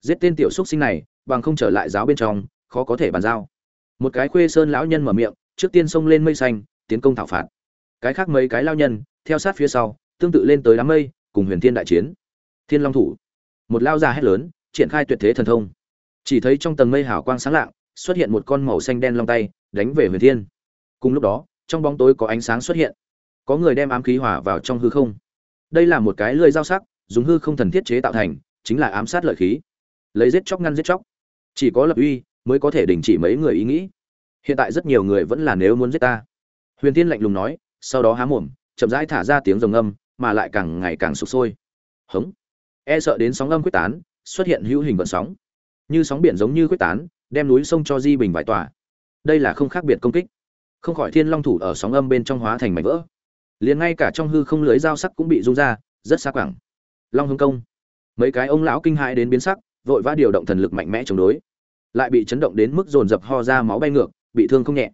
giết tên tiểu xúc sinh này, bằng không trở lại giáo bên trong, khó có thể bàn giao. Một cái khuê sơn lão nhân mở miệng, trước tiên xông lên mây xanh, tiến công thảo phạt. Cái khác mấy cái lao nhân, theo sát phía sau, tương tự lên tới đám mây, cùng huyền thiên đại chiến. Thiên long thủ. Một lao già hét lớn, triển khai tuyệt thế thần thông. Chỉ thấy trong tầng mây hào quang sáng lạng, xuất hiện một con màu xanh đen long tay, đánh về huyền thiên. Cùng lúc đó, trong bóng tối có ánh sáng xuất hiện. Có người đem ám khí hỏa vào trong hư không. Đây là một cái lưỡi dao sắc, dùng hư không thần thiết chế tạo thành, chính là ám sát lợi khí lấy giết chóc ngăn giết chóc. Chỉ có lập uy mới có thể đình chỉ mấy người ý nghĩ. Hiện tại rất nhiều người vẫn là nếu muốn giết ta. Huyền tiên lạnh lùng nói, sau đó há mồm, chậm rãi thả ra tiếng rồng âm, mà lại càng ngày càng sụp sôi. Hống. E sợ đến sóng âm quyết tán, xuất hiện hữu hình vận sóng. Như sóng biển giống như quyết tán, đem núi sông cho di bình vải tòa. Đây là không khác biệt công kích. Không khỏi thiên long thủ ở sóng âm bên trong hóa thành mảnh vỡ. Liền ngay cả trong hư không lưới dao sắc cũng bị rung ra, rất xa quảng long hưng công. Mấy cái ông lão kinh hãi đến biến sắc vội vã điều động thần lực mạnh mẽ chống đối. Lại bị chấn động đến mức dồn dập ho ra máu bay ngược, bị thương không nhẹ.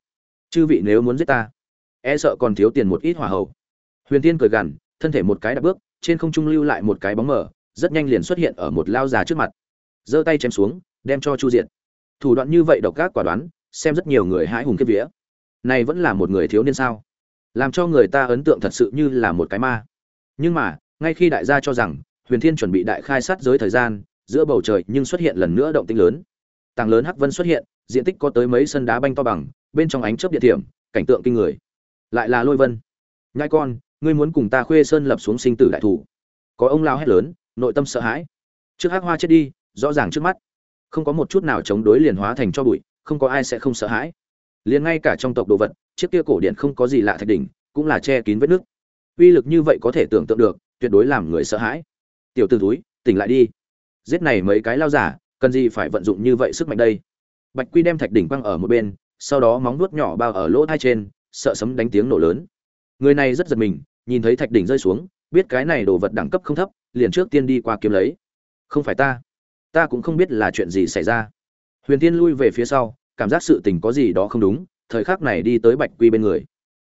Chư vị nếu muốn giết ta e sợ còn thiếu tiền một ít hỏa hậu huyền tiên cười gằn, thân thể một cái đạp bước, trên không trung lưu lại một cái bóng mờ, rất nhanh liền xuất hiện ở một lao già trước mặt. Giơ tay chém xuống, đem cho chu diện thủ đoạn như vậy độc ác quả đoán, xem rất nhiều người hãi hùng kiếp vía. Này vẫn là một người thiếu niên sao? Làm cho người ta ấn tượng thật sự như là một cái ma. Nhưng mà, ngay khi đại gia cho rằng huyền thiên chuẩn bị đại khai sát giới thời gian giữa bầu trời nhưng xuất hiện lần nữa động tĩnh lớn. Tàng lớn hắc vân xuất hiện, diện tích có tới mấy sân đá banh to bằng, bên trong ánh chớp địa điểm, cảnh tượng kinh người. Lại là lôi vân. Nhai con, ngươi muốn cùng ta khuê sơn lập xuống sinh tử đại thủ. Có ông lao hét lớn, nội tâm sợ hãi. Trước hắc hoa chết đi, rõ ràng trước mắt. Không có một chút nào chống đối liền hóa thành cho bụi, không có ai sẽ không sợ hãi. Liền ngay cả trong tộc đồ vật, chiếc kia cổ điện không có gì lạ thạch đỉnh, cũng là che kín vết nước. Uy lực như vậy có thể tưởng tượng được, tuyệt đối làm người sợ hãi. Tiểu t ử túi tỉnh lại đi giết này mấy cái lao giả, cần gì phải vận dụng như vậy sức mạnh đây? Bạch quy đem thạch đỉnh quăng ở một bên, sau đó móng nuốt nhỏ bao ở lỗ hai trên, sợ sấm đánh tiếng nổ lớn. Người này rất giật mình, nhìn thấy thạch đỉnh rơi xuống, biết cái này đồ vật đẳng cấp không thấp, liền trước tiên đi qua kiếm lấy. Không phải ta ta cũng không biết là chuyện gì xảy ra. Huyền tiên lui về phía sau, cảm giác sự tình có gì đó không đúng, thời khắc này đi tới bạch quy bên người.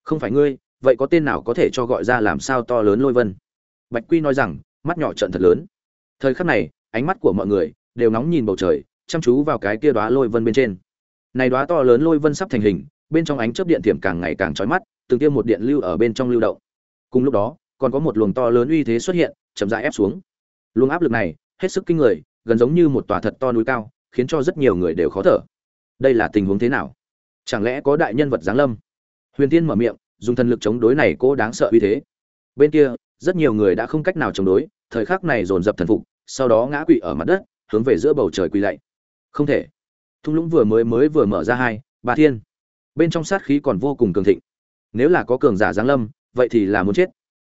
Không phải ngươi, vậy có tên nào có thể cho gọi ra làm sao to lớn lôi vân? Bạch quy nói rằng, mắt nhỏ trận thật lớn. Thời khắc này ánh mắt của mọi người đều nóng nhìn bầu trời, chăm chú vào cái kia đóa lôi vân bên trên. Này đóa to lớn lôi vân sắp thành hình, bên trong ánh chớp điện tiềm càng ngày càng chói mắt, từng tiêm một điện lưu ở bên trong lưu động. Cùng lúc đó, còn có một luồng to lớn uy thế xuất hiện, chậm rãi ép xuống. Luồng áp lực này, hết sức kinh người, gần giống như một tòa thật to núi cao, khiến cho rất nhiều người đều khó thở. Đây là tình huống thế nào? Chẳng lẽ có đại nhân vật giáng lâm? Huyền tiên mở miệng, dùng thần lực chống đối này cô đáng sợ uy thế. Bên kia, rất nhiều người đã không cách nào chống đối, thời khắc này dồn dập thần phục sau đó ngã quỵ ở mặt đất, hướng về giữa bầu trời quỳ lạy. Không thể. Thung lũng vừa mới mới vừa mở ra hai, ba thiên. Bên trong sát khí còn vô cùng cường thịnh. Nếu là có cường giả giáng lâm, vậy thì là muốn chết.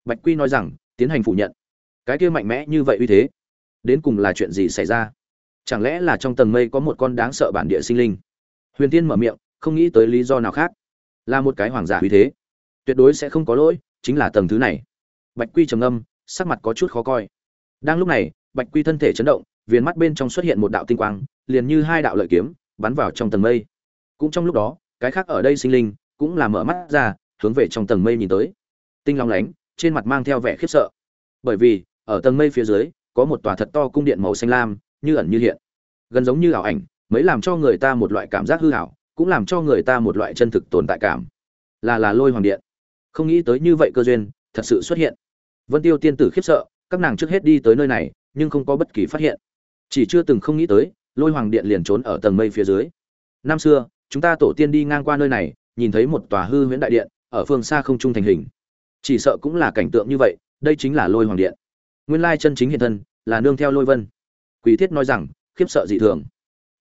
Bạch quy nói rằng, tiến hành phủ nhận. Cái kia mạnh mẽ như vậy uy thế, đến cùng là chuyện gì xảy ra? Chẳng lẽ là trong tầng mây có một con đáng sợ bản địa sinh linh? Huyền tiên mở miệng, không nghĩ tới lý do nào khác. Là một cái hoàng giả uy thế. Tuyệt đối sẽ không có lỗi, chính là tầng thứ này. Bạch quy trầm ngâm, sắc mặt có chút khó coi. Đang lúc này bạch quy thân thể chấn động, viền mắt bên trong xuất hiện một đạo tinh quang, liền như hai đạo lợi kiếm, bắn vào trong tầng mây. Cũng trong lúc đó, cái khác ở đây sinh linh cũng là mở mắt ra, hướng về trong tầng mây nhìn tới. Tinh long lánh, trên mặt mang theo vẻ khiếp sợ. Bởi vì, ở tầng mây phía dưới, có một tòa thật to cung điện màu xanh lam, như ẩn như hiện. Gần giống như ảo ảnh mới làm cho người ta một loại cảm giác hư ảo, cũng làm cho người ta một loại chân thực tồn tại cảm. Là là lôi hoàng điện. Không nghĩ tới như vậy cơ duyên, thật sự xuất hiện. Vân tiêu tiên tử khiếp sợ, các nàng trước hết đi tới nơi này nhưng không có bất kỳ phát hiện. Chỉ chưa từng không nghĩ tới, lôi hoàng điện liền trốn ở tầng mây phía dưới. Năm xưa, chúng ta tổ tiên đi ngang qua nơi này, nhìn thấy một tòa hư huyễn đại điện, ở phương xa không trung thành hình. Chỉ sợ cũng là cảnh tượng như vậy, đây chính là lôi hoàng điện. Nguyên lai chân chính hiện thân, là nương theo lôi vân. Quý thiết nói rằng, khiếp sợ dị thường.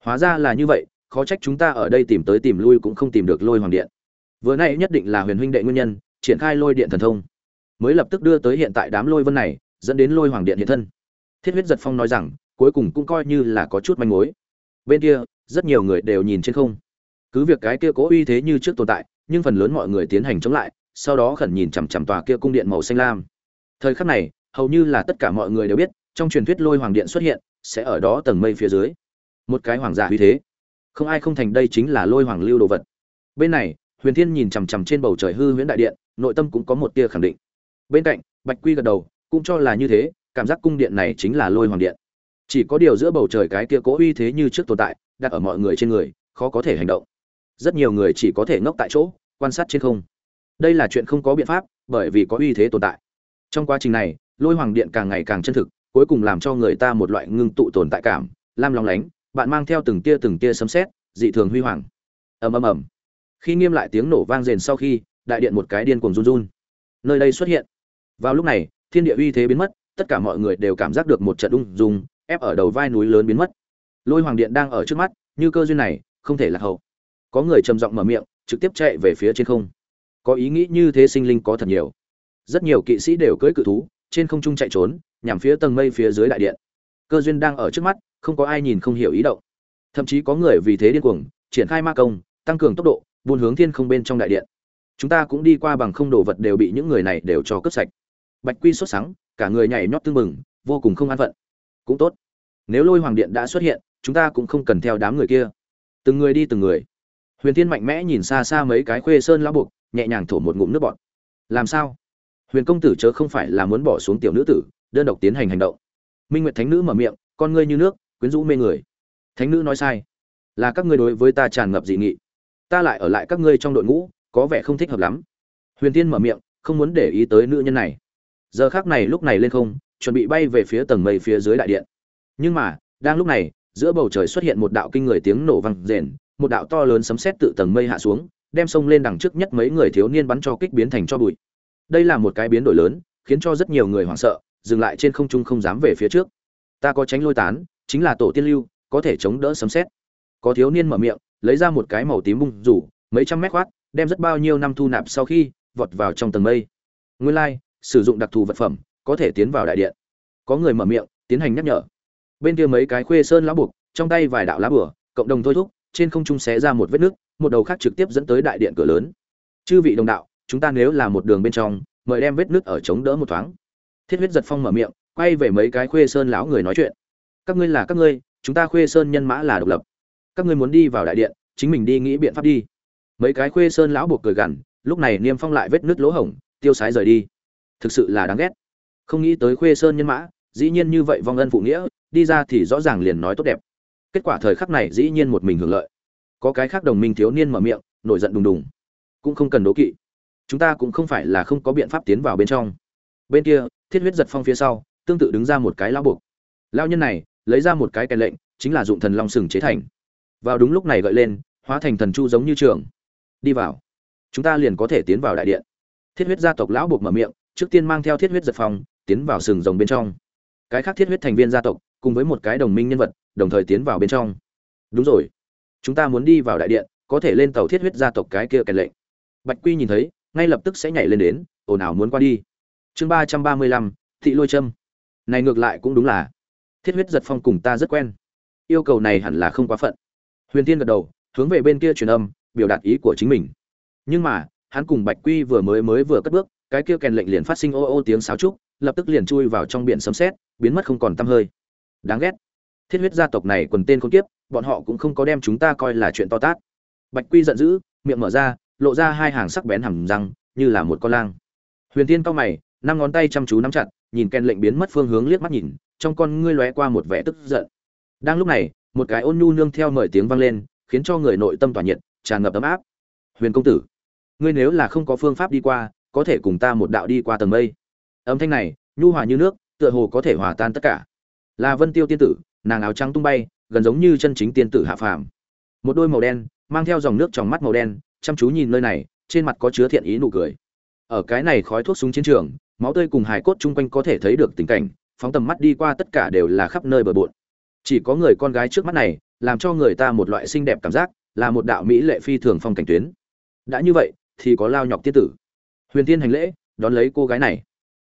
Hóa ra là như vậy, khó trách chúng ta ở đây tìm tới tìm lui cũng không tìm được lôi hoàng điện. Vừa nay nhất định là huyền huynh đệ nguyên nhân, triển khai lôi điện thần thông. Mới lập tức đưa tới hiện tại đám lôi vân này, dẫn đến lôi hoàng điện hiện thân thiết huyết giật phong nói rằng, cuối cùng cũng coi như là có chút manh mối. Bên kia, rất nhiều người đều nhìn trên không. Cứ việc cái kia cố uy thế như trước tồn tại, nhưng phần lớn mọi người tiến hành chống lại, sau đó khẩn nhìn chằm chằm tòa kia cung điện màu xanh lam. Thời khắc này, hầu như là tất cả mọi người đều biết, trong truyền thuyết lôi hoàng điện xuất hiện, sẽ ở đó tầng mây phía dưới. Một cái hoàng giả uy thế. Không ai không thành đây chính là lôi hoàng lưu đồ vật. Bên này, huyền thiên nhìn chằm chằm trên bầu trời hư huyễn đại điện, nội tâm cũng có một tia khẳng định. Bên cạnh, bạch quy gật đầu, cũng cho là như thế cảm giác cung điện này chính là lôi hoàng điện. Chỉ có điều giữa bầu trời cái kia cố uy thế như trước tồn tại, đặt ở mọi người trên người, khó có thể hành động. Rất nhiều người chỉ có thể ngốc tại chỗ, quan sát trên không. Đây là chuyện không có biện pháp, bởi vì có uy thế tồn tại. Trong quá trình này, lôi hoàng điện càng ngày càng chân thực, cuối cùng làm cho người ta một loại ngưng tụ tồn tại cảm, lam lòng lánh, bạn mang theo từng tia từng tia sấm sét, dị thường huy hoàng. Ầm ầm ầm. Khi nghiêm lại tiếng nổ vang rền sau khi, đại điện một cái điên cuồng run run. Nơi đây xuất hiện. Vào lúc này, thiên địa uy thế biến mất tất cả mọi người đều cảm giác được một trận ung dung, ép ở đầu vai núi lớn biến mất. Lôi hoàng điện đang ở trước mắt, như cơ duyên này, không thể là hậu. Có người trầm giọng mở miệng, trực tiếp chạy về phía trên không. Có ý nghĩ như thế sinh linh có thật nhiều. Rất nhiều kỵ sĩ đều cưỡi cự thú, trên không trung chạy trốn, nhằm phía tầng mây phía dưới đại điện. Cơ duyên đang ở trước mắt, không có ai nhìn không hiểu ý động. Thậm chí có người vì thế điên cuồng, triển khai ma công, tăng cường tốc độ, buôn hướng thiên không bên trong đại điện. Chúng ta cũng đi qua bằng không đồ vật đều bị những người này đều cho cướp sạch. Bạch quy xuất sáng cả người nhảy nhót tưng mừng vô cùng không an phận. Cũng tốt. Nếu lôi hoàng điện đã xuất hiện, chúng ta cũng không cần theo đám người kia. Từng người đi từng người. Huyền thiên mạnh mẽ nhìn xa xa mấy cái khuê sơn lão buộc, nhẹ nhàng thổ một ngụm nước bọt. Làm sao? Huyền công tử chớ không phải là muốn bỏ xuống tiểu nữ tử, đơn độc tiến hành hành động. Minh nguyệt thánh nữ mở miệng, con ngươi như nước, quyến rũ mê người. Thánh nữ nói sai. Là các ngươi đối với ta tràn ngập dị nghị. Ta lại ở lại các ngươi trong đội ngũ, có vẻ không thích hợp lắm. Huyền tiên mở miệng, không muốn để ý tới nữ nhân này giờ khác này lúc này lên không, chuẩn bị bay về phía tầng mây phía dưới đại điện. Nhưng mà, đang lúc này, giữa bầu trời xuất hiện một đạo kinh người tiếng nổ vang rền, một đạo to lớn sấm sét tự tầng mây hạ xuống, đem sông lên đằng trước nhất mấy người thiếu niên bắn cho kích biến thành cho bụi. Đây là một cái biến đổi lớn, khiến cho rất nhiều người hoảng sợ, dừng lại trên không trung không dám về phía trước. Ta có tránh lôi tán, chính là tổ tiên lưu, có thể chống đỡ sấm sét. Có thiếu niên mở miệng, lấy ra một cái màu tím bung rủ, mấy trăm mét khoát, đem rất bao nhiêu năm thu nạp sau khi vọt vào trong tầng mây. Nguyên lai sử dụng đặc thù vật phẩm, có thể tiến vào đại điện. Có người mở miệng, tiến hành nhắc nhở. Bên kia mấy cái khuê sơn lá buộc, trong tay vài đạo lá bửa cộng đồng thôi thúc, trên không trung xé ra một vết nước, một đầu khác trực tiếp dẫn tới đại điện cửa lớn. Chư vị đồng đạo, chúng ta nếu là một đường bên trong, mời đem vết nước ở chống đỡ một thoáng. Thiết huyết giật phong mở miệng, quay về mấy cái khuê sơn lão người nói chuyện. Các ngươi là các ngươi, chúng ta khuê sơn nhân mã là độc lập. Các ngươi muốn đi vào đại điện, chính mình đi nghĩ biện pháp đi. Mấy cái khuê sơn lão buộc cười gằn, lúc này niêm phong lại vết nứt lỗ hổng, tiêu sái rời đi thực sự là đáng ghét. Không nghĩ tới khuê sơn nhân mã, dĩ nhiên như vậy vong ân phụ nghĩa, đi ra thì rõ ràng liền nói tốt đẹp. Kết quả thời khắc này dĩ nhiên một mình hưởng lợi. Có cái khác đồng minh thiếu niên mở miệng, nổi giận đùng đùng. Cũng không cần đố kỵ. Chúng ta cũng không phải là không có biện pháp tiến vào bên trong. Bên kia, thiết huyết giật phong phía sau, tương tự đứng ra một cái lão buộc. Lão nhân này, lấy ra một cái kèn lệnh, chính là dụng thần long sừng chế thành. Vào đúng lúc này gợi lên, hóa thành thần chu giống như trường. Đi vào. Chúng ta liền có thể tiến vào đại điện. Thiết huyết gia tộc lão buộc mở miệng trước tiên mang theo thiết huyết giật phong tiến vào sừng rồng bên trong. Cái khác thiết huyết thành viên gia tộc, cùng với một cái đồng minh nhân vật, đồng thời tiến vào bên trong. Đúng rồi. Chúng ta muốn đi vào đại điện, có thể lên tàu thiết huyết gia tộc cái kia kèn lệnh. Bạch quy nhìn thấy, ngay lập tức sẽ nhảy lên đến, ồn ào muốn qua đi. Chương ba trăm ba mươi lăm, thị lôi trâm. Này ngược lại cũng đúng là. Thiết huyết giật phong cùng ta rất quen. Yêu cầu này hẳn là không quá phận. Huyền tiên gật đầu, hướng về bên kia truyền âm, biểu đạt ý của chính mình. Nhưng mà, hắn cùng bạch quy vừa mới mới vừa cất bước cái kia kèn lệnh liền phát sinh ô ô tiếng sáo trúc, lập tức liền chui vào trong biển sấm sét, biến mất không còn tăm hơi. Đáng ghét. Thiết huyết gia tộc này quần tên không tiếp bọn họ cũng không có đem chúng ta coi là chuyện to tát. Bạch quy giận dữ, miệng mở ra, lộ ra hai hàng sắc bén hầm răng, như là một con lang. Huyền tiên cao mày, năm ngón tay chăm chú nắm chặt, nhìn kèn lệnh biến mất phương hướng liếc mắt nhìn, trong con ngươi lóe qua một vẻ tức giận. Đang lúc này, một cái ôn nhu nương theo mời tiếng vang lên, khiến cho người nội tâm tỏa nhiệt, tràn ngập ấm áp. Huyền công tử, ngươi nếu là không có phương pháp đi qua có thể cùng ta một đạo đi qua tầng mây. Âm thanh này, nhu hòa như nước, tựa hồ có thể hòa tan tất cả. Là vân tiêu tiên tử, nàng áo trắng tung bay, gần giống như chân chính tiên tử hạ phàm. Một đôi màu đen, mang theo dòng nước trong mắt màu đen, chăm chú nhìn nơi này, trên mặt có chứa thiện ý nụ cười. Ở cái này khói thuốc súng chiến trường, máu tươi cùng hài cốt chung quanh có thể thấy được tình cảnh, phóng tầm mắt đi qua tất cả đều là khắp nơi bờ bộn. Chỉ có người con gái trước mắt này, làm cho người ta một loại xinh đẹp cảm giác, là một đạo mỹ lệ phi thường phong cảnh tuyến. Đã như vậy, thì có lao nhọc tiết tử huyền tiên hành lễ, đón lấy cô gái này.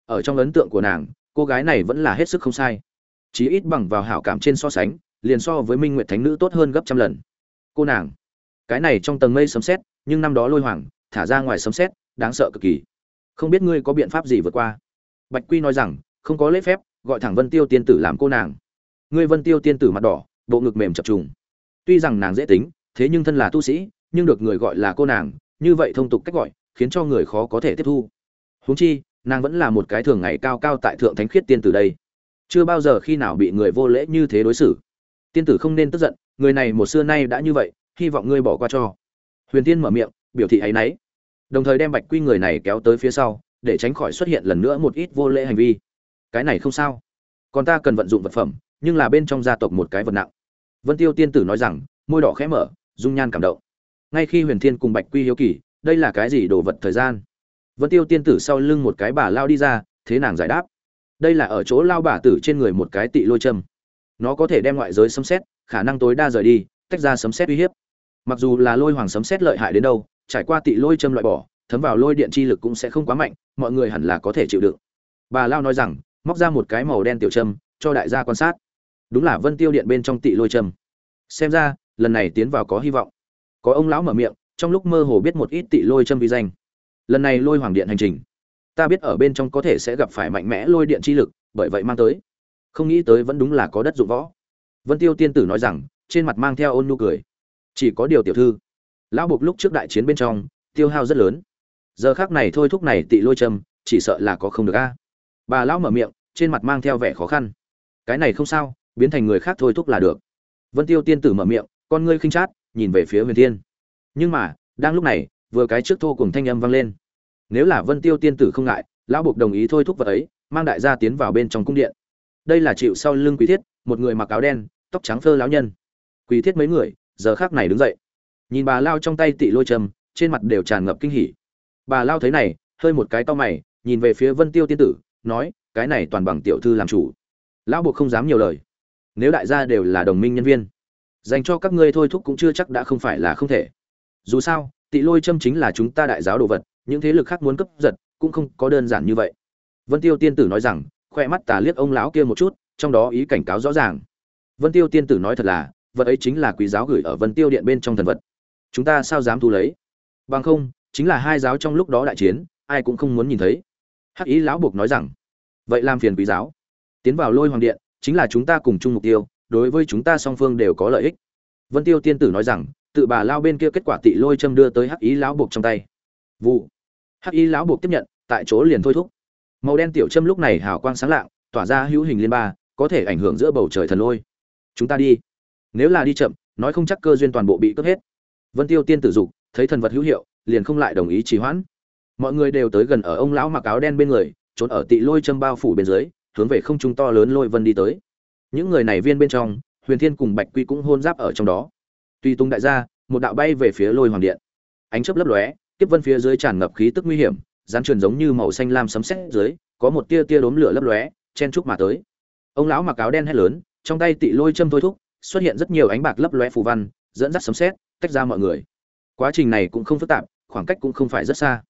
Ở trong ấn tượng của nàng, cô gái này vẫn là hết sức không sai. Chí ít bằng vào hảo cảm trên so sánh, liền so với minh nguyệt thánh nữ tốt hơn gấp trăm lần. Cô nàng, cái này trong tầng mây sấm sét, nhưng năm đó lôi hoàng, thả ra ngoài sấm sét, đáng sợ cực kỳ. Không biết ngươi có biện pháp gì vượt qua? Bạch quy nói rằng, không có lễ phép, gọi thẳng vân tiêu tiên tử làm cô nàng. Ngươi vân tiêu tiên tử mặt đỏ, bộ ngực mềm chập trùng. Tuy rằng nàng dễ tính, thế nhưng thân là tu sĩ, nhưng được người gọi là cô nàng, như vậy thông tục cách gọi khiến cho người khó có thể tiếp thu. Huống chi, nàng vẫn là một cái thường ngày cao cao tại thượng thánh khiết tiên tử đây. Chưa bao giờ khi nào bị người vô lễ như thế đối xử. Tiên tử không nên tức giận, người này một xưa nay đã như vậy, hy vọng ngươi bỏ qua cho. Huyền tiên mở miệng, biểu thị áy náy đồng thời đem bạch quy người này kéo tới phía sau, để tránh khỏi xuất hiện lần nữa một ít vô lễ hành vi. Cái này không sao. Còn ta cần vận dụng vật phẩm, nhưng là bên trong gia tộc một cái vật nặng. Vân tiêu tiên tử nói rằng, môi đỏ khẽ mở, dung nhan cảm động. Ngay khi huyền thiên cùng bạch quy hiếu kỳ đây là cái gì đồ vật thời gian? Vân tiêu tiên tử sau lưng một cái bà lao đi ra, thế nàng giải đáp. Đây là ở chỗ lao bà tử trên người một cái tị lôi châm. Nó có thể đem ngoại giới sấm xét khả năng tối đa rời đi, tách ra sấm xét uy hiếp. Mặc dù là lôi hoàng sấm xét lợi hại đến đâu, trải qua tị lôi châm loại bỏ, thấm vào lôi điện chi lực cũng sẽ không quá mạnh, mọi người hẳn là có thể chịu đựng. Bà lao nói rằng, móc ra một cái màu đen tiểu châm, cho đại gia quan sát. Đúng là vân tiêu điện bên trong tị lôi châm. Xem ra, lần này tiến vào có hy vọng. Có ông lão mở miệng trong lúc mơ hồ biết một ít tị lôi châm vi danh. Lần này lôi hoàng điện hành trình, ta biết ở bên trong có thể sẽ gặp phải mạnh mẽ lôi điện chi lực, bởi vậy mang tới. Không nghĩ tới vẫn đúng là có đất dụng võ. Vân tiêu tiên tử nói rằng, trên mặt mang theo ôn nhu cười. Chỉ có điều tiểu thư, lão buộc lúc trước đại chiến bên trong, tiêu hao rất lớn. Giờ khác này thôi thúc này tị lôi châm, chỉ sợ là có không được a. Bà lão mở miệng, trên mặt mang theo vẻ khó khăn. Cái này không sao, biến thành người khác thôi thúc là được. Vân tiêu tiên tử mở miệng, con ngươi khinh chát, nhìn về phía huyền thiên nhưng mà, đang lúc này, vừa cái trước thô cùng thanh âm vang lên. Nếu là vân tiêu tiên tử không ngại, lão buộc đồng ý thôi thúc vật ấy, mang đại gia tiến vào bên trong cung điện. Đây là chịu sau lưng quý thiết, một người mặc áo đen, tóc trắng phơ lão nhân. Quý thiết mấy người, giờ khác này đứng dậy. Nhìn bà lao trong tay tị lôi trầm, trên mặt đều tràn ngập kinh hỉ. Bà lao thấy này, hơi một cái to mày, nhìn về phía vân tiêu tiên tử, nói, cái này toàn bằng tiểu thư làm chủ. Lão buộc không dám nhiều lời. Nếu đại gia đều là đồng minh nhân viên, dành cho các ngươi thôi thúc cũng chưa chắc đã không phải là không thể dù sao, tị lôi châm chính là chúng ta đại giáo đồ vật, những thế lực khác muốn cấp giật, cũng không có đơn giản như vậy. Vân tiêu tiên tử nói rằng, khoe mắt tà liếc ông lão kia một chút, trong đó ý cảnh cáo rõ ràng. Vân tiêu tiên tử nói thật là, vật ấy chính là quý giáo gửi ở vân tiêu điện bên trong thần vật. Chúng ta sao dám thu lấy? Bằng không, chính là hai giáo trong lúc đó đại chiến, ai cũng không muốn nhìn thấy. Hắc ý lão buộc nói rằng, vậy làm phiền quý giáo. Tiến vào lôi hoàng điện, chính là chúng ta cùng chung mục tiêu, đối với chúng ta song phương đều có lợi ích. Vân tiêu tiên tử nói rằng tự bà lao bên kia kết quả tị lôi châm đưa tới hắc ý lão buộc trong tay. Vụ. Hắc ý lão buộc tiếp nhận, tại chỗ liền thôi thúc. Màu đen tiểu châm lúc này hào quang sáng lạng, tỏa ra hữu hình liên ba, có thể ảnh hưởng giữa bầu trời thần lôi. Chúng ta đi. Nếu là đi chậm, nói không chắc cơ duyên toàn bộ bị cướp hết. Vân tiêu tiên tử dục, thấy thần vật hữu hiệu, liền không lại đồng ý trì hoãn. Mọi người đều tới gần ở ông lão mặc áo đen bên người, trốn ở tị lôi châm bao phủ bên dưới, hướng về không trung to lớn lôi vân đi tới. Những người này viên bên trong, huyền thiên cùng bạch quy cũng hôn giáp ở trong đó tuy tung đại gia, một đạo bay về phía lôi hoàng điện. Ánh chớp lấp lóe tiếp vân phía dưới tràn ngập khí tức nguy hiểm gián truyền giống như màu xanh lam sấm sét dưới, có một tia tia đốm lửa lấp lóe, chen chúc mà tới. Ông lão mặc áo đen hét lớn, trong tay tị lôi châm thôi thúc, xuất hiện rất nhiều ánh bạc lấp lóe phù văn, dẫn dắt sấm sét, tách ra mọi người. Quá trình này cũng không phức tạp, khoảng cách cũng không phải rất xa.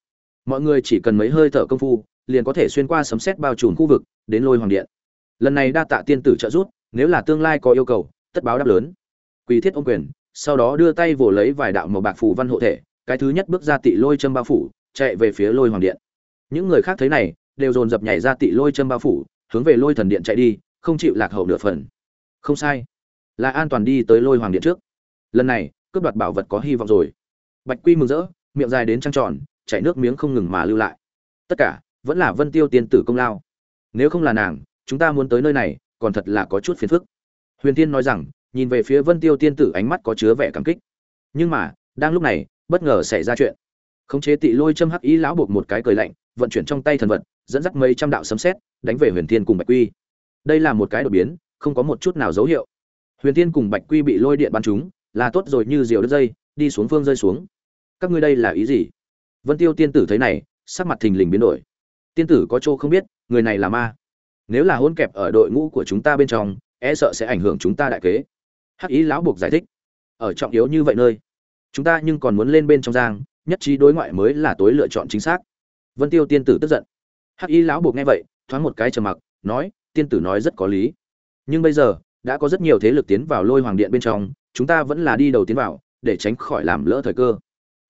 Mọi người chỉ cần mấy hơi thở công phu, liền có thể xuyên qua sấm sét bao trùm khu vực, đến lôi hoàng điện. Lần này đa tạ tiên tử trợ giúp, nếu là tương lai có yêu cầu, tất báo đáp lớn. Quỳ thiết ông quyền sau đó đưa tay vồ lấy vài đạo màu bạc phù văn hộ thể, cái thứ nhất bước ra tị lôi châm bao phủ, chạy về phía lôi hoàng điện. Những người khác thấy này, đều dồn dập nhảy ra tị lôi châm bao phủ, hướng về lôi thần điện chạy đi, không chịu lạc hậu nửa phần. Không sai. Là an toàn đi tới lôi hoàng điện trước. Lần này, cướp đoạt bảo vật có hy vọng rồi. Bạch quy mừng rỡ, miệng dài đến trăng tròn, chảy nước miếng không ngừng mà lưu lại. Tất cả, vẫn là vân tiêu tiên tử công lao. Nếu không là nàng, chúng ta muốn tới nơi này, còn thật là có chút phiền phức. Huyền tiên nói rằng nhìn về phía vân tiêu tiên tử ánh mắt có chứa vẻ cảm kích. Nhưng mà, đang lúc này, bất ngờ xảy ra chuyện. Khống chế tị lôi châm hắc ý lão buộc một cái cười lạnh, vận chuyển trong tay thần vật, dẫn dắt mấy trăm đạo sấm sét, đánh về huyền thiên cùng bạch quy. Đây là một cái đột biến, không có một chút nào dấu hiệu. Huyền thiên cùng bạch quy bị lôi điện bắn trúng, là tốt rồi như diều đứt dây, đi xuống phương rơi xuống. Các ngươi đây là ý gì? Vân tiêu tiên tử thấy này, sắc mặt thình lình biến đổi. Tiên tử có chỗ không biết, người này là ma. Nếu là hôn kẹp ở đội ngũ của chúng ta bên trong e sợ sẽ ảnh hưởng chúng ta đại kế hắc ý lão buộc giải thích, ở trọng yếu như vậy nơi, chúng ta nhưng còn muốn lên bên trong giang, nhất trí đối ngoại mới là tối lựa chọn chính xác. Vân tiêu tiên tử tức giận. Hắc y lão buộc nghe vậy, thoáng một cái trầm mặc, nói, tiên tử nói rất có lý. Nhưng bây giờ, đã có rất nhiều thế lực tiến vào lôi hoàng điện bên trong, chúng ta vẫn là đi đầu tiến vào, để tránh khỏi làm lỡ thời cơ.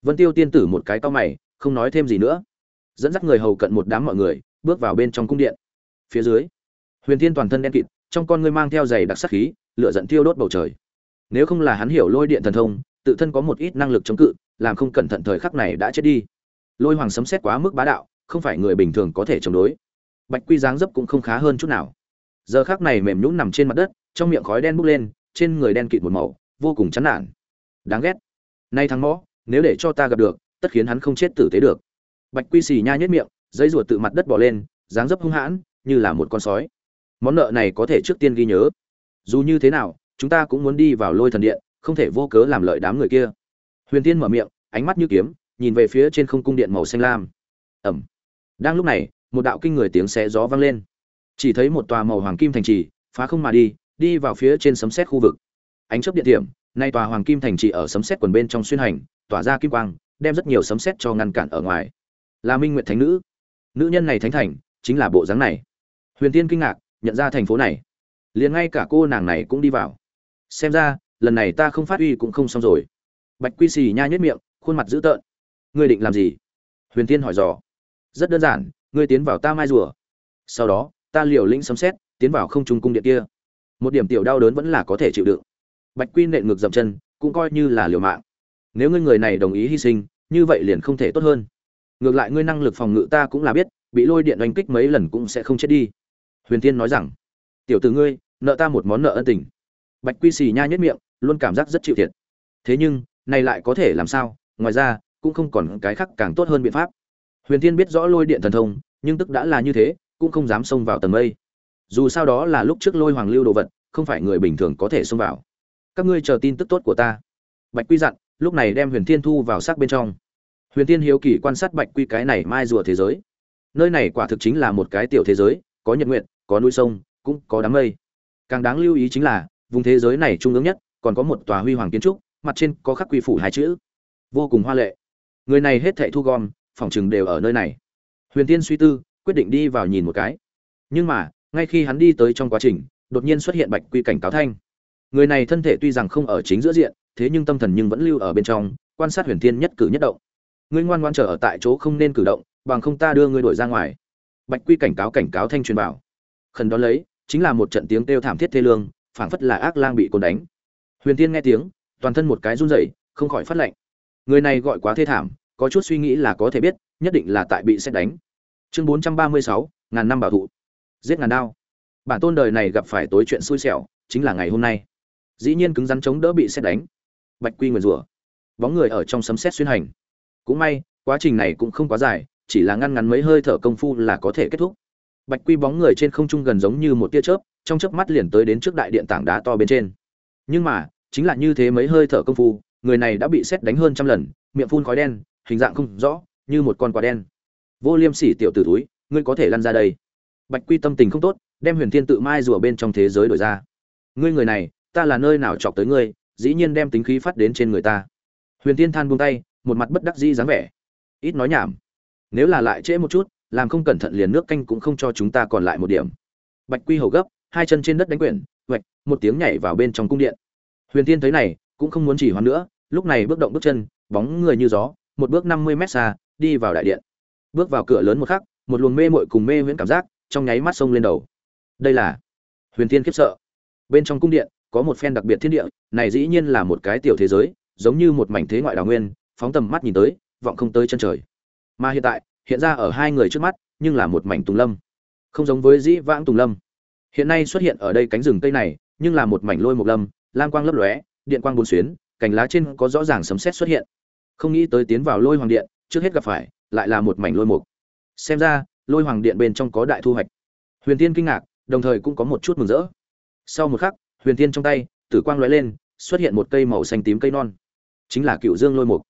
Vân tiêu tiên tử một cái to mày, không nói thêm gì nữa. Dẫn dắt người hầu cận một đám mọi người, bước vào bên trong cung điện. Phía dưới, huyền thiên toàn thân đen kịt, trong con ngươi mang theo giày đặc sắc khí lửa giận thiêu đốt bầu trời. Nếu không là hắn hiểu lôi điện thần thông, tự thân có một ít năng lực chống cự, làm không cẩn thận thời khắc này đã chết đi. Lôi hoàng sấm xét quá mức bá đạo, không phải người bình thường có thể chống đối. Bạch quy dáng dấp cũng không khá hơn chút nào. Giờ khác này mềm nhũn nằm trên mặt đất, trong miệng khói đen bốc lên, trên người đen kịt một màu, vô cùng chán nản. Đáng ghét. Nay thằng mõ nếu để cho ta gặp được, tất khiến hắn không chết tử tế được. Bạch quy xì nha nhất miệng dây ruột tự mặt đất bỏ lên, dáng dấp hung hãn, như là một con sói. Món nợ này có thể trước tiên ghi nhớ dù như thế nào, chúng ta cũng muốn đi vào lôi thần điện, không thể vô cớ làm lợi đám người kia. Huyền tiên mở miệng, ánh mắt như kiếm, nhìn về phía trên không cung điện màu xanh lam. Ẩm. Đang lúc này, một đạo kinh người tiếng xé gió vang lên. Chỉ thấy một tòa màu hoàng kim thành trì, phá không mà đi đi vào phía trên sấm xét khu vực. Ánh chớp điện điểm nay tòa hoàng kim thành trì ở sấm xét quần bên trong xuyên hành, tỏa ra kim quang, đem rất nhiều sấm xét cho ngăn cản ở ngoài. Là minh nguyệt thánh nữ. Nữ nhân này thánh thành, chính là bộ dáng này. Huyền tiên kinh ngạc, nhận ra thành phố này liền ngay cả cô nàng này cũng đi vào. Xem ra, lần này ta không phát uy cũng không xong rồi. Bạch quy xì nha nhất miệng, khuôn mặt dữ tợn. Ngươi định làm gì? Huyền tiên hỏi dò. Rất đơn giản, ngươi tiến vào ta mai rùa. Sau đó, ta liều lĩnh sấm xét tiến vào không trung cung điện kia. Một điểm tiểu đau đớn vẫn là có thể chịu đựng. Bạch quy nện ngược dậm chân, cũng coi như là liều mạng. Nếu ngươi người này đồng ý hy sinh, như vậy liền không thể tốt hơn. Ngược lại ngươi năng lực phòng ngự ta cũng là biết, bị lôi điện đánh kích mấy lần cũng sẽ không chết đi. Huyền tiên nói rằng tiểu tử ngươi, nợ ta một món nợ ân tình. Bạch quy xì nha nhất miệng, luôn cảm giác rất chịu thiệt. Thế nhưng, này lại có thể làm sao? Ngoài ra, cũng không còn cái khác càng tốt hơn biện pháp. Huyền Thiên biết rõ lôi điện thần thông, nhưng tức đã là như thế, cũng không dám xông vào tầng mây. Dù sao đó là lúc trước lôi hoàng lưu đồ vật, không phải người bình thường có thể xông vào. Các ngươi chờ tin tức tốt của ta. Bạch quy dặn, lúc này đem huyền thiên thu vào xác bên trong. Huyền thiên hiếu kỳ quan sát bạch quy cái này mai rùa thế giới. Nơi này quả thực chính là một cái tiểu thế giới, có nhật nguyện có núi sông cũng có đám mây. Càng đáng lưu ý chính là, vùng thế giới này trung ương nhất, còn có một tòa huy hoàng kiến trúc, mặt trên có khắc quy phủ hai chữ. Vô cùng hoa lệ. Người này hết thảy thu gom, phòng chừng đều ở nơi này. Huyền tiên suy tư, quyết định đi vào nhìn một cái. Nhưng mà, ngay khi hắn đi tới trong quá trình, đột nhiên xuất hiện bạch quy cảnh cáo thanh. Người này thân thể tuy rằng không ở chính giữa diện, thế nhưng tâm thần nhưng vẫn lưu ở bên trong, quan sát huyền thiên nhất cử nhất động. Ngươi ngoan ngoan chờ ở tại chỗ không nên cử động, bằng không ta đưa ngươi đuổi ra ngoài. Bạch quy cảnh cáo cảnh cáo thanh truyền bảo. Khẩn đón lấy chính là một trận tiếng kêu thảm thiết thê lương, phảng phất là ác lang bị côn đánh. Huyền tiên nghe tiếng, toàn thân một cái run rẩy, không khỏi phát lệnh. Người này gọi quá thê thảm, có chút suy nghĩ là có thể biết, nhất định là tại bị xét đánh. Chương bốn trăm ba mươi sáu, ngàn năm bảo thụ. Giết ngàn đao. Bản tôn đời này gặp phải tối chuyện xui xẻo, chính là ngày hôm nay. Dĩ nhiên cứng rắn chống đỡ bị xét đánh. Bạch quy nguyền rủa. Bóng người ở trong sấm sét xuyên hành. Cũng may, quá trình này cũng không quá dài, chỉ là ngăn ngắn mấy hơi thở công phu là có thể kết thúc bạch quy bóng người trên không trung gần giống như một tia chớp, trong chớp mắt liền tới đến trước đại điện tảng đá to bên trên. Nhưng mà, chính là như thế mấy hơi thở công phu, người này đã bị xét đánh hơn trăm lần, miệng phun khói đen, hình dạng không rõ, như một con quả đen. Vô liêm sỉ tiểu tử túi ngươi có thể lăn ra đây. Bạch quy tâm tình không tốt, đem huyền thiên tự mai rùa bên trong thế giới đổi ra. Ngươi người này, ta là nơi nào chọc tới ngươi, dĩ nhiên đem tính khí phát đến trên người ta. Huyền thiên than buông tay, một mặt bất đắc dĩ dáng vẻ. Ít nói nhảm. Nếu là lại trễ một chút làm không cẩn thận liền nước canh cũng không cho chúng ta còn lại một điểm. Bạch quy hầu gấp, hai chân trên đất đánh quyển, vạch, một tiếng nhảy vào bên trong cung điện. Huyền tiên thấy này, cũng không muốn chỉ hoãn nữa, lúc này bước động bước chân, bóng người như gió, một bước năm mươi mét xa, đi vào đại điện. Bước vào cửa lớn một khắc, một luồng mê mội cùng mê huyễn cảm giác trong nháy mắt sông lên đầu. Đây là huyền tiên khiếp sợ. Bên trong cung điện, có một phen đặc biệt thiên địa, này dĩ nhiên là một cái tiểu thế giới, giống như một mảnh thế ngoại đào nguyên, phóng tầm mắt nhìn tới, vọng không tới chân trời. Mà hiện tại hiện ra ở hai người trước mắt, nhưng là một mảnh tùng lâm. Không giống với dĩ vãng tùng lâm. Hiện nay xuất hiện ở đây cánh rừng cây này, nhưng là một mảnh lôi mục lâm, lam quang lấp lóe, điện quang bốn xuyến, cành lá trên có rõ ràng sấm sét xuất hiện. Không nghĩ tới tiến vào lôi hoàng điện, trước hết gặp phải, lại là một mảnh lôi mục. Xem ra, lôi hoàng điện bên trong có đại thu hoạch. Huyền tiên kinh ngạc, đồng thời cũng có một chút mừng rỡ. Sau một khắc, huyền tiên trong tay, tử quang lóe lên, xuất hiện một cây màu xanh tím cây non. Chính là cựu dương lôi mục.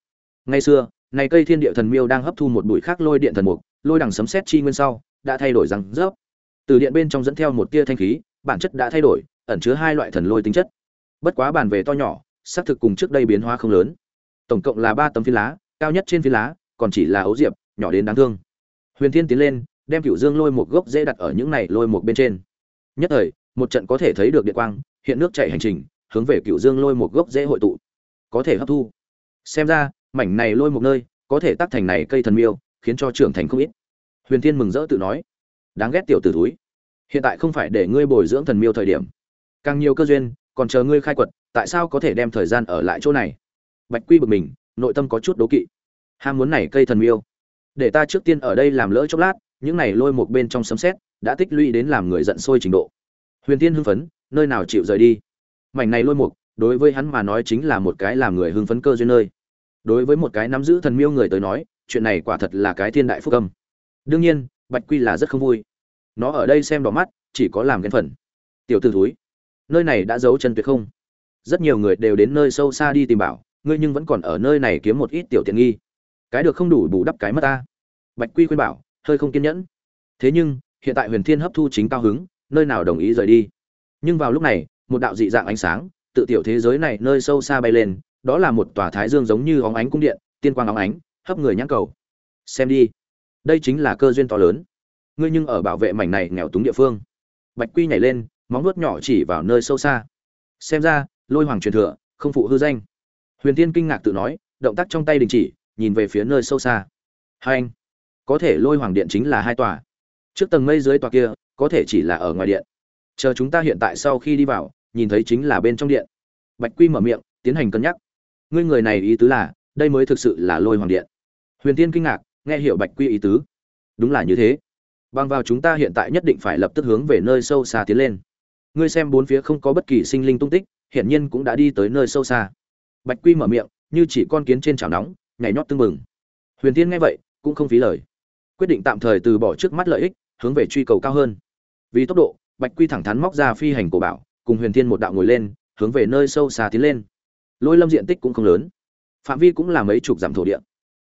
Ngày xưa này cây thiên địa thần miêu đang hấp thu một bụi khác lôi điện thần mục, lôi đằng sấm xét chi nguyên sau, đã thay đổi răng rớp. Từ điện bên trong dẫn theo một tia thanh khí, bản chất đã thay đổi, ẩn chứa hai loại thần lôi tính chất. Bất quá bàn về to nhỏ, xác thực cùng trước đây biến hóa không lớn. Tổng cộng là ba tấm phi lá, cao nhất trên phi lá, còn chỉ là ấu diệp, nhỏ đến đáng thương. Huyền thiên tiến lên, đem cựu dương lôi một gốc dễ đặt ở những này lôi một bên trên. Nhất thời, một trận có thể thấy được điện quang, hiện nước chạy hành trình, hướng về cựu dương lôi một gốc dễ hội tụ. Có thể hấp thu. Xem ra mảnh này lôi một nơi, có thể tác thành này cây thần miêu, khiến cho trưởng thành không ít. Huyền thiên mừng rỡ tự nói, đáng ghét tiểu t ử túi hiện tại không phải để ngươi bồi dưỡng thần miêu thời điểm. Càng nhiều cơ duyên, còn chờ ngươi khai quật, tại sao có thể đem thời gian ở lại chỗ này? Bạch quy bực mình, nội tâm có chút đố kỵ. Ham muốn này cây thần miêu. Để ta trước tiên ở đây làm lỡ chốc lát, những này lôi một bên trong sấm xét đã tích lũy đến làm người giận sôi trình độ. Huyền tiên hưng phấn, nơi nào chịu rời đi? Mảnh này lôi mục, đối với hắn mà nói chính là một cái làm người hưng phấn cơ duyên nơi đối với một cái nắm giữ thần miêu người tới nói, chuyện này quả thật là cái thiên đại phúc âm. Đương nhiên, bạch quy là rất không vui. Nó ở đây xem đỏ mắt, chỉ có làm ghen phần. Tiểu t ử thúi, nơi này đã giấu chân tuyệt không? Rất nhiều người đều đến nơi sâu xa đi tìm bảo, ngươi nhưng vẫn còn ở nơi này kiếm một ít tiểu tiện nghi. Cái được không đủ bù đắp cái mất ta. Bạch quy khuyên bảo, hơi không kiên nhẫn. Thế nhưng, hiện tại huyền thiên hấp thu chính cao hứng, nơi nào đồng ý rời đi? Nhưng vào lúc này, một đạo dị dạng ánh sáng, tự tiểu thế giới này nơi sâu xa bay lên đó là một tòa thái dương giống như óng ánh cung điện, tiên quang óng ánh, hấp người nhãn cầu. Xem đi. Đây chính là cơ duyên to lớn. Ngươi nhưng ở bảo vệ mảnh này nghèo túng địa phương. Bạch quy nhảy lên, móng vuốt nhỏ chỉ vào nơi sâu xa. Xem ra, lôi hoàng truyền thừa, không phụ hư danh. Huyền tiên kinh ngạc tự nói, động tác trong tay đình chỉ, nhìn về phía nơi sâu xa. Hai anh, có thể lôi hoàng điện chính là hai tòa. Trước tầng mây dưới tòa kia, có thể chỉ là ở ngoài điện. Chờ chúng ta hiện tại sau khi đi vào, nhìn thấy chính là bên trong điện. Bạch quy mở miệng, tiến hành cân nhắc ngươi người này ý tứ là, đây mới thực sự là lôi hoàng điện. Huyền tiên kinh ngạc, nghe hiểu bạch quy ý tứ. Đúng là như thế. Bằng vào chúng ta hiện tại nhất định phải lập tức hướng về nơi sâu xa tiến lên. Ngươi xem bốn phía không có bất kỳ sinh linh tung tích, hiển nhiên cũng đã đi tới nơi sâu xa. Bạch quy mở miệng, như chỉ con kiến trên chảo nóng, nhảy nhót tưng bừng. Huyền tiên nghe vậy, cũng không phí lời. Quyết định tạm thời từ bỏ trước mắt lợi ích, hướng về truy cầu cao hơn. Vì tốc độ, bạch quy thẳng thắn móc ra phi hành cổ bảo, cùng huyền thiên một đạo ngồi lên, hướng về nơi sâu xa tiến lên lôi lâm diện tích cũng không lớn. Phạm vi cũng là mấy chục dặm thổ địa.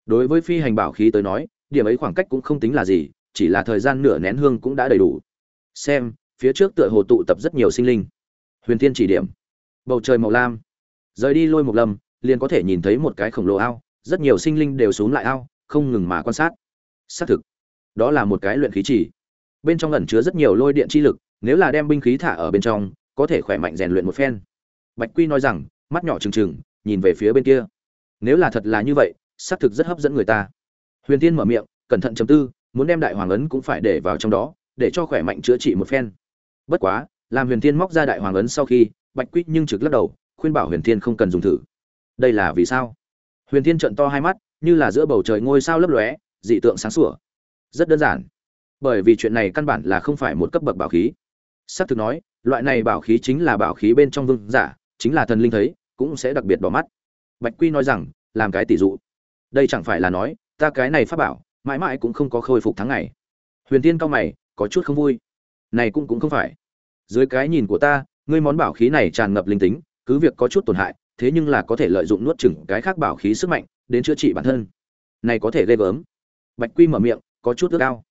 Đối với phi hành bảo khí tới nói, điểm ấy khoảng cách cũng không tính là gì, chỉ là thời gian nửa nén hương cũng đã đầy đủ. Xem, phía trước tựa hồ tụ tập rất nhiều sinh linh. Huyền thiên chỉ điểm. Bầu trời màu lam. Rời đi lôi một lâm, liền có thể nhìn thấy một cái khổng lồ ao, rất nhiều sinh linh đều xuống lại ao, không ngừng mà quan sát. Xác thực, đó là một cái luyện khí chỉ. Bên trong ẩn chứa rất nhiều lôi điện chi lực, nếu là đem binh khí thả ở bên trong, có thể khỏe mạnh rèn luyện một phen. Bạch quy nói rằng mắt nhỏ trừng trừng, nhìn về phía bên kia. Nếu là thật là như vậy, xác thực rất hấp dẫn người ta. Huyền tiên mở miệng, cẩn thận chấm tư, muốn đem đại hoàng ấn cũng phải để vào trong đó, để cho khỏe mạnh chữa trị một phen. Bất quá, làm huyền tiên móc ra đại hoàng ấn sau khi, bạch quýt nhưng trực lắc đầu, khuyên bảo huyền tiên không cần dùng thử. Đây là vì sao? Huyền tiên trận to hai mắt, như là giữa bầu trời ngôi sao lấp lóe, dị tượng sáng sủa. Rất đơn giản. Bởi vì chuyện này căn bản là không phải một cấp bậc bảo khí. Xác thực nói, loại này bảo khí chính là bảo khí bên trong vương giả, chính là thần linh thấy cũng sẽ đặc biệt bỏ mắt. Bạch quy nói rằng, làm cái tỷ dụ. Đây chẳng phải là nói, ta cái này pháp bảo, mãi mãi cũng không có khôi phục tháng ngày. Huyền tiên cao mày, có chút không vui. Này cũng cũng không phải. Dưới cái nhìn của ta, ngươi món bảo khí này tràn ngập linh tính, cứ việc có chút tổn hại, thế nhưng là có thể lợi dụng nuốt chửng cái khác bảo khí sức mạnh, đến chữa trị bản thân. Này có thể ghê gớm. Bạch quy mở miệng, có chút ước ao.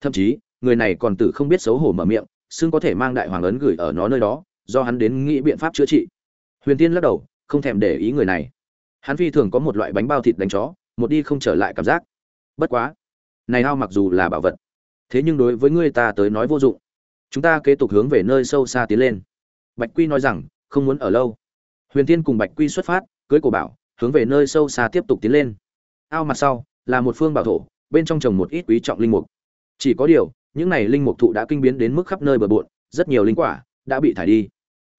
Thậm chí, người này còn tự không biết xấu hổ mở miệng, xưng có thể mang đại hoàng ấn gửi ở nó nơi đó, do hắn đến nghĩ biện pháp chữa trị. Huyền tiên lắc đầu không thèm để ý người này. Hắn phi thường có một loại bánh bao thịt đánh chó, một đi không trở lại cảm giác. Bất quá, này ao mặc dù là bảo vật, thế nhưng đối với ngươi ta tới nói vô dụng. Chúng ta kế tục hướng về nơi sâu xa tiến lên. Bạch quy nói rằng, không muốn ở lâu. Huyền tiên cùng bạch quy xuất phát, cưới cổ bảo, hướng về nơi sâu xa tiếp tục tiến lên. Ao mặt sau, là một phương bảo thổ, bên trong trồng một ít quý trọng linh mục. Chỉ có điều, những này linh mục thụ đã kinh biến đến mức khắp nơi bờ bộn, rất nhiều linh quả đã bị thải đi.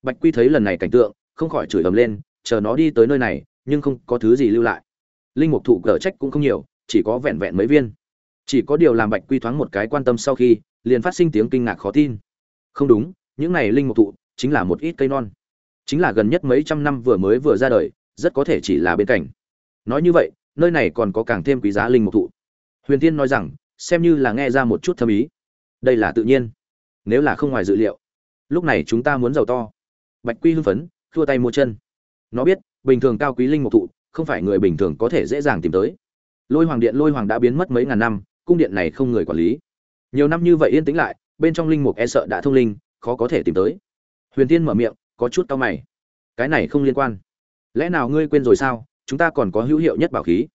Bạch quy thấy lần này cảnh tượng, không khỏi chửi ầm lên chờ nó đi tới nơi này, nhưng không có thứ gì lưu lại. Linh mục thụ cờ trách cũng không nhiều, chỉ có vẹn vẹn mấy viên. Chỉ có điều làm bạch quy thoáng một cái quan tâm sau khi, liền phát sinh tiếng kinh ngạc khó tin. Không đúng, những này linh mục thụ, chính là một ít cây non. Chính là gần nhất mấy trăm năm vừa mới vừa ra đời, rất có thể chỉ là bên cạnh. Nói như vậy, nơi này còn có càng thêm quý giá linh mục thụ. Huyền tiên nói rằng, xem như là nghe ra một chút thâm ý. Đây là tự nhiên. Nếu là không ngoài dự liệu. Lúc này chúng ta muốn giàu to. Bạch quy hưng phấn, thua tay mua chân nó biết, bình thường cao quý linh mục thụ, không phải người bình thường có thể dễ dàng tìm tới. Lôi hoàng điện, lôi hoàng đã biến mất mấy ngàn năm, cung điện này không người quản lý. Nhiều năm như vậy yên tĩnh lại, bên trong linh mục e sợ đã thông linh, khó có thể tìm tới. Huyền tiên mở miệng, có chút tao mày. Cái này không liên quan. Lẽ nào ngươi quên rồi sao? Chúng ta còn có hữu hiệu nhất bảo khí.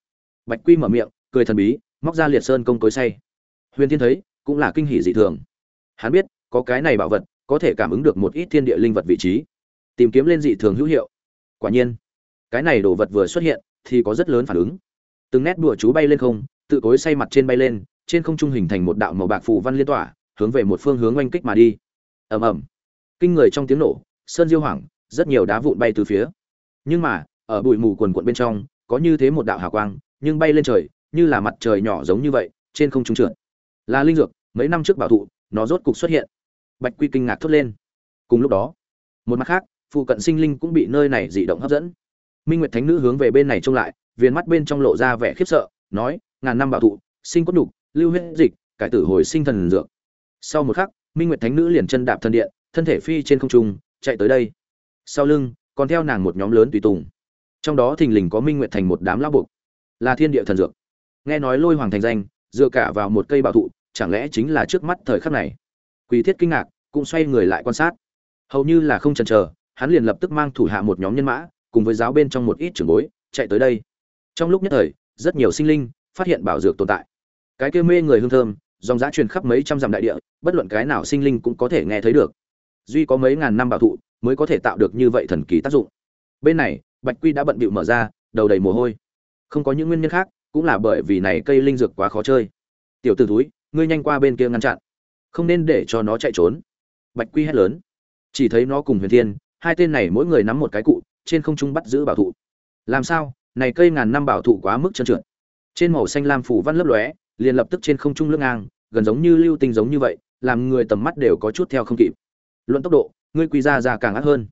Bạch quy mở miệng, cười thần bí, móc ra liệt sơn công cối say huyền tiên thấy, cũng là kinh hỷ dị thường. Hắn biết, có cái này bảo vật, có thể cảm ứng được một ít thiên địa linh vật vị trí. Tìm kiếm lên dị thường hữu hiệu quả nhiên. Cái này đồ vật vừa xuất hiện, thì có rất lớn phản ứng. Từng nét đùa chú bay lên không, tự cối say mặt trên bay lên, trên không trung hình thành một đạo màu bạc phù văn liên tỏa, hướng về một phương hướng oanh kích mà đi. Ầm ầm. Kinh người trong tiếng nổ, sơn diêu hoảng, rất nhiều đá vụn bay từ phía. Nhưng mà, ở bụi mù quần quận bên trong, có như thế một đạo hào quang, nhưng bay lên trời, như là mặt trời nhỏ giống như vậy, trên không trung trượt. Là linh dược, mấy năm trước bảo thụ, nó rốt cục xuất hiện. Bạch quy kinh ngạc thốt lên. Cùng lúc đó, một mặt khác phụ cận sinh linh cũng bị nơi này dị động hấp dẫn. Minh nguyệt thánh nữ hướng về bên này trông lại, viền mắt bên trong lộ ra vẻ khiếp sợ, nói, ngàn năm bảo thụ, sinh cốt đục lưu huyết dịch, cải tử hồi sinh thần dược. Sau một khắc, minh nguyệt thánh nữ liền chân đạp thần điện, thân thể phi trên không trung, chạy tới đây. Sau lưng, còn theo nàng một nhóm lớn tùy tùng. Trong đó thình lình có minh nguyệt thành một đám lão buộc, là thiên địa thần dược. Nghe nói lôi hoàng thành danh, dựa cả vào một cây bảo thụ, chẳng lẽ chính là trước mắt thời khắc này? Quỳ thiết kinh ngạc, cũng xoay người lại quan sát. Hầu như là không chần chờ hắn liền lập tức mang thủ hạ một nhóm nhân mã, cùng với giáo bên trong một ít trưởng bối, chạy tới đây. Trong lúc nhất thời, rất nhiều sinh linh phát hiện bảo dược tồn tại. Cái kia mê người hương thơm, dòng giá truyền khắp mấy trăm dặm đại địa, bất luận cái nào sinh linh cũng có thể nghe thấy được. Duy có mấy ngàn năm bảo thụ, mới có thể tạo được như vậy thần kỳ tác dụng. Bên này, bạch quy đã bận bịu mở ra, đầu đầy mồ hôi. Không có những nguyên nhân khác, cũng là bởi vì này cây linh dược quá khó chơi. Tiểu t ử túi ngươi nhanh qua bên kia ngăn chặn, không nên để cho nó chạy trốn. Bạch quy hét lớn. Chỉ thấy nó cùng huyền thiên hai tên này mỗi người nắm một cái cụ, trên không trung bắt giữ bảo thụ. Làm sao? Này cây ngàn năm bảo thụ quá mức trơn trượt. Trên màu xanh lam phủ văn lấp lóe, liền lập tức trên không trung lưng ngang, gần giống như lưu tinh giống như vậy, làm người tầm mắt đều có chút theo không kịp. Luận tốc độ, ngươi quy ra ra càng ác hơn.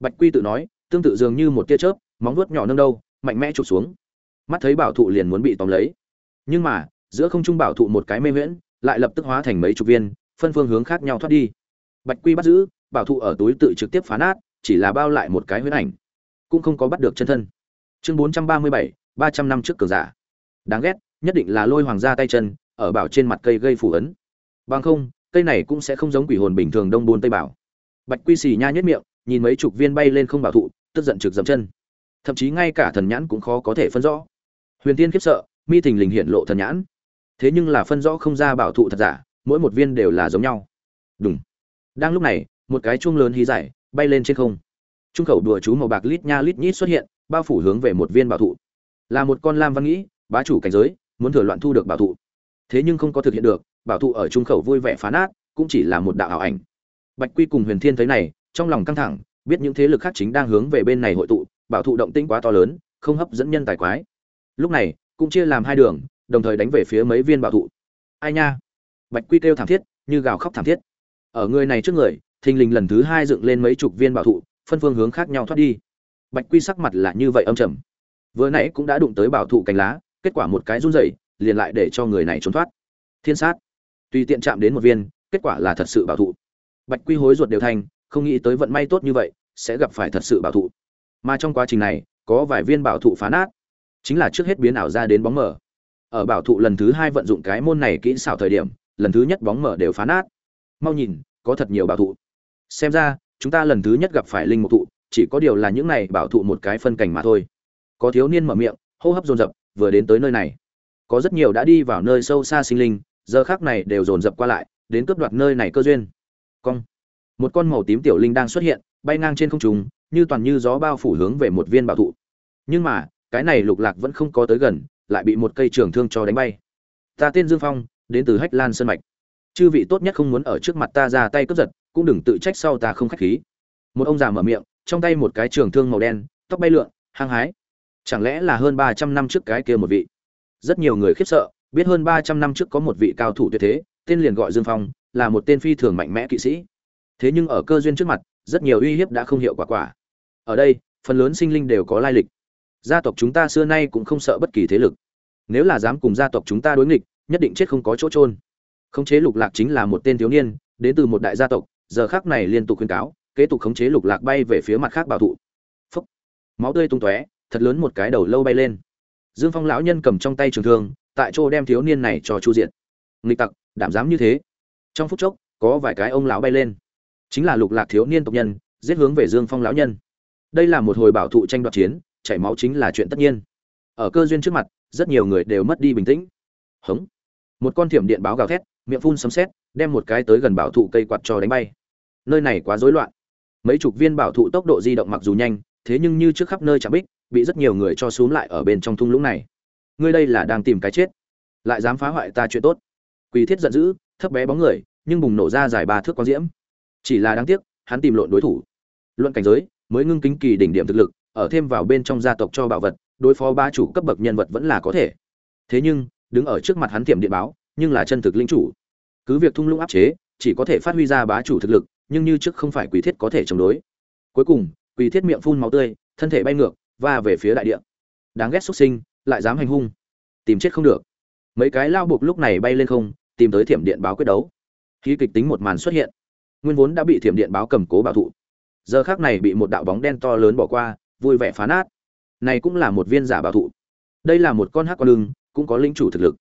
Bạch quy tự nói, tương tự dường như một tia chớp, móng vuốt nhỏ nâng đâu, mạnh mẽ chụp xuống. Mắt thấy bảo thụ liền muốn bị tóm lấy. Nhưng mà, giữa không trung bảo thụ một cái mê miễn lại lập tức hóa thành mấy chục viên, phân phương hướng khác nhau thoát đi. Bạch quy bắt giữ, bảo thụ ở túi tự trực tiếp phá nát chỉ là bao lại một cái huyễn ảnh, cũng không có bắt được chân thân. Chương bốn trăm ba mươi bảy, ba trăm năm trước cường giả. Đáng ghét, nhất định là lôi hoàng gia tay chân, ở bảo trên mặt cây gây phủ ấn. Bằng không, cây này cũng sẽ không giống quỷ hồn bình thường đông buôn tây bảo. Bạch quy xì nha nhất miệng, nhìn mấy chục viên bay lên không bảo thụ, tức giận trực dậm chân. Thậm chí ngay cả thần nhãn cũng khó có thể phân rõ. Huyền tiên khiếp sợ, mi thình lình hiện lộ thần nhãn. Thế nhưng là phân rõ không ra bảo thụ thật giả, mỗi một viên đều là giống nhau. Đúng đang lúc này, một cái chuông lớn hí giải bay lên trên không. Trung khẩu đùa chú màu bạc lít nha lít nhít xuất hiện, bao phủ hướng về một viên bảo thụ. Là một con lam văn nghĩ, bá chủ cảnh giới, muốn thừa loạn thu được bảo thụ. Thế nhưng không có thực hiện được, bảo thụ ở trung khẩu vui vẻ phá nát, cũng chỉ là một đạo ảo ảnh. Bạch quy cùng huyền thiên thấy này, trong lòng căng thẳng, biết những thế lực khác chính đang hướng về bên này hội tụ, bảo thụ động tĩnh quá to lớn, không hấp dẫn nhân tài quái. Lúc này, cũng chia làm hai đường, đồng thời đánh về phía mấy viên bảo thụ. Ai nha? Bạch quy kêu thảm thiết, như gào khóc thảm thiết. Ở người này trước người thình lình lần thứ hai dựng lên mấy chục viên bảo thụ, phân phương hướng khác nhau thoát đi. Bạch quy sắc mặt là như vậy âm trầm. Vừa nãy cũng đã đụng tới bảo thụ cành lá, kết quả một cái run rẩy, liền lại để cho người này trốn thoát. Thiên sát. Tùy tiện chạm đến một viên, kết quả là thật sự bảo thụ. Bạch quy hối ruột đều thành, không nghĩ tới vận may tốt như vậy, sẽ gặp phải thật sự bảo thụ. Mà trong quá trình này, có vài viên bảo thụ phá nát. Chính là trước hết biến ảo ra đến bóng mở ở bảo thụ lần thứ hai vận dụng cái môn này kỹ xảo thời điểm, lần thứ nhất bóng mở đều phá nát. Mau nhìn, có thật nhiều bảo thụ xem ra, chúng ta lần thứ nhất gặp phải linh mục thụ, chỉ có điều là những này bảo thụ một cái phân cảnh mà thôi. Có thiếu niên mở miệng, hô hấp dồn dập, vừa đến tới nơi này. Có rất nhiều đã đi vào nơi sâu xa sinh linh, giờ khác này đều dồn dập qua lại, đến cướp đoạt nơi này cơ duyên. Cong. Một con màu tím tiểu linh đang xuất hiện, bay ngang trên không trung, như toàn như gió bao phủ hướng về một viên bảo thụ. Nhưng mà, cái này lục lạc vẫn không có tới gần, lại bị một cây trường thương cho đánh bay. Ta tên dương phong, đến từ hách lan sơn mạch. Chư vị tốt nhất không muốn ở trước mặt ta ra tay cướp giật cũng đừng tự trách sau ta không khách khí. Một ông già mở miệng, trong tay một cái trường thương màu đen, tóc bay lượn, hăng hái. Chẳng lẽ là hơn ba trăm năm trước cái kia một vị? Rất nhiều người khiếp sợ, biết hơn ba trăm năm trước có một vị cao thủ tuyệt thế, tên liền gọi dương phong, là một tên phi thường mạnh mẽ kỵ sĩ. Thế nhưng ở cơ duyên trước mặt, rất nhiều uy hiếp đã không hiệu quả quả. Ở đây, phần lớn sinh linh đều có lai lịch. Gia tộc chúng ta xưa nay cũng không sợ bất kỳ thế lực. Nếu là dám cùng gia tộc chúng ta đối nghịch, nhất định chết không có chỗ trôn khống chế lục lạc chính là một tên thiếu niên, đến từ một đại gia tộc giờ khác này liên tục khuyên cáo, kế tục khống chế lục lạc bay về phía mặt khác bảo thụ. Phúc. Máu tươi tung tóe, thật lớn một cái đầu lâu bay lên. Dương phong lão nhân cầm trong tay trường thương, tại chỗ đem thiếu niên này cho chu diện nghịch tặc, đảm dám như thế. Trong phút chốc, có vài cái ông lão bay lên. Chính là lục lạc thiếu niên tộc nhân, giết hướng về dương phong lão nhân. Đây là một hồi bảo thụ tranh đoạt chiến, chảy máu chính là chuyện tất nhiên. Ở cơ duyên trước mặt, rất nhiều người đều mất đi bình tĩnh. Hống. Một con thiểm điện báo gào thét miệng phun sấm sét, đem một cái tới gần bảo thụ cây quạt cho đánh bay. Nơi này quá rối loạn. Mấy chục viên bảo thụ tốc độ di động mặc dù nhanh, thế nhưng như trước khắp nơi chạm bích, bị rất nhiều người cho xuống lại ở bên trong thung lũng này. Ngươi đây là đang tìm cái chết. Lại dám phá hoại ta chuyện tốt. Quỳ thiết giận dữ, thấp bé bóng người, nhưng bùng nổ ra dài ba thước quang diễm. Chỉ là đáng tiếc, hắn tìm lộn đối thủ. Luận cảnh giới, mới ngưng kính kỳ đỉnh điểm thực lực, ở thêm vào bên trong gia tộc cho bảo vật, đối phó ba chủ cấp bậc nhân vật vẫn là có thể. Thế nhưng, đứng ở trước mặt hắn tiệm điện báo nhưng là chân thực linh chủ. Cứ việc thung lũng áp chế, chỉ có thể phát huy ra bá chủ thực lực, nhưng như trước không phải quỷ thiết có thể chống đối. Cuối cùng, quỷ thiết miệng phun máu tươi, thân thể bay ngược và về phía đại địa. Đáng ghét xuất sinh, lại dám hành hung. Tìm chết không được. Mấy cái lao buộc lúc này bay lên không, tìm tới thiểm điện báo quyết đấu. Khi kịch tính một màn xuất hiện. Nguyên vốn đã bị thiểm điện báo cầm cố bảo thụ. Giờ khác này bị một đạo bóng đen to lớn bỏ qua, vui vẻ phá nát. Này cũng là một viên giả bảo thụ. Đây là một con hắc con lưng, cũng có linh chủ thực lực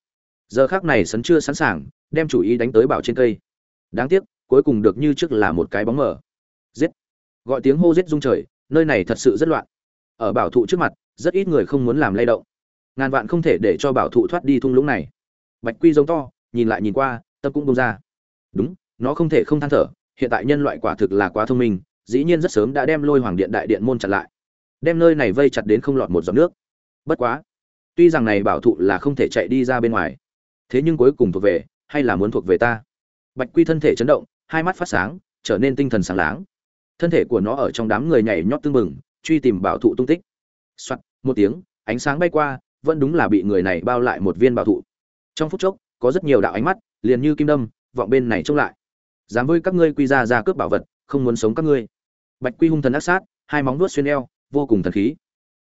giờ khác này sấn chưa sẵn sàng, đem chủ ý đánh tới bảo trên cây. Đáng tiếc, cuối cùng được như trước là một cái bóng mờ. Giết! Gọi tiếng hô giết rung trời, nơi này thật sự rất loạn. Ở bảo thụ trước mặt, rất ít người không muốn làm lay động. Ngàn vạn không thể để cho bảo thụ thoát đi thung lũng này. Bạch quy giống to, nhìn lại nhìn qua, tâm cũng bông ra. Đúng, nó không thể không than thở, hiện tại nhân loại quả thực là quá thông minh, dĩ nhiên rất sớm đã đem lôi hoàng điện đại điện môn chặt lại. Đem nơi này vây chặt đến không lọt một giọt nước. Bất quá, tuy rằng này bảo thụ là không thể chạy đi ra bên ngoài thế nhưng cuối cùng thuộc về, hay là muốn thuộc về ta? Bạch quy thân thể chấn động, hai mắt phát sáng, trở nên tinh thần sáng láng. Thân thể của nó ở trong đám người nhảy nhót tưng bừng, truy tìm bảo thụ tung tích. Soạt, một tiếng, ánh sáng bay qua, vẫn đúng là bị người này bao lại một viên bảo thụ. Trong phút chốc, có rất nhiều đạo ánh mắt, liền như kim đâm, vọng bên này trông lại. Dám với các ngươi quy ra ra cướp bảo vật, không muốn sống các ngươi. Bạch quy hung thần ác sát, hai móng vuốt xuyên eo, vô cùng thần khí.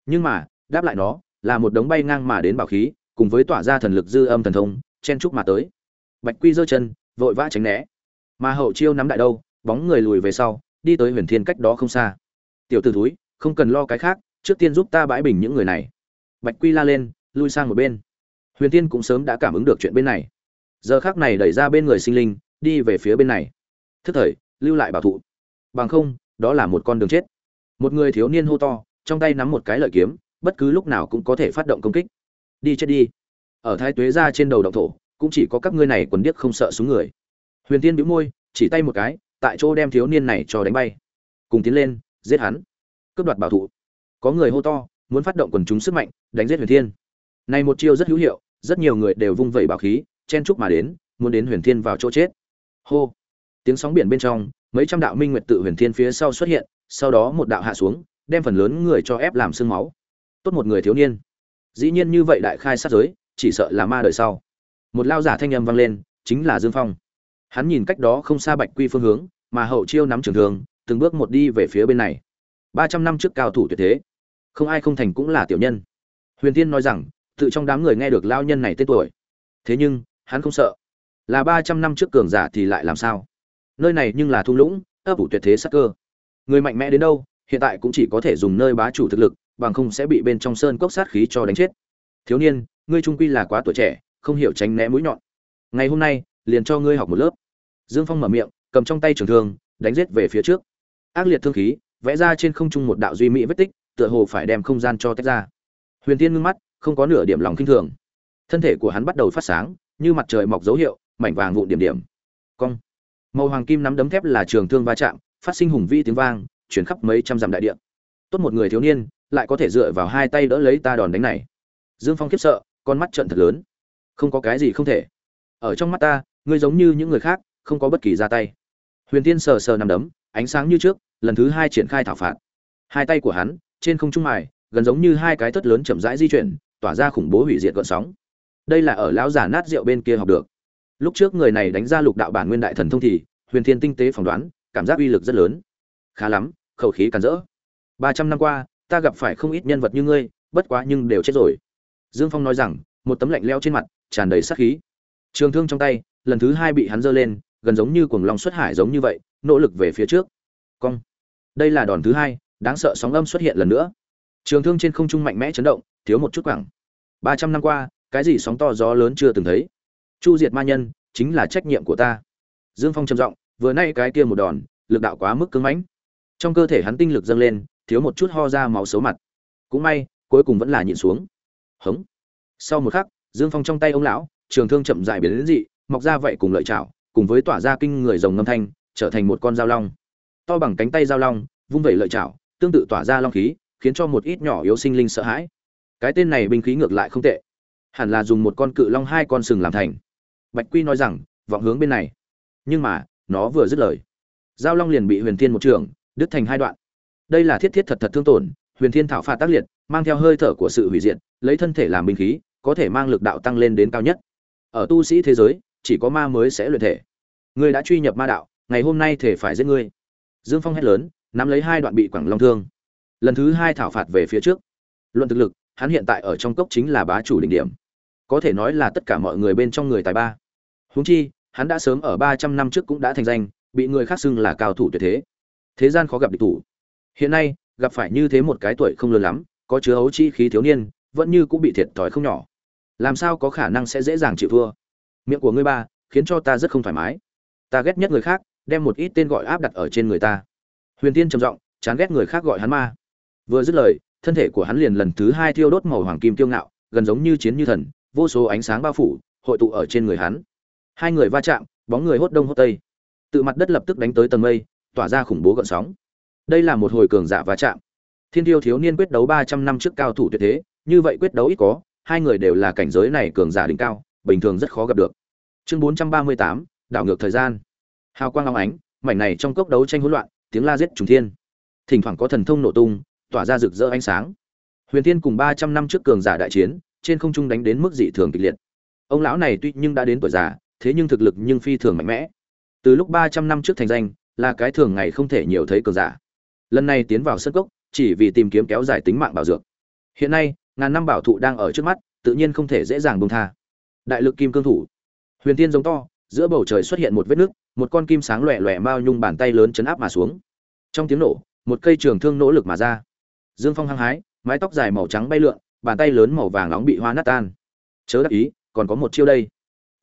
Nhưng mà, đáp lại nó, là một đống bay ngang mà đến bảo khí, cùng với tỏa ra thần lực dư âm thần thông chen chúc mà tới. Bạch quy giơ chân, vội vã tránh né. Mà hậu chiêu nắm đại đâu, bóng người lùi về sau, đi tới huyền thiên cách đó không xa. Tiểu t ử thúi, không cần lo cái khác, trước tiên giúp ta bãi bình những người này. Bạch quy la lên, lui sang một bên. Huyền thiên cũng sớm đã cảm ứng được chuyện bên này. Giờ khác này đẩy ra bên người sinh linh, đi về phía bên này. Thức thời, lưu lại bảo thụ. Bằng không, đó là một con đường chết. Một người thiếu niên hô to, trong tay nắm một cái lợi kiếm, bất cứ lúc nào cũng có thể phát động công kích. Đi chết đi ở thái tuế ra trên đầu động thổ, cũng chỉ có các ngươi này quần điếc không sợ xuống người. Huyền tiên bĩu môi, chỉ tay một cái, tại chỗ đem thiếu niên này cho đánh bay. Cùng tiến lên, giết hắn. Cướp đoạt bảo thụ. Có người hô to, muốn phát động quần chúng sức mạnh, đánh giết huyền thiên. Này một chiêu rất hữu hiệu, rất nhiều người đều vung vẩy bảo khí, chen chúc mà đến, muốn đến huyền thiên vào chỗ chết. Hô. Tiếng sóng biển bên trong, mấy trăm đạo minh nguyệt tự huyền thiên phía sau xuất hiện, sau đó một đạo hạ xuống, đem phần lớn người cho ép làm sương máu. Tốt một người thiếu niên. Dĩ nhiên như vậy đại khai sát giới chỉ sợ là ma đời sau. Một lao giả thanh âm vang lên, chính là dương phong. Hắn nhìn cách đó không xa bạch quy phương hướng, mà hậu chiêu nắm trường thường, từng bước một đi về phía bên này. Ba trăm năm trước cao thủ tuyệt thế. Không ai không thành cũng là tiểu nhân. Huyền tiên nói rằng, tự trong đám người nghe được lao nhân này tên tuổi. Thế nhưng, hắn không sợ. Là ba trăm năm trước cường giả thì lại làm sao? Nơi này nhưng là thung lũng, ấp ủ tuyệt thế sắc cơ. Người mạnh mẽ đến đâu, hiện tại cũng chỉ có thể dùng nơi bá chủ thực lực, bằng không sẽ bị bên trong sơn cốc sát khí cho đánh chết. Thiếu niên ngươi trung quy là quá tuổi trẻ, không hiểu tránh né mũi nhọn. Ngày hôm nay, liền cho ngươi học một lớp. Dương phong mở miệng, cầm trong tay trường thương, đánh giết về phía trước. Ác liệt thương khí, vẽ ra trên không trung một đạo duy mỹ vết tích, tựa hồ phải đem không gian cho tách ra. Huyền tiên ngưng mắt, không có nửa điểm lòng kinh thường. Thân thể của hắn bắt đầu phát sáng, như mặt trời mọc dấu hiệu, mảnh vàng vụn điểm điểm. Cong. Màu hoàng kim nắm đấm thép là trường thương va chạm, phát sinh hùng vĩ tiếng vang, chuyển khắp mấy trăm dặm đại địa. Tốt một người thiếu niên, lại có thể dựa vào hai tay đỡ lấy ta đòn đánh này. Dương phong khiếp sợ con mắt trận thật lớn. Không có cái gì không thể. Ở trong mắt ta, ngươi giống như những người khác, không có bất kỳ ra tay. Huyền tiên sờ sờ nằm đấm, ánh sáng như trước, lần thứ hai triển khai thảo phạt. Hai tay của hắn, trên không trung mài, gần giống như hai cái thất lớn chậm rãi di chuyển, tỏa ra khủng bố hủy diệt gợn sóng. Đây là ở lão giả nát rượu bên kia học được. Lúc trước người này đánh ra lục đạo bản nguyên đại thần thông thì, huyền thiên tinh tế phỏng đoán, cảm giác uy lực rất lớn. Khá lắm, khẩu khí càn rỡ. Ba trăm năm qua, ta gặp phải không ít nhân vật như ngươi, bất quá nhưng đều chết rồi dương phong nói rằng, một tấm lạnh leo trên mặt, tràn đầy sát khí. Trường thương trong tay, lần thứ hai bị hắn giơ lên, gần giống như cuồng long xuất hải giống như vậy, nỗ lực về phía trước. Cong. Đây là đòn thứ hai, đáng sợ sóng âm xuất hiện lần nữa. Trường thương trên không trung mạnh mẽ chấn động, thiếu một chút quẳng ba trăm năm qua, cái gì sóng to gió lớn chưa từng thấy? Chu diệt ma nhân, chính là trách nhiệm của ta. Dương phong trầm giọng, vừa nay cái kia một đòn, lực đạo quá mức cứng mãnh. Trong cơ thể hắn tinh lực dâng lên, thiếu một chút ho ra máu xấu mặt. Cũng may, cuối cùng vẫn là nhịn xuống hống. Sau một khắc, dương phong trong tay ông lão, trường thương chậm dại biến đến dị, mọc ra vậy cùng lợi chảo, cùng với tỏa ra kinh người rồng ngâm thanh, trở thành một con dao long. To bằng cánh tay dao long, vung vẩy lợi chảo, tương tự tỏa ra long khí, khiến cho một ít nhỏ yếu sinh linh sợ hãi. Cái tên này binh khí ngược lại không tệ. Hẳn là dùng một con cự long hai con sừng làm thành. Bạch quy nói rằng, vọng hướng bên này. Nhưng mà, nó vừa dứt lời. Giao long liền bị huyền thiên một trường, đứt thành hai đoạn. Đây là thiết thiết thật thật thương tổn huyền thiên thảo phạt tác liệt, mang theo hơi thở của sự hủy diệt, lấy thân thể làm binh khí, có thể mang lực đạo tăng lên đến cao nhất. Ở tu sĩ thế giới, chỉ có ma mới sẽ luyện thể. Ngươi đã truy nhập ma đạo, ngày hôm nay thể phải giết ngươi. Dương phong hét lớn, nắm lấy hai đoạn bị quẳng long thương. Lần thứ hai thảo phạt về phía trước. Luận thực lực, hắn hiện tại ở trong cốc chính là bá chủ đỉnh điểm. Có thể nói là tất cả mọi người bên trong người tài ba. Huống chi, hắn đã sớm ở ba trăm năm trước cũng đã thành danh, bị người khác xưng là cao thủ tuyệt thế. Thế gian khó gặp địch thủ. Hiện nay gặp phải như thế một cái tuổi không lớn lắm, có chứa ấu chi khí thiếu niên, vẫn như cũng bị thiệt thòi không nhỏ. Làm sao có khả năng sẽ dễ dàng chịu thua? Miệng của ngươi ba, khiến cho ta rất không thoải mái. Ta ghét nhất người khác, đem một ít tên gọi áp đặt ở trên người ta. Huyền tiên trầm giọng, chán ghét người khác gọi hắn ma. Vừa dứt lời, thân thể của hắn liền lần thứ hai thiêu đốt màu hoàng kim tiêu ngạo, gần giống như chiến như thần, vô số ánh sáng bao phủ, hội tụ ở trên người hắn. Hai người va chạm, bóng người hốt đông hốt tây. Tự mặt đất lập tức đánh tới tầng mây, tỏa ra khủng bố gợn sóng đây là một hồi cường giả va chạm. Thiên tiêu thiếu niên quyết đấu ba trăm năm trước cao thủ tuyệt thế, như vậy quyết đấu ít có, hai người đều là cảnh giới này cường giả đỉnh cao, bình thường rất khó gặp được. Chương bốn trăm ba mươi tám, đảo ngược thời gian. Hào quang long ánh, mảnh này trong cốc đấu tranh hỗn loạn, tiếng la giết trùng thiên. Thỉnh thoảng có thần thông nổ tung, tỏa ra rực rỡ ánh sáng. Huyền Thiên cùng ba trăm năm trước cường giả đại chiến, trên không trung đánh đến mức dị thường kịch liệt. Ông lão này tuy nhưng đã đến tuổi già, thế nhưng thực lực nhưng phi thường mạnh mẽ. Từ lúc ba trăm năm trước thành danh, là cái thường ngày không thể nhiều thấy cường giả lần này tiến vào sân cốc, chỉ vì tìm kiếm kéo dài tính mạng bảo dược. Hiện nay, ngàn năm bảo thụ đang ở trước mắt, tự nhiên không thể dễ dàng buông tha. Đại lực kim cương thủ. Huyền tiên giống to, giữa bầu trời xuất hiện một vết nứt một con kim sáng lòe lòe mao nhung bàn tay lớn chấn áp mà xuống. Trong tiếng nổ, một cây trường thương nỗ lực mà ra. Dương phong hăng hái, mái tóc dài màu trắng bay lượn, bàn tay lớn màu vàng nóng bị hoa nát tan. Chớ đắc ý, còn có một chiêu đây.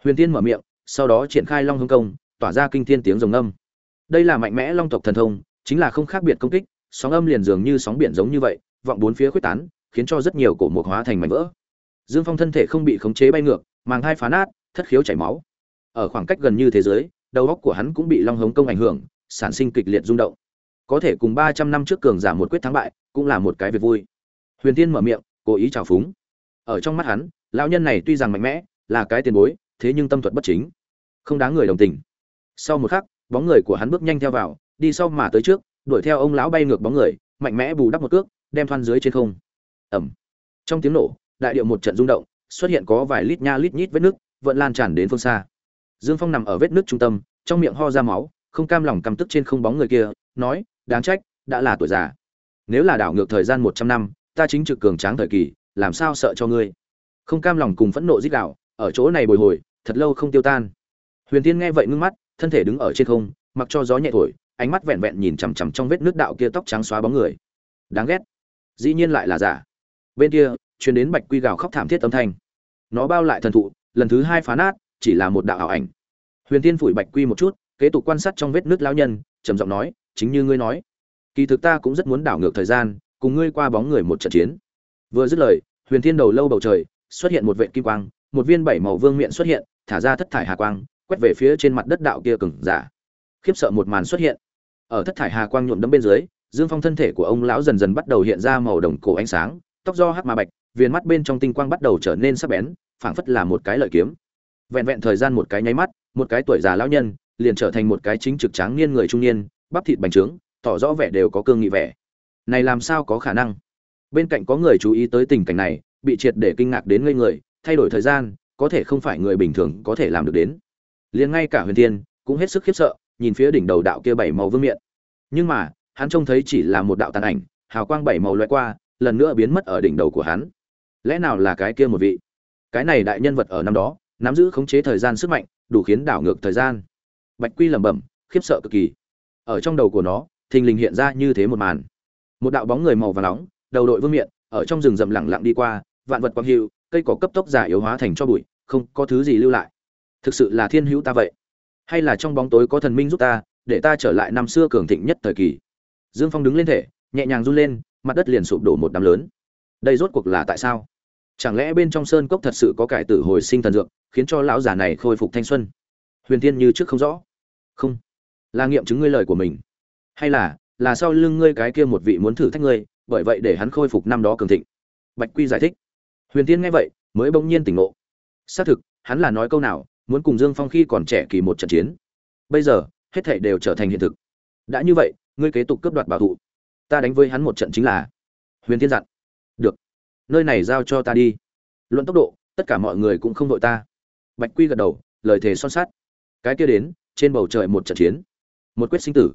Huyền tiên mở miệng, sau đó triển khai long hương công, tỏa ra kinh thiên tiếng rồng âm đây là mạnh mẽ long tộc thần thông chính là không khác biệt công kích, sóng âm liền dường như sóng biển giống như vậy, vọng bốn phía khuếch tán, khiến cho rất nhiều cổ mục hóa thành mảnh vỡ. Dương phong thân thể không bị khống chế bay ngược, màng hai phá nát, thất khiếu chảy máu. Ở khoảng cách gần như thế giới, đầu óc của hắn cũng bị long hống công ảnh hưởng, sản sinh kịch liệt rung động. Có thể cùng ba trăm năm trước cường giả một quyết thắng bại, cũng là một cái việc vui. Huyền tiên mở miệng, cố ý trào phúng. Ở trong mắt hắn, lão nhân này tuy rằng mạnh mẽ, là cái tiền bối, thế nhưng tâm thuật bất chính. Không đáng người đồng tình. Sau một khắc, bóng người của hắn bước nhanh theo vào đi sau mà tới trước, đuổi theo ông lão bay ngược bóng người, mạnh mẽ bù đắp một cước, đem thoăn dưới trên không. Ẩm trong tiếng nổ, đại điệu một trận rung động, xuất hiện có vài lít nha lít nhít vết nước, vẫn lan tràn đến phương xa. Dương phong nằm ở vết nước trung tâm, trong miệng ho ra máu, không cam lòng căm tức trên không bóng người kia, nói, đáng trách, đã là tuổi già. Nếu là đảo ngược thời gian một trăm năm, ta chính trực cường tráng thời kỳ, làm sao sợ cho ngươi? Không cam lòng cùng phẫn nộ dích đạo ở chỗ này bồi hồi, thật lâu không tiêu tan. Huyền tiên nghe vậy ngưng mắt, thân thể đứng ở trên không, mặc cho gió nhẹ thổi ánh mắt vẹn vẹn nhìn chằm chằm trong vết nước đạo kia tóc trắng xóa bóng người. Đáng ghét. Dĩ nhiên lại là giả. Bên kia, truyền đến bạch quy gào khóc thảm thiết âm thanh. Nó bao lại thần thụ, lần thứ hai phá nát, chỉ là một đạo ảo ảnh. Huyền tiên phủi bạch quy một chút, kế tục quan sát trong vết nước lão nhân, trầm giọng nói, chính như ngươi nói. Kỳ thực ta cũng rất muốn đảo ngược thời gian, cùng ngươi qua bóng người một trận chiến. Vừa dứt lời, huyền thiên đầu lâu bầu trời, xuất hiện một vệ kim quang, một viên bảy màu vương miện xuất hiện, thả ra thất thải hà quang, quét về phía trên mặt đất đạo kia cừng giả. Khiếp sợ một màn xuất hiện ở thất thải hà quang nhuộm đấm bên dưới, dương phong thân thể của ông lão dần dần bắt đầu hiện ra màu đồng cổ ánh sáng, tóc do hắc mà bạch, viền mắt bên trong tinh quang bắt đầu trở nên sắc bén, phảng phất là một cái lợi kiếm. Vẹn vẹn thời gian một cái nháy mắt, một cái tuổi già lão nhân, liền trở thành một cái chính trực tráng niên người trung niên, bắp thịt bành trướng, tỏ rõ vẻ đều có cương nghị vẻ. Này làm sao có khả năng? Bên cạnh có người chú ý tới tình cảnh này, bị triệt để kinh ngạc đến ngây người, thay đổi thời gian, có thể không phải người bình thường có thể làm được đến. Liền ngay cả huyền thiên cũng hết sức khiếp sợ nhìn phía đỉnh đầu đạo kia bảy màu vương miện. Nhưng mà, hắn trông thấy chỉ là một đạo tàn ảnh, hào quang bảy màu loại qua, lần nữa biến mất ở đỉnh đầu của hắn. Lẽ nào là cái kia một vị? Cái này đại nhân vật ở năm đó, nắm giữ khống chế thời gian sức mạnh, đủ khiến đảo ngược thời gian. Bạch quy lẩm bẩm, khiếp sợ cực kỳ. Ở trong đầu của nó, thình lình hiện ra như thế một màn. Một đạo bóng người màu vàng nóng, đầu đội vương miện, ở trong rừng rậm lặng lặng đi qua, vạn vật quang hiệu cây cỏ cấp tốc giả yếu hóa thành cho bụi, không có thứ gì lưu lại. Thực sự là thiên hữu ta vậy hay là trong bóng tối có thần minh giúp ta, để ta trở lại năm xưa cường thịnh nhất thời kỳ. Dương phong đứng lên thể, nhẹ nhàng run lên, mặt đất liền sụp đổ một đám lớn. Đây rốt cuộc là tại sao? Chẳng lẽ bên trong sơn cốc thật sự có cải tử hồi sinh thần dược, khiến cho lão già này khôi phục thanh xuân? Huyền tiên như trước không rõ. Không. Là nghiệm chứng ngươi lời của mình. Hay là là sau lưng ngươi cái kia một vị muốn thử thách ngươi, bởi vậy để hắn khôi phục năm đó cường thịnh? Bạch quy giải thích. Huyền tiên nghe vậy, mới bỗng nhiên tỉnh ngộ. Xác thực, hắn là nói câu nào muốn cùng dương phong khi còn trẻ kỳ một trận chiến. Bây giờ, hết thảy đều trở thành hiện thực. Đã như vậy, ngươi kế tục cướp đoạt bảo thụ. Ta đánh với hắn một trận chính là huyền tiên dặn. Được. Nơi này giao cho ta đi. Luận tốc độ, tất cả mọi người cũng không đội ta. Bạch quy gật đầu, lời thề son sắt. cái kia đến, trên bầu trời một trận chiến. Một quyết sinh tử.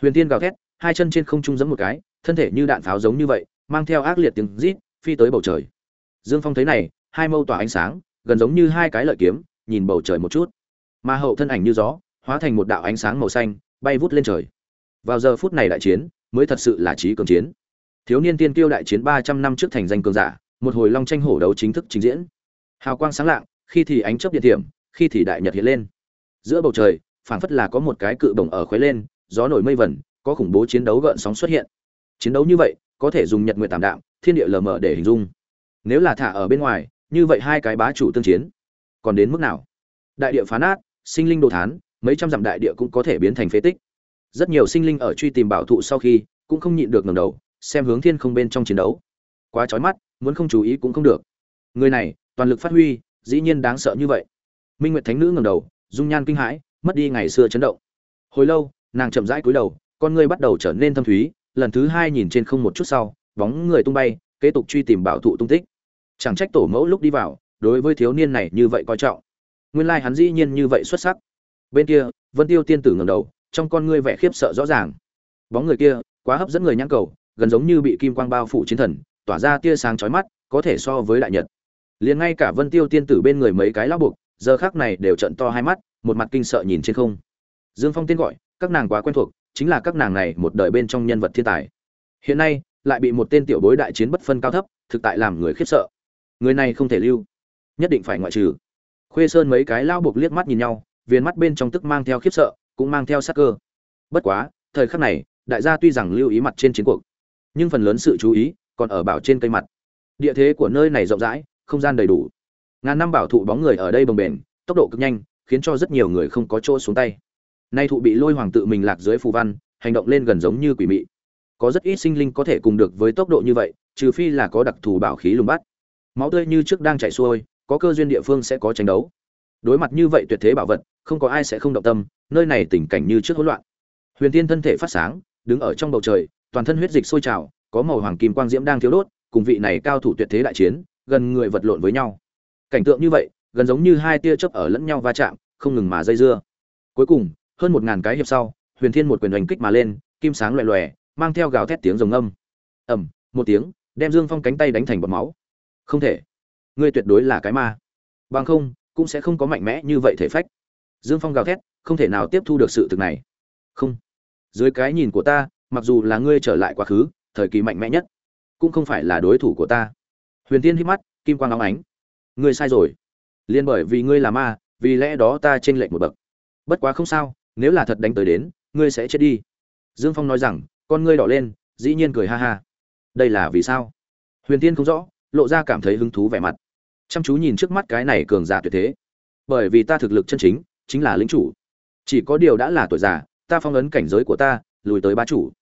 Huyền tiên gào thét, hai chân trên không trung giẫm một cái, thân thể như đạn pháo giống như vậy, mang theo ác liệt tiếng rít, phi tới bầu trời. Dương phong thấy này, hai mâu tỏa ánh sáng, gần giống như hai cái lợi kiếm nhìn bầu trời một chút. Mà hậu thân ảnh như gió, hóa thành một đạo ánh sáng màu xanh, bay vút lên trời. Vào giờ phút này đại chiến, mới thật sự là trí cường chiến. Thiếu niên tiên kiêu đại chiến ba trăm năm trước thành danh cường giả, một hồi long tranh hổ đấu chính thức trình diễn. Hào quang sáng lạng, khi thì ánh chớp điện điểm khi thì đại nhật hiện lên. Giữa bầu trời, phảng phất là có một cái cự bổng ở khuấy lên, gió nổi mây vẩn, có khủng bố chiến đấu gợn sóng xuất hiện. Chiến đấu như vậy, có thể dùng nhật nguyện tạm đạm, thiên địa lờ mờ để hình dung. Nếu là thả ở bên ngoài, như vậy hai cái bá chủ tương chiến còn đến mức nào? Đại địa phá nát, sinh linh đồ thán, mấy trăm dặm đại địa cũng có thể biến thành phế tích. Rất nhiều sinh linh ở truy tìm bảo thụ sau khi cũng không nhịn được ngẩng đầu, xem hướng thiên không bên trong chiến đấu. Quá chói mắt, muốn không chú ý cũng không được. Người này, toàn lực phát huy, dĩ nhiên đáng sợ như vậy. Minh nguyệt thánh nữ ngẩng đầu, dung nhan kinh hãi, mất đi ngày xưa chấn động. Hồi lâu, nàng chậm rãi cúi đầu, con ngươi bắt đầu trở nên thâm thúy, lần thứ hai nhìn trên không một chút sau, bóng người tung bay, kế tục truy tìm bảo thụ tung tích. Chẳng trách tổ mẫu lúc đi vào đối với thiếu niên này như vậy coi trọng. Nguyên lai hắn dĩ nhiên như vậy xuất sắc. Bên kia, vân tiêu tiên tử ngẩng đầu, trong con ngươi vẻ khiếp sợ rõ ràng. Bóng người kia, quá hấp dẫn người nhãn cầu, gần giống như bị kim quang bao phủ chiến thần, tỏa ra tia sáng chói mắt, có thể so với đại nhật. Liền ngay cả vân tiêu tiên tử bên người mấy cái lão buộc, giờ khác này đều trận to hai mắt, một mặt kinh sợ nhìn trên không. Dương phong tiên gọi, các nàng quá quen thuộc, chính là các nàng này một đời bên trong nhân vật thiên tài. Hiện nay, lại bị một tên tiểu bối đại chiến bất phân cao thấp, thực tại làm người khiếp sợ. Người này không thể lưu nhất định phải ngoại trừ. Khuê sơn mấy cái lao buộc liếc mắt nhìn nhau viên mắt bên trong tức mang theo khiếp sợ, cũng mang theo sắc cơ. Bất quá, thời khắc này, đại gia tuy rằng lưu ý mặt trên chiến cuộc, nhưng phần lớn sự chú ý còn ở bảo trên cây mặt. Địa thế của nơi này rộng rãi, không gian đầy đủ. Ngàn năm bảo thụ bóng người ở đây bồng bềnh, tốc độ cực nhanh, khiến cho rất nhiều người không có chỗ xuống tay. Nay thụ bị lôi hoàng tự mình lạc dưới phù văn, hành động lên gần giống như quỷ mị. Có rất ít sinh linh có thể cùng được với tốc độ như vậy, trừ phi là có đặc thù bảo khí lùng bắt. Máu tươi như trước đang chảy xuôi có cơ duyên địa phương sẽ có tranh đấu. Đối mặt như vậy tuyệt thế bảo vật, không có ai sẽ không động tâm, nơi này tình cảnh như trước hỗn loạn. Huyền tiên thân thể phát sáng, đứng ở trong bầu trời, toàn thân huyết dịch sôi trào, có màu hoàng kim quang diễm đang thiếu đốt, cùng vị này cao thủ tuyệt thế đại chiến, gần người vật lộn với nhau. Cảnh tượng như vậy, gần giống như hai tia chớp ở lẫn nhau va chạm, không ngừng mà dây dưa. Cuối cùng, hơn một ngàn cái hiệp sau, huyền thiên một quyền đánh kích mà lên, kim sáng loè loè, mang theo gào thét tiếng rồng âm. Ầm, một tiếng, đem dương phong cánh tay đánh thành bọt máu. Không thể ngươi tuyệt đối là cái ma. Bằng không, cũng sẽ không có mạnh mẽ như vậy thể phách. Dương phong gào thét, không thể nào tiếp thu được sự thực này. Không. Dưới cái nhìn của ta, mặc dù là ngươi trở lại quá khứ, thời kỳ mạnh mẽ nhất, cũng không phải là đối thủ của ta. Huyền tiên hít mắt, kim quang óng ánh. Ngươi sai rồi. Liên bởi vì ngươi là ma, vì lẽ đó ta chênh lệch một bậc. Bất quá không sao, nếu là thật đánh tới đến, ngươi sẽ chết đi. Dương phong nói rằng, con ngươi đỏ lên, dĩ nhiên cười ha ha. Đây là vì sao? Huyền tiên không rõ, lộ ra cảm thấy hứng thú vẻ mặt chăm chú nhìn trước mắt cái này cường giả tuyệt thế. Bởi vì ta thực lực chân chính chính là lính chủ. Chỉ có điều đã là tuổi già, ta phong ấn cảnh giới của ta, lùi tới bá chủ.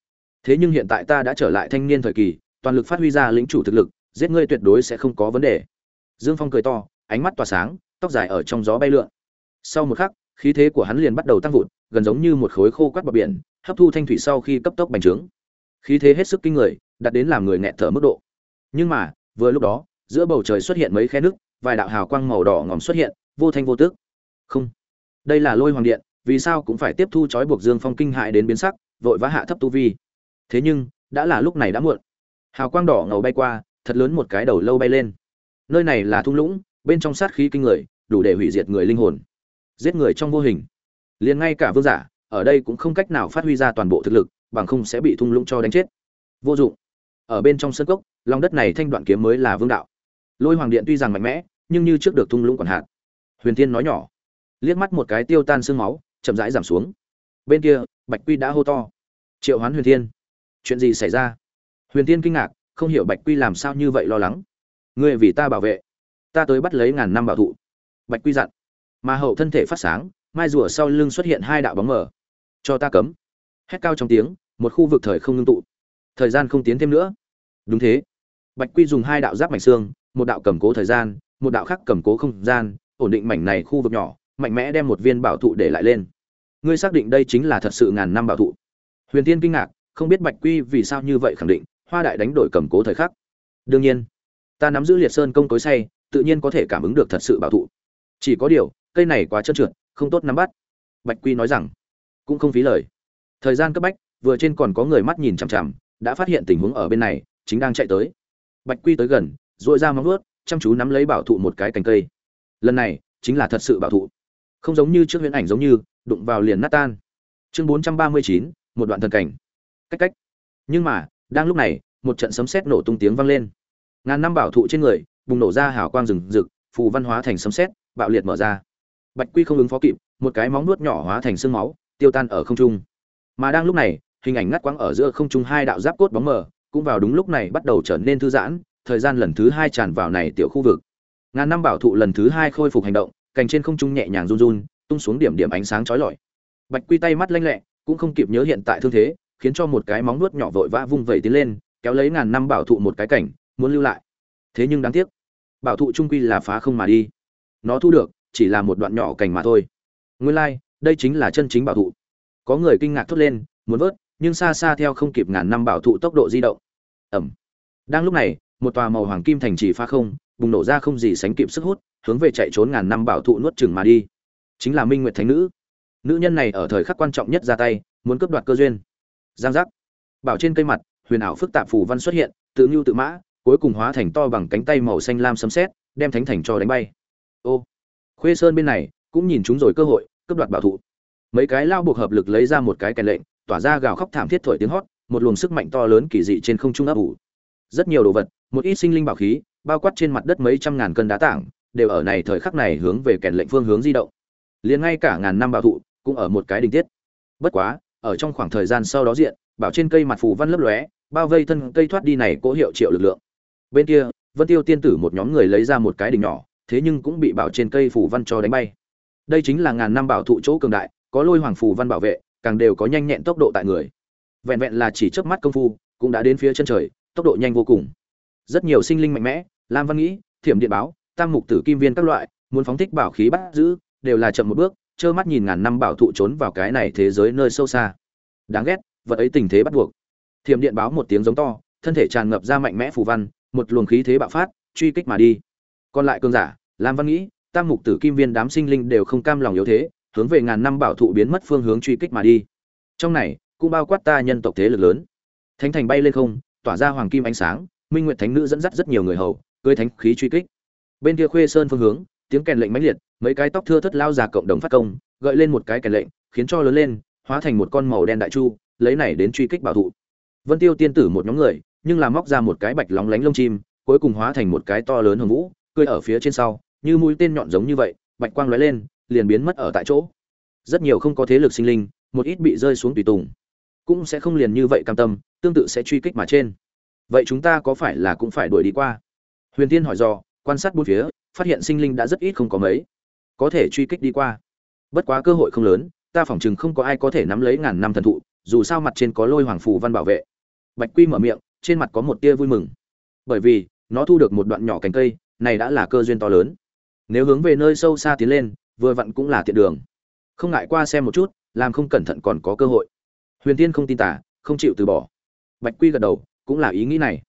Thế nhưng hiện tại ta đã trở lại thanh niên thời kỳ, toàn lực phát huy ra lính chủ thực lực, giết ngươi tuyệt đối sẽ không có vấn đề. Dương phong cười to, ánh mắt tỏa sáng, tóc dài ở trong gió bay lượn. Sau một khắc, khí thế của hắn liền bắt đầu tăng vụt, gần giống như một khối khô quát bờ biển, hấp thu thanh thủy sau khi cấp tốc bành trướng. Khí thế hết sức kinh người, đạt đến làm người nghẹt thở mức độ. Nhưng mà, vừa lúc đó giữa bầu trời xuất hiện mấy khe nước, vài đạo hào quang màu đỏ ngòm xuất hiện, vô thanh vô tước không, đây là lôi hoàng điện, vì sao cũng phải tiếp thu trói buộc dương phong kinh hại đến biến sắc, vội vã hạ thấp tu vi. Thế nhưng, đã là lúc này đã muộn. Hào quang đỏ ngầu bay qua, thật lớn một cái đầu lâu bay lên. Nơi này là thung lũng, bên trong sát khí kinh người, đủ để hủy diệt người linh hồn, giết người trong vô hình. Liền ngay cả vương giả, ở đây cũng không cách nào phát huy ra toàn bộ thực lực, bằng không sẽ bị thung lũng cho đánh chết. Vô dụng. Ở bên trong sân cốc, lòng đất này thanh đoạn kiếm mới là vương đạo lôi hoàng điện tuy rằng mạnh mẽ, nhưng như trước được thung lũng còn hạn. Huyền Thiên nói nhỏ, liếc mắt một cái tiêu tan sương máu, chậm rãi giảm xuống. Bên kia, bạch quy đã hô to, triệu hoán huyền thiên, chuyện gì xảy ra? Huyền Thiên kinh ngạc, không hiểu bạch quy làm sao như vậy lo lắng. Ngươi vì ta bảo vệ, ta tới bắt lấy ngàn năm bảo thụ. Bạch quy dặn, mà hậu thân thể phát sáng, mai rùa sau lưng xuất hiện hai đạo bóng mờ. Cho ta cấm. Hét cao trong tiếng, một khu vực thời không ngưng tụ. Thời gian không tiến thêm nữa. Đúng thế. Bạch quy dùng hai đạo giáp mảnh xương một đạo cầm cố thời gian, một đạo khác cầm cố không gian, ổn định mảnh này khu vực nhỏ, mạnh mẽ đem một viên bảo thụ để lại lên. Ngươi xác định đây chính là thật sự ngàn năm bảo thụ. Huyền tiên kinh ngạc, không biết bạch quy vì sao như vậy khẳng định, hoa đại đánh đổi cầm cố thời khắc. Đương nhiên, ta nắm giữ liệt sơn công tối say, tự nhiên có thể cảm ứng được thật sự bảo thụ. Chỉ có điều, cây này quá trơn trượt, không tốt nắm bắt. Bạch quy nói rằng, cũng không phí lời. Thời gian cấp bách, vừa trên còn có người mắt nhìn chằm chằm, đã phát hiện tình huống ở bên này, chính đang chạy tới. Bạch quy tới gần dội ra móng vuốt, chăm chú nắm lấy bảo thụ một cái cành cây. Lần này, chính là thật sự bảo thụ. Không giống như trước huyễn ảnh giống như, đụng vào liền nát tan. Chương bốn trăm ba mươi chín, một đoạn thần cảnh. Cách cách. Nhưng mà, đang lúc này, một trận sấm sét nổ tung tiếng vang lên. Ngàn năm bảo thụ trên người, bùng nổ ra hào quang rừng rực, phù văn hóa thành sấm sét, bạo liệt mở ra. Bạch quy không ứng phó kịp, một cái móng nuốt nhỏ hóa thành xương máu, tiêu tan ở không trung. Mà đang lúc này, hình ảnh ngắt quãng ở giữa không trung hai đạo giáp cốt bóng mờ, cũng vào đúng lúc này bắt đầu trở nên thư giãn thời gian lần thứ hai tràn vào này tiểu khu vực. Ngàn năm bảo thụ lần thứ hai khôi phục hành động cành trên không trung nhẹ nhàng run run tung xuống điểm điểm ánh sáng chói lọi. Bạch quy tay mắt lanh lẹ cũng không kịp nhớ hiện tại thương thế khiến cho một cái móng nuốt nhỏ vội vã vung vẩy tiến lên kéo lấy ngàn năm bảo thụ một cái cảnh muốn lưu lại. Thế nhưng đáng tiếc bảo thụ trung quy là phá không mà đi. Nó thu được chỉ là một đoạn nhỏ cành mà thôi. Nguyên lai、like, đây chính là chân chính bảo thụ. Có người kinh ngạc thốt lên muốn vớt nhưng xa xa theo không kịp ngàn năm bảo thụ tốc độ di động. Ẩm. Đang lúc này một tòa màu hoàng kim thành trì pha không, bùng nổ ra không gì sánh kịp sức hút, hướng về chạy trốn ngàn năm bảo thụ nuốt chừng mà đi. Chính là minh nguyệt thánh nữ. Nữ nhân này ở thời khắc quan trọng nhất ra tay, muốn cướp đoạt cơ duyên. Giang giác. Bảo trên cây mặt, huyền ảo phức tạp phù văn xuất hiện, tự ngưu tự mã, cuối cùng hóa thành to bằng cánh tay màu xanh lam sấm sét, đem thánh thành cho đánh bay. Ô. Khuê sơn bên này, cũng nhìn chúng rồi cơ hội, cướp đoạt bảo thụ. Mấy cái lao buộc hợp lực lấy ra một cái kèn lệnh, tỏa ra gào khóc thảm thiết thổi tiếng hót, một luồng sức mạnh to lớn kỳ dị trên không trung ấp ủ. Rất nhiều đồ vật một ít sinh linh bảo khí, bao quát trên mặt đất mấy trăm ngàn cân đá tảng, đều ở này thời khắc này hướng về kèn lệnh phương hướng di động. Liền ngay cả ngàn năm bảo thụ, cũng ở một cái đình tiết. Bất quá, ở trong khoảng thời gian sau đó diện, bảo trên cây mặt phù văn lấp lóe, bao vây thân cây thoát đi này cố hiệu triệu lực lượng. Bên kia, vân tiêu tiên tử một nhóm người lấy ra một cái đỉnh nhỏ, thế nhưng cũng bị bảo trên cây phù văn cho đánh bay. Đây chính là ngàn năm bảo thụ chỗ cường đại, có lôi hoàng phù văn bảo vệ, càng đều có nhanh nhẹn tốc độ tại người. Vẹn vẹn là chỉ chớp mắt công phu, cũng đã đến phía chân trời, tốc độ nhanh vô cùng rất nhiều sinh linh mạnh mẽ, lam văn nghĩ, thiểm điện báo, tam mục tử kim viên các loại, muốn phóng thích bảo khí bắt giữ, đều là chậm một bước, trơ mắt nhìn ngàn năm bảo thụ trốn vào cái này thế giới nơi sâu xa. Đáng ghét, vật ấy tình thế bắt buộc. Thiểm điện báo một tiếng giống to, thân thể tràn ngập ra mạnh mẽ phù văn, một luồng khí thế bạo phát, truy kích mà đi. Còn lại cương giả, lam văn nghĩ, tam mục tử kim viên đám sinh linh đều không cam lòng yếu thế, hướng về ngàn năm bảo thụ biến mất phương hướng truy kích mà đi. Trong này, cũng bao quát ta nhân tộc thế lực lớn. Thánh thành bay lên không, tỏa ra hoàng kim ánh sáng minh nguyệt thánh nữ dẫn dắt rất nhiều người hầu, cưới thánh khí truy kích. Bên kia khuê sơn phương hướng, tiếng kèn lệnh mãnh liệt, mấy cái tóc thưa thất lao già cộng đồng phát công, gợi lên một cái kèn lệnh, khiến cho lớn lên, hóa thành một con màu đen đại chu, lấy này đến truy kích bảo thụ. Vân tiêu tiên tử một nhóm người, nhưng làm móc ra một cái bạch lóng lánh lông chim, cuối cùng hóa thành một cái to lớn hồng vũ, cưỡi ở phía trên sau, như mũi tên nhọn giống như vậy, bạch quang lóe lên, liền biến mất ở tại chỗ. Rất nhiều không có thế lực sinh linh, một ít bị rơi xuống tùy tùng, cũng sẽ không liền như vậy cam tâm, tương tự sẽ truy kích mà trên vậy chúng ta có phải là cũng phải đuổi đi qua? Huyền tiên hỏi dò, quan sát bốn phía phát hiện sinh linh đã rất ít không có mấy. Có thể truy kích đi qua. Bất quá cơ hội không lớn ta phỏng chừng không có ai có thể nắm lấy ngàn năm thần thụ dù sao mặt trên có lôi hoàng phù văn bảo vệ. Bạch quy mở miệng trên mặt có một tia vui mừng. Bởi vì nó thu được một đoạn nhỏ cành cây này đã là cơ duyên to lớn. Nếu hướng về nơi sâu xa tiến lên vừa vặn cũng là tiện đường. Không ngại qua xem một chút làm không cẩn thận còn có cơ hội. Huyền tiên không tin tả không chịu từ bỏ. Bạch quy gật đầu cũng là ý nghĩ này.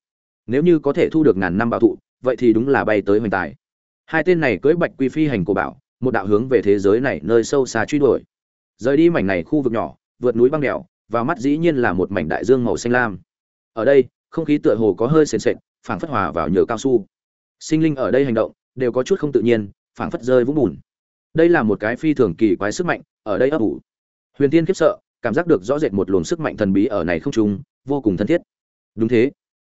Nếu như có thể thu được ngàn năm bảo thụ, vậy thì đúng là bay tới hoành tài. Hai tên này cưỡi bạch quy phi hành của bảo, một đạo hướng về thế giới này nơi sâu xa truy đuổi. Rời đi mảnh này khu vực nhỏ, vượt núi băng đèo, và mắt dĩ nhiên là một mảnh đại dương màu xanh lam. Ở đây, không khí tựa hồ có hơi sền sệt, phảng phất hòa vào nhựa cao su. Sinh linh ở đây hành động, đều có chút không tự nhiên, phảng phất rơi vũng bùn. Đây là một cái phi thường kỳ quái sức mạnh, ở đây ấp ủ. Huyền tiên khiếp sợ, cảm giác được rõ rệt một luồng sức mạnh thần bí ở này không trung, vô cùng thân thiết đúng thế.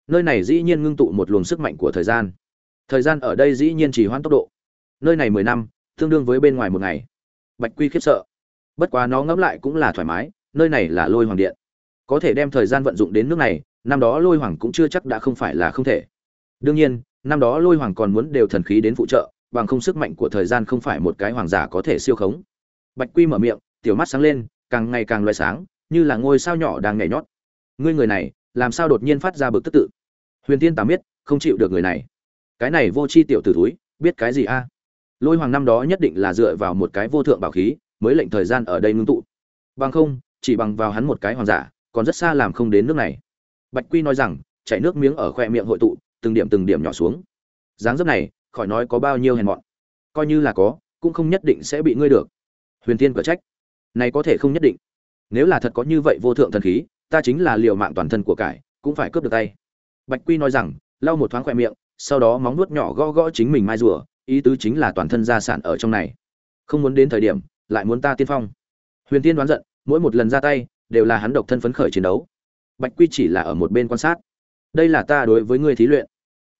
Nơi này dĩ nhiên ngưng tụ một luồng sức mạnh của thời gian. Thời gian ở đây dĩ nhiên chỉ hoãn tốc độ. Nơi này mười năm, tương đương với bên ngoài một ngày. Bạch quy khiếp sợ. Bất quá nó ngẫm lại cũng là thoải mái, nơi này là lôi hoàng điện. Có thể đem thời gian vận dụng đến nước này, năm đó lôi hoàng cũng chưa chắc đã không phải là không thể. Đương nhiên, năm đó lôi hoàng còn muốn đều thần khí đến phụ trợ, bằng không sức mạnh của thời gian không phải một cái hoàng giả có thể siêu khống. Bạch quy mở miệng, tiểu mắt sáng lên, càng ngày càng loay sáng, như là ngôi sao nhỏ đang nhảy nhót. Ngươi người này làm sao đột nhiên phát ra bực tức tự? Huyền tiên tám biết không chịu được người này. Cái này vô chi tiểu tử túi biết cái gì a? Lôi hoàng năm đó nhất định là dựa vào một cái vô thượng bảo khí, mới lệnh thời gian ở đây ngưng tụ. Bằng không, chỉ bằng vào hắn một cái hoàng giả, còn rất xa làm không đến nước này. Bạch quy nói rằng, chảy nước miếng ở khoe miệng hội tụ, từng điểm từng điểm nhỏ xuống. Dáng dấp này, khỏi nói có bao nhiêu hèn mọn. Coi như là có, cũng không nhất định sẽ bị ngươi được. Huyền tiên cở trách. Này có thể không nhất định. Nếu là thật có như vậy vô thượng thần khí ta chính là liều mạng toàn thân của cải, cũng phải cướp được tay. Bạch quy nói rằng, lau một thoáng khoe miệng, sau đó móng nuốt nhỏ gõ gõ chính mình mai rùa, ý tứ chính là toàn thân gia sản ở trong này. Không muốn đến thời điểm, lại muốn ta tiên phong. Huyền tiên đoán giận, mỗi một lần ra tay, đều là hắn độc thân phấn khởi chiến đấu. Bạch quy chỉ là ở một bên quan sát. Đây là ta đối với ngươi thí luyện.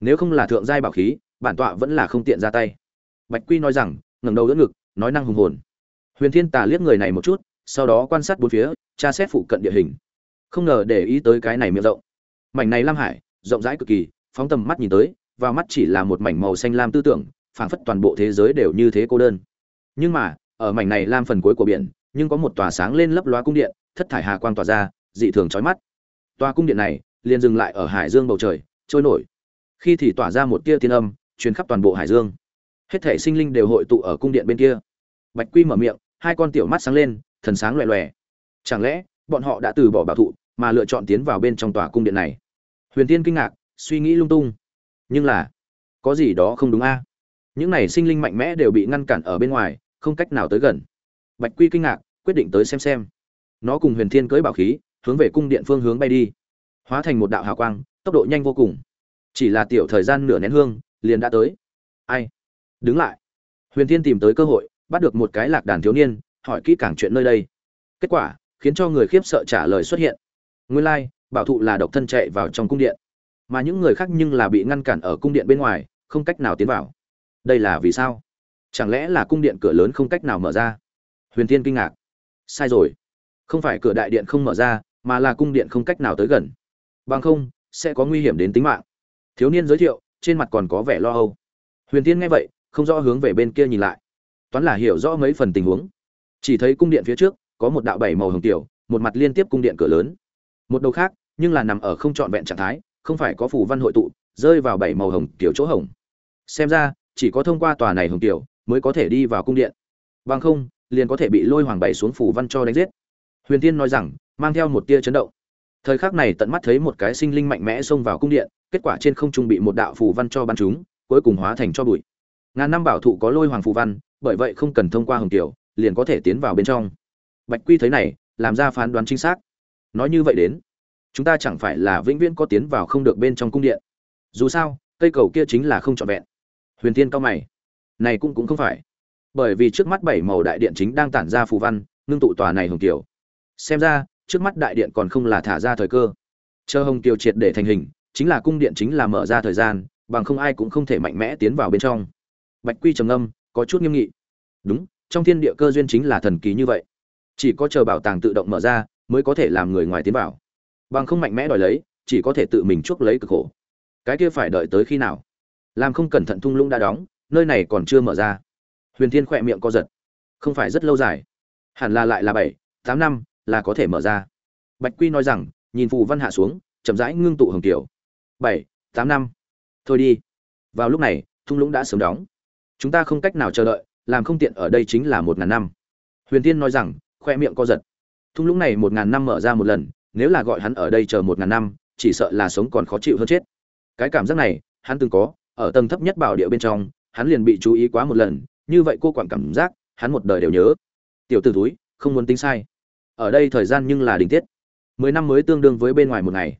Nếu không là thượng giai bảo khí, bản tọa vẫn là không tiện ra tay. Bạch quy nói rằng, ngẩng đầu đỡ ngực, nói năng hùng hồn. Huyền thiên tà liếc người này một chút, sau đó quan sát bốn phía, tra xét phụ cận địa hình không ngờ để ý tới cái này miệng rộng. Mảnh này lam hải, rộng rãi cực kỳ, phóng tầm mắt nhìn tới vào mắt chỉ là một mảnh màu xanh lam tư tưởng, phảng phất toàn bộ thế giới đều như thế cô đơn. Nhưng mà, ở mảnh này lam phần cuối của biển, nhưng có một tòa sáng lên lấp loá cung điện, thất thải hà quang tỏa ra, dị thường chói mắt. Tòa cung điện này liền dừng lại ở hải dương bầu trời, trôi nổi. Khi thì tỏa ra một tia tiên âm, truyền khắp toàn bộ hải dương. Hết thể sinh linh đều hội tụ ở cung điện bên kia. Bạch quy mở miệng, hai con tiểu mắt sáng lên, thần sáng loè loè. Chẳng lẽ, bọn họ đã từ bỏ bảo thụ mà lựa chọn tiến vào bên trong tòa cung điện này. Huyền tiên kinh ngạc, suy nghĩ lung tung. Nhưng là, có gì đó không đúng a? Những này sinh linh mạnh mẽ đều bị ngăn cản ở bên ngoài, không cách nào tới gần. Bạch quy kinh ngạc, quyết định tới xem xem. Nó cùng huyền thiên cưỡi bảo khí, hướng về cung điện phương hướng bay đi. Hóa thành một đạo hào quang, tốc độ nhanh vô cùng. Chỉ là tiểu thời gian nửa nén hương, liền đã tới. Ai? Đứng lại. Huyền thiên tìm tới cơ hội, bắt được một cái lạc đàn thiếu niên, hỏi kỹ càng chuyện nơi đây. Kết quả, khiến cho người khiếp sợ trả lời xuất hiện nguyên lai、like, bảo thụ là độc thân chạy vào trong cung điện. Mà những người khác nhưng là bị ngăn cản ở cung điện bên ngoài không cách nào tiến vào. Đây là vì sao? Chẳng lẽ là cung điện cửa lớn không cách nào mở ra? Huyền tiên kinh ngạc. Sai rồi. Không phải cửa đại điện không mở ra mà là cung điện không cách nào tới gần. Bằng không sẽ có nguy hiểm đến tính mạng. Thiếu niên giới thiệu trên mặt còn có vẻ lo âu. Huyền tiên nghe vậy không rõ hướng về bên kia nhìn lại. Toán là hiểu rõ mấy phần tình huống. Chỉ thấy cung điện phía trước có một đạo bảy màu hồng tiểu một mặt liên tiếp cung điện cửa lớn một đầu khác, nhưng là nằm ở không trọn vẹn trạng thái, không phải có phù văn hội tụ, rơi vào bảy màu hồng tiểu chỗ hồng. Xem ra, chỉ có thông qua tòa này hồng tiểu mới có thể đi vào cung điện. Bằng không, liền có thể bị lôi hoàng bảy xuống phù văn cho đánh giết. Huyền tiên nói rằng, mang theo một tia chấn động. Thời khắc này tận mắt thấy một cái sinh linh mạnh mẽ xông vào cung điện, kết quả trên không trung bị một đạo phù văn cho bắn chúng cuối cùng hóa thành cho bụi. Ngàn năm bảo thụ có lôi hoàng phù văn, bởi vậy không cần thông qua hồng tiểu liền có thể tiến vào bên trong. Bạch quy thấy này, làm ra phán đoán chính xác nói như vậy đến, chúng ta chẳng phải là vĩnh viễn có tiến vào không được bên trong cung điện. Dù sao, cây cầu kia chính là không trọn vẹn. Huyền tiên cao mày. Này cũng cũng không phải. Bởi vì trước mắt bảy màu đại điện chính đang tản ra phù văn, ngưng tụ tòa này hồng kiều. Xem ra, trước mắt đại điện còn không là thả ra thời cơ. Chờ hồng kiều triệt để thành hình, chính là cung điện chính là mở ra thời gian, bằng không ai cũng không thể mạnh mẽ tiến vào bên trong. Bạch quy trầm âm có chút nghiêm nghị. Đúng, trong thiên địa cơ duyên chính là thần kỳ như vậy. Chỉ có chờ bảo tàng tự động mở ra mới có thể làm người ngoài tiến vào. Bằng không mạnh mẽ đòi lấy, chỉ có thể tự mình chuốc lấy cực khổ. Cái kia phải đợi tới khi nào? Làm không cẩn thận thung lũng đã đóng, nơi này còn chưa mở ra. Huyền thiên khỏe miệng co giật. Không phải rất lâu dài. Hẳn là lại là bảy, tám năm là có thể mở ra. Bạch quy nói rằng, nhìn phù văn hạ xuống, chậm rãi ngưng tụ hồng tiểu bảy, tám năm. Thôi đi. Vào lúc này, thung lũng đã sớm đóng. Chúng ta không cách nào chờ đợi, làm không tiện ở đây chính là một ngàn năm. Huyền tiên nói rằng khoe miệng co giật thung lũng này một ngàn năm mở ra một lần, nếu là gọi hắn ở đây chờ một ngàn năm, chỉ sợ là sống còn khó chịu hơn chết. Cái cảm giác này, hắn từng có, ở tầng thấp nhất bảo địa bên trong, hắn liền bị chú ý quá một lần, như vậy cô quản cảm giác, hắn một đời đều nhớ. Tiểu t ử túi không muốn tính sai. Ở đây thời gian nhưng là đình tiết. Mười năm mới tương đương với bên ngoài một ngày.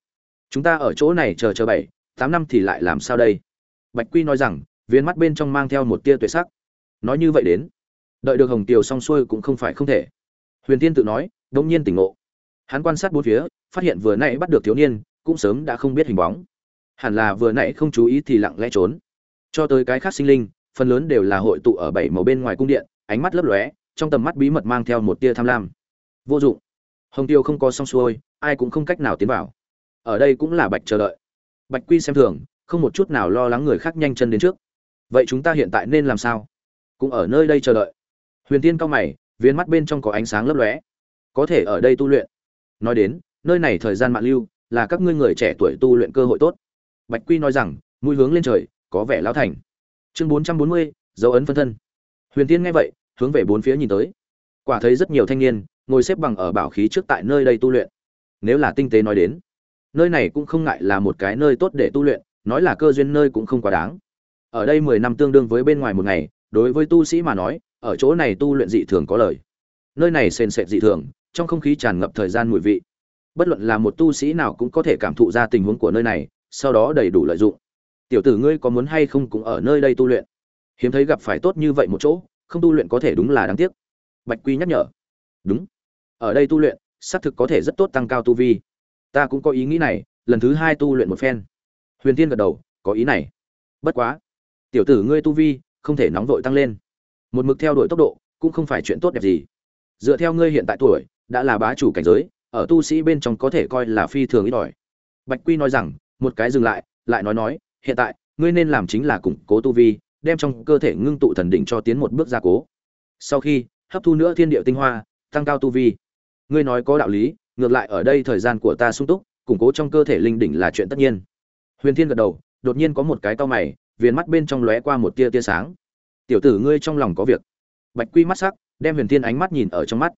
Chúng ta ở chỗ này chờ chờ bảy, tám năm thì lại làm sao đây? Bạch quy nói rằng, viên mắt bên trong mang theo một tia tuệ sắc. Nói như vậy đến, đợi được hồng tiều xong xuôi cũng không phải không thể. Huyền tiên tự nói đông nhiên tỉnh ngộ. Hắn quan sát bốn phía, phát hiện vừa nãy bắt được thiếu niên, cũng sớm đã không biết hình bóng. Hẳn là vừa nãy không chú ý thì lặng lẽ trốn. Cho tới cái khác sinh linh, phần lớn đều là hội tụ ở bảy màu bên ngoài cung điện, ánh mắt lấp lóe, trong tầm mắt bí mật mang theo một tia tham lam. Vô dụng. Hồng tiêu không có xong xuôi, ai cũng không cách nào tiến vào. Ở đây cũng là bạch chờ đợi. Bạch quy xem thường, không một chút nào lo lắng người khác nhanh chân đến trước. Vậy chúng ta hiện tại nên làm sao? Cũng ở nơi đây chờ đợi. Huyền tiên cao mày viên mắt bên trong có ánh sáng lấp lóe có thể ở đây tu luyện. Nói đến, nơi này thời gian mạng lưu, là các ngươi người trẻ tuổi tu luyện cơ hội tốt. Bạch quy nói rằng, mũi hướng lên trời, có vẻ lão thành. Chương bốn trăm bốn mươi, dấu ấn phân thân. Huyền tiên nghe vậy, hướng về bốn phía nhìn tới. Quả thấy rất nhiều thanh niên, ngồi xếp bằng ở bảo khí trước tại nơi đây tu luyện. Nếu là tinh tế nói đến, nơi này cũng không ngại là một cái nơi tốt để tu luyện, nói là cơ duyên nơi cũng không quá đáng. Ở đây mười năm tương đương với bên ngoài một ngày, đối với tu sĩ mà nói, ở chỗ này tu luyện dị thường có lời. Nơi này sền sệt dị thường trong không khí tràn ngập thời gian mùi vị. Bất luận là một tu sĩ nào cũng có thể cảm thụ ra tình huống của nơi này, sau đó đầy đủ lợi dụng. Tiểu tử ngươi có muốn hay không cũng ở nơi đây tu luyện. Hiếm thấy gặp phải tốt như vậy một chỗ, không tu luyện có thể đúng là đáng tiếc. Bạch quy nhắc nhở. Đúng. Ở đây tu luyện, xác thực có thể rất tốt tăng cao tu vi. Ta cũng có ý nghĩ này, lần thứ hai tu luyện một phen. Huyền tiên gật đầu, có ý này. Bất quá. Tiểu tử ngươi tu vi, không thể nóng vội tăng lên. Một mực theo đuổi tốc độ, cũng không phải chuyện tốt đẹp gì. Dựa theo ngươi hiện tại tuổi đã là bá chủ cảnh giới, ở tu sĩ bên trong có thể coi là phi thường ít ỏi. Bạch quy nói rằng, một cái dừng lại lại nói nói, hiện tại, ngươi nên làm chính là củng cố tu vi, đem trong cơ thể ngưng tụ thần đỉnh cho tiến một bước gia cố. Sau khi, hấp thu nữa thiên địa tinh hoa, tăng cao tu vi. Ngươi nói có đạo lý, ngược lại ở đây thời gian của ta sung túc, củng cố trong cơ thể linh đỉnh là chuyện tất nhiên. Huyền thiên gật đầu, đột nhiên có một cái to mày, viền mắt bên trong lóe qua một tia tia sáng. Tiểu tử ngươi trong lòng có việc. Bạch quy mắt sắc, đem huyền thiên ánh mắt nhìn ở trong mắt.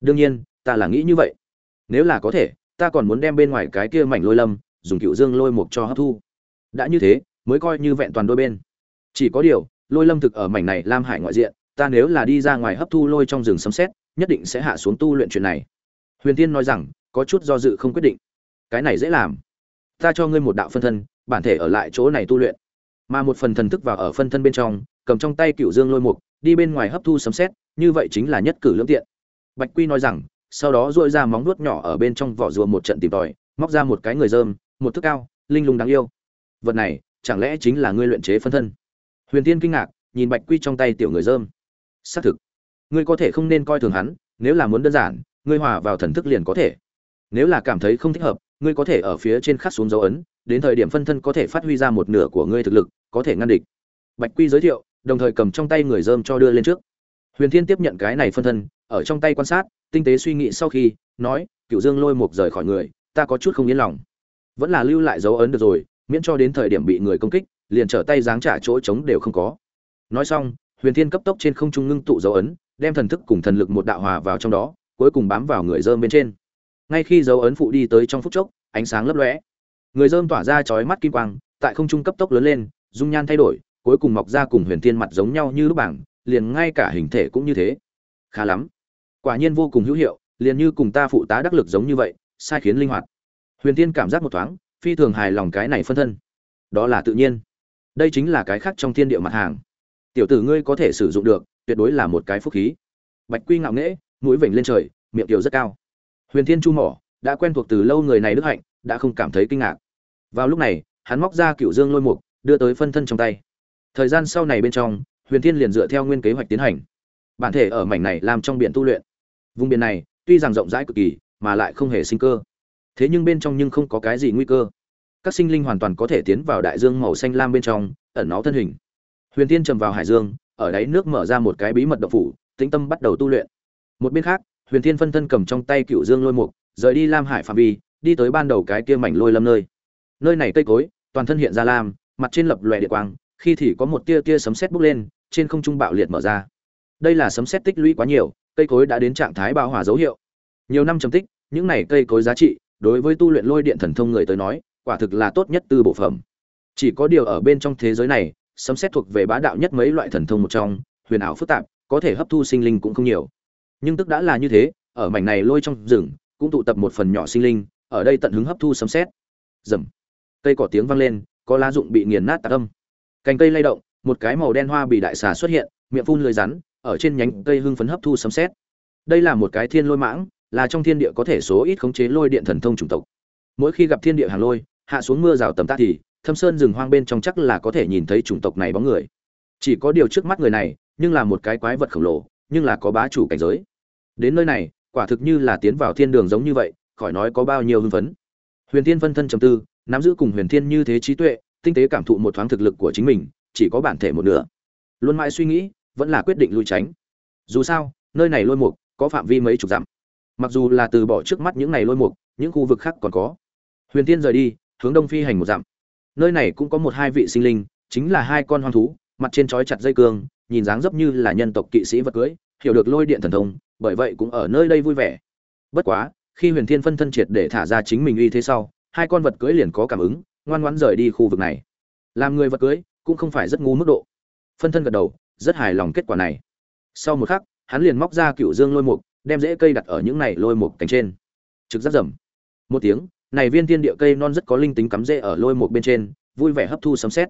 Đương nhiên ta là nghĩ như vậy. Nếu là có thể, ta còn muốn đem bên ngoài cái kia mảnh lôi lâm, dùng cựu dương lôi mục cho hấp thu. Đã như thế, mới coi như vẹn toàn đôi bên. Chỉ có điều, lôi lâm thực ở mảnh này lam hải ngoại diện, ta nếu là đi ra ngoài hấp thu lôi trong rừng sấm xét nhất định sẽ hạ xuống tu luyện chuyện này. Huyền tiên nói rằng, có chút do dự không quyết định. Cái này dễ làm. Ta cho ngươi một đạo phân thân, bản thể ở lại chỗ này tu luyện. Mà một phần thần thức vào ở phân thân bên trong, cầm trong tay cựu dương lôi mục, đi bên ngoài hấp thu sấm xét như vậy chính là nhất cử lưỡng tiện. Bạch quy nói rằng sau đó dội ra móng nuốt nhỏ ở bên trong vỏ rùa một trận tìm tòi, móc ra một cái người dơm, một thức cao, linh lung đáng yêu. Vật này, chẳng lẽ chính là ngươi luyện chế phân thân? Huyền tiên kinh ngạc, nhìn bạch quy trong tay tiểu người dơm. Xác thực, ngươi có thể không nên coi thường hắn, nếu là muốn đơn giản, ngươi hòa vào thần thức liền có thể. Nếu là cảm thấy không thích hợp, ngươi có thể ở phía trên khắc xuống dấu ấn, đến thời điểm phân thân có thể phát huy ra một nửa của ngươi thực lực, có thể ngăn địch. Bạch quy giới thiệu, đồng thời cầm trong tay người dơm cho đưa lên trước. Huyền thiên tiếp nhận cái này phân thân, ở trong tay quan sát tinh tế suy nghĩ sau khi, nói cựu dương lôi mục rời khỏi người, ta có chút không yên lòng. Vẫn là lưu lại dấu ấn được rồi, miễn cho đến thời điểm bị người công kích, liền trở tay giáng trả chỗ trống đều không có. Nói xong, huyền thiên cấp tốc trên không trung ngưng tụ dấu ấn, đem thần thức cùng thần lực một đạo hòa vào trong đó, cuối cùng bám vào người dơm bên trên. Ngay khi dấu ấn phụ đi tới trong phút chốc, ánh sáng lấp lóe. Người dơm tỏa ra chói mắt kim quang, tại không trung cấp tốc lớn lên, dung nhan thay đổi, cuối cùng mọc ra cùng huyền thiên mặt giống nhau như lúc bảng, liền ngay cả hình thể cũng như thế. Khá lắm quả nhiên vô cùng hữu hiệu, liền như cùng ta phụ tá đắc lực giống như vậy, sai khiến linh hoạt. Huyền thiên cảm giác một thoáng, phi thường hài lòng cái này phân thân. Đó là tự nhiên. Đây chính là cái khác trong thiên địa mặt hàng. Tiểu tử ngươi có thể sử dụng được, tuyệt đối là một cái phúc khí. Bạch quy ngạo nghễ, mũi vểnh lên trời, miệng tiểu rất cao. Huyền thiên chu mỏ, đã quen thuộc từ lâu người này đức hạnh, đã không cảm thấy kinh ngạc. Vào lúc này, hắn móc ra cựu dương lôi mục, đưa tới phân thân trong tay. Thời gian sau này bên trong, huyền thiên liền dựa theo nguyên kế hoạch tiến hành. Bản thể ở mảnh này làm trong biển tu luyện vùng biển này, tuy rằng rộng rãi cực kỳ, mà lại không hề sinh cơ. Thế nhưng bên trong nhưng không có cái gì nguy cơ. Các sinh linh hoàn toàn có thể tiến vào đại dương màu xanh lam bên trong, ẩn nó thân hình. Huyền tiên trầm vào hải dương, ở đáy nước mở ra một cái bí mật độc phủ, tĩnh tâm bắt đầu tu luyện. Một bên khác, huyền thiên phân thân cầm trong tay cựu dương lôi mục, rời đi lam hải phạm vi, đi tới ban đầu cái kia mảnh lôi lâm nơi. Nơi này cây cối, toàn thân hiện ra lam, mặt trên lập lòe địa quang, khi thì có một tia tia sấm sét bốc lên, trên không trung bạo liệt mở ra. Đây là sấm sét tích lũy quá nhiều cây cối đã đến trạng thái bão hòa dấu hiệu. Nhiều năm trầm tích những này cây cối giá trị đối với tu luyện lôi điện thần thông người tới nói quả thực là tốt nhất tư bộ phẩm. Chỉ có điều ở bên trong thế giới này sấm xét thuộc về bá đạo nhất mấy loại thần thông một trong huyền ảo phức tạp có thể hấp thu sinh linh cũng không nhiều. Nhưng tức đã là như thế ở mảnh này lôi trong rừng cũng tụ tập một phần nhỏ sinh linh ở đây tận hứng hấp thu sấm xét. Rầm, cây cỏ tiếng vang lên có lá dụng bị nghiền nát tạc âm. Cành cây lay động một cái màu đen hoa bị đại xà xuất hiện miệng phun lưới rắn ở trên nhánh cây hưng phấn hấp thu sấm xét đây là một cái thiên lôi mãng, là trong thiên địa có thể số ít khống chế lôi điện thần thông chủng tộc. Mỗi khi gặp thiên địa hàng lôi, hạ xuống mưa rào tầm tát thì, thâm sơn rừng hoang bên trong chắc là có thể nhìn thấy chủng tộc này bóng người. Chỉ có điều trước mắt người này, nhưng là một cái quái vật khổng lồ, nhưng là có bá chủ cảnh giới. Đến nơi này, quả thực như là tiến vào thiên đường giống như vậy, khỏi nói có bao nhiêu hưng phấn. Huyền thiên phân thân trầm tư, nắm giữ cùng huyền thiên như thế trí tuệ, tinh tế cảm thụ một thoáng thực lực của chính mình, chỉ có bản thể một nửa. Luôn mãi suy nghĩ vẫn là quyết định lui tránh. Dù sao, nơi này lôi mục có phạm vi mấy chục dặm. Mặc dù là từ bỏ trước mắt những này lôi mục, những khu vực khác còn có. Huyền tiên rời đi, hướng đông phi hành một dặm. Nơi này cũng có một hai vị sinh linh, chính là hai con hoang thú, mặt trên trói chặt dây cương, nhìn dáng dấp như là nhân tộc kỵ sĩ vật cưới, hiểu được lôi điện thần thông, bởi vậy cũng ở nơi đây vui vẻ. Bất quá, khi huyền thiên phân thân triệt để thả ra chính mình uy thế sau, hai con vật cưới liền có cảm ứng, ngoan ngoãn rời đi khu vực này. Làm người vật cưới cũng không phải rất ngu mức độ. Phân thân gật đầu rất hài lòng kết quả này. Sau một khắc, hắn liền móc ra cựu dương lôi mục, đem rễ cây đặt ở những này lôi mục cánh trên. Trực giác rầm một tiếng, này viên thiên địa cây non rất có linh tính cắm rễ ở lôi mục bên trên, vui vẻ hấp thu sấm sét.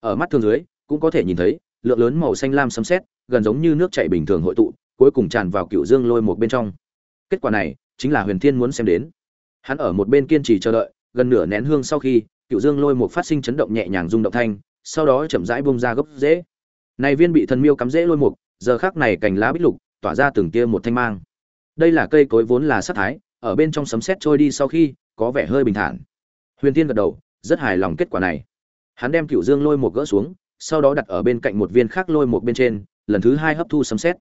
Ở mắt thường dưới, cũng có thể nhìn thấy, lượng lớn màu xanh lam sấm sét, gần giống như nước chảy bình thường hội tụ, cuối cùng tràn vào cựu dương lôi mục bên trong. Kết quả này, chính là huyền thiên muốn xem đến. Hắn ở một bên kiên trì chờ đợi, gần nửa nén hương sau khi, cựu dương lôi mục phát sinh chấn động nhẹ nhàng rung động thanh, sau đó chậm rãi bông ra gốc rễ này viên bị thần miêu cắm rễ lôi mục, giờ khác này cành lá bích lục, tỏa ra từng tia một thanh mang. Đây là cây cối vốn là sát thái, ở bên trong sấm sét trôi đi sau khi, có vẻ hơi bình thản. Huyền tiên gật đầu, rất hài lòng kết quả này. Hắn đem cựu dương lôi một gỡ xuống, sau đó đặt ở bên cạnh một viên khác lôi một bên trên, lần thứ hai hấp thu sấm sét.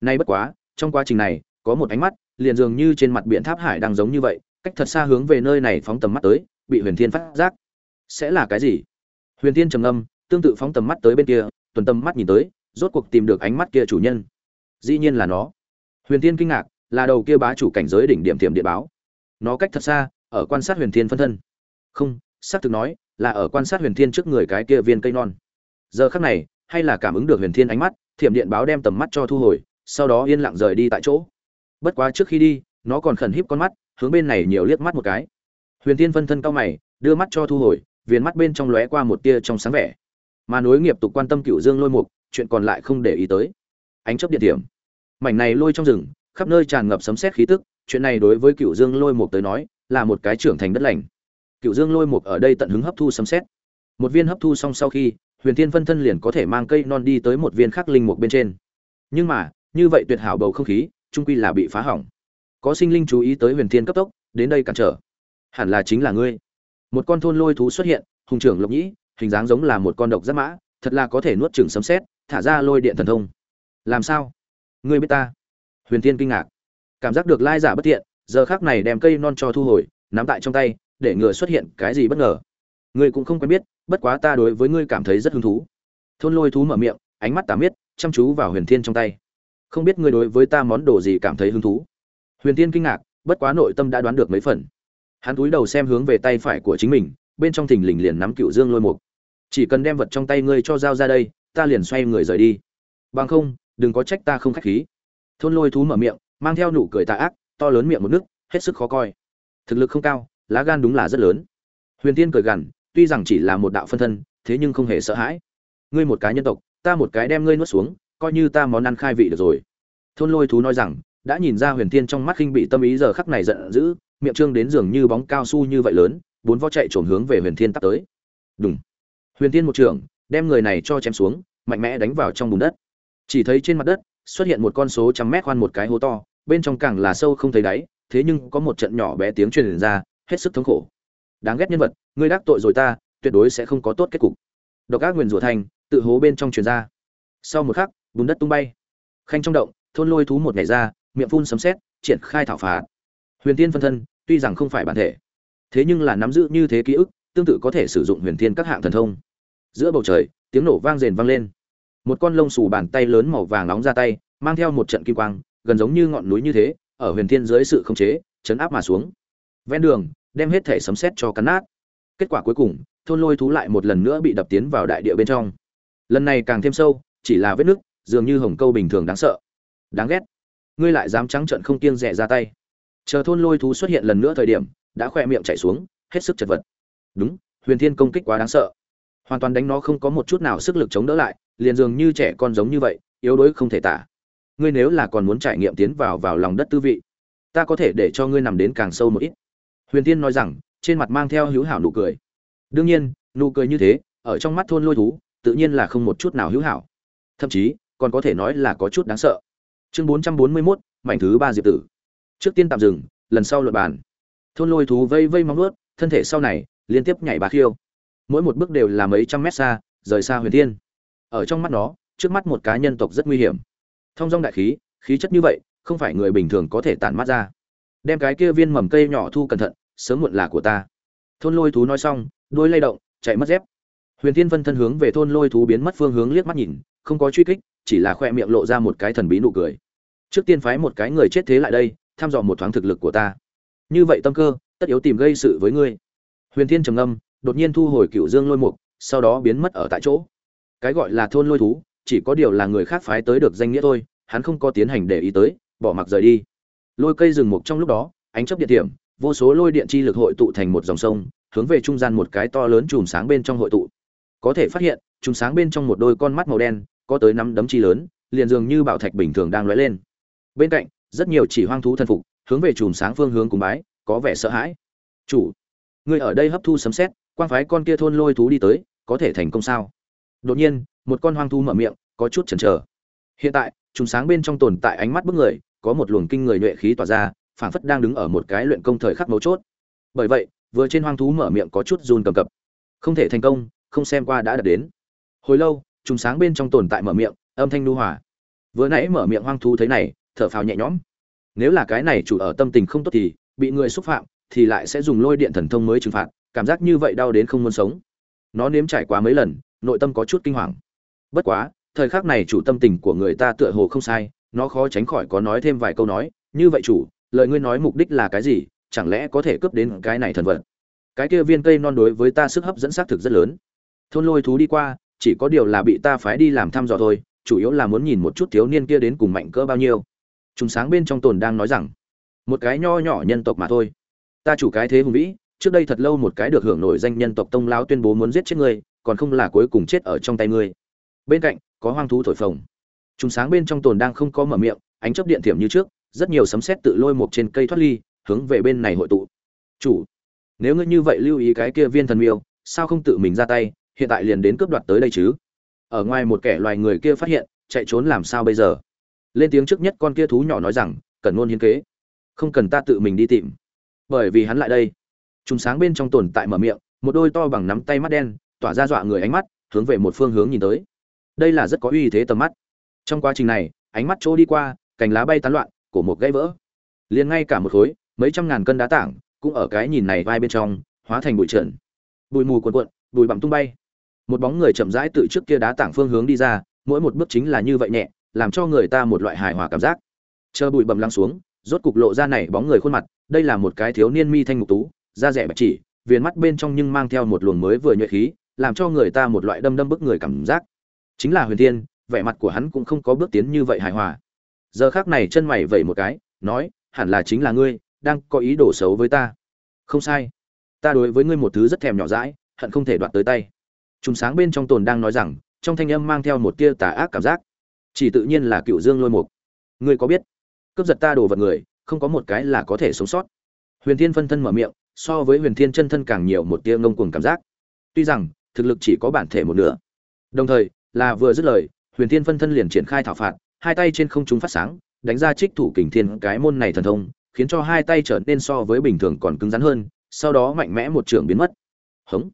Nay bất quá, trong quá trình này, có một ánh mắt, liền dường như trên mặt biển tháp hải đang giống như vậy, cách thật xa hướng về nơi này phóng tầm mắt tới, bị huyền thiên phát giác. Sẽ là cái gì? Huyền thiên trầm âm tương tự phóng tầm mắt tới bên kia tuần tâm mắt nhìn tới, rốt cuộc tìm được ánh mắt kia chủ nhân. Dĩ nhiên là nó. Huyền thiên kinh ngạc, là đầu kia bá chủ cảnh giới đỉnh điểm tiềm địa báo. Nó cách thật xa, ở quan sát huyền thiên phân thân. Không, xác thực nói, là ở quan sát huyền thiên trước người cái kia viên cây non. Giờ khắc này, hay là cảm ứng được huyền thiên ánh mắt, thiểm điện báo đem tầm mắt cho thu hồi, sau đó yên lặng rời đi tại chỗ. Bất quá trước khi đi, nó còn khẩn híp con mắt, hướng bên này nhiều liếc mắt một cái. Huyền thiên phân thân cao mày, đưa mắt cho thu hồi, viền mắt bên trong lóe qua một tia trong sáng vẻ mà nối nghiệp tục quan tâm cựu dương lôi mục, chuyện còn lại không để ý tới. Ánh chấp điện điểm mảnh này lôi trong rừng, khắp nơi tràn ngập sấm sét khí tức, chuyện này đối với cựu dương lôi mục tới nói, là một cái trưởng thành đất lành. Cựu dương lôi mục ở đây tận hứng hấp thu sấm sét. Một viên hấp thu xong sau khi, huyền thiên phân thân liền có thể mang cây non đi tới một viên khắc linh mục bên trên. Nhưng mà, như vậy tuyệt hảo bầu không khí trung quy là bị phá hỏng. Có sinh linh chú ý tới huyền thiên cấp tốc, đến đây cản trở. Hẳn là chính là ngươi. Một con thôn lôi thú xuất hiện, hùng trưởng lộc nhĩ hình dáng giống là một con độc giáp mã, thật là có thể nuốt chừng sấm xét thả ra lôi điện thần thông. Làm sao? Ngươi biết ta? Huyền tiên kinh ngạc. Cảm giác được lai giả bất thiện, giờ khác này đem cây non cho thu hồi, nắm tại trong tay, để ngừa xuất hiện cái gì bất ngờ? Ngươi cũng không quen biết, bất quá ta đối với ngươi cảm thấy rất hứng thú. Thôn lôi thú mở miệng, ánh mắt tà miết, chăm chú vào huyền thiên trong tay. Không biết ngươi đối với ta món đồ gì cảm thấy hứng thú? Huyền thiên kinh ngạc, bất quá nội tâm đã đoán được mấy phần. Hắn cúi đầu xem hướng về tay phải của chính mình, bên trong thình lình liền nắm cựu dương lôi mục chỉ cần đem vật trong tay ngươi cho giao ra đây, ta liền xoay người rời đi. Bằng không, đừng có trách ta không khách khí. Thôn lôi thú mở miệng, mang theo nụ cười tà ác, to lớn miệng một nước, hết sức khó coi. Thực lực không cao, lá gan đúng là rất lớn. Huyền tiên cười gằn, tuy rằng chỉ là một đạo phân thân, thế nhưng không hề sợ hãi. Ngươi một cái nhân tộc, ta một cái đem ngươi nuốt xuống, coi như ta món ăn khai vị được rồi. Thôn lôi thú nói rằng, đã nhìn ra huyền tiên trong mắt khinh bị tâm ý giờ khắc này giận dữ, miệng trương đến giường như bóng cao su như vậy lớn, bốn vó chạy trồn hướng về huyền thiên tắt tới. Đúng huyền tiên một trưởng, đem người này cho chém xuống mạnh mẽ đánh vào trong bùn đất. Chỉ thấy trên mặt đất xuất hiện một con số trăm mét khoan một cái hố to bên trong càng là sâu không thấy đáy thế nhưng có một trận nhỏ bé tiếng truyền ra hết sức thống khổ. Đáng ghét nhân vật ngươi đắc tội rồi ta tuyệt đối sẽ không có tốt kết cục. Độc ác nguyền rủa thành tự hố bên trong truyền ra. Sau một khắc bùn đất tung bay. Khanh trong động thôn lôi thú một ngày ra miệng phun sấm sét triển khai thảo phạt. Huyền tiên phân thân tuy rằng không phải bản thể thế nhưng là nắm giữ như thế ký ức tương tự có thể sử dụng huyền thiên các hạng thần thông giữa bầu trời, tiếng nổ vang rền vang lên. Một con lông xù bàn tay lớn màu vàng nóng ra tay, mang theo một trận kim quang, gần giống như ngọn núi như thế, ở huyền thiên dưới sự khống chế, chấn áp mà xuống. Ven đường, đem hết thể sấm sét cho cắn nát. Kết quả cuối cùng, thôn lôi thú lại một lần nữa bị đập tiến vào đại địa bên trong. Lần này càng thêm sâu, chỉ là vết nứt, dường như hồng câu bình thường đáng sợ. Đáng ghét. Ngươi lại dám trắng trợn không kiêng rẻ ra tay. Chờ thôn lôi thú xuất hiện lần nữa thời điểm, đã khoe miệng chạy xuống, hết sức chật vật. Đúng, huyền thiên công kích quá đáng sợ hoàn toàn đánh nó không có một chút nào sức lực chống đỡ lại, liền dường như trẻ con giống như vậy, yếu đuối không thể tả. Ngươi nếu là còn muốn trải nghiệm tiến vào vào lòng đất tư vị, ta có thể để cho ngươi nằm đến càng sâu một ít. Huyền tiên nói rằng, trên mặt mang theo hữu hảo nụ cười. Đương nhiên, nụ cười như thế, ở trong mắt thôn lôi thú, tự nhiên là không một chút nào hữu hảo. Thậm chí, còn có thể nói là có chút đáng sợ. Chương bốn trăm bốn mươi mốt, mảnh thứ ba diệp tử. Trước tiên tạm dừng, lần sau luật bàn. Thôn lôi thú vây vây móng nuốt thân thể sau này, liên tiếp nhảy bá khiêu mỗi một bước đều là mấy trăm mét xa, rời xa huyền thiên. Ở trong mắt nó, trước mắt một cá nhân tộc rất nguy hiểm. Thông dong đại khí khí chất như vậy, không phải người bình thường có thể tản mắt ra. Đem cái kia viên mầm cây nhỏ thu cẩn thận, sớm muộn là của ta. Thôn lôi thú nói xong, đuôi lay động, chạy mất dép. Huyền thiên vân thân hướng về thôn lôi thú biến mất phương hướng liếc mắt nhìn, không có truy kích, chỉ là khoe miệng lộ ra một cái thần bí nụ cười. Trước tiên phái một cái người chết thế lại đây thăm dò một thoáng thực lực của ta. Như vậy tâm cơ, tất yếu tìm gây sự với ngươi. Huyền thiên trầm ngâm đột nhiên thu hồi cựu dương lôi mục, sau đó biến mất ở tại chỗ. Cái gọi là thôn lôi thú, chỉ có điều là người khác phái tới được danh nghĩa thôi, hắn không có tiến hành để ý tới, bỏ mặc rời đi. Lôi cây rừng mục trong lúc đó, ánh chớp điện điểm vô số lôi điện chi lực hội tụ thành một dòng sông, hướng về trung gian một cái to lớn chùm sáng bên trong hội tụ. Có thể phát hiện, chùm sáng bên trong một đôi con mắt màu đen, có tới năm đấm chi lớn, liền dường như bảo thạch bình thường đang lóe lên. Bên cạnh, rất nhiều chỉ hoang thú thân phục, hướng về chùm sáng phương hướng cùng bái, có vẻ sợ hãi. Chủ người ở đây hấp thu sấm xét quan phái con kia thôn lôi thú đi tới, có thể thành công sao? Đột nhiên, một con hoang thú mở miệng, có chút chần chờ. Hiện tại chùm sáng bên trong tồn tại ánh mắt bức người, có một luồng kinh người nhuệ khí tỏa ra, phảng phất đang đứng ở một cái luyện công thời khắc mấu chốt. Bởi vậy, vừa trên hoang thú mở miệng có chút run cầm cập. Không thể thành công, không xem qua đã đạt đến. Hồi lâu chùm sáng bên trong tồn tại mở miệng, âm thanh nu hòa. Vừa nãy mở miệng hoang thú thấy này, thở phào nhẹ nhõm. Nếu là cái này chủ ở tâm tình không tốt thì, bị người xúc phạm thì lại sẽ dùng lôi điện thần thông mới trừng phạt, cảm giác như vậy đau đến không muốn sống. Nó nếm trải quá mấy lần, nội tâm có chút kinh hoàng. Bất quá, thời khắc này chủ tâm tình của người ta tựa hồ không sai, nó khó tránh khỏi có nói thêm vài câu nói, như vậy chủ, lời ngươi nói mục đích là cái gì? Chẳng lẽ có thể cướp đến cái này thần vật? Cái kia viên cây non đối với ta sức hấp dẫn xác thực rất lớn. Thôn lôi thú đi qua, chỉ có điều là bị ta phái đi làm thăm dò thôi, chủ yếu là muốn nhìn một chút thiếu niên kia đến cùng mạnh cỡ bao nhiêu. Chúng sáng bên trong tồn đang nói rằng, một cái nho nhỏ nhân tộc mà thôi ta chủ cái thế hùng vĩ, trước đây thật lâu một cái được hưởng nổi danh nhân tộc tông lão tuyên bố muốn giết chết ngươi, còn không là cuối cùng chết ở trong tay ngươi. Bên cạnh, có hoang thú thổi phồng. Chúng sáng bên trong tồn đang không có mở miệng, ánh chớp điện thiểm như trước, rất nhiều sấm sét tự lôi một trên cây thoát ly, hướng về bên này hội tụ. Chủ, nếu ngươi như vậy lưu ý cái kia viên thần miêu, sao không tự mình ra tay, hiện tại liền đến cướp đoạt tới đây chứ? Ở ngoài một kẻ loài người kia phát hiện, chạy trốn làm sao bây giờ? Lên tiếng trước nhất con kia thú nhỏ nói rằng, cần ngôn hiến kế. Không cần ta tự mình đi tìm bởi vì hắn lại đây. Chúng sáng bên trong tồn tại mở miệng, một đôi to bằng nắm tay mắt đen, tỏa ra dọa người ánh mắt, hướng về một phương hướng nhìn tới. Đây là rất có uy thế tầm mắt. Trong quá trình này, ánh mắt chỗ đi qua, cành lá bay tán loạn, cổ một gãy vỡ. Liền ngay cả một khối, mấy trăm ngàn cân đá tảng, cũng ở cái nhìn này vai bên trong, hóa thành bụi trần. Bụi mù cuồn cuộn, bụi bặm tung bay. Một bóng người chậm rãi từ trước kia đá tảng phương hướng đi ra, mỗi một bước chính là như vậy nhẹ, làm cho người ta một loại hài hòa cảm giác. Chờ bụi bầm lắng xuống rốt cục lộ ra này bóng người khuôn mặt, đây là một cái thiếu niên mi thanh ngục tú, da rẻ bạch chỉ, viền mắt bên trong nhưng mang theo một luồng mới vừa nhuệ khí, làm cho người ta một loại đâm đâm bức người cảm giác. Chính là huyền thiên, vẻ mặt của hắn cũng không có bước tiến như vậy hài hòa. Giờ khắc này chân mày vẩy một cái, nói, hẳn là chính là ngươi, đang có ý đồ xấu với ta. Không sai. Ta đối với ngươi một thứ rất thèm nhỏ dãi, hận không thể đoạt tới tay. Trùng sáng bên trong tồn đang nói rằng, trong thanh âm mang theo một tia tà ác cảm giác. Chỉ tự nhiên là cựu dương lôi mục. Ngươi có biết cướp giật ta đồ vật người, không có một cái là có thể sống sót. Huyền thiên phân thân mở miệng, so với huyền thiên chân thân càng nhiều một tia ngông cuồng cảm giác. Tuy rằng, thực lực chỉ có bản thể một nửa. Đồng thời, là vừa dứt lời, huyền thiên phân thân liền triển khai thảo phạt, hai tay trên không trung phát sáng, đánh ra trích thủ kình thiên cái môn này thần thông, khiến cho hai tay trở nên so với bình thường còn cứng rắn hơn, sau đó mạnh mẽ một trường biến mất. Hống.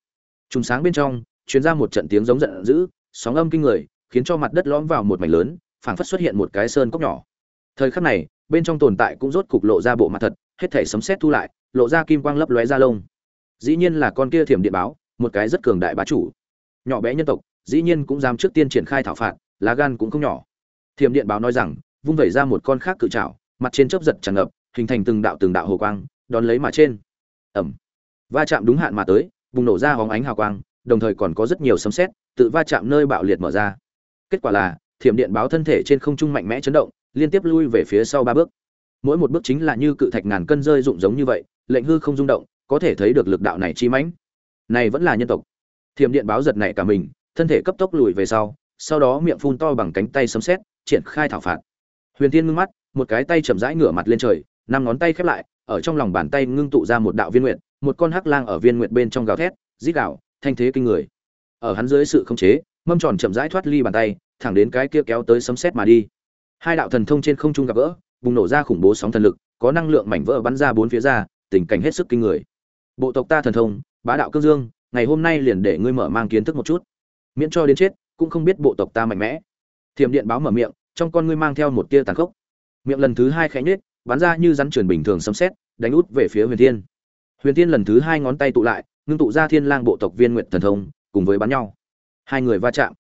Trùng sáng bên trong chuyến ra một trận tiếng giống giận dữ, sóng âm kinh người, khiến cho mặt đất lõm vào một mảnh lớn, phảng phất xuất hiện một cái sơn cốc nhỏ thời khắc này, bên trong tồn tại cũng rốt cục lộ ra bộ mặt thật, hết thể sấm sét thu lại, lộ ra kim quang lấp lóe ra lông. Dĩ nhiên là con kia thiểm điện báo, một cái rất cường đại bá chủ. Nhỏ bé nhân tộc, dĩ nhiên cũng dám trước tiên triển khai thảo phạt, lá gan cũng không nhỏ. Thiểm điện báo nói rằng, vung vẩy ra một con khác cự trảo, mặt trên chớp giật tràn ngập, hình thành từng đạo từng đạo hồ quang, đón lấy mà trên. Ẩm va chạm đúng hạn mà tới, bùng nổ ra hóng ánh hào quang, đồng thời còn có rất nhiều sấm sét, tự va chạm nơi bạo liệt mở ra. Kết quả là, thiểm điện báo thân thể trên không trung mạnh mẽ chấn động liên tiếp lui về phía sau ba bước. Mỗi một bước chính là như cự thạch ngàn cân rơi rụng giống như vậy, lệnh hư không rung động, có thể thấy được lực đạo này chi mãnh. Này vẫn là nhân tộc. Thiểm điện báo giật này cả mình, thân thể cấp tốc lùi về sau sau đó miệng phun to bằng cánh tay sấm sét, triển khai thảo phạt. Huyền tiên ngưng mắt, một cái tay chậm rãi ngửa mặt lên trời, năm ngón tay khép lại, ở trong lòng bàn tay ngưng tụ ra một đạo viên nguyện một con hắc lang ở viên nguyện bên trong gào thét, rít gào, thanh thế kinh người. Ở hắn dưới sự khống chế, mâm tròn chậm rãi thoát ly bàn tay, thẳng đến cái kia kéo tới sấm sét mà đi hai đạo thần thông trên không trung gặp gỡ bùng nổ ra khủng bố sóng thần lực có năng lượng mảnh vỡ bắn ra bốn phía ra tình cảnh hết sức kinh người. Bộ tộc ta thần thông bá đạo cương dương ngày hôm nay liền để ngươi mở mang kiến thức một chút. Miễn cho đến chết cũng không biết bộ tộc ta mạnh mẽ. Thiểm điện báo mở miệng trong con ngươi mang theo một tia tàn khốc. Miệng lần thứ hai khẽ nhếch bắn ra như rắn truyền bình thường sấm xét, đánh út về phía huyền thiên. Huyền thiên lần thứ hai ngón tay tụ lại ngưng tụ ra thiên lang bộ tộc viên nguyện thần thông cùng với bắn nhau. Hai người va chạm.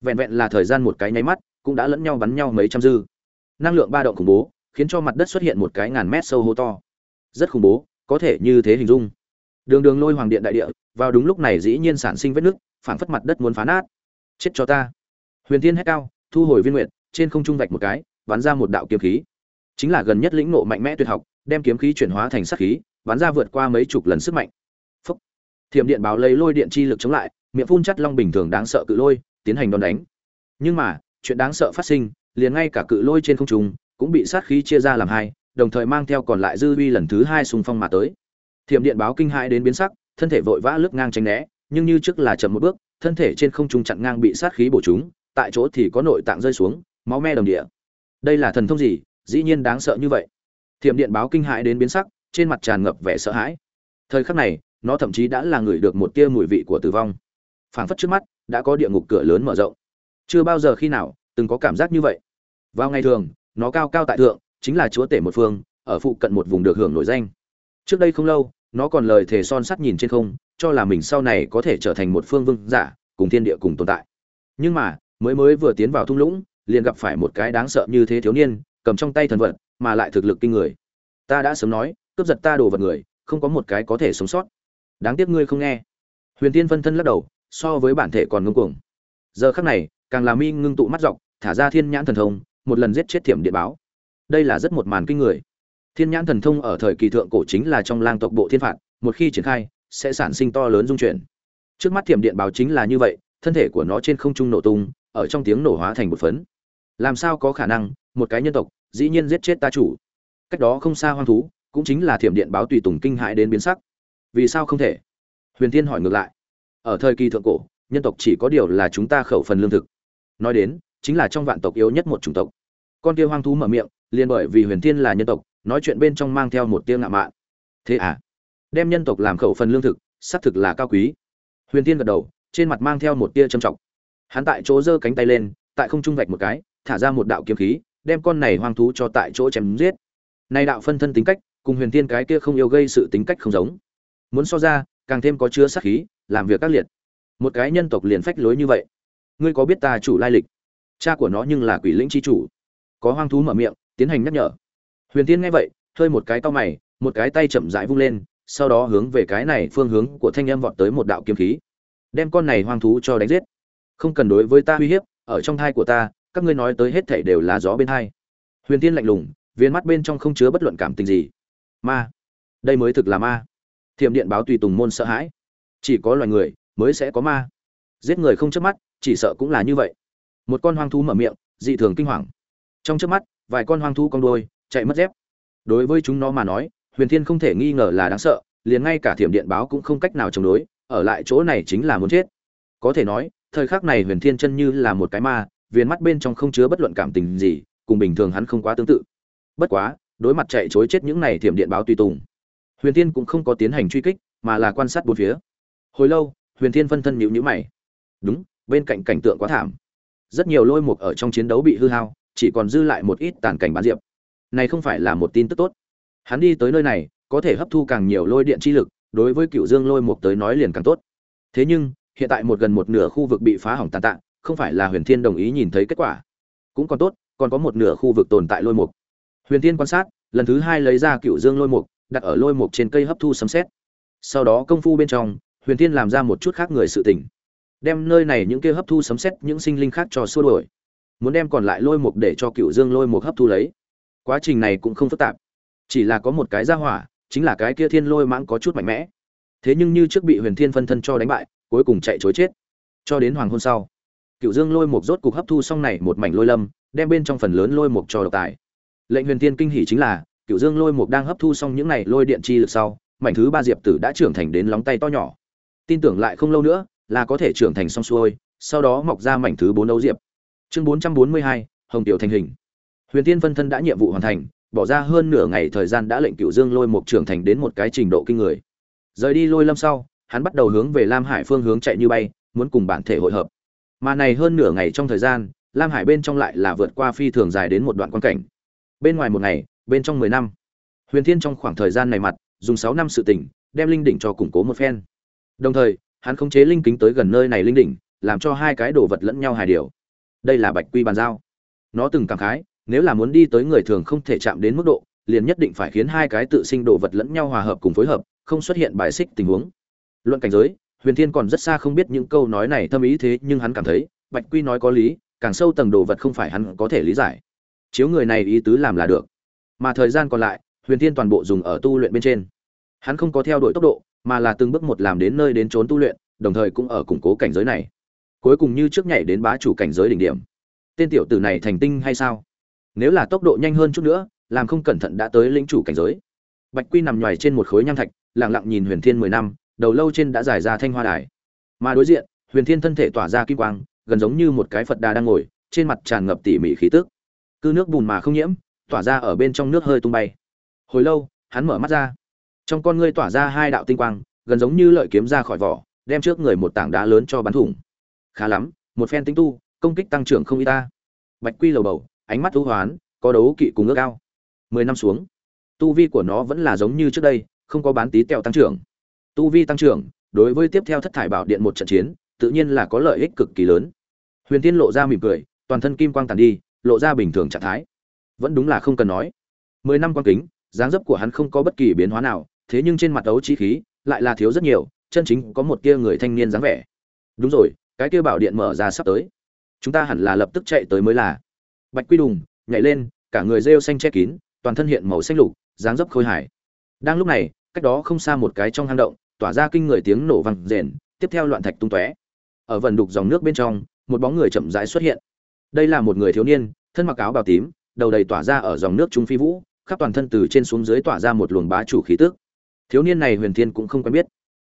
Vẹn vẹn là thời gian một cái nháy mắt cũng đã lẫn nhau bắn nhau mấy trăm dư. Năng lượng ba động khủng bố, khiến cho mặt đất xuất hiện một cái ngàn mét sâu hố to. Rất khủng bố, có thể như thế hình dung. Đường đường lôi hoàng điện đại địa, vào đúng lúc này dĩ nhiên sản sinh vết nứt, phảng phất mặt đất muốn phá nát. Chết cho ta. Huyền thiên hét cao, thu hồi viên nguyện trên không trung vạch một cái, bắn ra một đạo kiếm khí. Chính là gần nhất lĩnh nộ mạnh mẽ tuyệt học, đem kiếm khí chuyển hóa thành sát khí, bắn ra vượt qua mấy chục lần sức mạnh. Phúc. thiểm điện báo lấy lôi điện chi lực chống lại, miệng phun chắt long bình thường đáng sợ cự lôi, tiến hành đòn đánh. Nhưng mà chuyện đáng sợ phát sinh, liền ngay cả cự lôi trên không trung cũng bị sát khí chia ra làm hai, đồng thời mang theo còn lại dư uy lần thứ hai xung phong mà tới. Thiểm điện báo kinh hãi đến biến sắc, thân thể vội vã lướt ngang tránh né, nhưng như trước là chậm một bước, thân thể trên không trung chặn ngang bị sát khí bổ trúng tại chỗ thì có nội tạng rơi xuống, máu me đồng địa. Đây là thần thông gì? Dĩ nhiên đáng sợ như vậy. Thiểm điện báo kinh hãi đến biến sắc, trên mặt tràn ngập vẻ sợ hãi. Thời khắc này, nó thậm chí đã là người được một tia mùi vị của tử vong. Phảng phất trước mắt, đã có địa ngục cửa lớn mở rộng chưa bao giờ khi nào từng có cảm giác như vậy. Vào ngày thường, nó cao cao tại thượng, chính là chúa tể một phương, ở phụ cận một vùng được hưởng nổi danh. Trước đây không lâu, nó còn lời thề son sắt nhìn trên không, cho là mình sau này có thể trở thành một phương vương giả, cùng thiên địa cùng tồn tại. Nhưng mà, mới mới vừa tiến vào thung lũng, liền gặp phải một cái đáng sợ như thế thiếu niên, cầm trong tay thần vật, mà lại thực lực kinh người. Ta đã sớm nói, cướp giật ta đồ vật người, không có một cái có thể sống sót. Đáng tiếc ngươi không nghe. Huyền tiên phân thân lắc đầu, so với bản thể còn ngưng cuồng. Giờ khắc này càng là mi ngưng tụ mắt dọc, thả ra thiên nhãn thần thông, một lần giết chết thiểm điện báo. Đây là rất một màn kinh người. Thiên nhãn thần thông ở thời kỳ thượng cổ chính là trong lang tộc bộ thiên phạt, một khi triển khai, sẽ sản sinh to lớn dung chuyển. Trước mắt thiểm điện báo chính là như vậy, thân thể của nó trên không trung nổ tung, ở trong tiếng nổ hóa thành một phấn. Làm sao có khả năng, một cái nhân tộc, dĩ nhiên giết chết ta chủ. Cách đó không xa hoang thú, cũng chính là thiểm điện báo tùy tùng kinh hãi đến biến sắc. Vì sao không thể? Huyền tiên hỏi ngược lại. Ở thời kỳ thượng cổ, nhân tộc chỉ có điều là chúng ta khẩu phần lương thực nói đến, chính là trong vạn tộc yếu nhất một chủng tộc. Con kia hoang thú mở miệng, liền bởi vì huyền Thiên là nhân tộc, nói chuyện bên trong mang theo một tiếng ngạo mạn. Thế à? Đem nhân tộc làm khẩu phần lương thực, xác thực là cao quý. Huyền Thiên gật đầu, trên mặt mang theo một tia trầm trọng. Hắn tại chỗ giơ cánh tay lên, tại không trung vạch một cái, thả ra một đạo kiếm khí, đem con này hoang thú cho tại chỗ chém giết. Nay đạo phân thân tính cách, cùng huyền Thiên cái kia không yêu gây sự tính cách không giống. Muốn so ra, càng thêm có chứa sát khí, làm việc các liệt. Một cái nhân tộc liền phách lối như vậy ngươi có biết ta chủ lai lịch? Cha của nó nhưng là quỷ lĩnh chi chủ. Có hoang thú mở miệng, tiến hành nhắc nhở. Huyền tiên nghe vậy, hơi một cái to mày, một cái tay chậm rãi vung lên, sau đó hướng về cái này phương hướng của thanh âm vọt tới một đạo kiếm khí. Đem con này hoang thú cho đánh giết. Không cần đối với ta uy hiếp, ở trong thai của ta, các ngươi nói tới hết thảy đều là gió bên thai huyền tiên lạnh lùng, viên mắt bên trong không chứa bất luận cảm tình gì. Ma. Đây mới thực là ma. Thiểm điện báo tùy tùng môn sợ hãi. Chỉ có loài người mới sẽ có ma. Giết người không chớp mắt chỉ sợ cũng là như vậy. Một con hoang thú mở miệng, dị thường kinh hoàng. Trong chớp mắt, vài con hoang thú con đôi chạy mất dép. Đối với chúng nó mà nói, huyền thiên không thể nghi ngờ là đáng sợ, liền ngay cả thiểm điện báo cũng không cách nào chống đối, ở lại chỗ này chính là muốn chết. Có thể nói, thời khắc này huyền thiên chân như là một cái ma viên mắt bên trong không chứa bất luận cảm tình gì, cùng bình thường hắn không quá tương tự. Bất quá, đối mặt chạy chối chết những này thiểm điện báo tùy tùng, huyền thiên cũng không có tiến hành truy kích, mà là quan sát bốn phía. Hồi lâu, huyền thiên phân thân nhịu nhữ mày. Đúng bên cạnh cảnh tượng quá thảm. Rất nhiều lôi mục ở trong chiến đấu bị hư hao, chỉ còn dư lại một ít tàn cảnh bán diệp. Này không phải là một tin tức tốt. Hắn đi tới nơi này, có thể hấp thu càng nhiều lôi điện chi lực, đối với cựu dương lôi mục tới nói liền càng tốt. Thế nhưng, hiện tại một gần một nửa khu vực bị phá hỏng tàn tạ, không phải là huyền thiên đồng ý nhìn thấy kết quả. Cũng còn tốt, còn có một nửa khu vực tồn tại lôi mục. Huyền thiên quan sát, lần thứ hai lấy ra cựu dương lôi mục, đặt ở lôi mục trên cây hấp thu sấm xét sau đó công phu bên trong, huyền thiên làm ra một chút khác người sự tỉnh đem nơi này những kia hấp thu sấm xét những sinh linh khác cho xua đổi muốn đem còn lại lôi mục để cho cựu dương lôi mục hấp thu lấy. Quá trình này cũng không phức tạp. Chỉ là có một cái ra hỏa, chính là cái kia thiên lôi mãng có chút mạnh mẽ. Thế nhưng như trước bị huyền thiên phân thân cho đánh bại, cuối cùng chạy chối chết. Cho đến hoàng hôn sau cựu dương lôi mục rốt cục hấp thu xong này một mảnh lôi lâm, đem bên trong phần lớn lôi mục cho độc tài. Lệnh huyền thiên kinh hỉ chính là cựu dương lôi mục đang hấp thu xong những này lôi điện chi lực sau, mảnh thứ ba diệp tử đã trưởng thành đến lóng tay to nhỏ. Tin tưởng lại không lâu nữa là có thể trưởng thành xong xuôi, sau đó mọc ra mảnh thứ bốn đấu diệp. Chương bốn trăm bốn mươi hai, hồng tiểu thành hình. Huyền tiên phân thân đã nhiệm vụ hoàn thành, bỏ ra hơn nửa ngày thời gian đã lệnh cựu dương lôi mục trưởng thành đến một cái trình độ kinh người. Rời đi lôi lâm sau, hắn bắt đầu hướng về lam hải phương hướng chạy như bay, muốn cùng bản thể hội hợp. Mà này hơn nửa ngày trong thời gian, lam hải bên trong lại là vượt qua phi thường dài đến một đoạn quan cảnh. Bên ngoài một ngày, bên trong mười năm. Huyền thiên trong khoảng thời gian này mặt, dùng sáu năm sự tỉnh, đem linh đỉnh cho củng cố một phen. Đồng thời hắn khống chế linh kính tới gần nơi này linh đỉnh, làm cho hai cái đồ vật lẫn nhau hài điều. Đây là bạch quy bàn giao. Nó từng cảm khái, nếu là muốn đi tới người thường không thể chạm đến mức độ, liền nhất định phải khiến hai cái tự sinh đồ vật lẫn nhau hòa hợp cùng phối hợp, không xuất hiện bài xích tình huống. Luận cảnh giới, huyền thiên còn rất xa không biết những câu nói này thâm ý thế, nhưng hắn cảm thấy, bạch quy nói có lý, càng sâu tầng đồ vật không phải hắn có thể lý giải. Chiếu người này ý tứ làm là được. Mà thời gian còn lại, huyền thiên toàn bộ dùng ở tu luyện bên trên. Hắn không có theo đuổi tốc độ mà là từng bước một làm đến nơi đến trốn tu luyện, đồng thời cũng ở củng cố cảnh giới này. Cuối cùng như trước nhảy đến bá chủ cảnh giới đỉnh điểm. Tên tiểu tử này thành tinh hay sao? Nếu là tốc độ nhanh hơn chút nữa, làm không cẩn thận đã tới lĩnh chủ cảnh giới. Bạch quy nằm nhoài trên một khối nham thạch, lặng lặng nhìn huyền thiên mười năm, đầu lâu trên đã dài ra thanh hoa đài. Mà đối diện, huyền thiên thân thể tỏa ra kim quang, gần giống như một cái phật đà đang ngồi, trên mặt tràn ngập tỉ mỉ khí tức. Cứ nước bùn mà không nhiễm, tỏa ra ở bên trong nước hơi tung bay. Hồi lâu, hắn mở mắt ra trong con ngươi tỏa ra hai đạo tinh quang, gần giống như lợi kiếm ra khỏi vỏ, đem trước người một tảng đá lớn cho bắn thủng. Khá lắm, một phen tinh tu, công kích tăng trưởng không y ta. Bạch quy lầu bầu, ánh mắt thú hoán, có đấu kỵ cùng ước ao. Mười năm xuống, tu vi của nó vẫn là giống như trước đây, không có bán tí tẹo tăng trưởng. Tu vi tăng trưởng, đối với tiếp theo thất thải bảo điện một trận chiến, tự nhiên là có lợi ích cực kỳ lớn. Huyền tiên lộ ra mỉm cười, toàn thân kim quang tàn đi, lộ ra bình thường trạng thái. Vẫn đúng là không cần nói. Mười năm quan kính, dáng dấp của hắn không có bất kỳ biến hóa nào thế nhưng trên mặt đấu trí khí lại là thiếu rất nhiều, chân chính có một tia người thanh niên dáng vẻ. Đúng rồi, cái kia bảo điện mở ra sắp tới. Chúng ta hẳn là lập tức chạy tới mới là. Bạch quy đùng, nhảy lên, cả người rêu xanh che kín, toàn thân hiện màu xanh lục, dáng dấp khôi hài. Đang lúc này, cách đó không xa một cái trong hang động, tỏa ra kinh người tiếng nổ vang rền, tiếp theo loạn thạch tung tóe. Ở vần đục dòng nước bên trong, một bóng người chậm rãi xuất hiện. Đây là một người thiếu niên, thân mặc áo bào tím, đầu đầy tỏa ra ở dòng nước trung phi vũ, khắp toàn thân từ trên xuống dưới tỏa ra một luồng bá chủ khí tức thiếu niên này huyền thiên cũng không quen biết.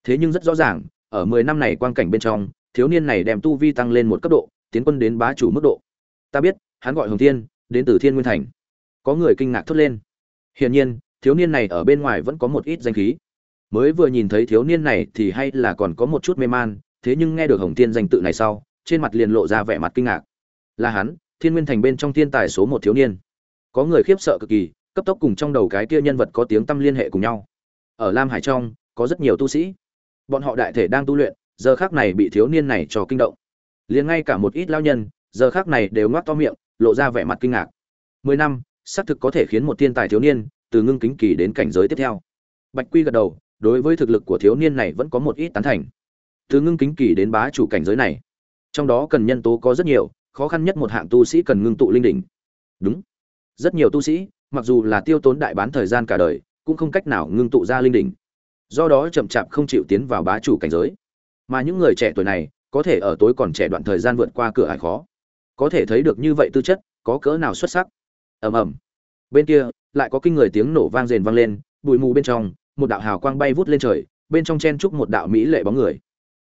Thế nhưng rất rõ ràng, ở mười năm này quang cảnh bên trong, thiếu niên này đem tu vi tăng lên một cấp độ, tiến quân đến bá chủ mức độ. Ta biết, hắn gọi hồng thiên, đến từ thiên nguyên thành. Có người kinh ngạc thốt lên. Hiển nhiên, thiếu niên này ở bên ngoài vẫn có một ít danh khí. Mới vừa nhìn thấy thiếu niên này thì hay là còn có một chút mê man, thế nhưng nghe được hồng thiên danh tự này sau, trên mặt liền lộ ra vẻ mặt kinh ngạc. Là hắn, thiên nguyên thành bên trong thiên tài số một thiếu niên. Có người khiếp sợ cực kỳ, cấp tốc cùng trong đầu cái kia nhân vật có tiếng tâm liên hệ cùng nhau ở lam hải trong, có rất nhiều tu sĩ. Bọn họ đại thể đang tu luyện, giờ khác này bị thiếu niên này cho kinh động. Liền ngay cả một ít lao nhân, giờ khác này đều ngoác to miệng, lộ ra vẻ mặt kinh ngạc. Mười năm, xác thực có thể khiến một thiên tài thiếu niên, từ ngưng kính kỳ đến cảnh giới tiếp theo. Bạch quy gật đầu, đối với thực lực của thiếu niên này vẫn có một ít tán thành. Từ ngưng kính kỳ đến bá chủ cảnh giới này, trong đó cần nhân tố có rất nhiều, khó khăn nhất một hạng tu sĩ cần ngưng tụ linh đỉnh. Đúng. Rất nhiều tu sĩ, mặc dù là tiêu tốn đại bán thời gian cả đời cũng không cách nào ngưng tụ ra linh đỉnh. Do đó chậm chạp không chịu tiến vào bá chủ cảnh giới. Mà những người trẻ tuổi này, có thể ở tối còn trẻ đoạn thời gian vượt qua cửa ải khó. Có thể thấy được như vậy tư chất, có cỡ nào xuất sắc. Ầm ầm. Bên kia, lại có kinh người tiếng nổ vang rền vang lên, bụi mù bên trong, một đạo hào quang bay vút lên trời, bên trong chen trúc một đạo mỹ lệ bóng người.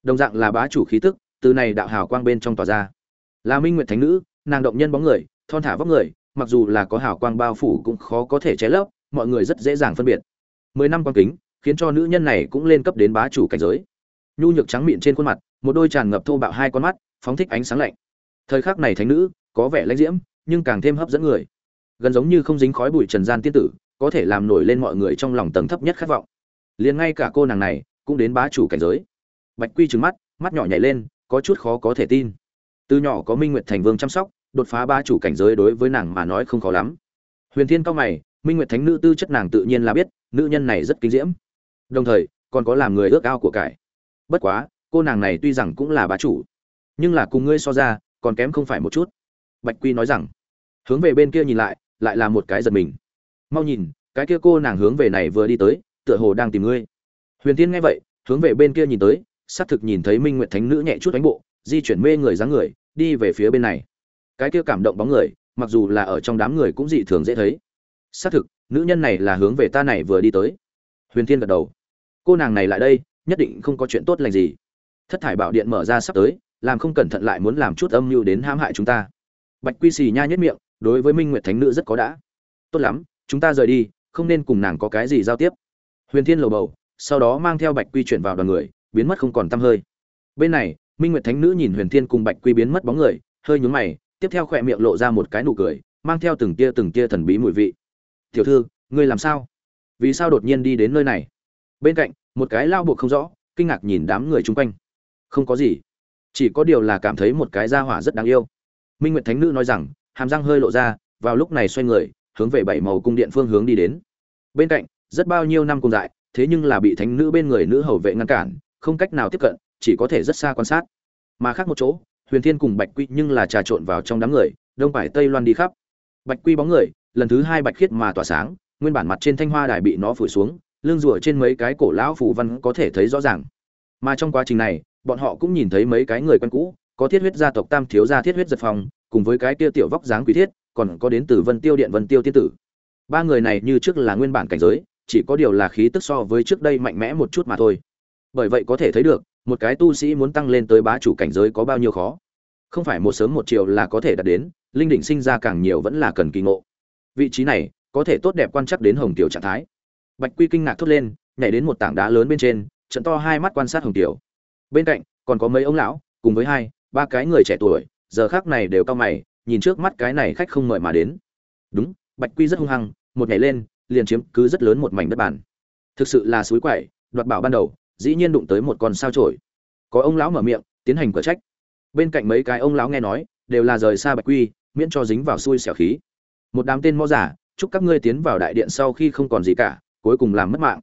Đồng dạng là bá chủ khí tức, từ này đạo hào quang bên trong tỏa ra. Là minh nguyệt thánh nữ, nàng động nhân bóng người, thon thả vóc người, mặc dù là có hào quang bao phủ cũng khó có thể che lấp mọi người rất dễ dàng phân biệt. Mười năm quan kính, khiến cho nữ nhân này cũng lên cấp đến bá chủ cảnh giới. Nhu nhược trắng miệng trên khuôn mặt, một đôi tràn ngập thô bạo hai con mắt, phóng thích ánh sáng lạnh. Thời khắc này thánh nữ, có vẻ lãnh diễm, nhưng càng thêm hấp dẫn người. Gần giống như không dính khói bụi trần gian tiên tử, có thể làm nổi lên mọi người trong lòng tầng thấp nhất khát vọng. Liền ngay cả cô nàng này, cũng đến bá chủ cảnh giới. Bạch quy trừng mắt mắt nhỏ nhảy lên, có chút khó có thể tin. Từ nhỏ có minh nguyệt thành vương chăm sóc, đột phá ba chủ cảnh giới đối với nàng mà nói không khó lắm. Huyền thiên cao mày minh nguyệt thánh nữ tư chất nàng tự nhiên là biết, nữ nhân này rất kinh diễm. Đồng thời, còn có làm người ước ao của cải. Bất quá, cô nàng này tuy rằng cũng là bá chủ, nhưng là cùng ngươi so ra, còn kém không phải một chút. Bạch quy nói rằng, hướng về bên kia nhìn lại lại là một cái giật mình. Mau nhìn, cái kia cô nàng hướng về này vừa đi tới, tựa hồ đang tìm ngươi. Huyền tiên nghe vậy, hướng về bên kia nhìn tới, xác thực nhìn thấy minh nguyệt thánh nữ nhẹ chút đánh bộ, di chuyển mê người dáng người, đi về phía bên này. Cái kia cảm động bóng người, mặc dù là ở trong đám người cũng dị thường dễ thấy xác thực, nữ nhân này là hướng về ta này vừa đi tới. Huyền thiên gật đầu. Cô nàng này lại đây, nhất định không có chuyện tốt lành gì. Thất thải bảo điện mở ra sắp tới, làm không cẩn thận lại muốn làm chút âm mưu đến hãm hại chúng ta. Bạch quy xì nha nhất miệng, đối với minh nguyệt thánh nữ rất có đã. Tốt lắm, chúng ta rời đi, không nên cùng nàng có cái gì giao tiếp. Huyền thiên lầu bầu, sau đó mang theo bạch quy chuyển vào đoàn người, biến mất không còn t hơi. Bên này, minh nguyệt thánh nữ nhìn huyền thiên cùng bạch quy biến mất bóng người, hơi nhúng mày, tiếp theo khỏe miệng lộ ra một cái nụ cười, mang theo từng tia từng tia thần bí mùi vị tiểu thư, ngươi làm sao? Vì sao đột nhiên đi đến nơi này? Bên cạnh, một cái lao buộc không rõ, kinh ngạc nhìn đám người chung quanh. Không có gì, chỉ có điều là cảm thấy một cái gia hỏa rất đáng yêu. Minh nguyệt thánh nữ nói rằng, hàm răng hơi lộ ra, vào lúc này xoay người, hướng về bảy màu cung điện phương hướng đi đến. Bên cạnh, rất bao nhiêu năm cùng dại thế nhưng là bị thánh nữ bên người nữ hầu vệ ngăn cản, không cách nào tiếp cận, chỉ có thể rất xa quan sát. Mà khác một chỗ, huyền thiên cùng bạch quy nhưng là trà trộn vào trong đám người, đông phải tây loan đi khắp. Bạch quy bóng người lần thứ hai bạch khiết mà tỏa sáng, nguyên bản mặt trên thanh hoa đài bị nó phủi xuống, lưng rùa trên mấy cái cổ lão phù văn có thể thấy rõ ràng. Mà trong quá trình này, bọn họ cũng nhìn thấy mấy cái người quen cũ, có thiết huyết gia tộc tam thiếu gia thiết huyết giật phòng, cùng với cái kia tiểu vóc dáng quý thiết, còn có đến từ vân tiêu điện vân tiêu tiên tử. Ba người này như trước là nguyên bản cảnh giới, chỉ có điều là khí tức so với trước đây mạnh mẽ một chút mà thôi. Bởi vậy có thể thấy được, một cái tu sĩ muốn tăng lên tới bá chủ cảnh giới có bao nhiêu khó. Không phải một sớm một chiều là có thể đạt đến, linh đỉnh sinh ra càng nhiều vẫn là cần kỳ ngộ vị trí này có thể tốt đẹp quan chắc đến hồng tiểu trạng thái. Bạch quy kinh ngạc thốt lên, nhảy đến một tảng đá lớn bên trên, trận to hai mắt quan sát hồng tiểu. Bên cạnh, còn có mấy ông lão, cùng với hai, ba cái người trẻ tuổi, giờ khác này đều cao mày, nhìn trước mắt cái này khách không mời mà đến. Đúng, bạch quy rất hung hăng, một nhảy lên, liền chiếm cứ rất lớn một mảnh đất bàn. Thực sự là suối quậy, đoạt bảo ban đầu, dĩ nhiên đụng tới một con sao chổi. Có ông lão mở miệng, tiến hành cửa trách. Bên cạnh mấy cái ông lão nghe nói, đều là rời xa bạch quy, miễn cho dính vào xui xẻo khí một đám tên mõ giả, chúc các ngươi tiến vào đại điện sau khi không còn gì cả, cuối cùng làm mất mạng.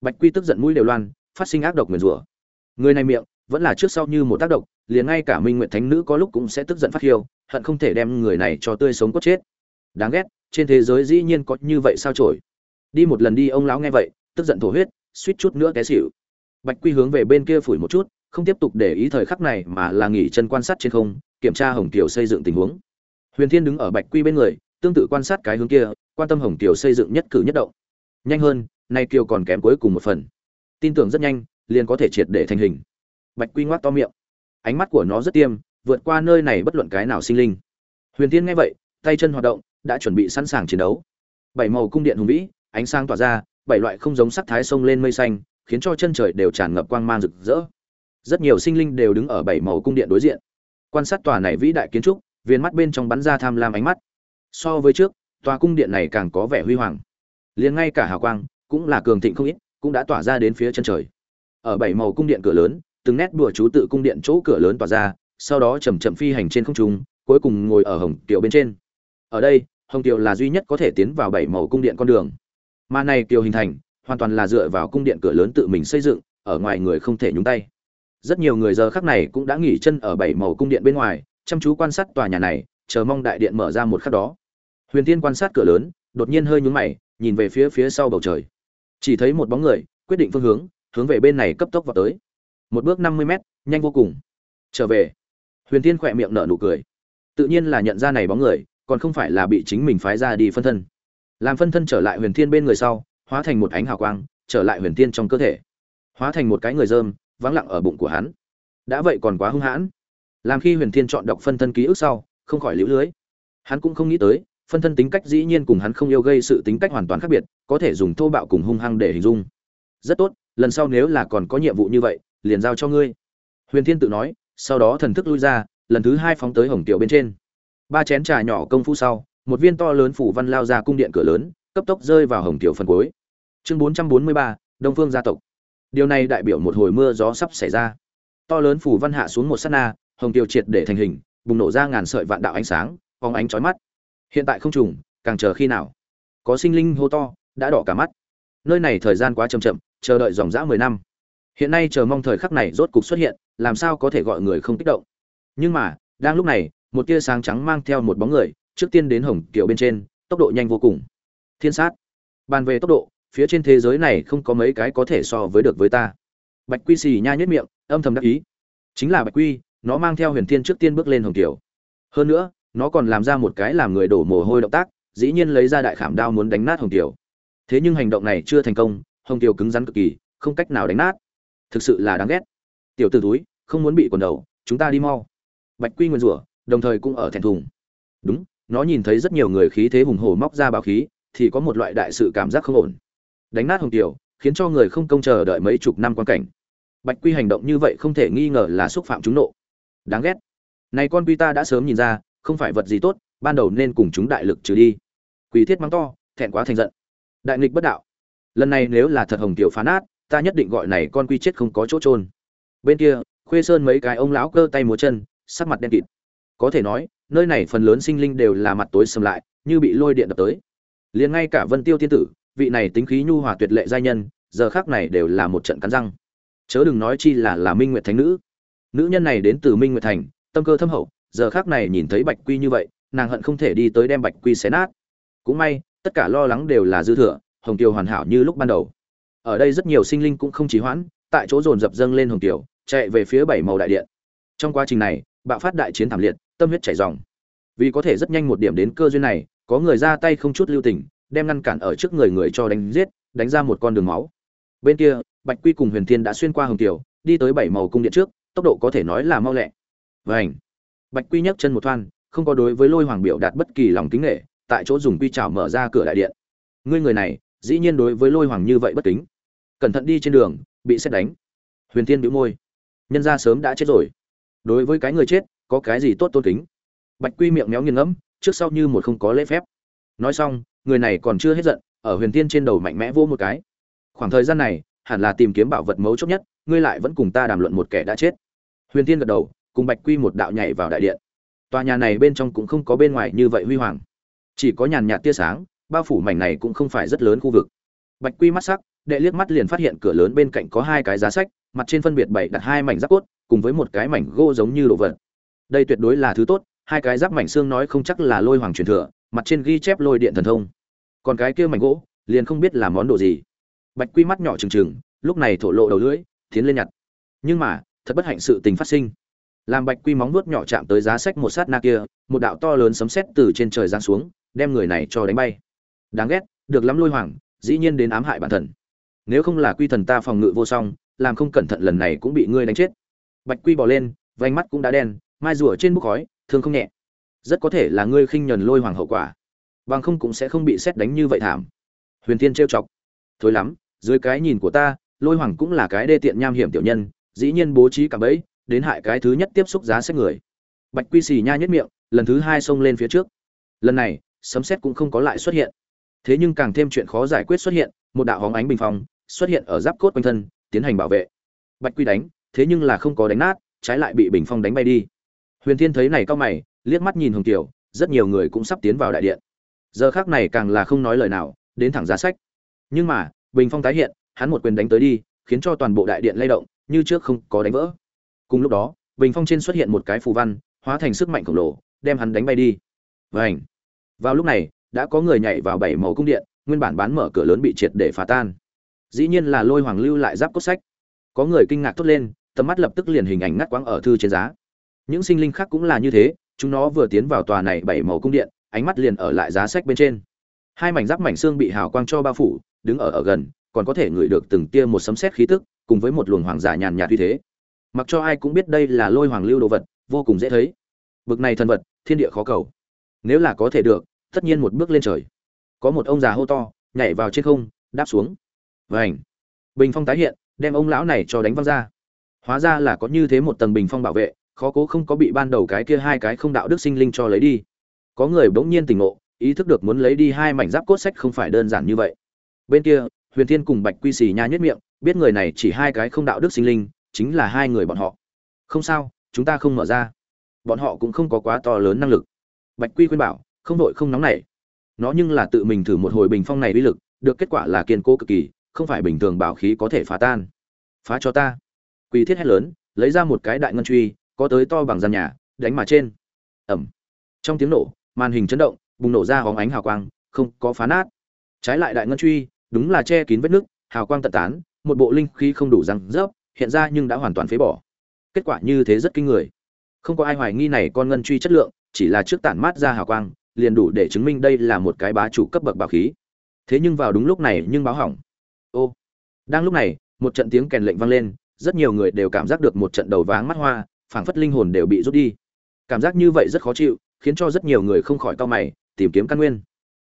Bạch quy tức giận mũi đều loan, phát sinh ác độc nguyền rủa. Người này miệng, vẫn là trước sau như một tác động liền ngay cả minh nguyện thánh nữ có lúc cũng sẽ tức giận phát hiêu hận không thể đem người này cho tươi sống cốt chết. Đáng ghét, trên thế giới dĩ nhiên có như vậy sao trổi đi một lần đi, ông lão nghe vậy, tức giận thổ huyết, suýt chút nữa té xỉu. Bạch quy hướng về bên kia phủi một chút, không tiếp tục để ý thời khắc này mà là nghỉ chân quan sát trên không, kiểm tra hồng kiều xây dựng tình huống. Huyền thiên đứng ở bạch quy bên người tương tự quan sát cái hướng kia, quan tâm hồng kiều xây dựng nhất cử nhất động. Nhanh hơn, nay kiều còn kém cuối cùng một phần. Tin tưởng rất nhanh, liền có thể triệt để thành hình. Bạch quy ngoác to miệng. Ánh mắt của nó rất tiêm, vượt qua nơi này bất luận cái nào sinh linh. Huyền thiên nghe vậy, tay chân hoạt động, đã chuẩn bị sẵn sàng chiến đấu. Bảy màu cung điện hùng vĩ, ánh sáng tỏa ra, bảy loại không giống sắc thái sông lên mây xanh, khiến cho chân trời đều tràn ngập quang mang rực rỡ. Rất nhiều sinh linh đều đứng ở bảy màu cung điện đối diện. Quan sát tòa này vĩ đại kiến trúc, viên mắt bên trong bắn ra tham lam ánh mắt so với trước, tòa cung điện này càng có vẻ huy hoàng. Liền ngay cả hào quang, cũng là cường thịnh không ít, cũng đã tỏa ra đến phía chân trời. Ở bảy màu cung điện cửa lớn, từng nét đùa chú tự cung điện chỗ cửa lớn tỏa ra, sau đó chậm chậm phi hành trên không trung, cuối cùng ngồi ở hồng kiều bên trên. Ở đây, hồng kiều là duy nhất có thể tiến vào bảy màu cung điện con đường. Mà này kiều hình thành, hoàn toàn là dựa vào cung điện cửa lớn tự mình xây dựng, ở ngoài người không thể nhúng tay. Rất nhiều người giờ khắc này cũng đã nghỉ chân ở bảy màu cung điện bên ngoài, chăm chú quan sát tòa nhà này, chờ mong đại điện mở ra một khắc đó huyền tiên quan sát cửa lớn, đột nhiên hơi nhúng mày, nhìn về phía phía sau bầu trời. Chỉ thấy một bóng người, quyết định phương hướng hướng về bên này cấp tốc vào tới. Một bước năm mươi mét, nhanh vô cùng. Trở về. Huyền tiên khỏe miệng nở nụ cười. Tự nhiên là nhận ra này bóng người, còn không phải là bị chính mình phái ra đi phân thân. Làm phân thân trở lại huyền thiên bên người sau, hóa thành một ánh hào quang, trở lại huyền thiên trong cơ thể. Hóa thành một cái người dơm vắng lặng ở bụng của hắn. Đã vậy còn quá hung hãn. Làm khi huyền thiên chọn đọc phân thân ký ức sau, không khỏi liễu lưới. Hắn cũng không nghĩ tới phân thân tính cách dĩ nhiên cùng hắn không yêu gây sự tính cách hoàn toàn khác biệt, có thể dùng thô bạo cùng hung hăng để hình dung. Rất tốt, lần sau nếu là còn có nhiệm vụ như vậy, liền giao cho ngươi. Huyền thiên tự nói, sau đó thần thức lui ra, lần thứ hai phóng tới hồng tiểu bên trên. Ba chén trà nhỏ công phu sau, một viên to lớn phủ văn lao ra cung điện cửa lớn, cấp tốc rơi vào hồng tiểu phần cuối. Chương bốn trăm bốn mươi ba, đông phương gia tộc. Điều này đại biểu một hồi mưa gió sắp xảy ra. To lớn phủ văn hạ xuống một sát na, hồng tiểu triệt để thành hình, bùng nổ ra ngàn sợi vạn đạo ánh sáng, phóng ánh chói mắt hiện tại không trùng, càng chờ khi nào? Có sinh linh hô to, đã đỏ cả mắt. Nơi này thời gian quá chậm chậm, chờ đợi dòng dã mười năm. Hiện nay chờ mong thời khắc này rốt cục xuất hiện, làm sao có thể gọi người không kích động? Nhưng mà, đang lúc này, một tia sáng trắng mang theo một bóng người, trước tiên đến hồng kiểu bên trên, tốc độ nhanh vô cùng. Thiên sát. Bàn về tốc độ, phía trên thế giới này không có mấy cái có thể so với được với ta. Bạch quy xì nha nhất miệng, âm thầm đắc ý. Chính là bạch quy, nó mang theo huyền thiên trước tiên bước lên hồng kiểu. Hơn nữa nó còn làm ra một cái làm người đổ mồ hôi động tác, dĩ nhiên lấy ra đại khảm đao muốn đánh nát hồng tiểu thế nhưng hành động này chưa thành công, hồng tiểu cứng rắn cực kỳ, không cách nào đánh nát. Thực sự là đáng ghét. Tiểu t ử túi không muốn bị quần đầu, chúng ta đi mau. Bạch quy nguyên rủa, đồng thời cũng ở thẹn thùng. Đúng, nó nhìn thấy rất nhiều người khí thế hùng hổ móc ra báo khí, thì có một loại đại sự cảm giác không ổn. Đánh nát hồng tiểu khiến cho người không công chờ đợi mấy chục năm quan cảnh. Bạch quy hành động như vậy không thể nghi ngờ là xúc phạm chúng nộ. Đáng ghét. Này con quy ta đã sớm nhìn ra không phải vật gì tốt, ban đầu nên cùng chúng đại lực trừ đi. Quỷ thiết mắng to, thẹn quá thành giận. Đại nghịch bất đạo. Lần này nếu là thật hồng tiểu phá nát, ta nhất định gọi này con quy chết không có chỗ trôn bên kia, khuê sơn mấy cái ông lão cơ tay múa chân, sắc mặt đen kịt. Có thể nói, nơi này phần lớn sinh linh đều là mặt tối sầm lại, như bị lôi điện đập tới. Liền ngay cả vân tiêu tiên tử, vị này tính khí nhu hòa tuyệt lệ giai nhân, giờ khác này đều là một trận cắn răng. Chớ đừng nói chi là là minh nguyệt thánh nữ. Nữ nhân này đến từ minh nguyệt thành, tâm cơ thâm hậu giờ khác này nhìn thấy bạch quy như vậy, nàng hận không thể đi tới đem bạch quy xé nát. Cũng may, tất cả lo lắng đều là dư thừa, hồng tiêu hoàn hảo như lúc ban đầu. Ở đây rất nhiều sinh linh cũng không trì hoãn, tại chỗ dồn dập dâng lên hồng tiêu chạy về phía bảy màu đại điện. Trong quá trình này, bạo phát đại chiến thảm liệt, tâm huyết chảy ròng. Vì có thể rất nhanh một điểm đến cơ duyên này, có người ra tay không chút lưu tình, đem ngăn cản ở trước người người cho đánh giết, đánh ra một con đường máu. Bên kia, bạch quy cùng huyền thiên đã xuyên qua hồng kiều, đi tới bảy màu cung điện trước, tốc độ có thể nói là mau lẹ. Vảnh bạch quy nhấc chân một thoăn không có đối với lôi hoàng biểu đạt bất kỳ lòng kính nghệ, tại chỗ dùng quy chảo mở ra cửa đại điện. Ngươi người này, dĩ nhiên đối với lôi hoàng như vậy bất kính. Cẩn thận đi trên đường, bị xét đánh. Huyền thiên bĩu môi. Nhân ra sớm đã chết rồi. Đối với cái người chết, có cái gì tốt tôn kính? Bạch quy miệng méo nghiêng ngẫm, trước sau như một không có lễ phép. Nói xong, người này còn chưa hết giận, ở huyền thiên trên đầu mạnh mẽ vô một cái. Khoảng thời gian này, hẳn là tìm kiếm bảo vật mấu chốt nhất, ngươi lại vẫn cùng ta đàm luận một kẻ đã chết. Huyền thiên gật đầu cùng bạch quy một đạo nhảy vào đại điện. Tòa nhà này bên trong cũng không có bên ngoài như vậy huy hoàng. Chỉ có nhàn nhạt tia sáng, bao phủ mảnh này cũng không phải rất lớn khu vực. Bạch quy mắt sắc, đệ liếc mắt liền phát hiện cửa lớn bên cạnh có hai cái giá sách, mặt trên phân biệt bảy đặt hai mảnh giáp cốt, cùng với một cái mảnh gỗ giống như đồ vật. Đây tuyệt đối là thứ tốt, hai cái giáp mảnh xương nói không chắc là lôi hoàng truyền thừa, mặt trên ghi chép lôi điện thần thông. Còn cái kia mảnh gỗ, liền không biết là món đồ gì. Bạch quy mắt nhỏ trừng trừng, lúc này thổ lộ đầu lưỡi, tiến lên nhặt. Nhưng mà, thật bất hạnh sự tình phát sinh làm bạch quy móng vuốt nhỏ chạm tới giá sách một sát na kia, một đạo to lớn sấm sét từ trên trời giáng xuống, đem người này cho đánh bay. Đáng ghét, được lắm lôi hoàng, dĩ nhiên đến ám hại bản thần. Nếu không là quy thần ta phòng ngự vô song, làm không cẩn thận lần này cũng bị ngươi đánh chết. Bạch quy bỏ lên, vành mắt cũng đã đen, mai rùa trên bốc khói, thương không nhẹ. Rất có thể là ngươi khinh nhờn lôi hoàng hậu quả. Bằng không cũng sẽ không bị xét đánh như vậy thảm. Huyền thiên trêu chọc. Thối lắm, dưới cái nhìn của ta, lôi hoàng cũng là cái đê tiện nham hiểm tiểu nhân, dĩ nhiên bố trí cả bẫy đến hại cái thứ nhất tiếp xúc giá sách người. Bạch quy xì nha nhất miệng, lần thứ hai xông lên phía trước. Lần này, sấm xét cũng không có lại xuất hiện. Thế nhưng càng thêm chuyện khó giải quyết xuất hiện, một đạo hóng ánh bình phong xuất hiện ở giáp cốt quanh thân, tiến hành bảo vệ. Bạch quy đánh, thế nhưng là không có đánh nát, trái lại bị bình phong đánh bay đi. Huyền thiên thấy này cao mày, liếc mắt nhìn hồng kiều, rất nhiều người cũng sắp tiến vào đại điện. Giờ khác này càng là không nói lời nào, đến thẳng giá sách. Nhưng mà, bình phong tái hiện, hắn một quyền đánh tới đi, khiến cho toàn bộ đại điện lay động, như trước không có đánh vỡ cùng lúc đó, bình phong trên xuất hiện một cái phù văn, hóa thành sức mạnh khổng lồ, đem hắn đánh bay đi. Vảnh vào lúc này, đã có người nhảy vào bảy màu cung điện, nguyên bản bán mở cửa lớn bị triệt để phá tan. Dĩ nhiên là lôi hoàng lưu lại giáp cốt sách. Có người kinh ngạc thốt lên, tầm mắt lập tức liền hình ảnh ngắt quãng ở thư trên giá. Những sinh linh khác cũng là như thế, chúng nó vừa tiến vào tòa này bảy màu cung điện, ánh mắt liền ở lại giá sách bên trên. Hai mảnh giáp mảnh xương bị hào quang cho bao phủ, đứng ở ở gần, còn có thể ngửi được từng tia một sấm sét khí tức, cùng với một luồng hoàng giả nhàn nhạt như thế mặc cho ai cũng biết đây là lôi hoàng lưu đồ vật, vô cùng dễ thấy. Bực này thần vật, thiên địa khó cầu. Nếu là có thể được, tất nhiên một bước lên trời. Có một ông già hô to, nhảy vào trên không, đáp xuống. Vảnh bình phong tái hiện, đem ông lão này cho đánh văng ra. Hóa ra là có như thế một tầng bình phong bảo vệ, khó cố không có bị ban đầu cái kia hai cái không đạo đức sinh linh cho lấy đi. Có người bỗng nhiên tỉnh ngộ, ý thức được muốn lấy đi hai mảnh giáp cốt sách không phải đơn giản như vậy. Bên kia, huyền thiên cùng bạch quy xì nha nhất miệng, biết người này chỉ hai cái không đạo đức sinh linh chính là hai người bọn họ. Không sao, chúng ta không mở ra. Bọn họ cũng không có quá to lớn năng lực. Bạch quy khuyên bảo, không đội không nóng nảy nó nhưng là tự mình thử một hồi bình phong này uy lực, được kết quả là kiên cố cực kỳ, không phải bình thường bảo khí có thể phá tan. Phá cho ta. Quy thiết hét lớn, lấy ra một cái đại ngân truy, có tới to bằng gian nhà, đánh mà trên. Ẩm. Trong tiếng nổ, màn hình chấn động, bùng nổ ra hóng ánh hào quang, không có phá nát. Trái lại đại ngân truy, đúng là che kín vết nứt, hào quang tận tán, một bộ linh khí không đủ răng rớp hiện ra nhưng đã hoàn toàn phế bỏ. Kết quả như thế rất kinh người. Không có ai hoài nghi này con ngân truy chất lượng, chỉ là trước tản mát ra hào quang, liền đủ để chứng minh đây là một cái bá chủ cấp bậc bảo khí. Thế nhưng vào đúng lúc này nhưng báo hỏng. Ô, đang lúc này, một trận tiếng kèn lệnh vang lên, rất nhiều người đều cảm giác được một trận đầu váng mắt hoa, phảng phất linh hồn đều bị rút đi. Cảm giác như vậy rất khó chịu, khiến cho rất nhiều người không khỏi cau mày, tìm kiếm căn nguyên.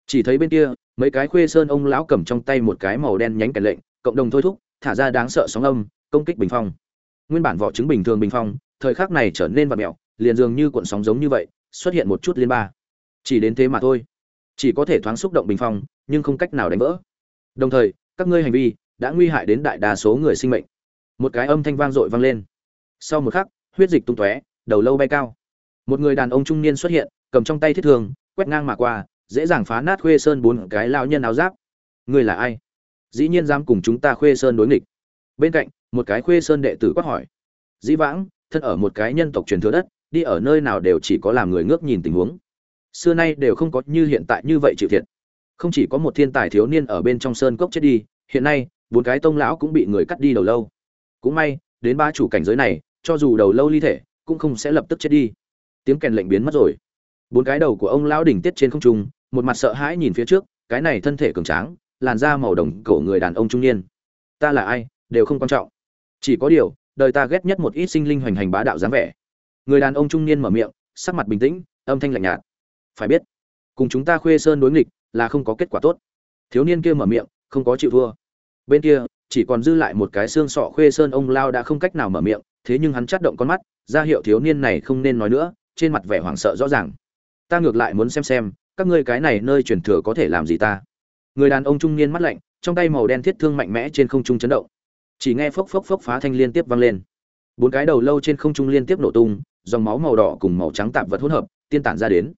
Chỉ thấy bên kia, mấy cái khuê sơn ông lão cầm trong tay một cái màu đen nhánh kèn lệnh, cộng đồng thôi thúc, thả ra đáng sợ sóng âm công kích bình phong. Nguyên bản vỏ trứng bình thường bình phong, thời khắc này trở nên vật mẹo liền dường như cuộn sóng giống như vậy, xuất hiện một chút liên ba. Chỉ đến thế mà thôi. Chỉ có thể thoáng xúc động bình phong, nhưng không cách nào đánh vỡ. Đồng thời, các ngươi hành vi đã nguy hại đến đại đa số người sinh mệnh. Một cái âm thanh vang dội vang lên. Sau một khắc, huyết dịch tung tóe, đầu lâu bay cao. Một người đàn ông trung niên xuất hiện, cầm trong tay thiết thường quét ngang mà qua, dễ dàng phá nát khuê sơn bốn cái lao nhân áo giáp. Ngươi là ai? Dĩ nhiên dám cùng chúng ta khuê sơn đối nghịch. Bên cạnh một cái khuê sơn đệ tử quát hỏi. Dĩ vãng, thân ở một cái nhân tộc truyền thừa đất, đi ở nơi nào đều chỉ có làm người ngước nhìn tình huống. Xưa nay đều không có như hiện tại như vậy chịu thiệt. Không chỉ có một thiên tài thiếu niên ở bên trong sơn cốc chết đi, hiện nay, bốn cái tông lão cũng bị người cắt đi đầu lâu. Cũng may, đến ba chủ cảnh giới này, cho dù đầu lâu ly thể, cũng không sẽ lập tức chết đi. Tiếng kèn lệnh biến mất rồi. Bốn cái đầu của ông lão đỉnh tiết trên không trung, một mặt sợ hãi nhìn phía trước, cái này thân thể cường tráng, làn da màu đồng cổ người đàn ông trung niên. Ta là ai, đều không quan trọng chỉ có điều, đời ta ghét nhất một ít sinh linh hoành hành bá đạo dáng vẻ. Người đàn ông trung niên mở miệng, sắc mặt bình tĩnh, âm thanh lạnh nhạt. Phải biết, cùng chúng ta khuê sơn đối nghịch là không có kết quả tốt. Thiếu niên kia mở miệng, không có chịu thua. Bên kia, chỉ còn dư lại một cái xương sọ khuê sơn ông lao đã không cách nào mở miệng, thế nhưng hắn chắt động con mắt, ra hiệu thiếu niên này không nên nói nữa, trên mặt vẻ hoảng sợ rõ ràng. Ta ngược lại muốn xem xem, các ngươi cái này nơi truyền thừa có thể làm gì ta. Người đàn ông trung niên mắt lạnh, trong tay màu đen thiết thương mạnh mẽ trên không trung chấn động chỉ nghe phốc phốc phốc phá thanh liên tiếp vang lên. Bốn cái đầu lâu trên không trung liên tiếp nổ tung, dòng máu màu đỏ cùng màu trắng tạp vật hỗn hợp, tiên tản ra đến.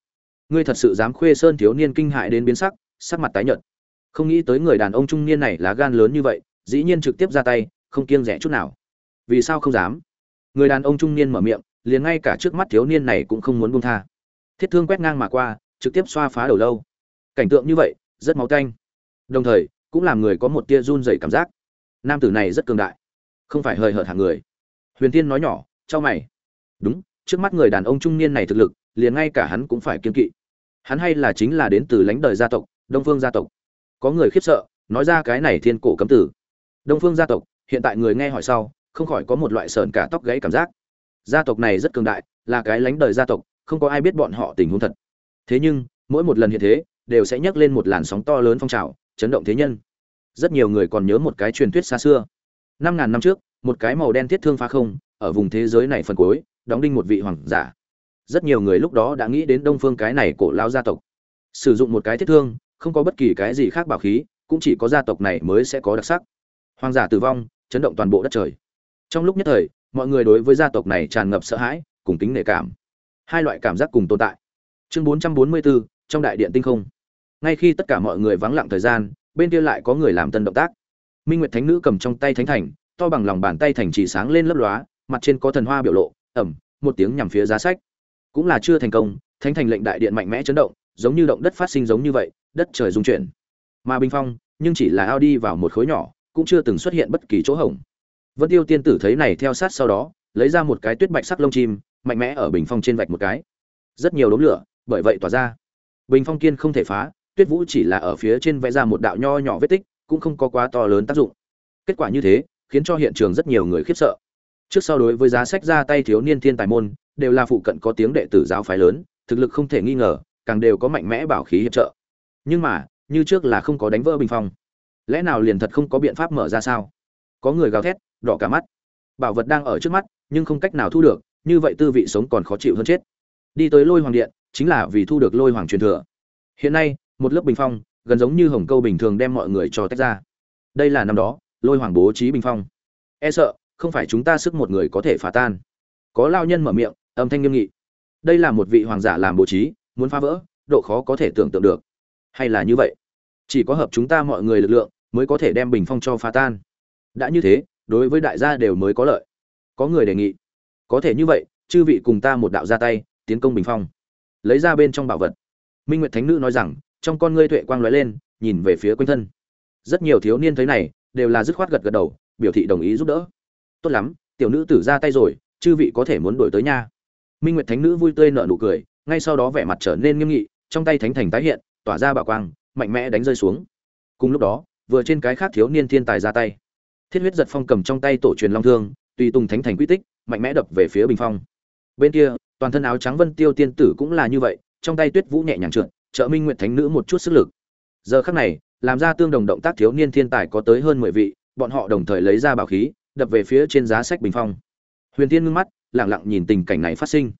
Ngươi thật sự dám khuê sơn thiếu niên kinh hại đến biến sắc sắc mặt tái nhợt. Không nghĩ tới người đàn ông trung niên này lá gan lớn như vậy, dĩ nhiên trực tiếp ra tay, không kiêng rẻ chút nào. Vì sao không dám? Người đàn ông trung niên mở miệng, liền ngay cả trước mắt thiếu niên này cũng không muốn buông tha. Thiết thương quét ngang mà qua, trực tiếp xoa phá đầu lâu. Cảnh tượng như vậy, rất máu canh đồng thời, cũng làm người có một tia run rẩy cảm giác nam tử này rất cường đại. Không phải hời hợt hàng người. Huyền tiên nói nhỏ cho mày. Đúng, trước mắt người đàn ông trung niên này thực lực, liền ngay cả hắn cũng phải kiên kỵ. Hắn hay là chính là đến từ lãnh đời gia tộc, đông phương gia tộc. Có người khiếp sợ, nói ra cái này thiên cổ cấm tử. Đông phương gia tộc, hiện tại người nghe hỏi sau, không khỏi có một loại sờn cả tóc gãy cảm giác. Gia tộc này rất cường đại, là cái lãnh đời gia tộc, không có ai biết bọn họ tình huống thật. Thế nhưng, mỗi một lần hiện thế, đều sẽ nhắc lên một làn sóng to lớn phong trào, chấn động thế nhân rất nhiều người còn nhớ một cái truyền thuyết xa xưa. Năm ngàn năm trước một cái màu đen thiết thương phá không ở vùng thế giới này phần cuối đóng đinh một vị hoàng giả. Rất nhiều người lúc đó đã nghĩ đến đông phương cái này cổ lao gia tộc. Sử dụng một cái thiết thương không có bất kỳ cái gì khác bảo khí cũng chỉ có gia tộc này mới sẽ có đặc sắc. Hoàng giả tử vong chấn động toàn bộ đất trời. Trong lúc nhất thời mọi người đối với gia tộc này tràn ngập sợ hãi cùng tính nể cảm. Hai loại cảm giác cùng tồn tại. Chương 444, trong đại điện tinh không. Ngay khi tất cả mọi người vắng lặng thời gian bên kia lại có người làm tân động tác. Minh nguyệt thánh nữ cầm trong tay thánh thành, to bằng lòng bàn tay thành chỉ sáng lên lấp lóa, mặt trên có thần hoa biểu lộ, ẩm, một tiếng nhằm phía giá sách. Cũng là chưa thành công, thánh thành lệnh đại điện mạnh mẽ chấn động, giống như động đất phát sinh giống như vậy, đất trời rung chuyển. Mà bình phong, nhưng chỉ là ao đi vào một khối nhỏ, cũng chưa từng xuất hiện bất kỳ chỗ hổng. Vân tiêu tiên tử thấy này theo sát sau đó, lấy ra một cái tuyết bạch sắc lông chim, mạnh mẽ ở bình phong trên vạch một cái. Rất nhiều đốm lửa, bởi vậy tỏa ra. Bình phong kiên không thể phá tuyết vũ chỉ là ở phía trên vẽ ra một đạo nho nhỏ vết tích, cũng không có quá to lớn tác dụng. Kết quả như thế, khiến cho hiện trường rất nhiều người khiếp sợ. Trước sau đối với giá sách ra tay thiếu niên thiên tài môn, đều là phụ cận có tiếng đệ tử giáo phái lớn, thực lực không thể nghi ngờ, càng đều có mạnh mẽ bảo khí hiệp trợ. Nhưng mà, như trước là không có đánh vỡ bình phong. Lẽ nào liền thật không có biện pháp mở ra sao? Có người gào thét, đỏ cả mắt. Bảo vật đang ở trước mắt, nhưng không cách nào thu được, như vậy tư vị sống còn khó chịu hơn chết. Đi tới lôi hoàng điện, chính là vì thu được lôi hoàng truyền thừa. Hiện nay một lớp bình phong, gần giống như hồng câu bình thường đem mọi người cho tách ra. Đây là năm đó, lôi hoàng bố trí bình phong. E sợ, không phải chúng ta sức một người có thể phá tan. Có lao nhân mở miệng, âm thanh nghiêm nghị. Đây là một vị hoàng giả làm bố trí, muốn phá vỡ, độ khó có thể tưởng tượng được. Hay là như vậy? Chỉ có hợp chúng ta mọi người lực lượng, mới có thể đem bình phong cho phá tan. Đã như thế, đối với đại gia đều mới có lợi. Có người đề nghị, có thể như vậy, chư vị cùng ta một đạo ra tay, tiến công bình phong. Lấy ra bên trong bảo vật. Minh nguyệt thánh nữ nói rằng trong con ngươi tuệ quang lóe lên, nhìn về phía quanh thân. Rất nhiều thiếu niên thấy này, đều là dứt khoát gật gật đầu, biểu thị đồng ý giúp đỡ. Tốt lắm, tiểu nữ tử ra tay rồi, chư vị có thể muốn đổi tới nha. Minh nguyệt thánh nữ vui tươi nở nụ cười, ngay sau đó vẻ mặt trở nên nghiêm nghị, trong tay thánh thành tái hiện, tỏa ra bảo quang, mạnh mẽ đánh rơi xuống. Cùng lúc đó, vừa trên cái khác thiếu niên thiên tài ra tay. Thiết huyết giật phong cầm trong tay tổ truyền long thương, tùy tùng thánh thành quy tích, mạnh mẽ đập về phía bình phong. Bên kia, toàn thân áo trắng vân tiêu tiên tử cũng là như vậy, trong tay tuyết vũ nhẹ nhàng trượt trợ minh nguyệt thánh nữ một chút sức lực. Giờ khắc này, làm ra tương đồng động tác thiếu niên thiên tài có tới hơn mười vị, bọn họ đồng thời lấy ra bảo khí, đập về phía trên giá sách bình phong. Huyền tiên ngưng mắt, lặng lặng nhìn tình cảnh này phát sinh.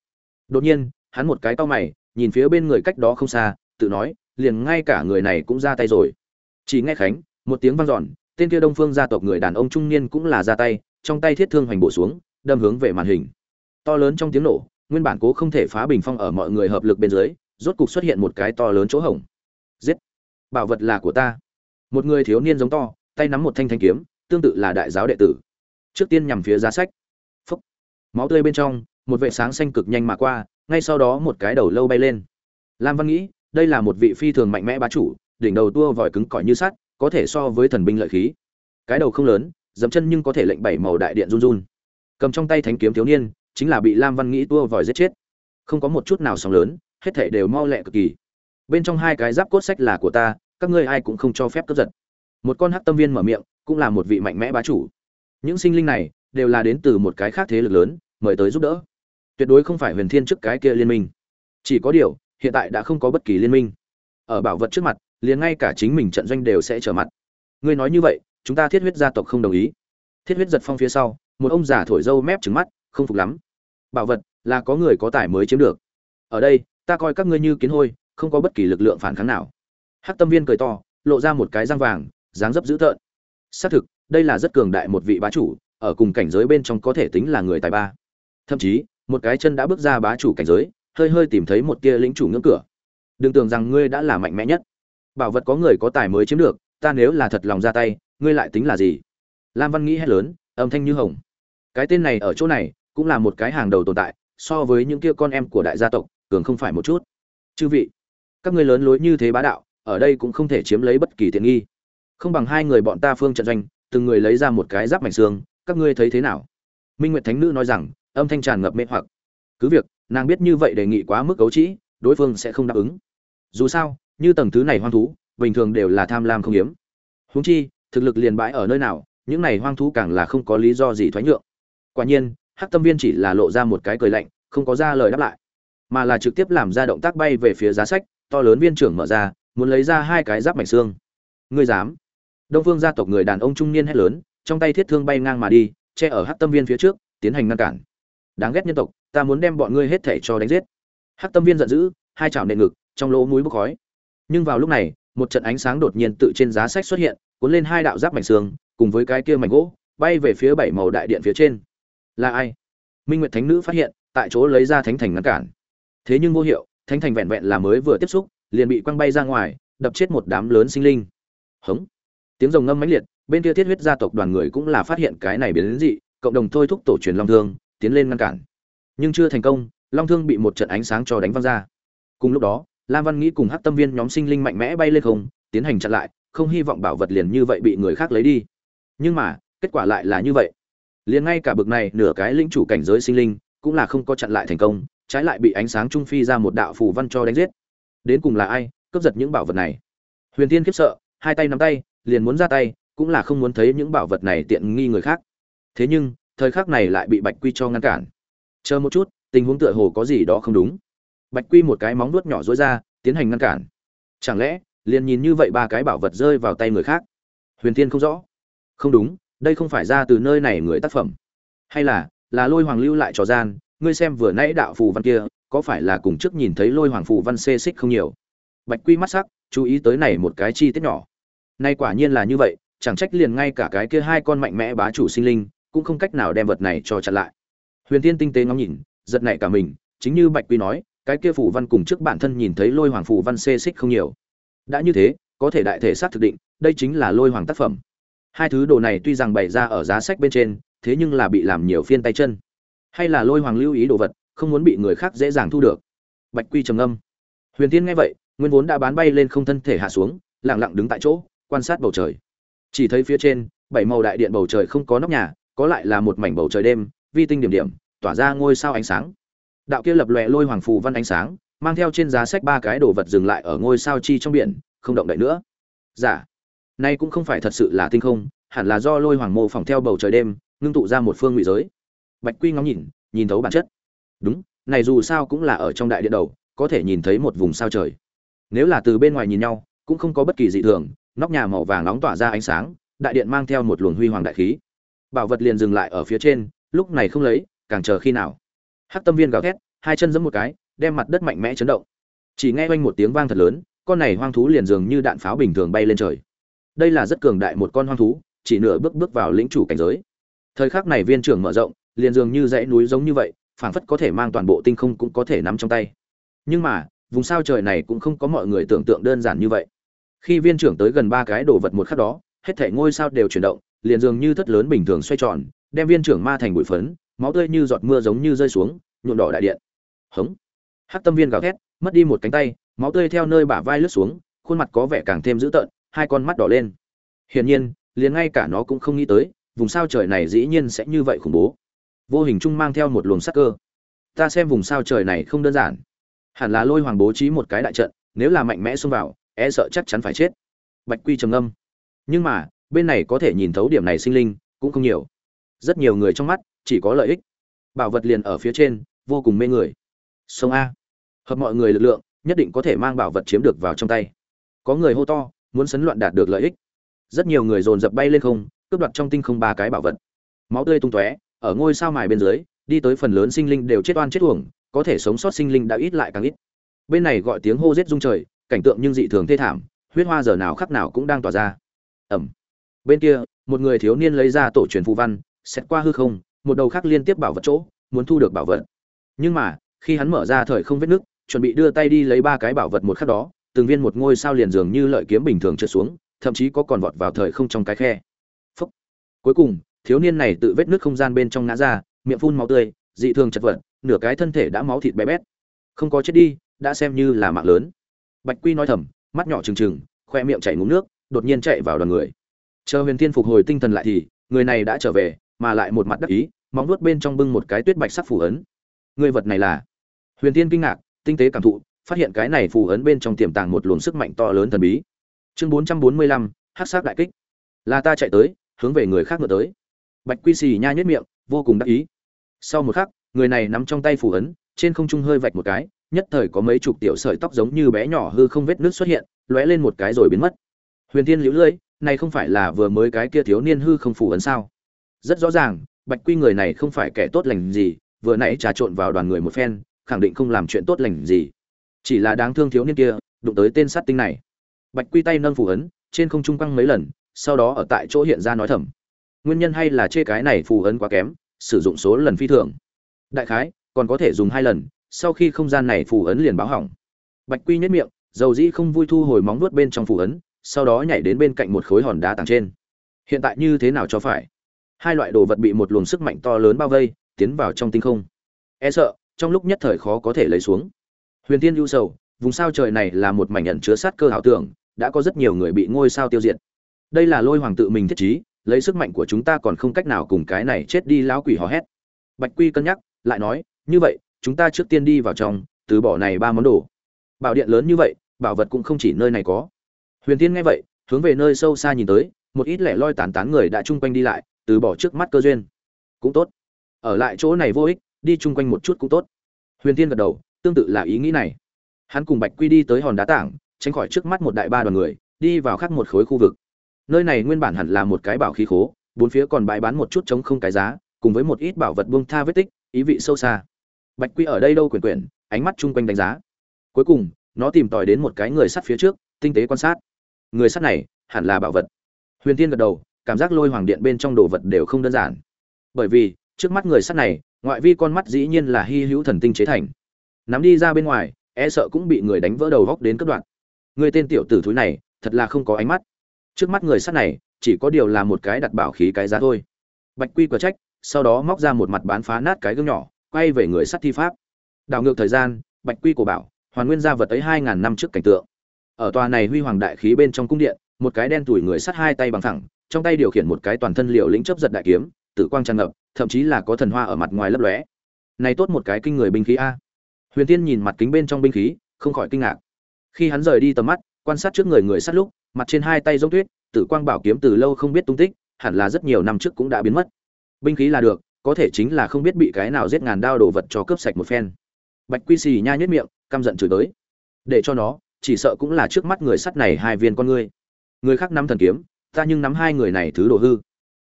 Đột nhiên, hắn một cái to mày, nhìn phía bên người cách đó không xa, tự nói, liền ngay cả người này cũng ra tay rồi. Chỉ nghe khánh, một tiếng vang dọn, tên kia đông phương gia tộc người đàn ông trung niên cũng là ra tay, trong tay thiết thương hoành bổ xuống, đâm hướng về màn hình. To lớn trong tiếng nổ, nguyên bản cố không thể phá bình phong ở mọi người hợp lực bên dưới rốt cục xuất hiện một cái to lớn chỗ hổng. Giết! Bảo vật là của ta. Một người thiếu niên giống to, tay nắm một thanh thanh kiếm, tương tự là đại giáo đệ tử. Trước tiên nhằm phía giá sách. Phúc! Máu tươi bên trong, một vệ sáng xanh cực nhanh mà qua, ngay sau đó một cái đầu lâu bay lên. Lam văn nghĩ, đây là một vị phi thường mạnh mẽ bá chủ, đỉnh đầu tua vòi cứng cỏi như sắt, có thể so với thần binh lợi khí. Cái đầu không lớn dẫm chân nhưng có thể lệnh bảy màu đại điện run run. Cầm trong tay thánh kiếm thiếu niên, chính là bị lam văn nghĩ tua vòi giết chết. Không có một chút nào sóng lớn hết thảy đều mau lẹ cực kỳ. Bên trong hai cái giáp cốt sách là của ta, các ngươi ai cũng không cho phép cướp giật. Một con hắc tâm viên mở miệng, cũng là một vị mạnh mẽ bá chủ. Những sinh linh này đều là đến từ một cái khác thế lực lớn, mời tới giúp đỡ. Tuyệt đối không phải huyền thiên trước cái kia liên minh. Chỉ có điều, hiện tại đã không có bất kỳ liên minh. Ở bảo vật trước mặt, liền ngay cả chính mình trận doanh đều sẽ trở mặt. Ngươi nói như vậy, chúng ta thiết huyết gia tộc không đồng ý. Thiết huyết giật phong phía sau, một ông già thổi dâu mép trừng mắt, không phục lắm. Bảo vật là có người có tài mới chiếm được. Ở đây ta coi các ngươi như kiến hôi, không có bất kỳ lực lượng phản kháng nào. Hắc tâm viên cười to, lộ ra một cái răng vàng, dáng dấp dữ tợn. Xác thực, đây là rất cường đại một vị bá chủ, ở cùng cảnh giới bên trong có thể tính là người tài ba. Thậm chí, một cái chân đã bước ra bá chủ cảnh giới, hơi hơi tìm thấy một tia lĩnh chủ ngưỡng cửa. Đừng tưởng rằng ngươi đã là mạnh mẽ nhất. Bảo vật có người có tài mới chiếm được, ta nếu là thật lòng ra tay, ngươi lại tính là gì? Lam văn nghĩ hét lớn, âm thanh như hồng. Cái tên này ở chỗ này, cũng là một cái hàng đầu tồn tại, so với những kia con em của đại gia tộc cường không phải một chút. Chư vị, các ngươi lớn lối như thế bá đạo, ở đây cũng không thể chiếm lấy bất kỳ tiện nghi. Không bằng hai người bọn ta phương trận doanh, từng người lấy ra một cái giáp mảnh xương, các ngươi thấy thế nào? Minh nguyệt thánh nữ nói rằng, âm thanh tràn ngập mê hoặc. Cứ việc, nàng biết như vậy đề nghị quá mức cấu trĩ, đối phương sẽ không đáp ứng. Dù sao, như tầng thứ này hoang thú, bình thường đều là tham lam không hiếm. Huống chi, thực lực liền bãi ở nơi nào, những này hoang thú càng là không có lý do gì thoái nhượng. Quả nhiên, hắc tâm viên chỉ là lộ ra một cái cười lạnh, không có ra lời đáp lại mà là trực tiếp làm ra động tác bay về phía giá sách, to lớn viên trưởng mở ra, muốn lấy ra hai cái giáp mảnh xương. Ngươi dám? Đông phương gia tộc người đàn ông trung niên hét lớn, trong tay thiết thương bay ngang mà đi, che ở Hát tâm viên phía trước, tiến hành ngăn cản. Đáng ghét nhân tộc, ta muốn đem bọn ngươi hết thể cho đánh giết. Hát tâm viên giận dữ, hai chảo nện ngực, trong lỗ mũi bốc khói. Nhưng vào lúc này, một trận ánh sáng đột nhiên tự trên giá sách xuất hiện, cuốn lên hai đạo giáp mảnh xương, cùng với cái kia mảnh gỗ, bay về phía bảy màu đại điện phía trên. Là ai? Minh nguyệt thánh nữ phát hiện, tại chỗ lấy ra thánh thành ngăn cản thế nhưng vô hiệu, thánh thành vẹn vẹn là mới vừa tiếp xúc, liền bị quăng bay ra ngoài, đập chết một đám lớn sinh linh. Hống. Tiếng rồng ngâm mãnh liệt, bên kia thiết huyết gia tộc đoàn người cũng là phát hiện cái này biến đến dị, cộng đồng thôi thúc tổ truyền long thương, tiến lên ngăn cản. Nhưng chưa thành công, long thương bị một trận ánh sáng cho đánh văng ra. Cùng lúc đó, lam văn nghĩ cùng hát tâm viên nhóm sinh linh mạnh mẽ bay lên không, tiến hành chặn lại, không hy vọng bảo vật liền như vậy bị người khác lấy đi. Nhưng mà, kết quả lại là như vậy. Liền ngay cả bực này nửa cái lĩnh chủ cảnh giới sinh linh cũng là không có chặn lại thành công trái lại bị ánh sáng trung phi ra một đạo phù văn cho đánh giết. Đến cùng là ai, cướp giật những bảo vật này? Huyền thiên khiếp sợ, hai tay nắm tay, liền muốn ra tay, cũng là không muốn thấy những bảo vật này tiện nghi người khác. Thế nhưng, thời khắc này lại bị bạch quy cho ngăn cản. Chờ một chút, tình huống tựa hồ có gì đó không đúng. Bạch quy một cái móng nuốt nhỏ dối ra, tiến hành ngăn cản. Chẳng lẽ, liền nhìn như vậy ba cái bảo vật rơi vào tay người khác? Huyền thiên không rõ. Không đúng, đây không phải ra từ nơi này người tác phẩm. Hay là là lôi hoàng lưu lại trò gian ngươi xem vừa nãy đạo phù văn kia, có phải là cùng trước nhìn thấy lôi hoàng phù văn xê xích không nhiều? Bạch quy mắt sắc, chú ý tới này một cái chi tiết nhỏ. Nay quả nhiên là như vậy, chẳng trách liền ngay cả cái kia hai con mạnh mẽ bá chủ sinh linh, cũng không cách nào đem vật này cho chặn lại. Huyền thiên tinh tế ngắm nhìn, giật nảy cả mình, chính như bạch quy nói, cái kia phù văn cùng trước bản thân nhìn thấy lôi hoàng phù văn xê xích không nhiều. Đã như thế, có thể đại thể xác thực định, đây chính là lôi hoàng tác phẩm. Hai thứ đồ này tuy rằng bày ra ở giá sách bên trên, thế nhưng là bị làm nhiều phiên tay chân hay là lôi hoàng lưu ý đồ vật, không muốn bị người khác dễ dàng thu được. Bạch quy trầm âm huyền tiên nghe vậy, nguyên vốn đã bán bay lên không thân thể hạ xuống, lặng lặng đứng tại chỗ, quan sát bầu trời. Chỉ thấy phía trên, bảy màu đại điện bầu trời không có nóc nhà, có lại là một mảnh bầu trời đêm, vi tinh điểm điểm, tỏa ra ngôi sao ánh sáng. Đạo kia lập lòe lôi hoàng phù văn ánh sáng, mang theo trên giá sách ba cái đồ vật dừng lại ở ngôi sao chi trong biển, không động đậy nữa. Giả dạ. nay cũng không phải thật sự là tinh không, hẳn là do lôi hoàng mô phỏng theo bầu trời đêm, ngưng tụ ra một phương ngụy giới bạch quy ngóng nhìn nhìn thấu bản chất. Đúng, này dù sao cũng là ở trong đại điện đầu, có thể nhìn thấy một vùng sao trời. Nếu là từ bên ngoài nhìn nhau, cũng không có bất kỳ dị thường, nóc nhà màu vàng nóng tỏa ra ánh sáng, đại điện mang theo một luồng huy hoàng đại khí. Bảo vật liền dừng lại ở phía trên, lúc này không lấy, càng chờ khi nào. Hắc tâm viên gào thét, hai chân giẫm một cái, đem mặt đất mạnh mẽ chấn động. Chỉ nghe oanh một tiếng vang thật lớn, con này hoang thú liền dường như đạn pháo bình thường bay lên trời. Đây là rất cường đại một con hoang thú, chỉ nửa bước bước vào lĩnh chủ cảnh giới. Thời khắc này viên trưởng mở rộng liền dường như dãy núi giống như vậy, phảng phất có thể mang toàn bộ tinh không cũng có thể nắm trong tay. Nhưng mà, vùng sao trời này cũng không có mọi người tưởng tượng đơn giản như vậy. Khi viên trưởng tới gần ba cái đồ vật một khắc đó, hết thảy ngôi sao đều chuyển động, liền dường như thất lớn bình thường xoay tròn, đem viên trưởng ma thành bụi phấn, máu tươi như giọt mưa giống như rơi xuống, nhuộm đỏ đại điện. Hống! Hắc tâm viên gào thét, mất đi một cánh tay, máu tươi theo nơi bả vai lướt xuống, khuôn mặt có vẻ càng thêm dữ tợn, hai con mắt đỏ lên. Hiển nhiên, liền ngay cả nó cũng không nghĩ tới, vùng sao trời này dĩ nhiên sẽ như vậy khủng bố vô hình chung mang theo một luồng sắc cơ. Ta xem vùng sao trời này không đơn giản. Hẳn là lôi hoàng bố trí một cái đại trận, nếu là mạnh mẽ xông vào e sợ chắc chắn phải chết. Bạch quy trầm ngâm. Nhưng mà, bên này có thể nhìn thấu điểm này sinh linh, cũng không nhiều. Rất nhiều người trong mắt, chỉ có lợi ích. Bảo vật liền ở phía trên, vô cùng mê người. Sông a. Hợp mọi người lực lượng, nhất định có thể mang bảo vật chiếm được vào trong tay. Có người hô to, muốn sấn loạn đạt được lợi ích. Rất nhiều người dồn dập bay lên không, cướp đoạt trong tinh không ba cái bảo vật. Máu tươi tung tóe ở ngôi sao mài bên dưới, đi tới phần lớn sinh linh đều chết oan chết uổng, có thể sống sót sinh linh đã ít lại càng ít. Bên này gọi tiếng hô giết rung trời, cảnh tượng nhưng dị thường thê thảm, huyết hoa giờ nào khắc nào cũng đang tỏa ra. Ẩm. Bên kia, một người thiếu niên lấy ra tổ truyền phù văn, xét qua hư không, một đầu khác liên tiếp bảo vật chỗ, muốn thu được bảo vật. Nhưng mà, khi hắn mở ra thời không vết nước, chuẩn bị đưa tay đi lấy ba cái bảo vật một khắc đó, từng viên một ngôi sao liền dường như lợi kiếm bình thường trượt xuống, thậm chí có còn vọt vào thời không trong cái khe. Phúc. cuối cùng thiếu niên này tự vết nước không gian bên trong ngã ra, miệng phun máu tươi, dị thường chật vật, nửa cái thân thể đã máu thịt bé bét. Không có chết đi, đã xem như là mạng lớn. Bạch quy nói thầm, mắt nhỏ trừng trừng, khoe miệng chảy ngúng nước, đột nhiên chạy vào đoàn người. Chờ huyền thiên phục hồi tinh thần lại thì, người này đã trở về, mà lại một mặt đắc ý, móng vuốt bên trong bưng một cái tuyết bạch sắc phù ấn. Người vật này là? Huyền thiên kinh ngạc, tinh tế cảm thụ, phát hiện cái này phù ấn bên trong tiềm tàng một luồng sức mạnh to lớn thần bí. Chương bốn trăm bốn mươi lăm, hắc sắc đại kích. Là ta chạy tới, hướng về người khác ngựa tới bạch quy xì nha nhất miệng, vô cùng đắc ý. Sau một khắc, người này nắm trong tay phủ ấn, trên không trung hơi vạch một cái, nhất thời có mấy chục tiểu sợi tóc giống như bé nhỏ hư không vết nước xuất hiện, lóe lên một cái rồi biến mất. Huyền thiên liễu lưỡi, này không phải là vừa mới cái kia thiếu niên hư không phủ ấn sao? Rất rõ ràng, bạch quy người này không phải kẻ tốt lành gì, vừa nãy trà trộn vào đoàn người một phen, khẳng định không làm chuyện tốt lành gì. Chỉ là đáng thương thiếu niên kia, đụng tới tên sát tinh này. Bạch quy tay nâng phủ ấn, trên không trung quăng mấy lần, sau đó ở tại chỗ hiện ra nói thầm nguyên nhân hay là chê cái này phù ấn quá kém, sử dụng số lần phi thường. Đại khái, còn có thể dùng hai lần, sau khi không gian này phù ấn liền báo hỏng. Bạch quy nhất miệng, dầu dĩ không vui thu hồi móng nuốt bên trong phù ấn, sau đó nhảy đến bên cạnh một khối hòn đá tàng trên. Hiện tại như thế nào cho phải? Hai loại đồ vật bị một luồng sức mạnh to lớn bao vây, tiến vào trong tinh không. E sợ, trong lúc nhất thời khó có thể lấy xuống. Huyền tiên ưu sầu, vùng sao trời này là một mảnh nhận chứa sát cơ ảo tưởng, đã có rất nhiều người bị ngôi sao tiêu diệt. Đây là lôi hoàng tự mình thiết trí lấy sức mạnh của chúng ta còn không cách nào cùng cái này chết đi lão quỷ hò hét. Bạch quy cân nhắc, lại nói, như vậy, chúng ta trước tiên đi vào trong, từ bỏ này ba món đồ. Bảo điện lớn như vậy, bảo vật cũng không chỉ nơi này có. Huyền tiên nghe vậy, hướng về nơi sâu xa nhìn tới, một ít lẻ loi tán tán người đã chung quanh đi lại, từ bỏ trước mắt cơ duyên. Cũng tốt. Ở lại chỗ này vô ích, đi chung quanh một chút cũng tốt. Huyền tiên gật đầu, tương tự là ý nghĩ này. Hắn cùng bạch quy đi tới hòn đá tảng, tránh khỏi trước mắt một đại ba đoàn người, đi vào khác một khối khu vực nơi này nguyên bản hẳn là một cái bảo khí khố, bốn phía còn bãi bán một chút chống không cái giá, cùng với một ít bảo vật buông tha vết tích, ý vị sâu xa. Bạch quy ở đây đâu quyển quyển, ánh mắt chung quanh đánh giá. Cuối cùng, nó tìm tòi đến một cái người sắt phía trước, tinh tế quan sát. Người sắt này, hẳn là bảo vật. Huyền tiên gật đầu, cảm giác lôi hoàng điện bên trong đồ vật đều không đơn giản. Bởi vì, trước mắt người sắt này, ngoại vi con mắt dĩ nhiên là hy hữu thần tinh chế thành. Nắm đi ra bên ngoài e sợ cũng bị người đánh vỡ đầu góc đến cất đoạn. Người tên tiểu tử thúi này, thật là không có ánh mắt trước mắt người sắt này, chỉ có điều là một cái đặt bảo khí cái giá thôi. Bạch quy quả trách, sau đó móc ra một mặt bán phá nát cái gương nhỏ, quay về người sắt thi pháp. Đảo ngược thời gian, bạch quy của bảo, hoàn nguyên ra vật ấy hai ngàn năm trước cảnh tượng. Ở tòa này huy hoàng đại khí bên trong cung điện, một cái đen tuổi người sắt hai tay bằng thẳng, trong tay điều khiển một cái toàn thân liệu lĩnh chấp giật đại kiếm, tử quang tràn ngập, thậm chí là có thần hoa ở mặt ngoài lấp lóe. Này tốt một cái kinh người binh khí a. Huyền tiên nhìn mặt kính bên trong binh khí, không khỏi kinh ngạc. Khi hắn rời đi tầm mắt, quan sát trước người người sắt lúc mặt trên hai tay giống tuyết, tử quang bảo kiếm từ lâu không biết tung tích, hẳn là rất nhiều năm trước cũng đã biến mất. Binh khí là được, có thể chính là không biết bị cái nào giết ngàn đao đồ vật cho cướp sạch một phen. Bạch quy xì nha nhất miệng, căm giận chửi tới. Để cho nó, chỉ sợ cũng là trước mắt người sắt này hai viên con ngươi. Người khác nắm thần kiếm, ta nhưng nắm hai người này thứ đồ hư.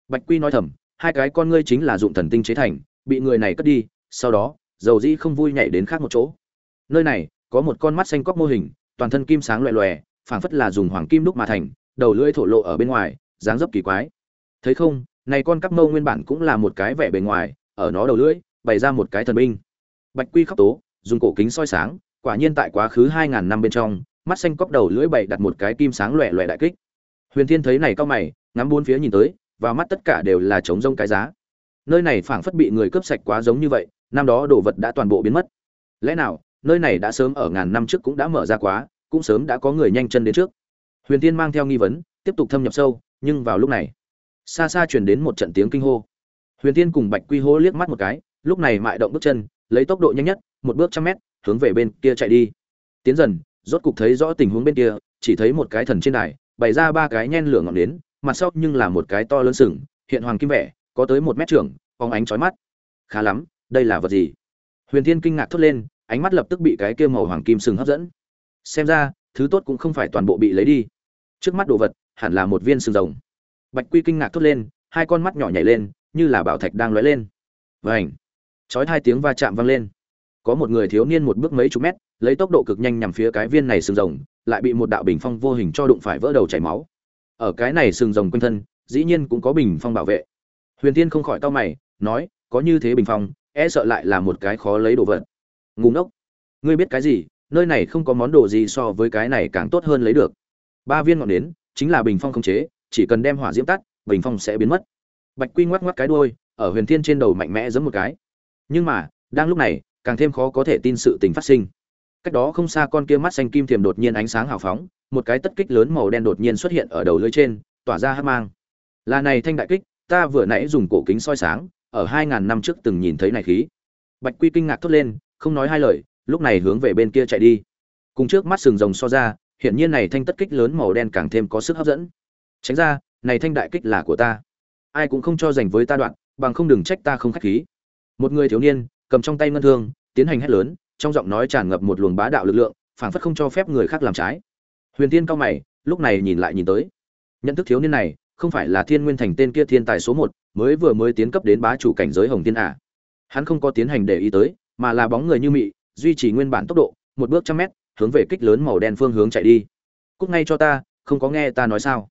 Bạch quy nói thầm, hai cái con ngươi chính là dụng thần tinh chế thành, bị người này cất đi, sau đó, dầu dĩ không vui nhảy đến khác một chỗ. Nơi này, có một con mắt xanh cóc mô hình, toàn thân kim sáng loẹ loẹ phảng phất là dùng hoàng kim đúc mà thành, đầu lưỡi thổ lộ ở bên ngoài, dáng dấp kỳ quái. Thấy không, này con cắp mâu nguyên bản cũng là một cái vẻ bề ngoài, ở nó đầu lưỡi, bày ra một cái thần binh. Bạch quy khóc tố, dùng cổ kính soi sáng, quả nhiên tại quá khứ hai ngàn năm bên trong, mắt xanh cóc đầu lưỡi bày đặt một cái kim sáng loẹ loẹ đại kích. Huyền thiên thấy này cao mày, ngắm bốn phía nhìn tới và mắt tất cả đều là trống rông cái giá. Nơi này phảng phất bị người cướp sạch quá giống như vậy, năm đó đồ vật đã toàn bộ biến mất. Lẽ nào, nơi này đã sớm ở ngàn năm trước cũng đã mở ra quá cũng sớm đã có người nhanh chân đến trước. Huyền tiên mang theo nghi vấn, tiếp tục thâm nhập sâu, nhưng vào lúc này, xa xa truyền đến một trận tiếng kinh hô. Huyền tiên cùng bạch quy hô liếc mắt một cái, lúc này mại động bước chân, lấy tốc độ nhanh nhất, một bước trăm mét, hướng về bên kia chạy đi. Tiến dần, rốt cục thấy rõ tình huống bên kia, chỉ thấy một cái thần trên đài, bày ra ba cái nhen lửa ngọn nến, mặt sau nhưng là một cái to lớn sừng, hiện hoàng kim vẻ, có tới một mét trưởng, phóng ánh chói mắt. Khá lắm, đây là vật gì? Huyền thiên kinh ngạc thốt lên, ánh mắt lập tức bị cái kia màu hoàng kim sừng hấp dẫn xem ra, thứ tốt cũng không phải toàn bộ bị lấy đi. Trước mắt đồ vật, hẳn là một viên sừng rồng. Bạch quy kinh ngạc thốt lên, hai con mắt nhỏ nhảy lên, như là bảo thạch đang lóe lên. Vảnh chói hai tiếng va chạm vang lên. Có một người thiếu niên một bước mấy chục mét, lấy tốc độ cực nhanh nhằm phía cái viên này sừng rồng, lại bị một đạo bình phong vô hình cho đụng phải vỡ đầu chảy máu. Ở cái này sừng rồng quanh thân, dĩ nhiên cũng có bình phong bảo vệ. Huyền tiên không khỏi tao mày, nói, có như thế bình phong e sợ lại là một cái khó lấy đồ vật. Ngủ ngốc! Ngươi biết cái gì? Nơi này không có món đồ gì so với cái này càng tốt hơn lấy được. Ba viên ngọn nến, chính là bình phong không chế, chỉ cần đem hỏa diễm tắt, bình phong sẽ biến mất. Bạch quy ngoắc ngoắc cái đuôi, ở huyền thiên trên đầu mạnh mẽ giấm một cái. Nhưng mà, đang lúc này, càng thêm khó có thể tin sự tình phát sinh. Cách đó không xa con kia mắt xanh kim thiềm đột nhiên ánh sáng hào phóng, một cái tất kích lớn màu đen đột nhiên xuất hiện ở đầu lưới trên, tỏa ra hát mang. Là này thanh đại kích, ta vừa nãy dùng cổ kính soi sáng, ở hai ngàn năm trước từng nhìn thấy này khí. Bạch quy kinh ngạc thốt lên, không nói hai lời lúc này hướng về bên kia chạy đi. Cùng trước mắt sừng rồng so ra, hiển nhiên này thanh tất kích lớn màu đen càng thêm có sức hấp dẫn. Tránh ra, này thanh đại kích là của ta. Ai cũng không cho dành với ta đoạn, bằng không đừng trách ta không khách khí. Một người thiếu niên, cầm trong tay ngân thương, tiến hành hét lớn, trong giọng nói tràn ngập một luồng bá đạo lực lượng, phảng phất không cho phép người khác làm trái. Huyền tiên cao mày, lúc này nhìn lại nhìn tới. Nhận thức thiếu niên này, không phải là thiên nguyên thành tên kia thiên tài số một, mới vừa mới tiến cấp đến bá chủ cảnh giới hồng tiên à. hắn không có tiến hành để ý tới, mà là bóng người như mị duy trì nguyên bản tốc độ, một bước trăm mét, hướng về kích lớn màu đen phương hướng chạy đi. Cúc ngay cho ta, không có nghe ta nói sao?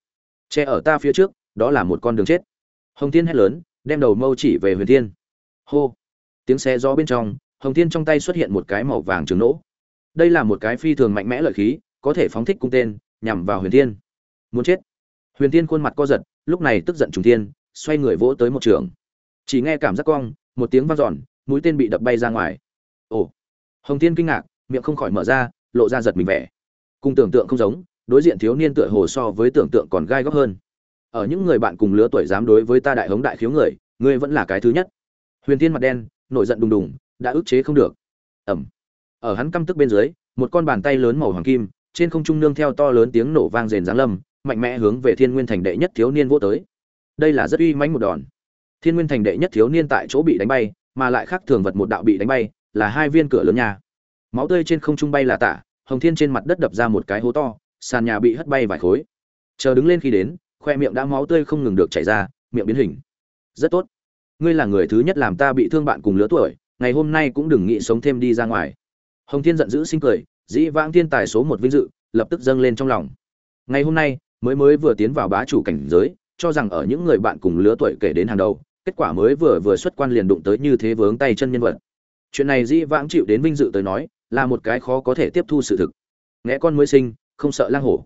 Che ở ta phía trước, đó là một con đường chết. Hồng thiên hét lớn, đem đầu mâu chỉ về huyền thiên. Hô! Tiếng xe gió bên trong, hồng thiên trong tay xuất hiện một cái màu vàng trứng nỗ. Đây là một cái phi thường mạnh mẽ lợi khí, có thể phóng thích cung tên, nhằm vào huyền thiên. Muốn chết! Huyền thiên khuôn mặt co giật, lúc này tức giận trùng thiên, xoay người vỗ tới một trường. Chỉ nghe cảm giác cong, một tiếng vang dọn, mũi tên bị đập bay ra ngoài. Ồ! Hồng thiên kinh ngạc, miệng không khỏi mở ra, lộ ra giật mình vẻ. Cùng tưởng tượng không giống, đối diện thiếu niên tựa hồ so với tưởng tượng còn gai góc hơn. Ở những người bạn cùng lứa tuổi dám đối với ta đại hống đại khiếu người, ngươi vẫn là cái thứ nhất. Huyền thiên mặt đen, nổi giận đùng đùng, đã ức chế không được. Ẩm. Ở hắn căm tức bên dưới, một con bàn tay lớn màu hoàng kim, trên không trung nương theo to lớn tiếng nổ vang rền giáng lâm, mạnh mẽ hướng về thiên nguyên thành đệ nhất thiếu niên vô tới. Đây là rất uy mãnh một đòn. Thiên nguyên thành đệ nhất thiếu niên tại chỗ bị đánh bay, mà lại khác thường vật một đạo bị đánh bay là hai viên cửa lớn nhà. Máu tươi trên không trung bay là tả, hồng thiên trên mặt đất đập ra một cái hố to, sàn nhà bị hất bay vài khối. Chờ đứng lên khi đến, khoe miệng đã máu tươi không ngừng được chảy ra, miệng biến hình. Rất tốt. Ngươi là người thứ nhất làm ta bị thương bạn cùng lứa tuổi, ngày hôm nay cũng đừng nghĩ sống thêm đi ra ngoài. Hồng thiên giận dữ sinh cười, dĩ vãng thiên tài số một vinh dự, lập tức dâng lên trong lòng. Ngày hôm nay, mới mới vừa tiến vào bá chủ cảnh giới, cho rằng ở những người bạn cùng lứa tuổi kể đến hàng đầu, kết quả mới vừa vừa xuất quan liền đụng tới như thế vướng tay chân nhân vật chuyện này dĩ vãng chịu đến vinh dự tới nói, là một cái khó có thể tiếp thu sự thực. Nghe con mới sinh, không sợ lang hổ.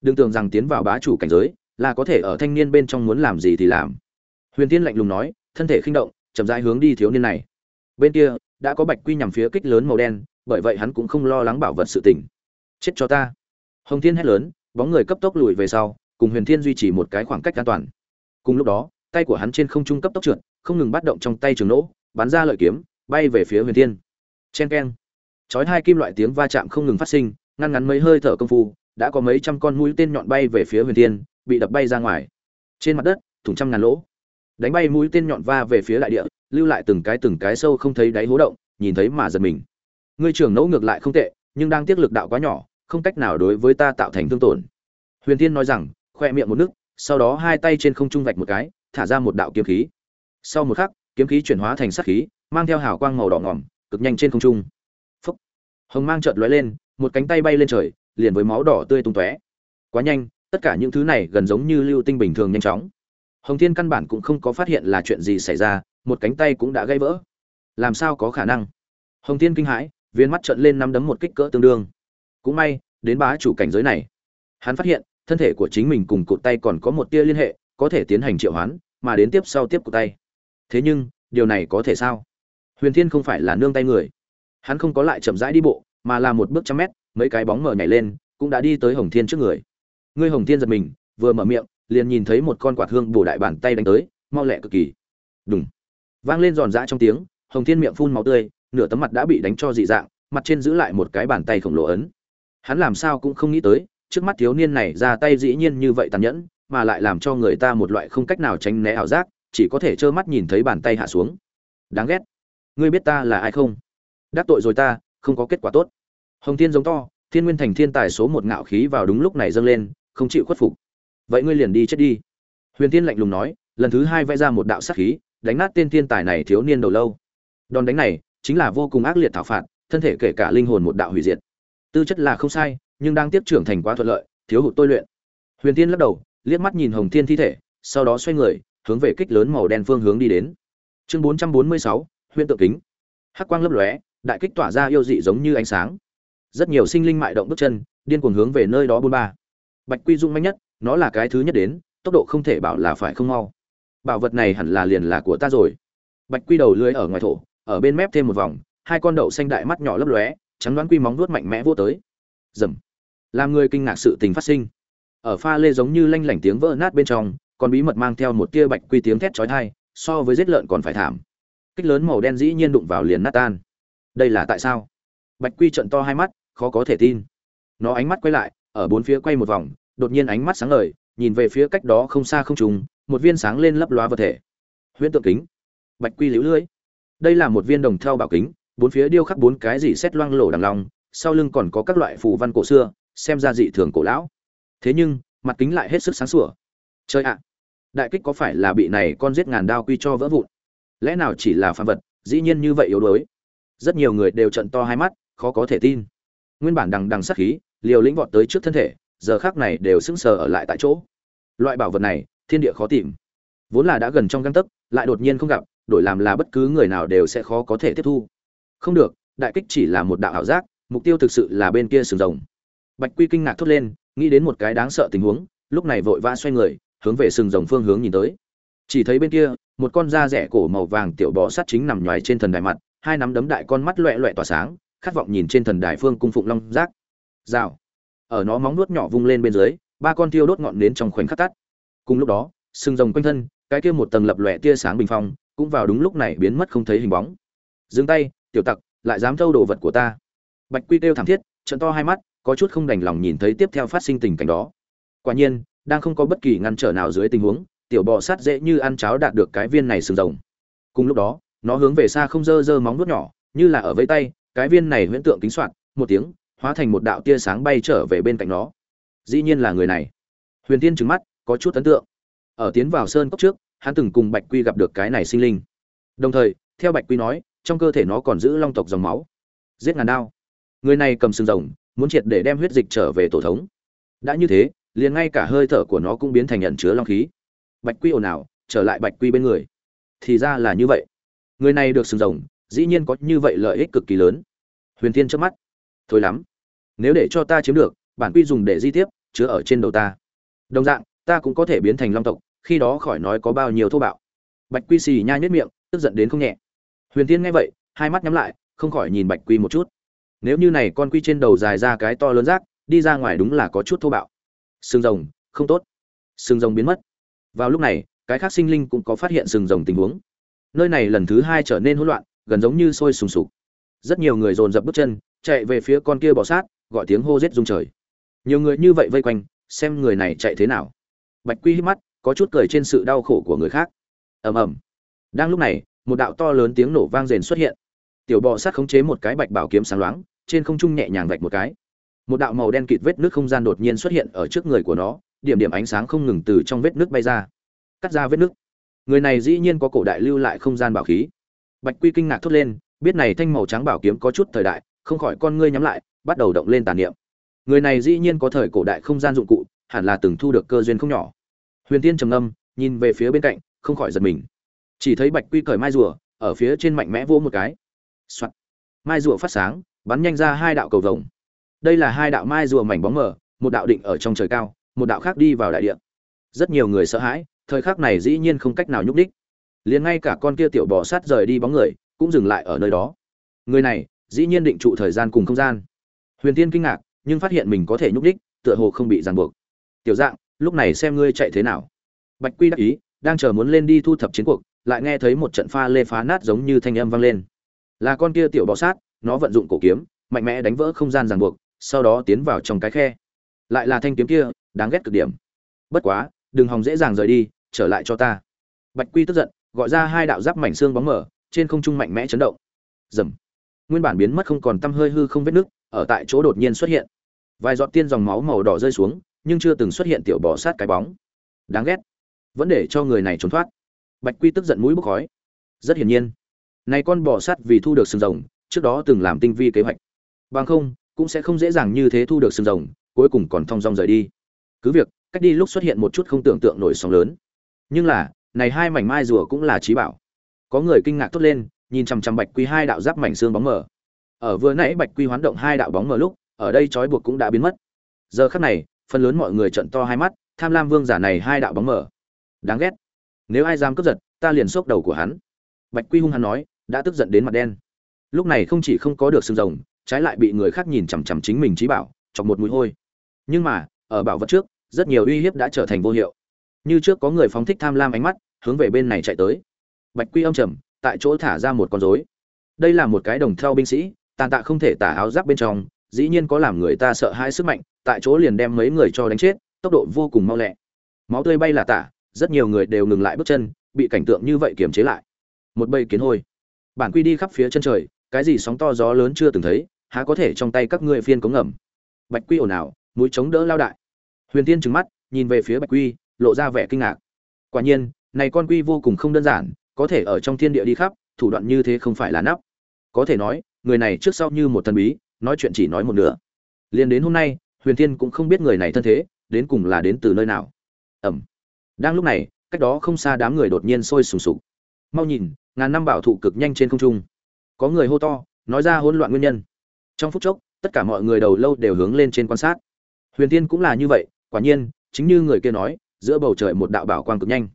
Đừng tưởng rằng tiến vào bá chủ cảnh giới, là có thể ở thanh niên bên trong muốn làm gì thì làm. Huyền tiên lạnh lùng nói, thân thể khinh động, chậm rãi hướng đi thiếu niên này. Bên kia, đã có bạch quy nhằm phía kích lớn màu đen, bởi vậy hắn cũng không lo lắng bảo vật sự tình. Chết cho ta. Hồng thiên hét lớn, bóng người cấp tốc lùi về sau, cùng huyền thiên duy trì một cái khoảng cách an toàn. Cùng lúc đó, tay của hắn trên không trung cấp tốc trượt, không ngừng bắt động trong tay trường nỗ, bắn ra lợi kiếm bay về phía huyền thiên. Chen keng. Chói hai kim loại tiếng va chạm không ngừng phát sinh, ngăn ngắn mấy hơi thở công phu, đã có mấy trăm con mũi tên nhọn bay về phía huyền thiên, bị đập bay ra ngoài. Trên mặt đất, thủng trăm ngàn lỗ. Đánh bay mũi tên nhọn va về phía đại địa, lưu lại từng cái từng cái sâu không thấy đáy hố động, nhìn thấy mà giật mình. Ngươi trưởng nỗ ngược lại không tệ, nhưng đang tiếc lực đạo quá nhỏ, không cách nào đối với ta tạo thành thương tổn. Huyền Thiên nói rằng, khoe miệng một nước, sau đó hai tay trên không trung vạch một cái, thả ra một đạo kiếm khí. Sau một khắc, kiếm khí chuyển hóa thành sát khí mang theo hào quang màu đỏ ngỏm, cực nhanh trên không trung. Phúc. Hồng mang chợt lóe lên, một cánh tay bay lên trời, liền với máu đỏ tươi tung tóe. Quá nhanh, tất cả những thứ này gần giống như lưu tinh bình thường nhanh chóng. Hồng thiên căn bản cũng không có phát hiện là chuyện gì xảy ra, một cánh tay cũng đã gãy vỡ. Làm sao có khả năng? Hồng thiên kinh hãi, viên mắt trợn lên nắm đấm một kích cỡ tương đương. Cũng may, đến bá chủ cảnh giới này, hắn phát hiện, thân thể của chính mình cùng cụt tay còn có một tia liên hệ, có thể tiến hành triệu hoán, mà đến tiếp sau tiếp cụt tay. Thế nhưng, điều này có thể sao? Huyền thiên không phải là nương tay người. Hắn không có lại chậm rãi đi bộ, mà là một bước trăm mét, mấy cái bóng mở nhảy lên, cũng đã đi tới hồng thiên trước người. Ngươi hồng thiên giật mình, vừa mở miệng, liền nhìn thấy một con quạt hương bổ đại bàn tay đánh tới, mau lẹ cực kỳ. Đúng vang lên giòn giã trong tiếng, hồng thiên miệng phun máu tươi, nửa tấm mặt đã bị đánh cho dị dạng, mặt trên giữ lại một cái bàn tay khổng lồ ấn. Hắn làm sao cũng không nghĩ tới, trước mắt thiếu niên này ra tay dĩ nhiên như vậy tàn nhẫn, mà lại làm cho người ta một loại không cách nào tránh né ảo giác, chỉ có thể trơ mắt nhìn thấy bàn tay hạ xuống. Đáng ghét ngươi biết ta là ai không? Đắc tội rồi ta, không có kết quả tốt. Hồng thiên giống to, thiên nguyên thành thiên tài số một ngạo khí vào đúng lúc này dâng lên, không chịu khuất phục. Vậy ngươi liền đi chết đi. Huyền Thiên lạnh lùng nói, lần thứ hai vẽ ra một đạo sát khí, đánh nát tên thiên tài này thiếu niên đầu lâu. Đòn đánh này, chính là vô cùng ác liệt thảo phạt, thân thể kể cả linh hồn một đạo hủy diệt. Tư chất là không sai, nhưng đang tiếp trưởng thành quá thuận lợi, thiếu hụt tôi luyện. Huyền Thiên lắc đầu, liếc mắt nhìn hồng thiên thi thể, sau đó xoay người, hướng về kích lớn màu đen phương hướng đi đến. Chương bốn trăm bốn mươi sáu huyễn tượng kính. Hắc quang lấp lóe, đại kích tỏa ra yêu dị giống như ánh sáng. Rất nhiều sinh linh mại động bước chân, điên cuồng hướng về nơi đó buôn ba. Bạch quy dung mạnh nhất, nó là cái thứ nhất đến, tốc độ không thể bảo là phải không mau. Bảo vật này hẳn là liền là của ta rồi. Bạch quy đầu lưới ở ngoài thổ, ở bên mép thêm một vòng, hai con đậu xanh đại mắt nhỏ lấp lóe, trắng đoán quy móng vuốt mạnh mẽ vô tới. Dầm làm người kinh ngạc sự tình phát sinh. Ở pha lê giống như lanh lảnh tiếng vỡ nát bên trong còn bí mật mang theo một tia bạch quy tiếng thét chói tai, so với giết lợn còn phải thảm kích lớn màu đen dĩ nhiên đụng vào liền nát tan. Đây là tại sao? Bạch quy trận to hai mắt, khó có thể tin. Nó ánh mắt quay lại, ở bốn phía quay một vòng, đột nhiên ánh mắt sáng ngời, nhìn về phía cách đó không xa không trùng, một viên sáng lên lấp loa vật thể. Huyễn tượng kính. Bạch quy liễu lưới đây là một viên đồng theo bảo kính, bốn phía điêu khắc bốn cái gì xét loang lổ đằng lòng sau lưng còn có các loại phù văn cổ xưa, xem ra dị thường cổ lão. Thế nhưng, mặt kính lại hết sức sáng sủa. Chơi ạ! Đại kích có phải là bị này con giết ngàn đao quy cho vỡ vụn? Lẽ nào chỉ là phàm vật, dĩ nhiên như vậy yếu đuối? Rất nhiều người đều trận to hai mắt, khó có thể tin. Nguyên bản đằng đằng sát khí, liều lĩnh vọt tới trước thân thể, giờ khác này đều sững sờ ở lại tại chỗ. Loại bảo vật này, thiên địa khó tìm. Vốn là đã gần trong găng tấc, lại đột nhiên không gặp, đổi làm là bất cứ người nào đều sẽ khó có thể tiếp thu. Không được, đại kích chỉ là một đạo ảo giác, mục tiêu thực sự là bên kia sừng rồng. Bạch quy kinh ngạc thốt lên, nghĩ đến một cái đáng sợ tình huống, lúc này vội vã xoay người, hướng về sừng rồng phương hướng nhìn tới. Chỉ thấy bên kia một con da rẻ cổ màu vàng tiểu bò sát chính nằm nhoài trên thần đài mặt, hai nắm đấm đại con mắt loẹ loẹ tỏa sáng, khát vọng nhìn trên thần đài phương cung phụng long giác. Rào. Ở nó móng nuốt nhỏ vung lên bên dưới, ba con tiêu đốt ngọn nến trong khoảnh khắc tắt. Cùng lúc đó, sừng rồng quanh thân, cái kia một tầng lập lòe tia sáng bình phong, cũng vào đúng lúc này biến mất không thấy hình bóng. Dừng tay, tiểu tặc, lại dám thâu đồ vật của ta. Bạch quy kêu thảm thiết trận to hai mắt, có chút không đành lòng nhìn thấy tiếp theo phát sinh tình cảnh đó. Quả nhiên, đang không có bất kỳ ngăn trở nào dưới tình huống tiểu bò sát dễ như ăn cháo đạt được cái viên này sừng rồng. Cùng lúc đó, nó hướng về xa không dơ dơ móng nuốt nhỏ, như là ở vây tay, cái viên này huyễn tượng kính soạn, một tiếng, hóa thành một đạo tia sáng bay trở về bên cạnh nó. Dĩ nhiên là người này. Huyền tiên trừng mắt, có chút ấn tượng. Ở tiến vào sơn cốc trước, hắn từng cùng bạch quy gặp được cái này sinh linh. Đồng thời, theo bạch quy nói, trong cơ thể nó còn giữ long tộc dòng máu. Giết ngàn đao. Người này cầm sừng rồng, muốn triệt để đem huyết dịch trở về tổ thống. Đã như thế, liền ngay cả hơi thở của nó cũng biến thành nhận chứa long khí bạch quy ồn ào, trở lại bạch quy bên người. Thì ra là như vậy. Người này được sừng rồng, dĩ nhiên có như vậy lợi ích cực kỳ lớn. Huyền thiên trước mắt. Thôi lắm. Nếu để cho ta chiếm được, bản quy dùng để di tiếp, chứa ở trên đầu ta. Đồng dạng, ta cũng có thể biến thành long tộc, khi đó khỏi nói có bao nhiêu thô bạo. Bạch quy xì nha nhất miệng, tức giận đến không nhẹ. Huyền tiên nghe vậy, hai mắt nhắm lại, không khỏi nhìn bạch quy một chút. Nếu như này con quy trên đầu dài ra cái to lớn rác, đi ra ngoài đúng là có chút thô bạo. Sừng rồng, không tốt. Sừng rồng biến mất vào lúc này, cái khác sinh linh cũng có phát hiện sừng rồng tình huống. Nơi này lần thứ hai trở nên hỗn loạn, gần giống như sôi sùng sục. Rất nhiều người dồn dập bước chân, chạy về phía con kia bò sát, gọi tiếng hô rết rung trời. Nhiều người như vậy vây quanh, xem người này chạy thế nào. Bạch quy hít mắt, có chút cười trên sự đau khổ của người khác. Ầm ầm. Đang lúc này, một đạo to lớn tiếng nổ vang rền xuất hiện. Tiểu bò sát khống chế một cái bạch bảo kiếm sáng loáng, trên không trung nhẹ nhàng vạch một cái. Một đạo màu đen kịt vết nước không gian đột nhiên xuất hiện ở trước người của nó điểm điểm ánh sáng không ngừng từ trong vết nước bay ra, cắt ra vết nước. Người này dĩ nhiên có cổ đại lưu lại không gian bảo khí. Bạch quy kinh ngạc thốt lên, biết này thanh màu trắng bảo kiếm có chút thời đại, không khỏi con ngươi nhắm lại, bắt đầu động lên tàn niệm. Người này dĩ nhiên có thời cổ đại không gian dụng cụ, hẳn là từng thu được cơ duyên không nhỏ. Huyền tiên trầm âm nhìn về phía bên cạnh, không khỏi giật mình. Chỉ thấy bạch quy cởi mai rùa, ở phía trên mạnh mẽ vỗ một cái. Soạn. mai rùa phát sáng, bắn nhanh ra hai đạo cầu vồng. Đây là hai đạo mai rùa mảnh bóng mờ, một đạo định ở trong trời cao một đạo khác đi vào đại địa. Rất nhiều người sợ hãi, thời khắc này dĩ nhiên không cách nào nhúc đích liền ngay cả con kia tiểu bò sát rời đi bóng người, cũng dừng lại ở nơi đó. Người này, dĩ nhiên định trụ thời gian cùng không gian. Huyền tiên kinh ngạc, nhưng phát hiện mình có thể nhúc đích tựa hồ không bị ràng buộc. Tiểu dạng, lúc này xem ngươi chạy thế nào. Bạch quy đắc ý, đang chờ muốn lên đi thu thập chiến cuộc, lại nghe thấy một trận pha lê phá nát giống như thanh âm vang lên. Là con kia tiểu bọ sát, nó vận dụng cổ kiếm, mạnh mẽ đánh vỡ không gian ràng buộc, sau đó tiến vào trong cái khe. Lại là thanh kiếm kia đáng ghét cực điểm. Bất quá, đừng hòng dễ dàng rời đi, trở lại cho ta. Bạch quy tức giận, gọi ra hai đạo giáp mảnh xương bóng mở trên không trung mạnh mẽ chấn động. Dầm nguyên bản biến mất không còn tăm hơi hư không vết nước ở tại chỗ đột nhiên xuất hiện. Vài giọt tiên dòng máu màu đỏ rơi xuống, nhưng chưa từng xuất hiện tiểu bò sát cái bóng. Đáng ghét. Vẫn để cho người này trốn thoát. Bạch quy tức giận mũi bốc khói. Rất hiển nhiên. Này con bò sát vì thu được sừng rồng, trước đó từng làm tinh vi kế hoạch. Bằng không, cũng sẽ không dễ dàng như thế thu được sừng rồng, cuối cùng còn thong dong rời đi cứ việc, cách đi lúc xuất hiện một chút không tưởng tượng nổi sóng lớn. Nhưng là, này hai mảnh mai rùa cũng là trí bảo. Có người kinh ngạc thốt lên, nhìn chằm chằm bạch quy hai đạo giáp mảnh xương bóng mờ. Ở vừa nãy bạch quy hoán động hai đạo bóng mờ lúc, ở đây trói buộc cũng đã biến mất. Giờ khắc này, phần lớn mọi người trận to hai mắt, tham lam vương giả này hai đạo bóng mờ. Đáng ghét. Nếu ai dám cướp giật, ta liền xốc đầu của hắn. Bạch quy hung hăng nói, đã tức giận đến mặt đen. Lúc này không chỉ không có được xương rồng, trái lại bị người khác nhìn chằm chằm chính mình trí bảo, chọc một mũi hôi. Nhưng mà, ở bảo vật trước rất nhiều uy hiếp đã trở thành vô hiệu. Như trước có người phóng thích tham lam ánh mắt, hướng về bên này chạy tới. Bạch quy âm trầm, tại chỗ thả ra một con rối. Đây là một cái đồng theo binh sĩ, tàn tạ không thể tả áo giáp bên trong, dĩ nhiên có làm người ta sợ hãi sức mạnh, tại chỗ liền đem mấy người cho đánh chết, tốc độ vô cùng mau lẹ. Máu tươi bay là tả, rất nhiều người đều ngừng lại bước chân, bị cảnh tượng như vậy kiềm chế lại. Một bầy kiến hôi. Bản quy đi khắp phía chân trời, cái gì sóng to gió lớn chưa từng thấy, há có thể trong tay các ngươi phiên cống ngầm. Bạch quy ồn ào, mũi chống đỡ lao đại huyền tiên trừng mắt, nhìn về phía bạch quy, lộ ra vẻ kinh ngạc. Quả nhiên, này con quy vô cùng không đơn giản, có thể ở trong thiên địa đi khắp, thủ đoạn như thế không phải là nắp. Có thể nói, người này trước sau như một thần bí, nói chuyện chỉ nói một nửa. Liền đến hôm nay, huyền thiên cũng không biết người này thân thế, đến cùng là đến từ nơi nào. Ẩm đang lúc này, cách đó không xa đám người đột nhiên sôi sùng sục. Mau nhìn, ngàn năm bảo thụ cực nhanh trên không trung. Có người hô to, nói ra hỗn loạn nguyên nhân. Trong phút chốc, tất cả mọi người đầu lâu đều hướng lên trên quan sát. Huyền tiên cũng là như vậy quả nhiên, chính như người kia nói, giữa bầu trời một đạo bảo quang cực nhanh.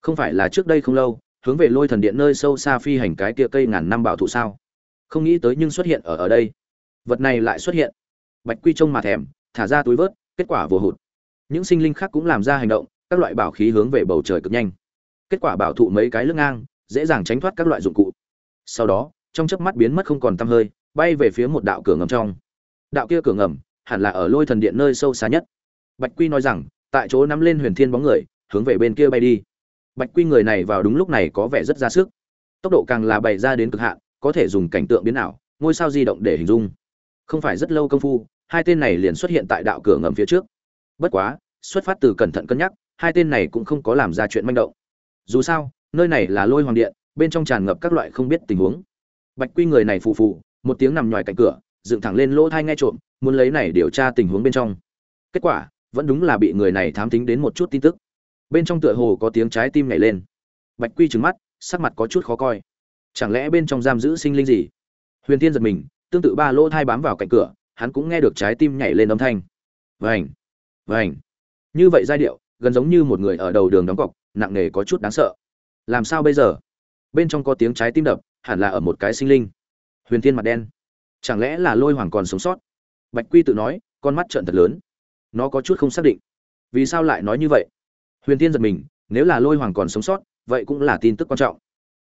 Không phải là trước đây không lâu, hướng về lôi thần điện nơi sâu xa phi hành cái kia cây ngàn năm bảo thụ sao? Không nghĩ tới nhưng xuất hiện ở ở đây. Vật này lại xuất hiện. Bạch quy trông mà thèm, thả ra túi vớt, kết quả vừa hụt. Những sinh linh khác cũng làm ra hành động, các loại bảo khí hướng về bầu trời cực nhanh. Kết quả bảo thụ mấy cái lưng ngang, dễ dàng tránh thoát các loại dụng cụ. Sau đó, trong chớp mắt biến mất không còn tăm hơi, bay về phía một đạo cửa ngầm trong. Đạo kia cửa ngầm, hẳn là ở lôi thần điện nơi sâu xa nhất bạch quy nói rằng, tại chỗ nắm lên huyền thiên bóng người, hướng về bên kia bay đi. Bạch quy người này vào đúng lúc này có vẻ rất ra sức. Tốc độ càng là bày ra đến cực hạn, có thể dùng cảnh tượng biến ảo, ngôi sao di động để hình dung. Không phải rất lâu công phu, hai tên này liền xuất hiện tại đạo cửa ngầm phía trước. Bất quá, xuất phát từ cẩn thận cân nhắc, hai tên này cũng không có làm ra chuyện manh động. Dù sao, nơi này là lôi hoàng điện, bên trong tràn ngập các loại không biết tình huống. Bạch quy người này phù phù, một tiếng nằm ngoài cạnh cửa, dựng thẳng lên lỗ thai nghe trộm, muốn lấy này điều tra tình huống bên trong. Kết quả vẫn đúng là bị người này thám tính đến một chút tin tức. Bên trong tựa hồ có tiếng trái tim nhảy lên. Bạch quy trừng mắt, sắc mặt có chút khó coi. Chẳng lẽ bên trong giam giữ sinh linh gì? Huyền tiên giật mình, tương tự ba lỗ thai bám vào cạnh cửa, hắn cũng nghe được trái tim nhảy lên âm thanh. Vảnh vảnh như vậy giai điệu, gần giống như một người ở đầu đường đóng cọc, nặng nề có chút đáng sợ. Làm sao bây giờ? Bên trong có tiếng trái tim đập, hẳn là ở một cái sinh linh. Huyền thiên mặt đen. Chẳng lẽ là lôi hoàng còn sống sót? Bạch quy tự nói, con mắt trợn thật lớn nó có chút không xác định. Vì sao lại nói như vậy? Huyền tiên giật mình, nếu là lôi hoàng còn sống sót, vậy cũng là tin tức quan trọng.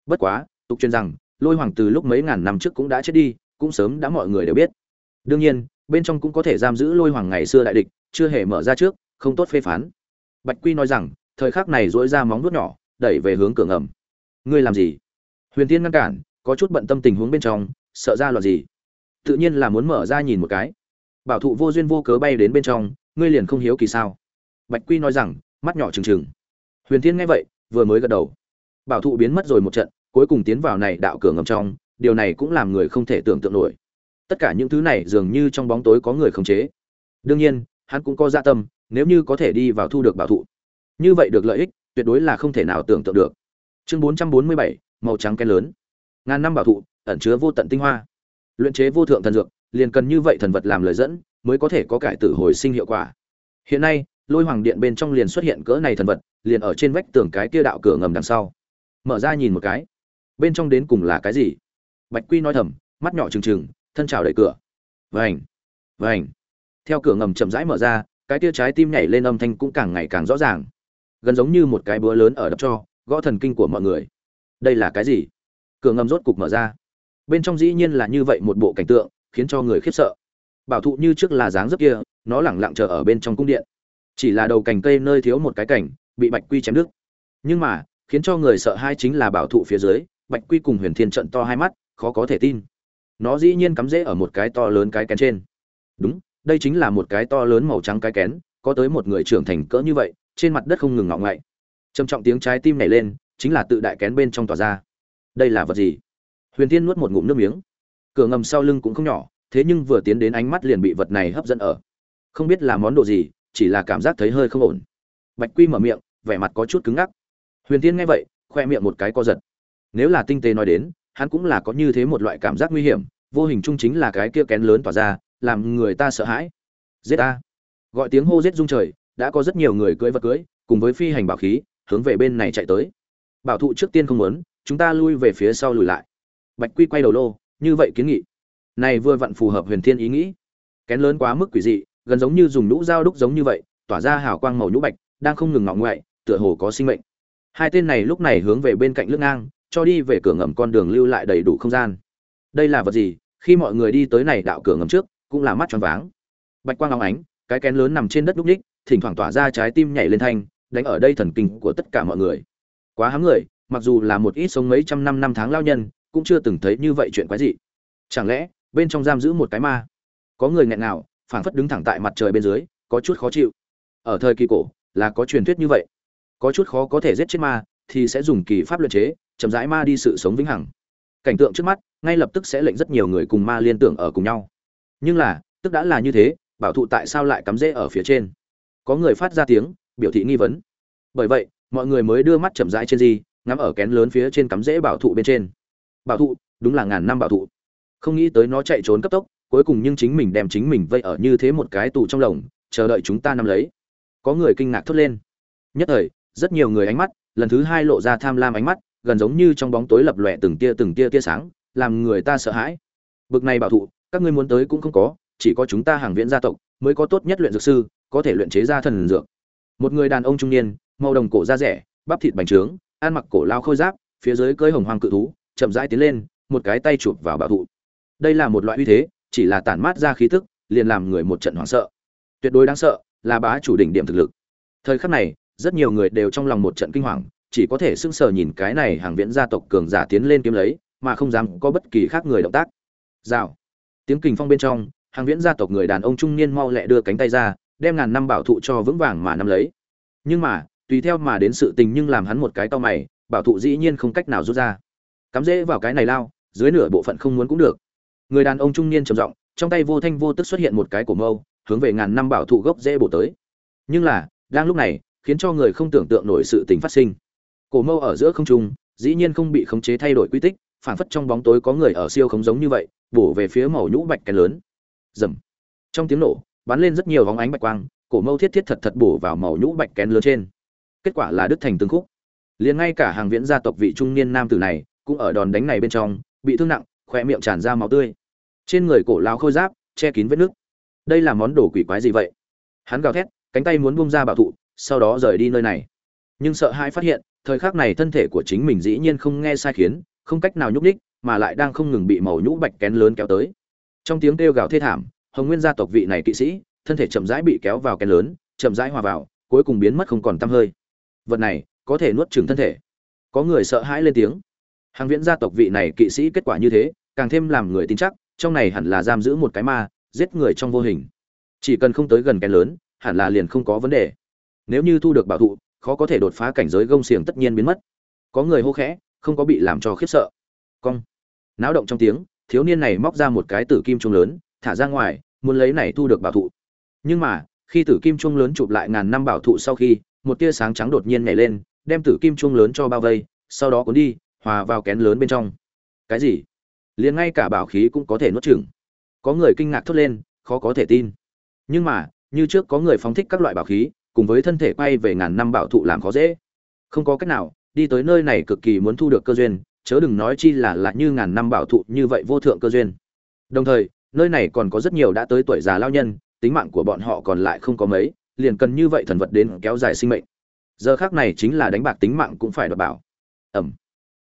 Bất quá, tục truyền rằng, lôi hoàng từ lúc mấy ngàn năm trước cũng đã chết đi, cũng sớm đã mọi người đều biết. Đương nhiên, bên trong cũng có thể giam giữ lôi hoàng ngày xưa đại địch, chưa hề mở ra trước, không tốt phê phán. Bạch quy nói rằng, thời khắc này dỗi ra móng vuốt nhỏ, đẩy về hướng cửa ngầm. Ngươi làm gì? Huyền tiên ngăn cản, có chút bận tâm tình huống bên trong, sợ ra loạt gì? Tự nhiên là muốn mở ra nhìn một cái bảo thụ vô duyên vô cớ bay đến bên trong ngươi liền không hiếu kỳ sao? Bạch quy nói rằng mắt nhỏ trừng trừng. Huyền thiên nghe vậy vừa mới gật đầu. Bảo thụ biến mất rồi một trận cuối cùng tiến vào này đạo cửa ngầm trong điều này cũng làm người không thể tưởng tượng nổi. Tất cả những thứ này dường như trong bóng tối có người khống chế. Đương nhiên hắn cũng có dạ tâm nếu như có thể đi vào thu được bảo thụ. Như vậy được lợi ích tuyệt đối là không thể nào tưởng tượng được. Chương 447, màu trắng kén lớn. Ngàn năm bảo thụ ẩn chứa vô tận tinh hoa. Luyện chế vô thượng thần dược liền cần như vậy thần vật làm lời dẫn, mới có thể có cải tử hồi sinh hiệu quả. Hiện nay, lôi hoàng điện bên trong liền xuất hiện cỡ này thần vật, liền ở trên vách tường cái kia đạo cửa ngầm đằng sau. Mở ra nhìn một cái. Bên trong đến cùng là cái gì? Bạch quy nói thầm, mắt nhỏ trừng trừng, thân trào đẩy cửa. Vành vành. Theo cửa ngầm chậm rãi mở ra, cái tia trái tim nhảy lên âm thanh cũng càng ngày càng rõ ràng. Gần giống như một cái búa lớn ở đập cho, gõ thần kinh của mọi người. Đây là cái gì? Cửa ngầm rốt cục mở ra. Bên trong dĩ nhiên là như vậy một bộ cảnh tượng khiến cho người khiếp sợ. Bảo thụ như trước là dáng dấp kia, nó lẳng lặng chờ ở bên trong cung điện. Chỉ là đầu cành cây nơi thiếu một cái cảnh bị bạch quy chém đứt. Nhưng mà, khiến cho người sợ hai chính là bảo thụ phía dưới, bạch quy cùng huyền thiên trận to hai mắt, khó có thể tin. Nó dĩ nhiên cắm rễ ở một cái to lớn cái kén trên. Đúng, đây chính là một cái to lớn màu trắng cái kén, có tới một người trưởng thành cỡ như vậy, trên mặt đất không ngừng ngọng ngậy. Trầm trọng tiếng trái tim nảy lên, chính là tự đại kén bên trong tỏa ra. Đây là vật gì? Huyền thiên nuốt một ngụm nước miếng cửa ngầm sau lưng cũng không nhỏ, thế nhưng vừa tiến đến ánh mắt liền bị vật này hấp dẫn ở. Không biết là món đồ gì, chỉ là cảm giác thấy hơi không ổn. Bạch quy mở miệng, vẻ mặt có chút cứng ngắc. Huyền tiên nghe vậy, khoe miệng một cái co giật. Nếu là tinh tế nói đến, hắn cũng là có như thế một loại cảm giác nguy hiểm, vô hình chung chính là cái kia kén lớn tỏa ra, làm người ta sợ hãi. Giết ta. Gọi tiếng hô giết rung trời, đã có rất nhiều người cưỡi vật cưỡi, cùng với phi hành bảo khí, hướng về bên này chạy tới. Bảo thụ trước tiên không muốn, chúng ta lui về phía sau lùi lại. Bạch quy quay đầu lô như vậy kiến nghị. Này vừa vặn phù hợp huyền thiên ý nghĩ. Kén lớn quá mức quỷ dị, gần giống như dùng nhũ dao đúc giống như vậy, tỏa ra hào quang màu nhũ bạch, đang không ngừng ngọng ngoại, tựa hồ có sinh mệnh. Hai tên này lúc này hướng về bên cạnh lưng ngang, cho đi về cửa ngầm con đường lưu lại đầy đủ không gian. Đây là vật gì? Khi mọi người đi tới này đạo cửa ngầm trước, cũng là mắt tròn váng. Bạch quang óng ánh, cái kén lớn nằm trên đất núc ních, thỉnh thoảng tỏa ra trái tim nhảy lên thanh, đánh ở đây thần kinh của tất cả mọi người. Quá hám người, mặc dù là một ít sống mấy trăm năm năm tháng lao nhân cũng chưa từng thấy như vậy chuyện quái dị. Chẳng lẽ, bên trong giam giữ một cái ma? Có người nghẹn nào phảng phất đứng thẳng tại mặt trời bên dưới, có chút khó chịu. Ở thời kỳ cổ, là có truyền thuyết như vậy. Có chút khó có thể giết chết ma, thì sẽ dùng kỳ pháp luyện chế, chậm rãi ma đi sự sống vĩnh hằng. Cảnh tượng trước mắt, ngay lập tức sẽ lệnh rất nhiều người cùng ma liên tưởng ở cùng nhau. Nhưng là, tức đã là như thế, bảo thụ tại sao lại cắm rễ ở phía trên? Có người phát ra tiếng, biểu thị nghi vấn. Bởi vậy, mọi người mới đưa mắt chậm rãi trên gì, ngắm ở kén lớn phía trên cắm rễ bảo thụ bên trên bảo thụ, đúng là ngàn năm bảo thụ. Không nghĩ tới nó chạy trốn cấp tốc, cuối cùng nhưng chính mình đem chính mình vây ở như thế một cái tù trong lồng, chờ đợi chúng ta nắm lấy. Có người kinh ngạc thốt lên. Nhất thời, rất nhiều người ánh mắt, lần thứ hai lộ ra tham lam ánh mắt, gần giống như trong bóng tối lập lòe từng tia từng tia tia sáng, làm người ta sợ hãi. Bực này bảo thụ, các ngươi muốn tới cũng không có, chỉ có chúng ta hàng viễn gia tộc, mới có tốt nhất luyện dược sư, có thể luyện chế ra thần dược. Một người đàn ông trung niên, màu đồng cổ da rẻ, bắp thịt bành trướng, ăn mặc cổ lao khôi giáp, phía dưới cơi hồng hoàng cự thú chậm rãi tiến lên, một cái tay chụp vào bảo thụ. Đây là một loại uy thế, chỉ là tản mát ra khí tức, liền làm người một trận hoảng sợ. Tuyệt đối đáng sợ, là bá chủ đỉnh điểm thực lực. Thời khắc này, rất nhiều người đều trong lòng một trận kinh hoàng, chỉ có thể sững sờ nhìn cái này hàng viễn gia tộc cường giả tiến lên kiếm lấy, mà không dám có bất kỳ khác người động tác. Rào. Tiếng kình phong bên trong, hàng viễn gia tộc người đàn ông trung niên mau lẹ đưa cánh tay ra, đem ngàn năm bảo thụ cho vững vàng mà nắm lấy. Nhưng mà, tùy theo mà đến sự tình nhưng làm hắn một cái to mày, bảo thụ dĩ nhiên không cách nào rút ra cắm dễ vào cái này lao, dưới nửa bộ phận không muốn cũng được. Người đàn ông trung niên trầm giọng, trong tay vô thanh vô tức xuất hiện một cái cổ mâu, hướng về ngàn năm bảo thụ gốc rễ bổ tới. Nhưng là, đang lúc này, khiến cho người không tưởng tượng nổi sự tình phát sinh. Cổ mâu ở giữa không trung, dĩ nhiên không bị khống chế thay đổi quy tích, phản phất trong bóng tối có người ở siêu không giống như vậy, bổ về phía màu nhũ bạch cái lớn. Dầm trong tiếng nổ, bắn lên rất nhiều vóng ánh bạch quang, cổ mâu thiết thiết thật thật bổ vào màu nhũ bạch kén lớn trên. Kết quả là đứt thành từng khúc. Liền ngay cả hàng viễn gia tộc vị trung niên nam tử này cũng ở đòn đánh này bên trong, bị thương nặng khoe miệng tràn ra máu tươi. Trên người cổ lao khôi giáp, che kín vết nước. Đây là món đồ quỷ quái gì vậy? Hắn gào thét, cánh tay muốn bung ra bảo thụ, sau đó rời đi nơi này. Nhưng sợ hãi phát hiện, thời khắc này thân thể của chính mình dĩ nhiên không nghe sai khiến, không cách nào nhúc nhích, mà lại đang không ngừng bị màu nhũ bạch kén lớn kéo tới. Trong tiếng kêu gào thê thảm, hồng nguyên gia tộc vị này kỵ sĩ, thân thể chậm rãi bị kéo vào kén lớn, chậm rãi hòa vào, cuối cùng biến mất không còn tăm hơi. Vật này, có thể nuốt chửng thân thể. Có người sợ hãi lên tiếng hàng viễn gia tộc vị này kỵ sĩ kết quả như thế, càng thêm làm người tin chắc, trong này hẳn là giam giữ một cái ma, giết người trong vô hình. Chỉ cần không tới gần kén lớn, hẳn là liền không có vấn đề. Nếu như thu được bảo thụ, khó có thể đột phá cảnh giới gông xiềng tất nhiên biến mất. Có người hô khẽ, không có bị làm cho khiếp sợ. Cong. Náo động trong tiếng, thiếu niên này móc ra một cái tử kim trung lớn, thả ra ngoài, muốn lấy này thu được bảo thụ. Nhưng mà, khi tử kim trung lớn chụp lại ngàn năm bảo thụ sau khi, một tia sáng trắng đột nhiên nhảy lên, đem tử kim trung lớn cho bao vây, sau đó cuốn đi hòa vào kén lớn bên trong. Cái gì? Liền ngay cả bảo khí cũng có thể nuốt chửng. Có người kinh ngạc thốt lên, khó có thể tin. Nhưng mà, như trước có người phóng thích các loại bảo khí, cùng với thân thể quay về ngàn năm bảo thụ làm khó dễ. Không có cách nào, đi tới nơi này cực kỳ muốn thu được cơ duyên, chớ đừng nói chi là lạ như ngàn năm bảo thụ như vậy vô thượng cơ duyên. Đồng thời, nơi này còn có rất nhiều đã tới tuổi già lao nhân, tính mạng của bọn họ còn lại không có mấy, liền cần như vậy thần vật đến kéo dài sinh mệnh. Giờ khác này chính là đánh bạc tính mạng cũng phải đoạt bảo. Ẩm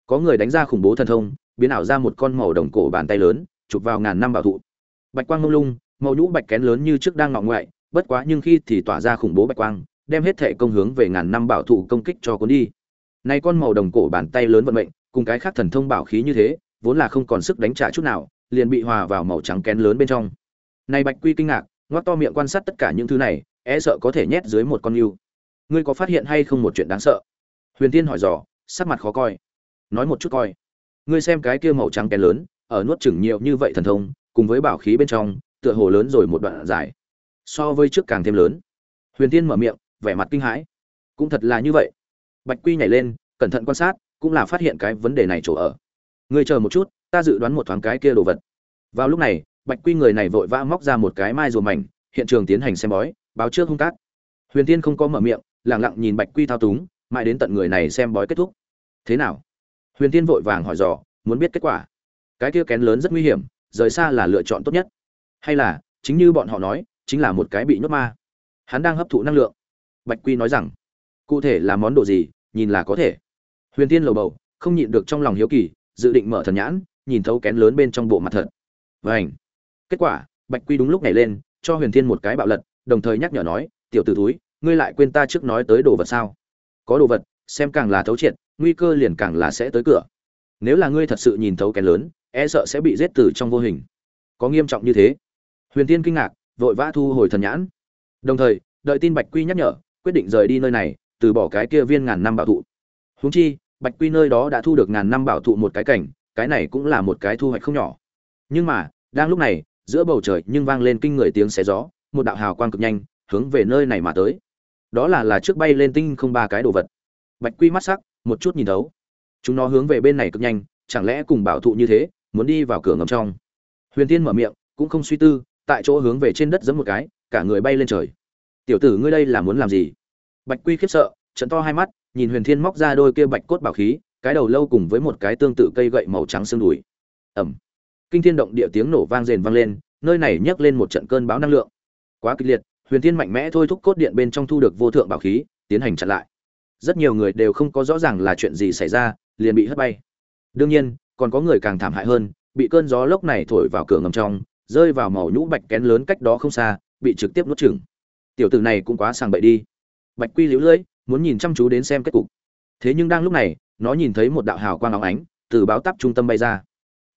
có người đánh ra khủng bố thần thông, biến ảo ra một con màu đồng cổ bàn tay lớn, chụp vào ngàn năm bảo thụ. Bạch quang mông lung, màu nhũ bạch kén lớn như trước đang ngọ ngoại, bất quá nhưng khi thì tỏa ra khủng bố bạch quang, đem hết thể công hướng về ngàn năm bảo thụ công kích cho cuốn đi. Nay con màu đồng cổ bàn tay lớn vận mệnh, cùng cái khác thần thông bảo khí như thế, vốn là không còn sức đánh trả chút nào, liền bị hòa vào màu trắng kén lớn bên trong. Này bạch quy kinh ngạc ngoác to miệng quan sát tất cả những thứ này e sợ có thể nhét dưới một con yêu. Ngươi có phát hiện hay không một chuyện đáng sợ? Huyền tiên hỏi dò, sắc mặt khó coi nói một chút coi. Ngươi xem cái kia màu trắng kén lớn, ở nuốt chửng nhiều như vậy thần thông, cùng với bảo khí bên trong, tựa hồ lớn rồi một đoạn dài. So với trước càng thêm lớn. Huyền tiên mở miệng, vẻ mặt kinh hãi. Cũng thật là như vậy. Bạch quy nhảy lên, cẩn thận quan sát, cũng là phát hiện cái vấn đề này chỗ ở. Ngươi chờ một chút, ta dự đoán một thoáng cái kia đồ vật. Vào lúc này, bạch quy người này vội vã móc ra một cái mai rùa mảnh, hiện trường tiến hành xem bói, báo trước hung cát. Huyền tiên không có mở miệng lẳng lặng nhìn bạch quy thao túng, mãi đến tận người này xem bói kết thúc. Thế nào? Huyền tiên vội vàng hỏi dò, muốn biết kết quả. Cái kia kén lớn rất nguy hiểm, rời xa là lựa chọn tốt nhất. Hay là, chính như bọn họ nói, chính là một cái bị nhốt ma. Hắn đang hấp thụ năng lượng. Bạch quy nói rằng, cụ thể là món đồ gì, nhìn là có thể. Huyền tiên lầu bầu, không nhịn được trong lòng hiếu kỳ, dự định mở thần nhãn, nhìn thấu kén lớn bên trong bộ mặt thật. Vảnh kết quả, bạch quy đúng lúc này lên, cho huyền thiên một cái bạo lật, đồng thời nhắc nhở nói, tiểu t ử túi ngươi lại quên ta trước nói tới đồ vật sao? Có đồ vật, xem càng là thấu triệt nguy cơ liền càng là sẽ tới cửa. Nếu là ngươi thật sự nhìn thấu kén lớn e sợ sẽ bị giết tử trong vô hình. Có nghiêm trọng như thế? Huyền tiên kinh ngạc, vội vã thu hồi thần nhãn. Đồng thời, đợi tin bạch quy nhắc nhở, quyết định rời đi nơi này, từ bỏ cái kia viên ngàn năm bảo thụ. Huống chi, bạch quy nơi đó đã thu được ngàn năm bảo thụ một cái cảnh, cái này cũng là một cái thu hoạch không nhỏ. Nhưng mà, đang lúc này, giữa bầu trời nhưng vang lên kinh người tiếng xé gió, một đạo hào quang cực nhanh, hướng về nơi này mà tới. Đó là là trước bay lên tinh không ba cái đồ vật. Bạch quy mắt sắc một chút nhìn thấu. Chúng nó hướng về bên này cực nhanh, chẳng lẽ cùng bảo thụ như thế, muốn đi vào cửa ngầm trong. Huyền tiên mở miệng, cũng không suy tư, tại chỗ hướng về trên đất giẫm một cái, cả người bay lên trời. Tiểu tử ngươi đây là muốn làm gì? Bạch quy khiếp sợ, trận to hai mắt, nhìn huyền thiên móc ra đôi kia bạch cốt bảo khí, cái đầu lâu cùng với một cái tương tự cây gậy màu trắng xương đùi. Ẩm kinh thiên động địa tiếng nổ vang rền vang lên, nơi này nhấc lên một trận cơn bão năng lượng. Quá kịch liệt, huyền thiên mạnh mẽ thôi thúc cốt điện bên trong thu được vô thượng bảo khí, tiến hành chặn lại rất nhiều người đều không có rõ ràng là chuyện gì xảy ra, liền bị hất bay. Đương nhiên, còn có người càng thảm hại hơn, bị cơn gió lốc này thổi vào cửa ngầm trong, rơi vào màu nhũ bạch kén lớn cách đó không xa, bị trực tiếp nuốt chửng. Tiểu tử này cũng quá sàng bậy đi. Bạch quy liễu lưỡi, muốn nhìn chăm chú đến xem kết cục. Thế nhưng đang lúc này, nó nhìn thấy một đạo hào quang óng ánh, từ báo tắp trung tâm bay ra.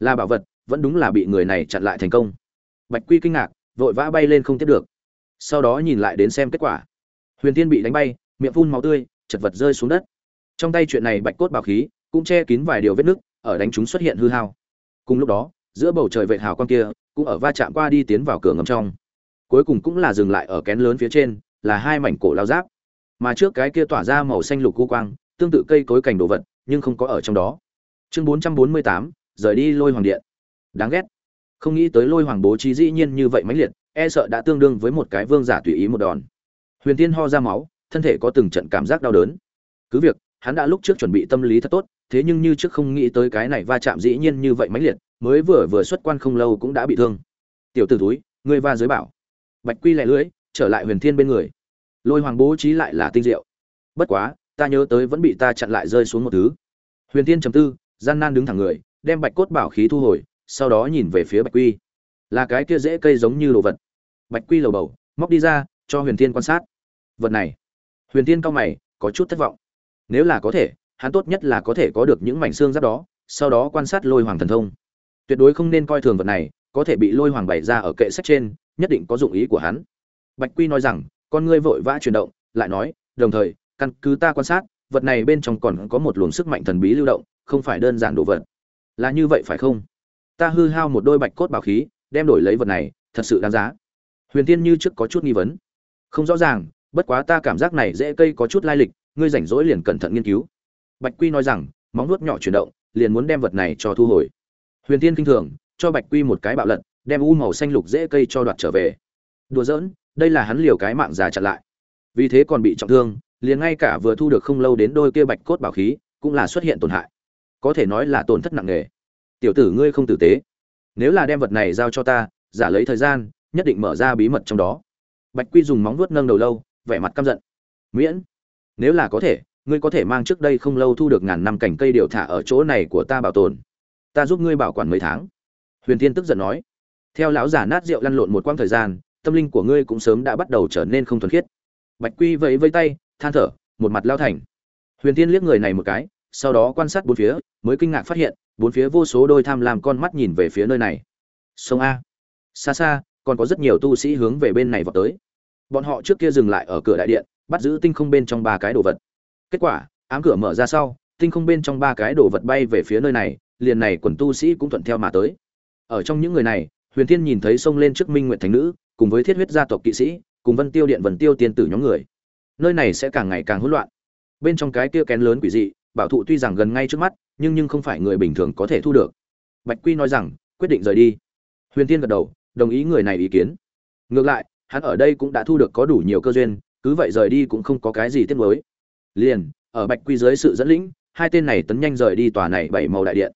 Là bảo vật, vẫn đúng là bị người này chặn lại thành công. Bạch quy kinh ngạc, vội vã bay lên không tiếp được. Sau đó nhìn lại đến xem kết quả. Huyền tiên bị đánh bay, miệng phun máu tươi chật vật rơi xuống đất. Trong tay chuyện này bạch cốt bảo khí cũng che kín vài điều vết nứt, ở đánh chúng xuất hiện hư hao. Cùng lúc đó, giữa bầu trời vệ hào quang kia cũng ở va chạm qua đi tiến vào cửa ngầm trong. Cuối cùng cũng là dừng lại ở kén lớn phía trên, là hai mảnh cổ lao giáp. Mà trước cái kia tỏa ra màu xanh lục cô quang, tương tự cây cối cảnh đồ vật, nhưng không có ở trong đó. Chương bốn trăm bốn mươi tám, rời đi lôi hoàng điện. Đáng ghét. Không nghĩ tới lôi hoàng bố trí dĩ nhiên như vậy mãnh liệt e sợ đã tương đương với một cái vương giả tùy ý một đòn. Huyền tiên ho ra máu thân thể có từng trận cảm giác đau đớn. Cứ việc, hắn đã lúc trước chuẩn bị tâm lý thật tốt, thế nhưng như trước không nghĩ tới cái này va chạm dĩ nhiên như vậy mãnh liệt, mới vừa vừa xuất quan không lâu cũng đã bị thương. Tiểu t ử túi ngươi va dưới bảo. Bạch quy lẻ lưới trở lại huyền thiên bên người. Lôi hoàng bố trí lại là tinh diệu. Bất quá, ta nhớ tới vẫn bị ta chặn lại rơi xuống một thứ. Huyền thiên trầm tư, gian nan đứng thẳng người, đem bạch cốt bảo khí thu hồi, sau đó nhìn về phía bạch quy. Là cái kia dễ cây giống như đồ vật. Bạch quy lầu bầu, móc đi ra, cho huyền thiên quan sát. Vật này huyền thiên cao mày, có chút thất vọng. Nếu là có thể, hắn tốt nhất là có thể có được những mảnh xương giáp đó, sau đó quan sát lôi hoàng thần thông. Tuyệt đối không nên coi thường vật này, có thể bị lôi hoàng bày ra ở kệ sách trên, nhất định có dụng ý của hắn. Bạch quy nói rằng, con ngươi vội vã chuyển động, lại nói, đồng thời, căn cứ ta quan sát, vật này bên trong còn có một luồng sức mạnh thần bí lưu động, không phải đơn giản đồ vật. Là như vậy phải không? Ta hư hao một đôi bạch cốt bảo khí, đem đổi lấy vật này, thật sự đáng giá. Huyền tiên như trước có chút nghi vấn. Không rõ ràng bất quá ta cảm giác này dễ cây có chút lai lịch, ngươi rảnh rỗi liền cẩn thận nghiên cứu. Bạch quy nói rằng, móng nuốt nhỏ chuyển động, liền muốn đem vật này cho thu hồi. Huyền tiên kinh thường, cho bạch quy một cái bạo lật, đem u màu xanh lục dễ cây cho đoạt trở về. Đùa giỡn, đây là hắn liều cái mạng già chặn lại. Vì thế còn bị trọng thương, liền ngay cả vừa thu được không lâu đến đôi kia bạch cốt bảo khí, cũng là xuất hiện tổn hại. Có thể nói là tổn thất nặng nề. Tiểu tử ngươi không tử tế. Nếu là đem vật này giao cho ta, giả lấy thời gian, nhất định mở ra bí mật trong đó. Bạch quy dùng móng vuốt nâng đầu lâu vẻ mặt căm giận. Miễn, nếu là có thể, ngươi có thể mang trước đây không lâu thu được ngàn năm cảnh cây điều thả ở chỗ này của ta bảo tồn. Ta giúp ngươi bảo quản mấy tháng. Huyền tiên tức giận nói. Theo lão giả nát rượu lăn lộn một quãng thời gian, tâm linh của ngươi cũng sớm đã bắt đầu trở nên không thuần khiết. Bạch quy vẫy vây tay, than thở, một mặt lao thành. Huyền tiên liếc người này một cái, sau đó quan sát bốn phía, mới kinh ngạc phát hiện, bốn phía vô số đôi tham lam con mắt nhìn về phía nơi này. Sông a. Xa xa, còn có rất nhiều tu sĩ hướng về bên này vào tới bọn họ trước kia dừng lại ở cửa đại điện, bắt giữ tinh không bên trong ba cái đồ vật. Kết quả, ám cửa mở ra sau, tinh không bên trong ba cái đồ vật bay về phía nơi này, liền này quần tu sĩ cũng thuận theo mà tới. Ở trong những người này, huyền thiên nhìn thấy xông lên trước minh nguyện thành nữ, cùng với thiết huyết gia tộc kỵ sĩ, cùng vân tiêu điện vân tiêu tiên tử nhóm người. Nơi này sẽ càng ngày càng hỗn loạn. Bên trong cái kia kén lớn quỷ dị, bảo thụ tuy rằng gần ngay trước mắt, nhưng nhưng không phải người bình thường có thể thu được. Bạch quy nói rằng, quyết định rời đi. Huyền tiên gật đầu, đồng ý người này ý kiến. Ngược lại hắn ở đây cũng đã thu được có đủ nhiều cơ duyên, cứ vậy rời đi cũng không có cái gì tiếc nuối. Liền, ở bạch quy dưới sự dẫn lĩnh, hai tên này tấn nhanh rời đi tòa này bảy màu đại điện.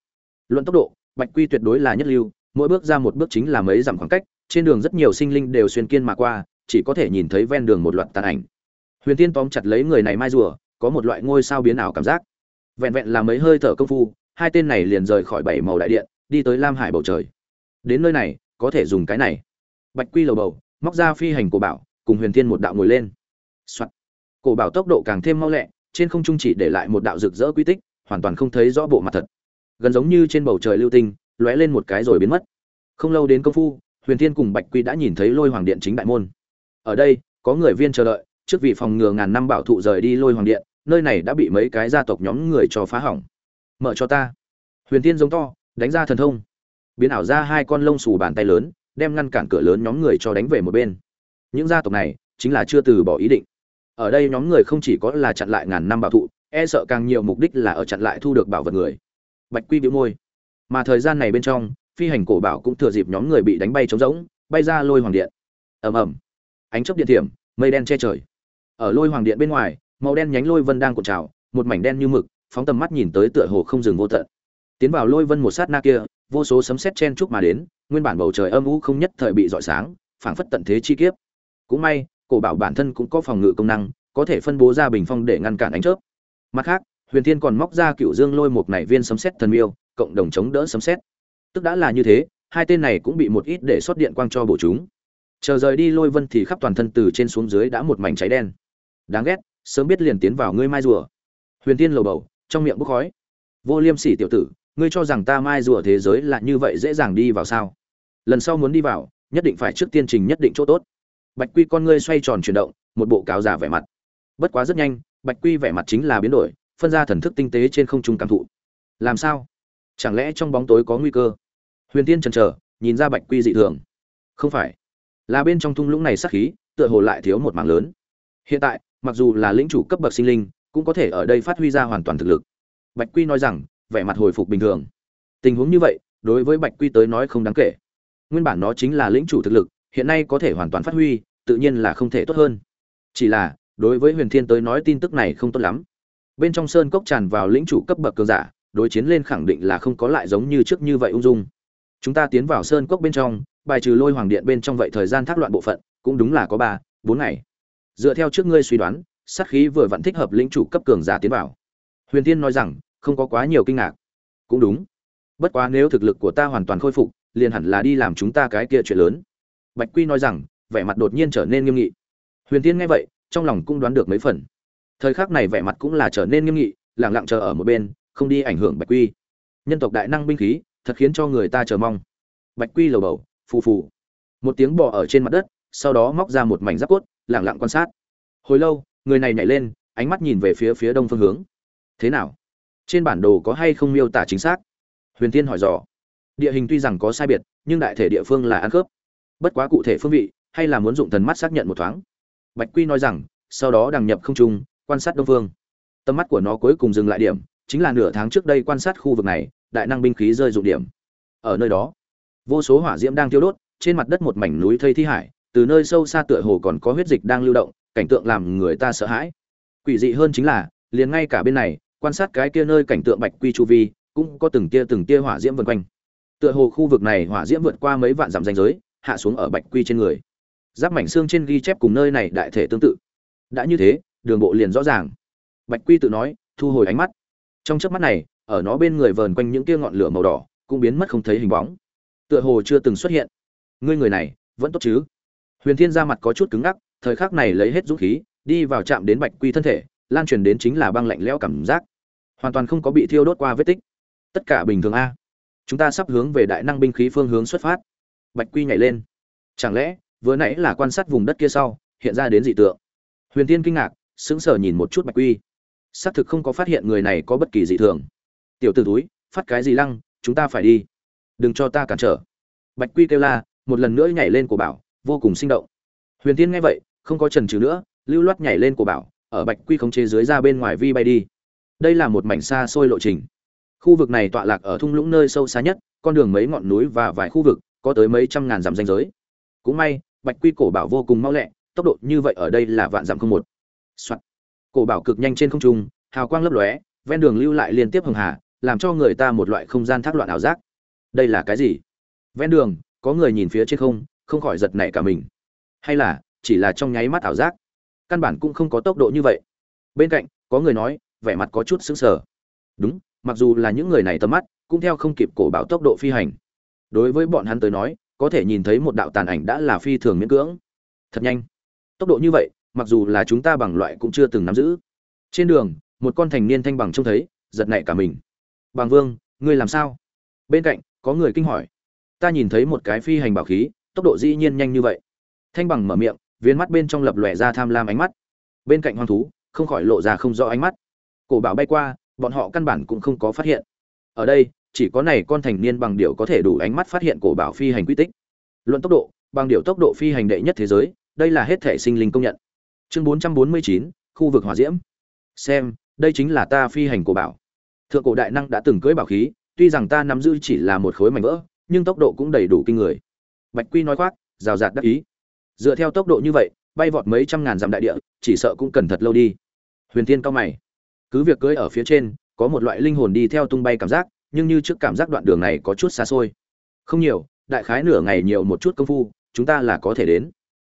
Luận tốc độ, bạch quy tuyệt đối là nhất lưu, mỗi bước ra một bước chính là mấy dặm khoảng cách, trên đường rất nhiều sinh linh đều xuyên kiên mà qua, chỉ có thể nhìn thấy ven đường một loạt tàn ảnh. Huyền tiên tóm chặt lấy người này mai rùa, có một loại ngôi sao biến ảo cảm giác. Vẹn vẹn là mấy hơi thở công phu, hai tên này liền rời khỏi bảy màu đại điện, đi tới lam hải bầu trời. Đến nơi này, có thể dùng cái này. Bạch quy lầu bầu móc ra phi hành cổ bảo, cùng huyền thiên một đạo ngồi lên. Soạn. cổ bảo tốc độ càng thêm mau lẹ, trên không trung chỉ để lại một đạo rực rỡ quy tích, hoàn toàn không thấy rõ bộ mặt thật. Gần giống như trên bầu trời lưu tinh, lóe lên một cái rồi biến mất. Không lâu đến công phu, huyền thiên cùng bạch quy đã nhìn thấy lôi hoàng điện chính đại môn. Ở đây, có người viên chờ đợi, trước vì phòng ngừa ngàn năm bảo thụ rời đi lôi hoàng điện, nơi này đã bị mấy cái gia tộc nhóm người cho phá hỏng. Mở cho ta. Huyền thiên giống to, đánh ra thần thông. Biến ảo ra hai con lông xù bàn tay lớn đem ngăn cản cửa lớn nhóm người cho đánh về một bên. Những gia tộc này chính là chưa từ bỏ ý định. Ở đây nhóm người không chỉ có là chặn lại ngàn năm bảo thụ e sợ càng nhiều mục đích là ở chặn lại thu được bảo vật người. Bạch quy biểu môi. Mà thời gian này bên trong, phi hành cổ bảo cũng thừa dịp nhóm người bị đánh bay trống rỗng, bay ra lôi hoàng điện. Ầm ầm. Ánh chớp điện thiểm, mây đen che trời. Ở lôi hoàng điện bên ngoài, màu đen nhánh lôi vân đang cuộn trào, một mảnh đen như mực, phóng tầm mắt nhìn tới tựa hồ không dừng vô tận. Tiến vào lôi vân một sát na kia vô số sấm sét chen chúc mà đến, nguyên bản bầu trời âm u không nhất thời bị rọi sáng, phảng phất tận thế chi kiếp. Cũng may, cổ bảo bản thân cũng có phòng ngự công năng, có thể phân bố ra bình phong để ngăn cản ánh chớp. Mặt khác, huyền thiên còn móc ra cựu dương lôi một nảy viên sấm sét thần miêu, cộng đồng chống đỡ sấm sét. Tức đã là như thế, hai tên này cũng bị một ít để xuất điện quang cho bổ chúng. Chờ rời đi lôi vân thì khắp toàn thân từ trên xuống dưới đã một mảnh cháy đen. Đáng ghét, sớm biết liền tiến vào ngươi mai rùa. Huyền Thiên lầu bầu, trong miệng bốc khói. Vô liêm sỉ tiểu tử ngươi cho rằng ta mai rùa thế giới là như vậy dễ dàng đi vào sao? Lần sau muốn đi vào, nhất định phải trước tiên trình nhất định chỗ tốt. Bạch quy con ngươi xoay tròn chuyển động, một bộ cáo giả vẻ mặt. Bất quá rất nhanh, bạch quy vẻ mặt chính là biến đổi, phân ra thần thức tinh tế trên không trung cảm thụ. Làm sao? Chẳng lẽ trong bóng tối có nguy cơ? Huyền tiên chần chờ, nhìn ra bạch quy dị thường. Không phải. Là bên trong thung lũng này sắc khí, tựa hồ lại thiếu một mảng lớn. Hiện tại, mặc dù là lĩnh chủ cấp bậc sinh linh, cũng có thể ở đây phát huy ra hoàn toàn thực lực. Bạch quy nói rằng vẻ mặt hồi phục bình thường. Tình huống như vậy, đối với bạch quy tới nói không đáng kể. Nguyên bản nó chính là lĩnh chủ thực lực, hiện nay có thể hoàn toàn phát huy, tự nhiên là không thể tốt hơn. Chỉ là, đối với huyền thiên tới nói tin tức này không tốt lắm. Bên trong sơn cốc tràn vào lĩnh chủ cấp bậc cường giả, đối chiến lên khẳng định là không có lại giống như trước như vậy ung dung. Chúng ta tiến vào sơn cốc bên trong, bài trừ lôi hoàng điện bên trong vậy thời gian thác loạn bộ phận, cũng đúng là có ba, bốn ngày. Dựa theo trước ngươi suy đoán, sát khí vừa vặn thích hợp lĩnh chủ cấp cường giả tiến vào. Huyền thiên nói rằng không có quá nhiều kinh ngạc. Cũng đúng. Bất quá nếu thực lực của ta hoàn toàn khôi phục, liền hẳn là đi làm chúng ta cái kia chuyện lớn. Bạch quy nói rằng, vẻ mặt đột nhiên trở nên nghiêm nghị. Huyền tiên nghe vậy, trong lòng cũng đoán được mấy phần. Thời khắc này vẻ mặt cũng là trở nên nghiêm nghị lẳng lặng chờ ở một bên, không đi ảnh hưởng bạch quy. Nhân tộc đại năng binh khí, thật khiến cho người ta chờ mong. Bạch quy lầu bầu, phù phù. Một tiếng bò ở trên mặt đất, sau đó móc ra một mảnh giáp cốt lẳng lặng quan sát. Hồi lâu, người này nhảy lên, ánh mắt nhìn về phía phía đông phương hướng. Thế nào? Trên bản đồ có hay không miêu tả chính xác? Huyền tiên hỏi dò. Địa hình tuy rằng có sai biệt, nhưng đại thể địa phương là ăn khớp. Bất quá cụ thể phương vị, hay là muốn dụng thần mắt xác nhận một thoáng. Bạch quy nói rằng, sau đó đằng nhập không trung, quan sát đông phương. Tầm mắt của nó cuối cùng dừng lại điểm, chính là nửa tháng trước đây quan sát khu vực này, đại năng binh khí rơi dụng điểm. Ở nơi đó, vô số hỏa diễm đang thiêu đốt, trên mặt đất một mảnh núi thây thi hải, từ nơi sâu xa tựa hồ còn có huyết dịch đang lưu động, cảnh tượng làm người ta sợ hãi. Quỷ dị hơn chính là, liền ngay cả bên này quan sát cái kia nơi cảnh tượng bạch quy chu vi, cũng có từng tia từng tia hỏa diễm vần quanh. Tựa hồ khu vực này hỏa diễm vượt qua mấy vạn dặm danh giới, hạ xuống ở bạch quy trên người. Giáp mảnh xương trên ghi chép cùng nơi này đại thể tương tự. Đã như thế, đường bộ liền rõ ràng. Bạch quy tự nói, thu hồi ánh mắt. Trong chớp mắt này, ở nó bên người vờn quanh những tia ngọn lửa màu đỏ, cũng biến mất không thấy hình bóng. Tựa hồ chưa từng xuất hiện. Ngươi người này, vẫn tốt chứ? Huyền thiên ra mặt có chút cứng ngắc, thời khắc này lấy hết dũng khí, đi vào chạm đến bạch quy thân thể lan truyền đến chính là băng lạnh lẽo cảm giác. Hoàn toàn không có bị thiêu đốt qua vết tích. Tất cả bình thường a. Chúng ta sắp hướng về đại năng binh khí phương hướng xuất phát. Bạch quy nhảy lên. Chẳng lẽ, vừa nãy là quan sát vùng đất kia sau, hiện ra đến dị tượng? Huyền tiên kinh ngạc, sững sờ nhìn một chút bạch quy. Xác thực không có phát hiện người này có bất kỳ dị thường. Tiểu t ử túi, phát cái gì lăng, chúng ta phải đi. Đừng cho ta cản trở. Bạch quy kêu la, một lần nữa nhảy lên của bảo, vô cùng sinh động. Huyền tiên nghe vậy, không có trần trừ nữa, lưu loát nhảy lên của bảo ở bạch quy khống chế dưới ra bên ngoài vi bay đi. Đây là một mảnh xa xôi lộ trình. Khu vực này tọa lạc ở thung lũng nơi sâu xa nhất, con đường mấy ngọn núi và vài khu vực, có tới mấy trăm ngàn dặm danh giới. Cũng may, bạch quy cổ bảo vô cùng mau lẹ, tốc độ như vậy ở đây là vạn dặm không một. Soạn. cổ bảo cực nhanh trên không trung, hào quang lấp lóe, ven đường lưu lại liên tiếp hồng hà, làm cho người ta một loại không gian thác loạn ảo giác. Đây là cái gì? Ven đường, có người nhìn phía trên không không khỏi giật nảy cả mình. Hay là, chỉ là trong nháy mắt ảo giác? Căn bản cũng không có tốc độ như vậy. Bên cạnh, có người nói, vẻ mặt có chút sững sờ. Đúng, mặc dù là những người này tầm mắt, cũng theo không kịp cổ bảo tốc độ phi hành. Đối với bọn hắn tới nói, có thể nhìn thấy một đạo tàn ảnh đã là phi thường miễn cưỡng. Thật nhanh. Tốc độ như vậy, mặc dù là chúng ta bằng loại cũng chưa từng nắm giữ. Trên đường, một con thành niên thanh bằng trông thấy, giật nảy cả mình. Bằng vương, ngươi làm sao? Bên cạnh, có người kinh hỏi. Ta nhìn thấy một cái phi hành bảo khí, tốc độ dĩ nhiên nhanh như vậy. Thanh bằng mở miệng viên mắt bên trong lập lòe ra tham lam ánh mắt. Bên cạnh hoang thú không khỏi lộ ra không rõ ánh mắt. Cổ bảo bay qua bọn họ căn bản cũng không có phát hiện. Ở đây chỉ có này con thành niên bằng điệu có thể đủ ánh mắt phát hiện cổ bảo phi hành quy tích. Luận tốc độ bằng điệu tốc độ phi hành đệ nhất thế giới đây là hết thể sinh linh công nhận. Chương 449, khu vực hỏa diễm. Xem đây chính là ta phi hành cổ bảo. Thượng cổ đại năng đã từng cưỡi bảo khí tuy rằng ta nắm giữ chỉ là một khối mảnh vỡ nhưng tốc độ cũng đầy đủ kinh người. Bạch quy nói khoác rào rạt đắc ý dựa theo tốc độ như vậy, bay vọt mấy trăm ngàn dặm đại địa, chỉ sợ cũng cần thật lâu đi. Huyền tiên cao mày. Cứ việc cưỡi ở phía trên, có một loại linh hồn đi theo tung bay cảm giác, nhưng như trước cảm giác đoạn đường này có chút xa xôi. Không nhiều, đại khái nửa ngày nhiều một chút công phu, chúng ta là có thể đến.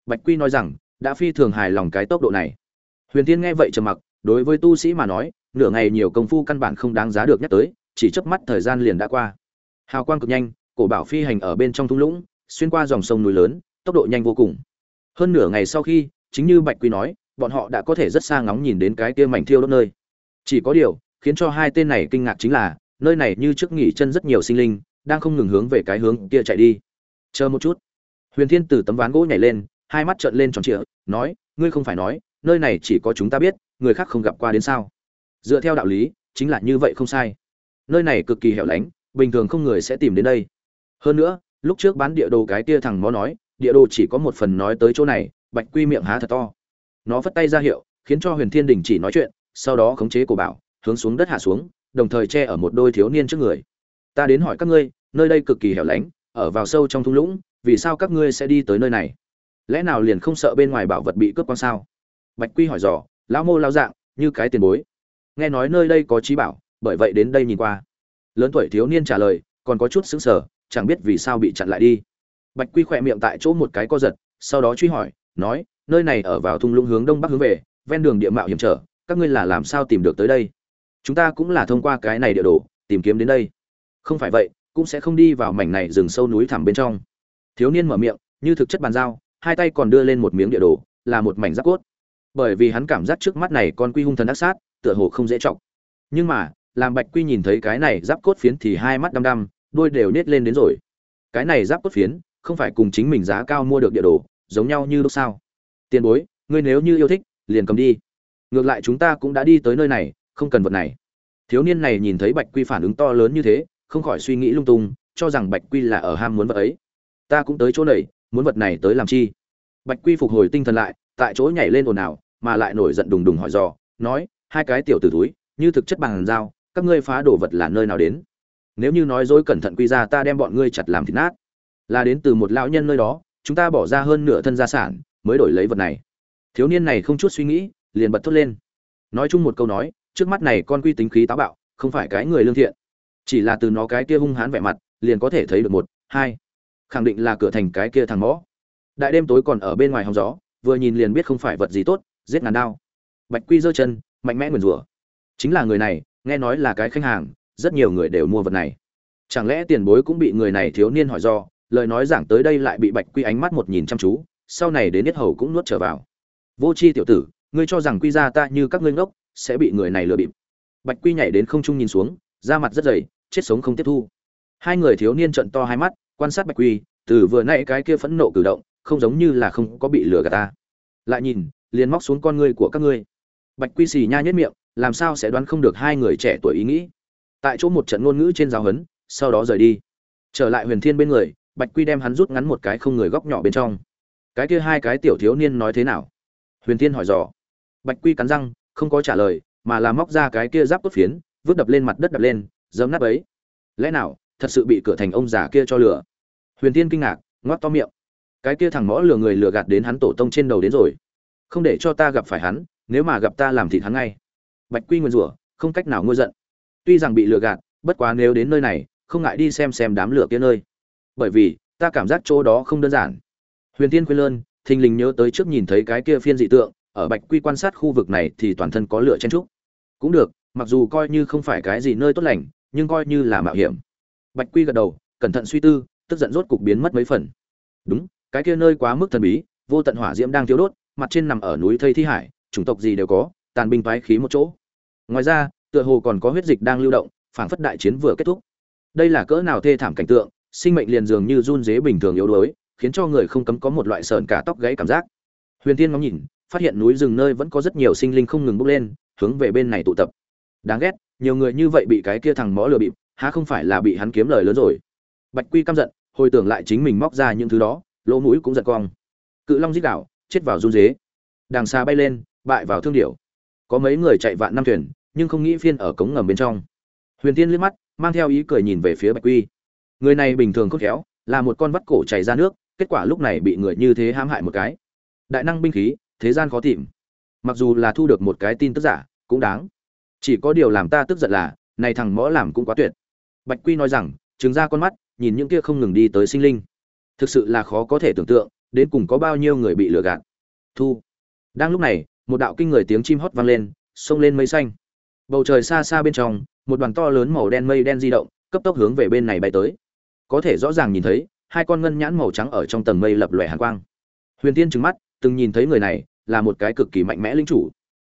Bạch quy nói rằng, đã phi thường hài lòng cái tốc độ này. Huyền tiên nghe vậy trầm mặc, đối với tu sĩ mà nói, nửa ngày nhiều công phu căn bản không đáng giá được nhắc tới, chỉ chớp mắt thời gian liền đã qua. Hào quang cực nhanh, cổ bảo phi hành ở bên trong thung lũng, xuyên qua dòng sông núi lớn, tốc độ nhanh vô cùng hơn nửa ngày sau khi, chính như bạch quy nói, bọn họ đã có thể rất xa ngóng nhìn đến cái kia mảnh thiêu đốt nơi. Chỉ có điều, khiến cho hai tên này kinh ngạc chính là, nơi này như trước nghỉ chân rất nhiều sinh linh, đang không ngừng hướng về cái hướng kia chạy đi. Chờ một chút. Huyền thiên từ tấm ván gỗ nhảy lên, hai mắt trợn lên tròn trịa, nói, ngươi không phải nói, nơi này chỉ có chúng ta biết, người khác không gặp qua đến sao? Dựa theo đạo lý, chính là như vậy không sai. Nơi này cực kỳ hẻo lánh, bình thường không người sẽ tìm đến đây. Hơn nữa, lúc trước bán địa đồ cái kia thằng mó nói địa đồ chỉ có một phần nói tới chỗ này, bạch quy miệng há thật to. Nó vất tay ra hiệu, khiến cho huyền thiên đình chỉ nói chuyện, sau đó khống chế cổ bảo, hướng xuống đất hạ xuống, đồng thời che ở một đôi thiếu niên trước người. Ta đến hỏi các ngươi, nơi đây cực kỳ hẻo lánh, ở vào sâu trong thung lũng, vì sao các ngươi sẽ đi tới nơi này? Lẽ nào liền không sợ bên ngoài bảo vật bị cướp con sao? Bạch quy hỏi dò, lão mô lao dạng, như cái tiền bối. Nghe nói nơi đây có trí bảo, bởi vậy đến đây nhìn qua. Lớn tuổi thiếu niên trả lời, còn có chút sững sờ chẳng biết vì sao bị chặn lại đi bạch quy khỏe miệng tại chỗ một cái co giật, sau đó truy hỏi, nói, nơi này ở vào thung lũng hướng đông bắc hướng về, ven đường địa mạo hiểm trở, các ngươi là làm sao tìm được tới đây? Chúng ta cũng là thông qua cái này địa đồ, tìm kiếm đến đây. Không phải vậy, cũng sẽ không đi vào mảnh này rừng sâu núi thẳm bên trong. Thiếu niên mở miệng, như thực chất bàn giao, hai tay còn đưa lên một miếng địa đồ, là một mảnh giáp cốt. Bởi vì hắn cảm giác trước mắt này con quy hung thần ác sát, tựa hồ không dễ trọng nhưng mà, làm bạch quy nhìn thấy cái này giáp cốt phiến thì hai mắt đăm đăm, đôi đều nết lên đến rồi. Cái này giáp cốt phiến không phải cùng chính mình giá cao mua được địa đồ, giống nhau như lúc sao tiền bối, ngươi nếu như yêu thích, liền cầm đi. Ngược lại chúng ta cũng đã đi tới nơi này, không cần vật này. Thiếu niên này nhìn thấy bạch quy phản ứng to lớn như thế, không khỏi suy nghĩ lung tung, cho rằng bạch quy là ở ham muốn vật ấy. Ta cũng tới chỗ này, muốn vật này tới làm chi? Bạch quy phục hồi tinh thần lại, tại chỗ nhảy lên ồn ào, mà lại nổi giận đùng đùng hỏi dò, nói, hai cái tiểu t ử túi như thực chất bằng dao, các ngươi phá đồ vật là nơi nào đến? Nếu như nói dối cẩn thận quy ra, ta đem bọn ngươi chặt làm thịt nát là đến từ một lão nhân nơi đó, chúng ta bỏ ra hơn nửa thân gia sản, mới đổi lấy vật này. Thiếu niên này không chút suy nghĩ, liền bật thốt lên. Nói chung một câu nói, trước mắt này con quy tính khí táo bạo, không phải cái người lương thiện. Chỉ là từ nó cái kia hung hãn vẻ mặt, liền có thể thấy được một, hai. Khẳng định là cửa thành cái kia thằng mõ. Đại đêm tối còn ở bên ngoài hóng gió, vừa nhìn liền biết không phải vật gì tốt, giết ngàn đao. Bạch quy giơ chân, mạnh mẽ nguyền rủa. Chính là người này, nghe nói là cái khách hàng, rất nhiều người đều mua vật này. Chẳng lẽ tiền bối cũng bị người này thiếu niên hỏi do lời nói giảng tới đây lại bị bạch quy ánh mắt một nhìn chăm chú, sau này đến nhất hầu cũng nuốt trở vào. Vô c h i tiểu tử, ngươi cho rằng quy ra ta như các ngươi ngốc, sẽ bị người này lừa bịp. Bạch quy nhảy đến không trung nhìn xuống, da mặt rất dày, chết sống không tiếp thu. Hai người thiếu niên trận to hai mắt, quan sát bạch quy, từ vừa nãy cái kia phẫn nộ cử động, không giống như là không có bị lừa gạt ta. Lại nhìn, liền móc xuống con ngươi của các ngươi. Bạch quy xì nha nhất miệng, làm sao sẽ đoán không được hai người trẻ tuổi ý nghĩ. Tại chỗ một trận ngôn ngữ trên giáo hấn sau đó rời đi. Trở lại huyền thiên bên người bạch quy đem hắn rút ngắn một cái không người góc nhỏ bên trong. Cái kia hai cái tiểu thiếu niên nói thế nào? Huyền thiên hỏi dò. Bạch quy cắn răng, không có trả lời, mà là móc ra cái kia giáp cốt phiến, vứt đập lên mặt đất đập lên giấm nát ấy lẽ nào, thật sự bị cửa thành ông già kia cho lửa huyền Thiên kinh ngạc, ngoác to miệng. Cái kia thằng mõ lừa người lừa gạt đến hắn tổ tông trên đầu đến rồi. Không để cho ta gặp phải hắn, nếu mà gặp ta làm thịt hắn ngay. Bạch quy nguyên rủa, không cách nào ngôi giận. Tuy rằng bị lừa gạt, bất quá nếu đến nơi này, không ngại đi xem xem đám lửa kia nơi bởi vì, ta cảm giác chỗ đó không đơn giản. Huyền tiên quên lơn, thình lình nhớ tới trước nhìn thấy cái kia phiên dị tượng, ở bạch quy quan sát khu vực này thì toàn thân có lửa chen trúc. Cũng được, mặc dù coi như không phải cái gì nơi tốt lành, nhưng coi như là mạo hiểm. Bạch quy gật đầu, cẩn thận suy tư, tức giận rốt cục biến mất mấy phần. Đúng, cái kia nơi quá mức thần bí, vô tận hỏa diễm đang thiếu đốt, mặt trên nằm ở núi thây thi hải, chủng tộc gì đều có, tàn binh toái khí một chỗ. Ngoài ra, tựa hồ còn có huyết dịch đang lưu động, phảng phất đại chiến vừa kết thúc. Đây là cỡ nào thê thảm cảnh tượng sinh mệnh liền dường như run dế bình thường yếu đuối, khiến cho người không cấm có một loại sờn cả tóc gãy cảm giác. Huyền tiên ngắm nhìn, phát hiện núi rừng nơi vẫn có rất nhiều sinh linh không ngừng bốc lên, hướng về bên này tụ tập. Đáng ghét, nhiều người như vậy bị cái kia thằng mõ lừa bịp, há không phải là bị hắn kiếm lời lớn rồi. Bạch quy căm giận, hồi tưởng lại chính mình móc ra những thứ đó, lỗ mũi cũng giật cong. Cự long giết đảo chết vào run dế. Đàng xa bay lên, bại vào thương điểu. Có mấy người chạy vạn năm thuyền, nhưng không nghĩ phiên ở cống ngầm bên trong. Huyền tiên liếc mắt, mang theo ý cười nhìn về phía bạch quy người này bình thường khôn khéo, là một con vắt cổ chảy ra nước, kết quả lúc này bị người như thế hãm hại một cái. Đại năng binh khí, thế gian khó tìm. Mặc dù là thu được một cái tin tức giả, cũng đáng. Chỉ có điều làm ta tức giận là, này thằng mõ làm cũng quá tuyệt. Bạch quy nói rằng chứng ra con mắt, nhìn những kia không ngừng đi tới sinh linh. Thực sự là khó có thể tưởng tượng, đến cùng có bao nhiêu người bị lừa gạt. Thu. Đang lúc này, một đạo kinh người tiếng chim hót vang lên, xông lên mây xanh. Bầu trời xa xa bên trong, một đoàn to lớn màu đen mây đen di động, cấp tốc hướng về bên này bay tới có thể rõ ràng nhìn thấy, hai con ngân nhãn màu trắng ở trong tầng mây lập lòe hàn quang. Huyền tiên trừng mắt, từng nhìn thấy người này, là một cái cực kỳ mạnh mẽ linh chủ.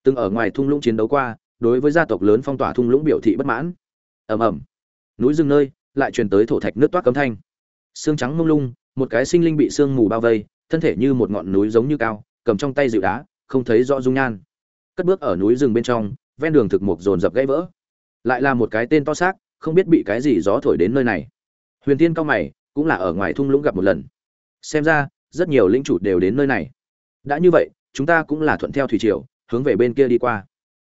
Từng ở ngoài thung lũng chiến đấu qua, đối với gia tộc lớn phong tỏa thung lũng biểu thị bất mãn. Ầm ầm. Núi rừng nơi, lại truyền tới thổ thạch nước toát cấm thanh. Xương trắng mông lung, một cái sinh linh bị sương mù bao vây, thân thể như một ngọn núi giống như cao, cầm trong tay dịu đá, không thấy rõ dung nhan. Cất bước ở núi rừng bên trong, ven đường thực mục dồn dập gãy vỡ. Lại là một cái tên to xác, không biết bị cái gì gió thổi đến nơi này huyền tiên cao mày, cũng là ở ngoài thung lũng gặp một lần. Xem ra, rất nhiều linh chủ đều đến nơi này. Đã như vậy, chúng ta cũng là thuận theo thủy triều, hướng về bên kia đi qua.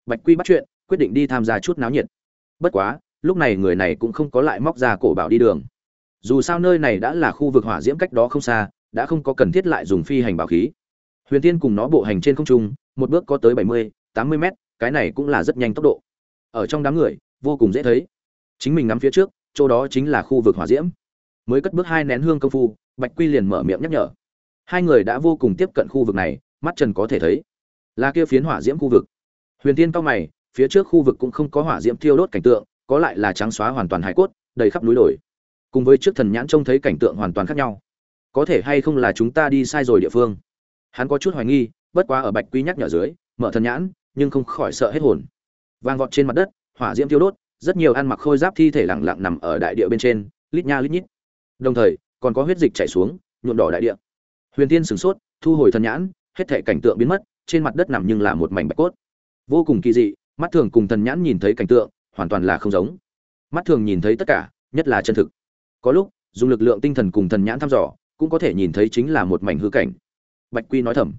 Bạch quy bắt chuyện, quyết định đi tham gia chút náo nhiệt. Bất quá, lúc này người này cũng không có lại móc ra cổ bảo đi đường. Dù sao nơi này đã là khu vực hỏa diễm cách đó không xa, đã không có cần thiết lại dùng phi hành bảo khí. Huyền tiên cùng nó bộ hành trên không trung, một bước có tới bảy mươi, tám mươi mét, cái này cũng là rất nhanh tốc độ. Ở trong đám người, vô cùng dễ thấy. Chính mình ngắm phía trước chỗ đó chính là khu vực hỏa diễm. Mới cất bước hai nén hương công phu, bạch quy liền mở miệng nhắc nhở. Hai người đã vô cùng tiếp cận khu vực này, mắt trần có thể thấy là kia phiến hỏa diễm khu vực. Huyền tiên cao mày, phía trước khu vực cũng không có hỏa diễm thiêu đốt cảnh tượng, có lại là trắng xóa hoàn toàn hải cốt, đầy khắp núi đồi. Cùng với trước thần nhãn trông thấy cảnh tượng hoàn toàn khác nhau. Có thể hay không là chúng ta đi sai rồi địa phương? Hắn có chút hoài nghi, bất quá ở bạch quy nhắc nhở dưới, mở thần nhãn, nhưng không khỏi sợ hết hồn. Vang vọt trên mặt đất, hỏa diễm thiêu đốt rất nhiều ăn mặc khôi giáp thi thể lặng lặng nằm ở đại địa bên trên, lít nha lít nhít. Đồng thời, còn có huyết dịch chảy xuống, nhuộm đỏ đại địa. Huyền tiên sửng sốt, thu hồi thần nhãn, hết thể cảnh tượng biến mất, trên mặt đất nằm nhưng là một mảnh bạch cốt. Vô cùng kỳ dị, mắt thường cùng thần nhãn nhìn thấy cảnh tượng, hoàn toàn là không giống. Mắt thường nhìn thấy tất cả, nhất là chân thực. Có lúc, dùng lực lượng tinh thần cùng thần nhãn thăm dò, cũng có thể nhìn thấy chính là một mảnh hư cảnh. Bạch quy nói thầm,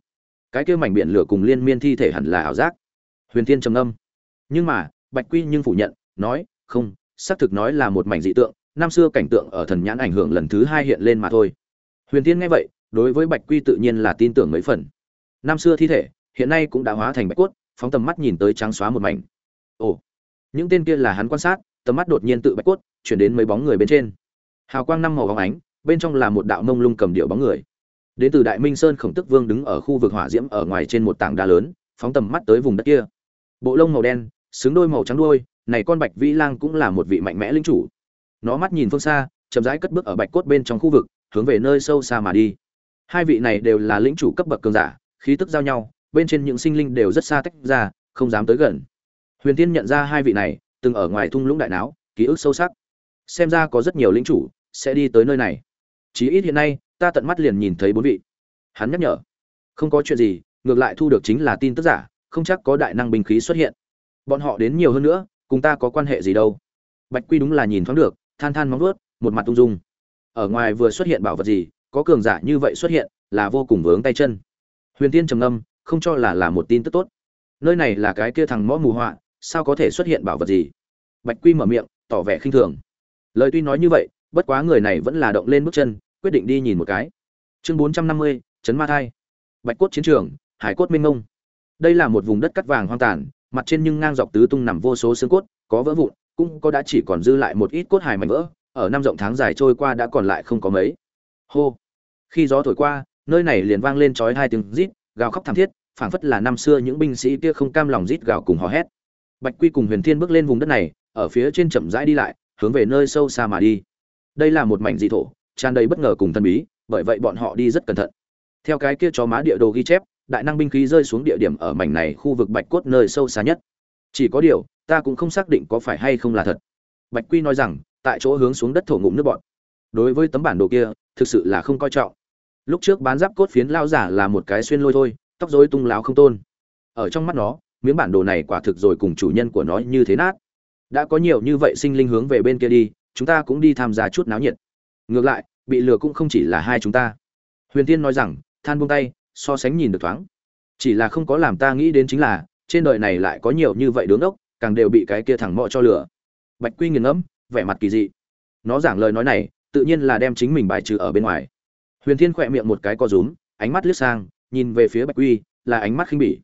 cái kia mảnh biển lửa cùng liên miên thi thể hẳn là ảo giác. Huyền tiên trầm âm nhưng mà, bạch quy nhưng phủ nhận nói, không, xác thực nói là một mảnh dị tượng, năm xưa cảnh tượng ở thần nhãn ảnh hưởng lần thứ hai hiện lên mà thôi. Huyền tiên nghe vậy, đối với bạch quy tự nhiên là tin tưởng mấy phần. Năm xưa thi thể, hiện nay cũng đã hóa thành bạch cốt, phóng tầm mắt nhìn tới trắng xóa một mảnh. Ồ, những tên kia là hắn quan sát, tầm mắt đột nhiên tự bạch cốt, chuyển đến mấy bóng người bên trên. Hào quang năm màu vóng ánh, bên trong là một đạo mông lung cầm điệu bóng người. Đến từ đại minh sơn khổng tức vương đứng ở khu vực hỏa diễm ở ngoài trên một tảng đá lớn, phóng tầm mắt tới vùng đất kia. Bộ lông màu đen, xứng đôi màu trắng đuôi này con bạch vĩ lang cũng là một vị mạnh mẽ linh chủ. Nó mắt nhìn phương xa, chậm rãi cất bước ở bạch cốt bên trong khu vực, hướng về nơi sâu xa mà đi. Hai vị này đều là linh chủ cấp bậc cường giả, khí tức giao nhau, bên trên những sinh linh đều rất xa tách ra, không dám tới gần. Huyền tiên nhận ra hai vị này, từng ở ngoài thung lũng đại não ký ức sâu sắc. Xem ra có rất nhiều linh chủ sẽ đi tới nơi này. Chí ít hiện nay, ta tận mắt liền nhìn thấy bốn vị. Hắn nhắc nhở. Không có chuyện gì, ngược lại thu được chính là tin tức giả, không chắc có đại năng binh khí xuất hiện. Bọn họ đến nhiều hơn nữa cùng ta có quan hệ gì đâu. Bạch quy đúng là nhìn thoáng được, than than móng vuốt, một mặt tung dung. Ở ngoài vừa xuất hiện bảo vật gì, có cường giả như vậy xuất hiện, là vô cùng vướng tay chân. Huyền tiên trầm ngâm, không cho là là một tin tức tốt. Nơi này là cái kia thằng mõ mù họa, sao có thể xuất hiện bảo vật gì? Bạch quy mở miệng, tỏ vẻ khinh thường. Lời tuy nói như vậy, bất quá người này vẫn là động lên bước chân, quyết định đi nhìn một cái. Chương bốn trăm năm mươi chấn ma thai. Bạch cốt chiến trường, hải cốt minh ngông đây là một vùng đất cắt vàng hoang tàn mặt trên nhưng ngang dọc tứ tung nằm vô số xương cốt, có vỡ vụn, cũng có đã chỉ còn dư lại một ít cốt hài mảnh vỡ, ở năm rộng tháng dài trôi qua đã còn lại không có mấy. Hô. Khi gió thổi qua, nơi này liền vang lên chói hai tiếng rít, gào khóc thảm thiết, phảng phất là năm xưa những binh sĩ kia không cam lòng rít gào cùng hò hét. Bạch quy cùng huyền thiên bước lên vùng đất này, ở phía trên chậm rãi đi lại, hướng về nơi sâu xa mà đi. Đây là một mảnh dị thổ, tràn đầy bất ngờ cùng thần bí, bởi vậy bọn họ đi rất cẩn thận. Theo cái kia chó má địa đồ ghi chép đại năng binh khí rơi xuống địa điểm ở mảnh này khu vực bạch cốt nơi sâu xa nhất. Chỉ có điều, ta cũng không xác định có phải hay không là thật. Bạch quy nói rằng, tại chỗ hướng xuống đất thổ ngụm nước bọn đối với tấm bản đồ kia, thực sự là không coi trọng. Lúc trước bán giáp cốt phiến lao giả là một cái xuyên lôi thôi, tóc rối tung láo không tôn. Ở trong mắt nó, miếng bản đồ này quả thực rồi cùng chủ nhân của nó như thế nát. Đã có nhiều như vậy sinh linh hướng về bên kia đi, chúng ta cũng đi tham gia chút náo nhiệt. Ngược lại, bị lừa cũng không chỉ là hai chúng ta. Huyền tiên nói rằng, than buông tay so sánh nhìn được thoáng. Chỉ là không có làm ta nghĩ đến chính là, trên đời này lại có nhiều như vậy đứng ốc càng đều bị cái kia thẳng mọ cho lửa bạch quy nghiền ngẫm, vẻ mặt kỳ dị. Nó giảng lời nói này, tự nhiên là đem chính mình bài trừ ở bên ngoài. Huyền thiên khỏe miệng một cái co rúm, ánh mắt liếc sang, nhìn về phía bạch quy, là ánh mắt khinh bỉ.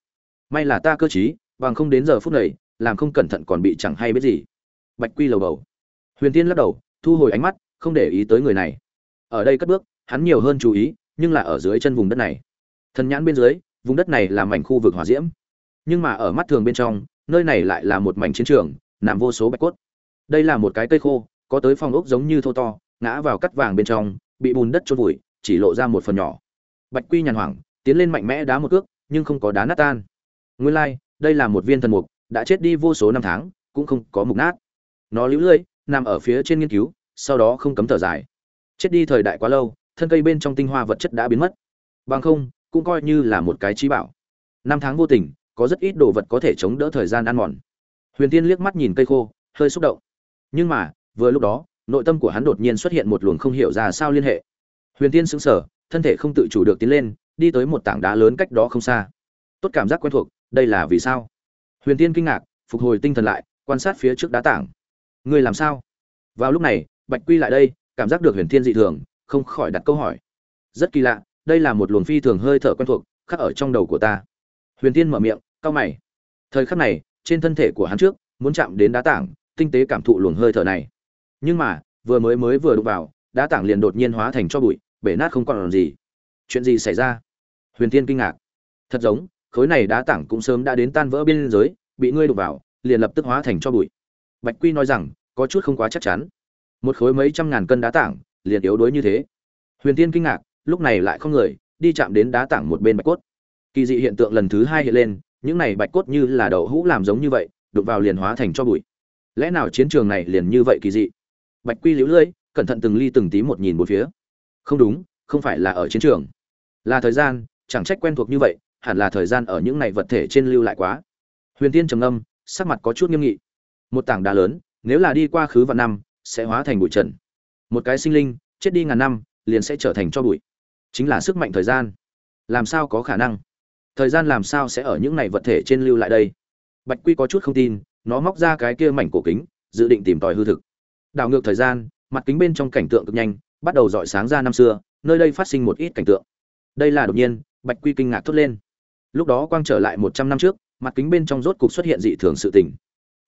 May là ta cơ t bằng không đến giờ phút này, làm không cẩn thận còn bị chẳng hay biết gì. Bạch quy lầu bầu. Huyền tiên lắc đầu, thu hồi ánh mắt, không để ý tới người này. Ở đây cất bước, hắn nhiều hơn chú ý, nhưng là ở dưới chân vùng đất này thần nhãn bên dưới vùng đất này là mảnh khu vực hỏa diễm. Nhưng mà ở mắt thường bên trong nơi này lại là một mảnh chiến trường nằm vô số bạch cốt. Đây là một cái cây khô có tới phong ốc giống như thô to ngã vào cắt vàng bên trong bị bùn đất trôn vùi chỉ lộ ra một phần nhỏ. Bạch quy nhàn hoảng tiến lên mạnh mẽ đá một cước nhưng không có đá nát tan. Nguyên lai、like, đây là một viên thần mục đã chết đi vô số năm tháng cũng không có mục nát. Nó lũ lưỡi nằm ở phía trên nghiên cứu sau đó không cấm thở dài. Chết đi thời đại quá lâu thân cây bên trong tinh hoa vật chất đã biến mất. Bằng không cũng coi như là một cái trí bảo. Năm tháng vô tình, có rất ít đồ vật có thể chống đỡ thời gian ăn mòn. Huyền tiên liếc mắt nhìn cây khô, hơi xúc động. Nhưng mà, vừa lúc đó, nội tâm của hắn đột nhiên xuất hiện một luồng không hiểu ra sao liên hệ. Huyền tiên sững sờ, thân thể không tự chủ được tiến lên, đi tới một tảng đá lớn cách đó không xa. Tốt cảm giác quen thuộc, đây là vì sao? Huyền tiên kinh ngạc, phục hồi tinh thần lại, quan sát phía trước đá tảng. Người làm sao? Vào lúc này, bạch quy lại đây, cảm giác được huyền thiên dị thường, không khỏi đặt câu hỏi. Rất kỳ lạ đây là một luồng phi thường hơi thở quen thuộc, khắc ở trong đầu của ta. Huyền tiên mở miệng cau mày. Thời khắc này, trên thân thể của hắn trước, muốn chạm đến đá tảng, tinh tế cảm thụ luồng hơi thở này. Nhưng mà, vừa mới mới vừa đụng vào, đá tảng liền đột nhiên hóa thành cho bụi, bể nát không còn làm gì. Chuyện gì xảy ra? Huyền tiên kinh ngạc. Thật giống, khối này đá tảng cũng sớm đã đến tan vỡ biên giới, bị ngươi đụng vào, liền lập tức hóa thành cho bụi. Bạch quy nói rằng, có chút không quá chắc chắn. Một khối mấy trăm ngàn cân đá tảng, liền yếu đuối như thế. Huyền tiên kinh ngạc lúc này lại không người, đi chạm đến đá tảng một bên bạch cốt. Kỳ dị hiện tượng lần thứ hai hiện lên, những này bạch cốt như là đậu hũ làm giống như vậy, đụng vào liền hóa thành cho bụi. Lẽ nào chiến trường này liền như vậy kỳ dị? Bạch quy liễu lưỡi, cẩn thận từng ly từng tí một nhìn một phía. Không đúng, không phải là ở chiến trường. Là thời gian, chẳng trách quen thuộc như vậy, hẳn là thời gian ở những này vật thể trên lưu lại quá. Huyền tiên trầm âm sắc mặt có chút nghiêm nghị. Một tảng đá lớn, nếu là đi qua khứ vạn năm, sẽ hóa thành bụi trần. Một cái sinh linh, chết đi ngàn năm, liền sẽ trở thành cho bụi chính là sức mạnh thời gian. Làm sao có khả năng? Thời gian làm sao sẽ ở những này vật thể trên lưu lại đây? Bạch quy có chút không tin, nó móc ra cái kia mảnh cổ kính, dự định tìm tòi hư thực. Đảo ngược thời gian, mặt kính bên trong cảnh tượng cực nhanh, bắt đầu dọi sáng ra năm xưa, nơi đây phát sinh một ít cảnh tượng. Đây là đột nhiên, bạch quy kinh ngạc thốt lên. Lúc đó quang trở lại một trăm năm trước, mặt kính bên trong rốt cục xuất hiện dị thường sự tình.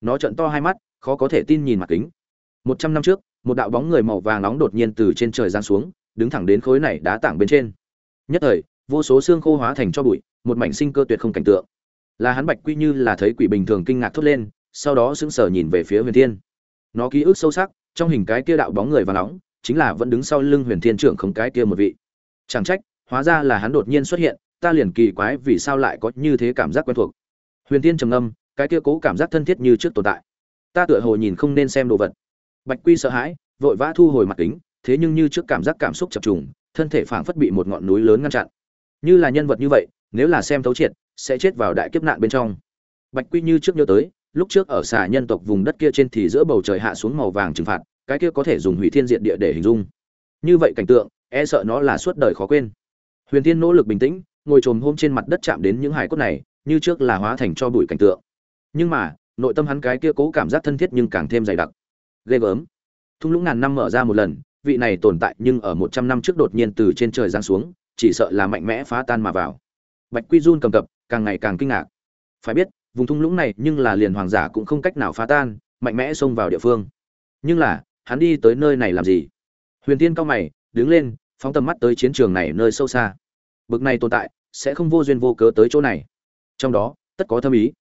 Nó trợn to hai mắt, khó có thể tin nhìn mặt kính. Một trăm năm trước, một đạo bóng người màu vàng nóng đột nhiên từ trên trời giáng xuống đứng thẳng đến khối này đá tảng bên trên. Nhất thời, vô số xương khô hóa thành cho bụi, một mảnh sinh cơ tuyệt không cảnh tượng. Là hắn bạch quy như là thấy quỷ bình thường kinh ngạc thốt lên, sau đó sững sờ nhìn về phía huyền thiên. Nó ký ức sâu sắc, trong hình cái kia đạo bóng người và nóng, chính là vẫn đứng sau lưng huyền thiên trưởng không cái kia một vị. Chẳng trách, hóa ra là hắn đột nhiên xuất hiện, ta liền kỳ quái vì sao lại có như thế cảm giác quen thuộc. Huyền thiên trầm âm cái kia cố cảm giác thân thiết như trước tồn tại. Ta tựa hồ nhìn không nên xem đồ vật. Bạch quy sợ hãi, vội vã thu hồi mặt kính thế nhưng như trước cảm giác cảm xúc chập trùng, thân thể phảng phất bị một ngọn núi lớn ngăn chặn. Như là nhân vật như vậy, nếu là xem thấu triệt, sẽ chết vào đại kiếp nạn bên trong. Bạch quy như trước nhớ tới, lúc trước ở xà nhân tộc vùng đất kia trên thì giữa bầu trời hạ xuống màu vàng trừng phạt, cái kia có thể dùng hủy thiên diện địa để hình dung. Như vậy cảnh tượng e sợ nó là suốt đời khó quên. Huyền tiên nỗ lực bình tĩnh, ngồi trồm hôm trên mặt đất chạm đến những hải cốt này, như trước là hóa thành cho bụi cảnh tượng. Nhưng mà, nội tâm hắn cái kia cố cảm giác thân thiết nhưng càng thêm dày đặc. Ghê gớm. Thung lũng ngàn năm mở ra một lần vị này tồn tại nhưng ở một trăm năm trước đột nhiên từ trên trời giáng xuống, chỉ sợ là mạnh mẽ phá tan mà vào. Bạch quy Jun cầm cập, càng ngày càng kinh ngạc. Phải biết, vùng thung lũng này nhưng là liền hoàng giả cũng không cách nào phá tan, mạnh mẽ xông vào địa phương. Nhưng là, hắn đi tới nơi này làm gì? Huyền tiên cao mày, đứng lên, phóng tầm mắt tới chiến trường này nơi sâu xa. Bực này tồn tại, sẽ không vô duyên vô cớ tới chỗ này. Trong đó, tất có thâm ý.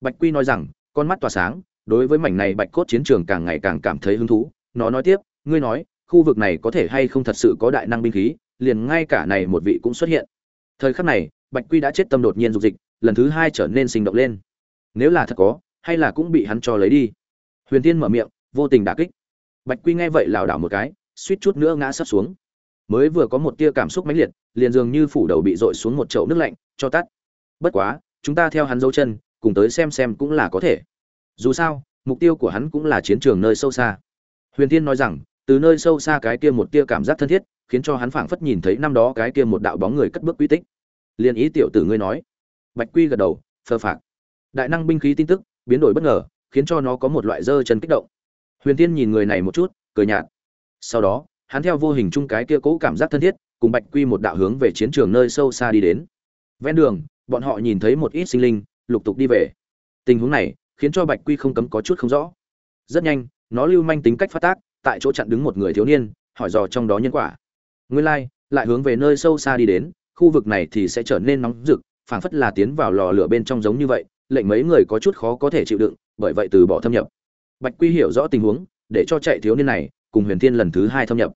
Bạch quy nói rằng, con mắt tỏa sáng, đối với mảnh này bạch cốt chiến trường càng ngày càng cảm thấy hứng thú. Nó nói tiếp, ngươi nói khu vực này có thể hay không thật sự có đại năng binh khí, liền ngay cả này một vị cũng xuất hiện. Thời khắc này, bạch quy đã chết tâm đột nhiên dục dịch, lần thứ hai trở nên sinh động lên. Nếu là thật có, hay là cũng bị hắn cho lấy đi. Huyền tiên mở miệng, vô tình đả kích. Bạch quy nghe vậy lảo đảo một cái, suýt chút nữa ngã sấp xuống. Mới vừa có một tia cảm xúc mãnh liệt, liền dường như phủ đầu bị dội xuống một chậu nước lạnh, cho tắt. Bất quá, chúng ta theo hắn dấu chân, cùng tới xem xem cũng là có thể. Dù sao, mục tiêu của hắn cũng là chiến trường nơi sâu xa. Huyền tiên nói rằng từ nơi sâu xa cái kia một tia cảm giác thân thiết, khiến cho hắn phảng phất nhìn thấy năm đó cái kia một đạo bóng người cất bước quy tích. Liên ý tiểu tử ngươi nói. Bạch quy gật đầu phơ phạc. Đại năng binh khí tin tức, biến đổi bất ngờ, khiến cho nó có một loại dơ chân kích động. Huyền tiên nhìn người này một chút, cười nhạt. Sau đó, hắn theo vô hình chung cái kia cố cảm giác thân thiết, cùng bạch quy một đạo hướng về chiến trường nơi sâu xa đi đến. Ven đường, bọn họ nhìn thấy một ít sinh linh, lục tục đi về. Tình huống này, khiến cho bạch quy không cấm có chút không rõ. Rất nhanh, nó lưu manh tính cách phát tác tại chỗ chặn đứng một người thiếu niên, hỏi dò trong đó nhân quả. Nguyên lai, lại hướng về nơi sâu xa đi đến, khu vực này thì sẽ trở nên nóng rực, phảng phất là tiến vào lò lửa bên trong giống như vậy, lệnh mấy người có chút khó có thể chịu đựng, bởi vậy từ bỏ thâm nhập. Bạch quy hiểu rõ tình huống, để cho chạy thiếu niên này cùng huyền thiên lần thứ hai thâm nhập.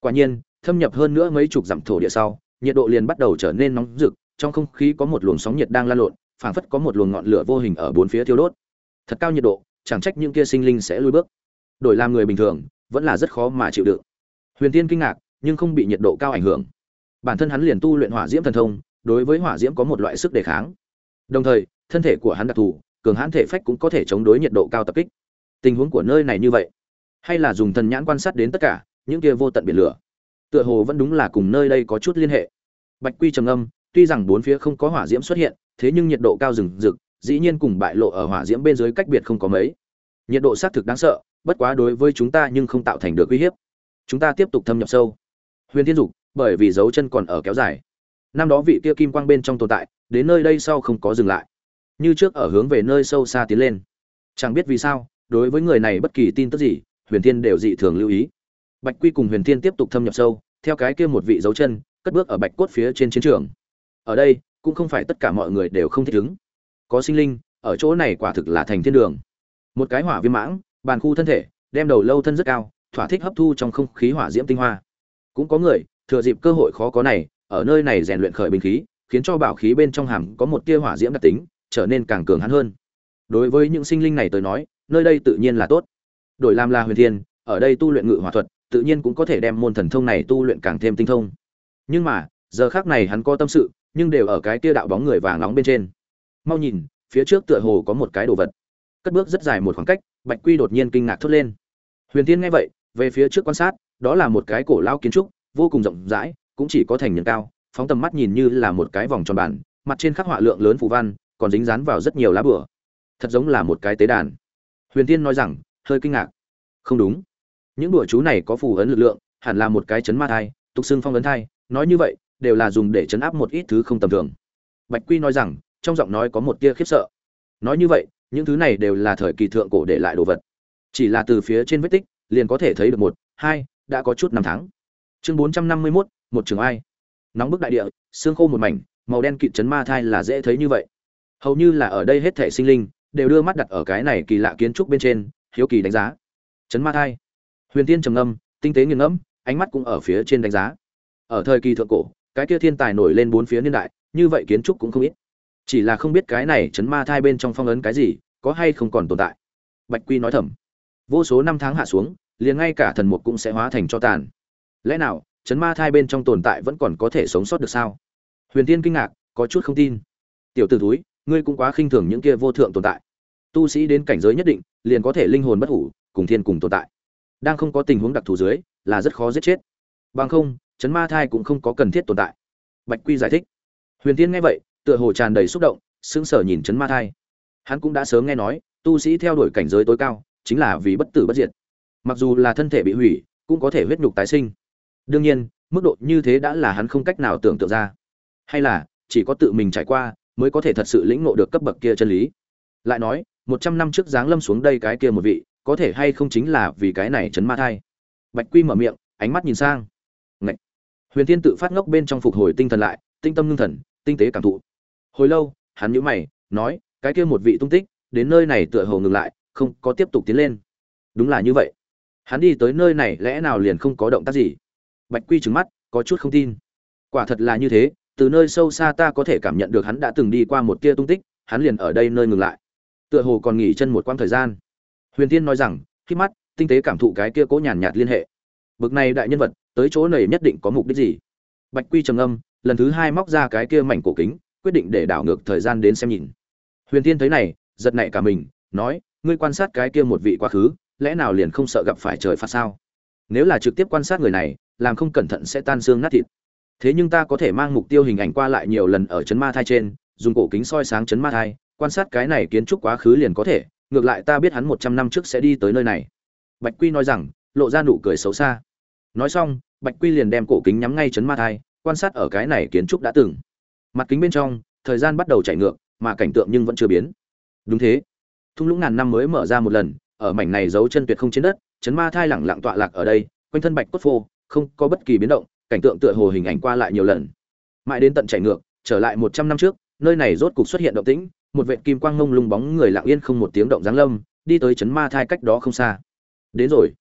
Quả nhiên, thâm nhập hơn nữa mấy chục dặm thổ địa sau, nhiệt độ liền bắt đầu trở nên nóng rực, trong không khí có một luồng sóng nhiệt đang lan lộn, phảng phất có một luồng ngọn lửa vô hình ở bốn phía thiêu đốt. Thật cao nhiệt độ, chẳng trách những kia sinh linh sẽ lùi bước. Đổi làm người bình thường vẫn là rất khó mà chịu đựng. Huyền tiên kinh ngạc nhưng không bị nhiệt độ cao ảnh hưởng. Bản thân hắn liền tu luyện hỏa diễm thần thông đối với hỏa diễm có một loại sức đề kháng. Đồng thời thân thể của hắn đặc thù cường hãn thể phách cũng có thể chống đối nhiệt độ cao tập kích. Tình huống của nơi này như vậy hay là dùng thần nhãn quan sát đến tất cả những kia vô tận biển lửa tựa hồ vẫn đúng là cùng nơi đây có chút liên hệ. Bạch quy trầm ngâm, tuy rằng bốn phía không có hỏa diễm xuất hiện thế nhưng nhiệt độ cao rừng rực dĩ nhiên cùng bại lộ ở hỏa diễm bên dưới cách biệt không có mấy. Nhiệt độ xác thực đáng sợ bất quá đối với chúng ta nhưng không tạo thành được uy hiếp. Chúng ta tiếp tục thâm nhập sâu. Huyền thiên dục, bởi vì dấu chân còn ở kéo dài. Năm đó vị kia kim quang bên trong tồn tại, đến nơi đây sau không có dừng lại. Như trước ở hướng về nơi sâu xa tiến lên. Chẳng biết vì sao, đối với người này bất kỳ tin tức gì, huyền thiên đều dị thường lưu ý. Bạch quy cùng huyền thiên tiếp tục thâm nhập sâu, theo cái kia một vị dấu chân, cất bước ở bạch cốt phía trên chiến trường. Ở đây, cũng không phải tất cả mọi người đều không thích ứng. Có sinh linh, ở chỗ này quả thực là thành thiên đường. Một cái hỏa viêm mãng bàn khu thân thể, đem đầu lâu thân rất cao, thỏa thích hấp thu trong không khí hỏa diễm tinh hoa. Cũng có người, thừa dịp cơ hội khó có này, ở nơi này rèn luyện khởi binh khí, khiến cho bảo khí bên trong hàm có một tia hỏa diễm đặc tính, trở nên càng cường hắn hơn. Đối với những sinh linh này tới nói, nơi đây tự nhiên là tốt. Đổi làm là huyền thiên, ở đây tu luyện ngự hỏa thuật, tự nhiên cũng có thể đem môn thần thông này tu luyện càng thêm tinh thông. Nhưng mà, giờ khác này hắn có tâm sự, nhưng đều ở cái tia đạo bóng người vàng nóng bên trên. Mau nhìn, phía trước tựa hồ có một cái đồ vật. Cất bước rất dài một khoảng cách bạch quy đột nhiên kinh ngạc thốt lên. Huyền tiên nghe vậy, về phía trước quan sát, đó là một cái cổ lao kiến trúc, vô cùng rộng rãi, cũng chỉ có thành nhân cao, phóng tầm mắt nhìn như là một cái vòng tròn bản, mặt trên khắc họa lượng lớn phù văn, còn dính dán vào rất nhiều lá bùa. thật giống là một cái tế đàn. Huyền tiên nói rằng, hơi kinh ngạc. Không đúng. Những đùa chú này có phù ấn lực lượng, hẳn là một cái chấn ma thai, tục xưng phong ấn thai, nói như vậy, đều là dùng để chấn áp một ít thứ không tầm thường. Bạch quy nói rằng, trong giọng nói có một tia khiếp sợ. Nói như vậy những thứ này đều là thời kỳ thượng cổ để lại đồ vật. Chỉ là từ phía trên vết tích, liền có thể thấy được một, hai, đã có chút năm tháng. Chương bốn trăm năm mươi mốt, một trường ai. Nóng bức đại địa, xương khô một mảnh, màu đen kịt chấn ma thai là dễ thấy như vậy. Hầu như là ở đây hết thể sinh linh, đều đưa mắt đặt ở cái này kỳ lạ kiến trúc bên trên, hiếu kỳ đánh giá. Chấn ma thai. Huyền tiên trầm ngâm, tinh tế nghiêng ngẫm, ánh mắt cũng ở phía trên đánh giá. Ở thời kỳ thượng cổ, cái kia thiên tài nổi lên bốn phía niên đại, như vậy kiến trúc cũng không ít chỉ là không biết cái này chấn ma thai bên trong phong ấn cái gì, có hay không còn tồn tại. Bạch quy nói thầm. Vô số năm tháng hạ xuống, liền ngay cả thần mục cũng sẽ hóa thành cho tàn. Lẽ nào, chấn ma thai bên trong tồn tại vẫn còn có thể sống sót được sao? Huyền tiên kinh ngạc, có chút không tin. Tiểu t ử túi ngươi cũng quá khinh thường những kia vô thượng tồn tại. Tu sĩ đến cảnh giới nhất định, liền có thể linh hồn bất hủ, cùng thiên cùng tồn tại. Đang không có tình huống đặc thù dưới, là rất khó giết chết. Bằng không, chấn ma thai cũng không có cần thiết tồn tại. Bạch quy giải thích. Huyền tiên nghe vậy tựa hồ tràn đầy xúc động, sững sờ nhìn chấn ma thai. Hắn cũng đã sớm nghe nói, tu sĩ theo đuổi cảnh giới tối cao, chính là vì bất tử bất diệt. Mặc dù là thân thể bị hủy, cũng có thể huyết nhục tái sinh. Đương nhiên, mức độ như thế đã là hắn không cách nào tưởng tượng ra. Hay là, chỉ có tự mình trải qua, mới có thể thật sự lĩnh ngộ được cấp bậc kia chân lý. Lại nói, một trăm năm trước giáng lâm xuống đây cái kia một vị, có thể hay không chính là vì cái này chấn ma thai? Bạch quy mở miệng, ánh mắt nhìn sang. Ngậy! huyền thiên tự phát ngốc bên trong phục hồi tinh thần lại, tinh tâm ngưng thần, tinh tế cảm thụ hồi lâu, hắn nhíu mày, nói, cái kia một vị tung tích, đến nơi này tựa hồ ngừng lại, không có tiếp tục tiến lên. Đúng là như vậy. Hắn đi tới nơi này lẽ nào liền không có động tác gì? Bạch quy trừng mắt, có chút không tin. Quả thật là như thế, từ nơi sâu xa ta có thể cảm nhận được hắn đã từng đi qua một tia tung tích, hắn liền ở đây nơi ngừng lại. Tựa hồ còn nghỉ chân một quãng thời gian. Huyền tiên nói rằng, khi mắt, tinh tế cảm thụ cái kia cố nhàn nhạt liên hệ. Bực này đại nhân vật, tới chỗ này nhất định có mục đích gì? Bạch quy trầm âm lần thứ hai móc ra cái kia mảnh cổ kính quyết định để đảo ngược thời gian đến xem nhìn. Huyền Thiên thấy này, giật nảy cả mình, nói, ngươi quan sát cái kia một vị quá khứ, lẽ nào liền không sợ gặp phải trời phạt sao? Nếu là trực tiếp quan sát người này, làm không cẩn thận sẽ tan xương nát thịt. Thế nhưng ta có thể mang mục tiêu hình ảnh qua lại nhiều lần ở chấn ma thai trên, dùng cổ kính soi sáng chấn ma thai, quan sát cái này kiến trúc quá khứ liền có thể, ngược lại ta biết hắn một trăm năm trước sẽ đi tới nơi này. Bạch quy nói rằng, lộ ra nụ cười xấu xa. Nói xong, bạch quy liền đem cổ kính nhắm ngay chấn ma thai, quan sát ở cái này kiến trúc đã từng mặt kính bên trong, thời gian bắt đầu chảy ngược, mà cảnh tượng nhưng vẫn chưa biến. Đúng thế. Thung lũng ngàn năm mới mở ra một lần, ở mảnh này giấu chân tuyệt không trên đất, chấn ma thai lẳng lặng tọa lạc ở đây, quanh thân bạch cốt phô, không có bất kỳ biến động, cảnh tượng tựa hồ hình ảnh qua lại nhiều lần. Mãi đến tận chảy ngược, trở lại một trăm năm trước, nơi này rốt cục xuất hiện động tĩnh, một vệt kim quang ngông lung bóng người lặng yên không một tiếng động giáng lâm, đi tới chấn ma thai cách đó không xa. Đến rồi.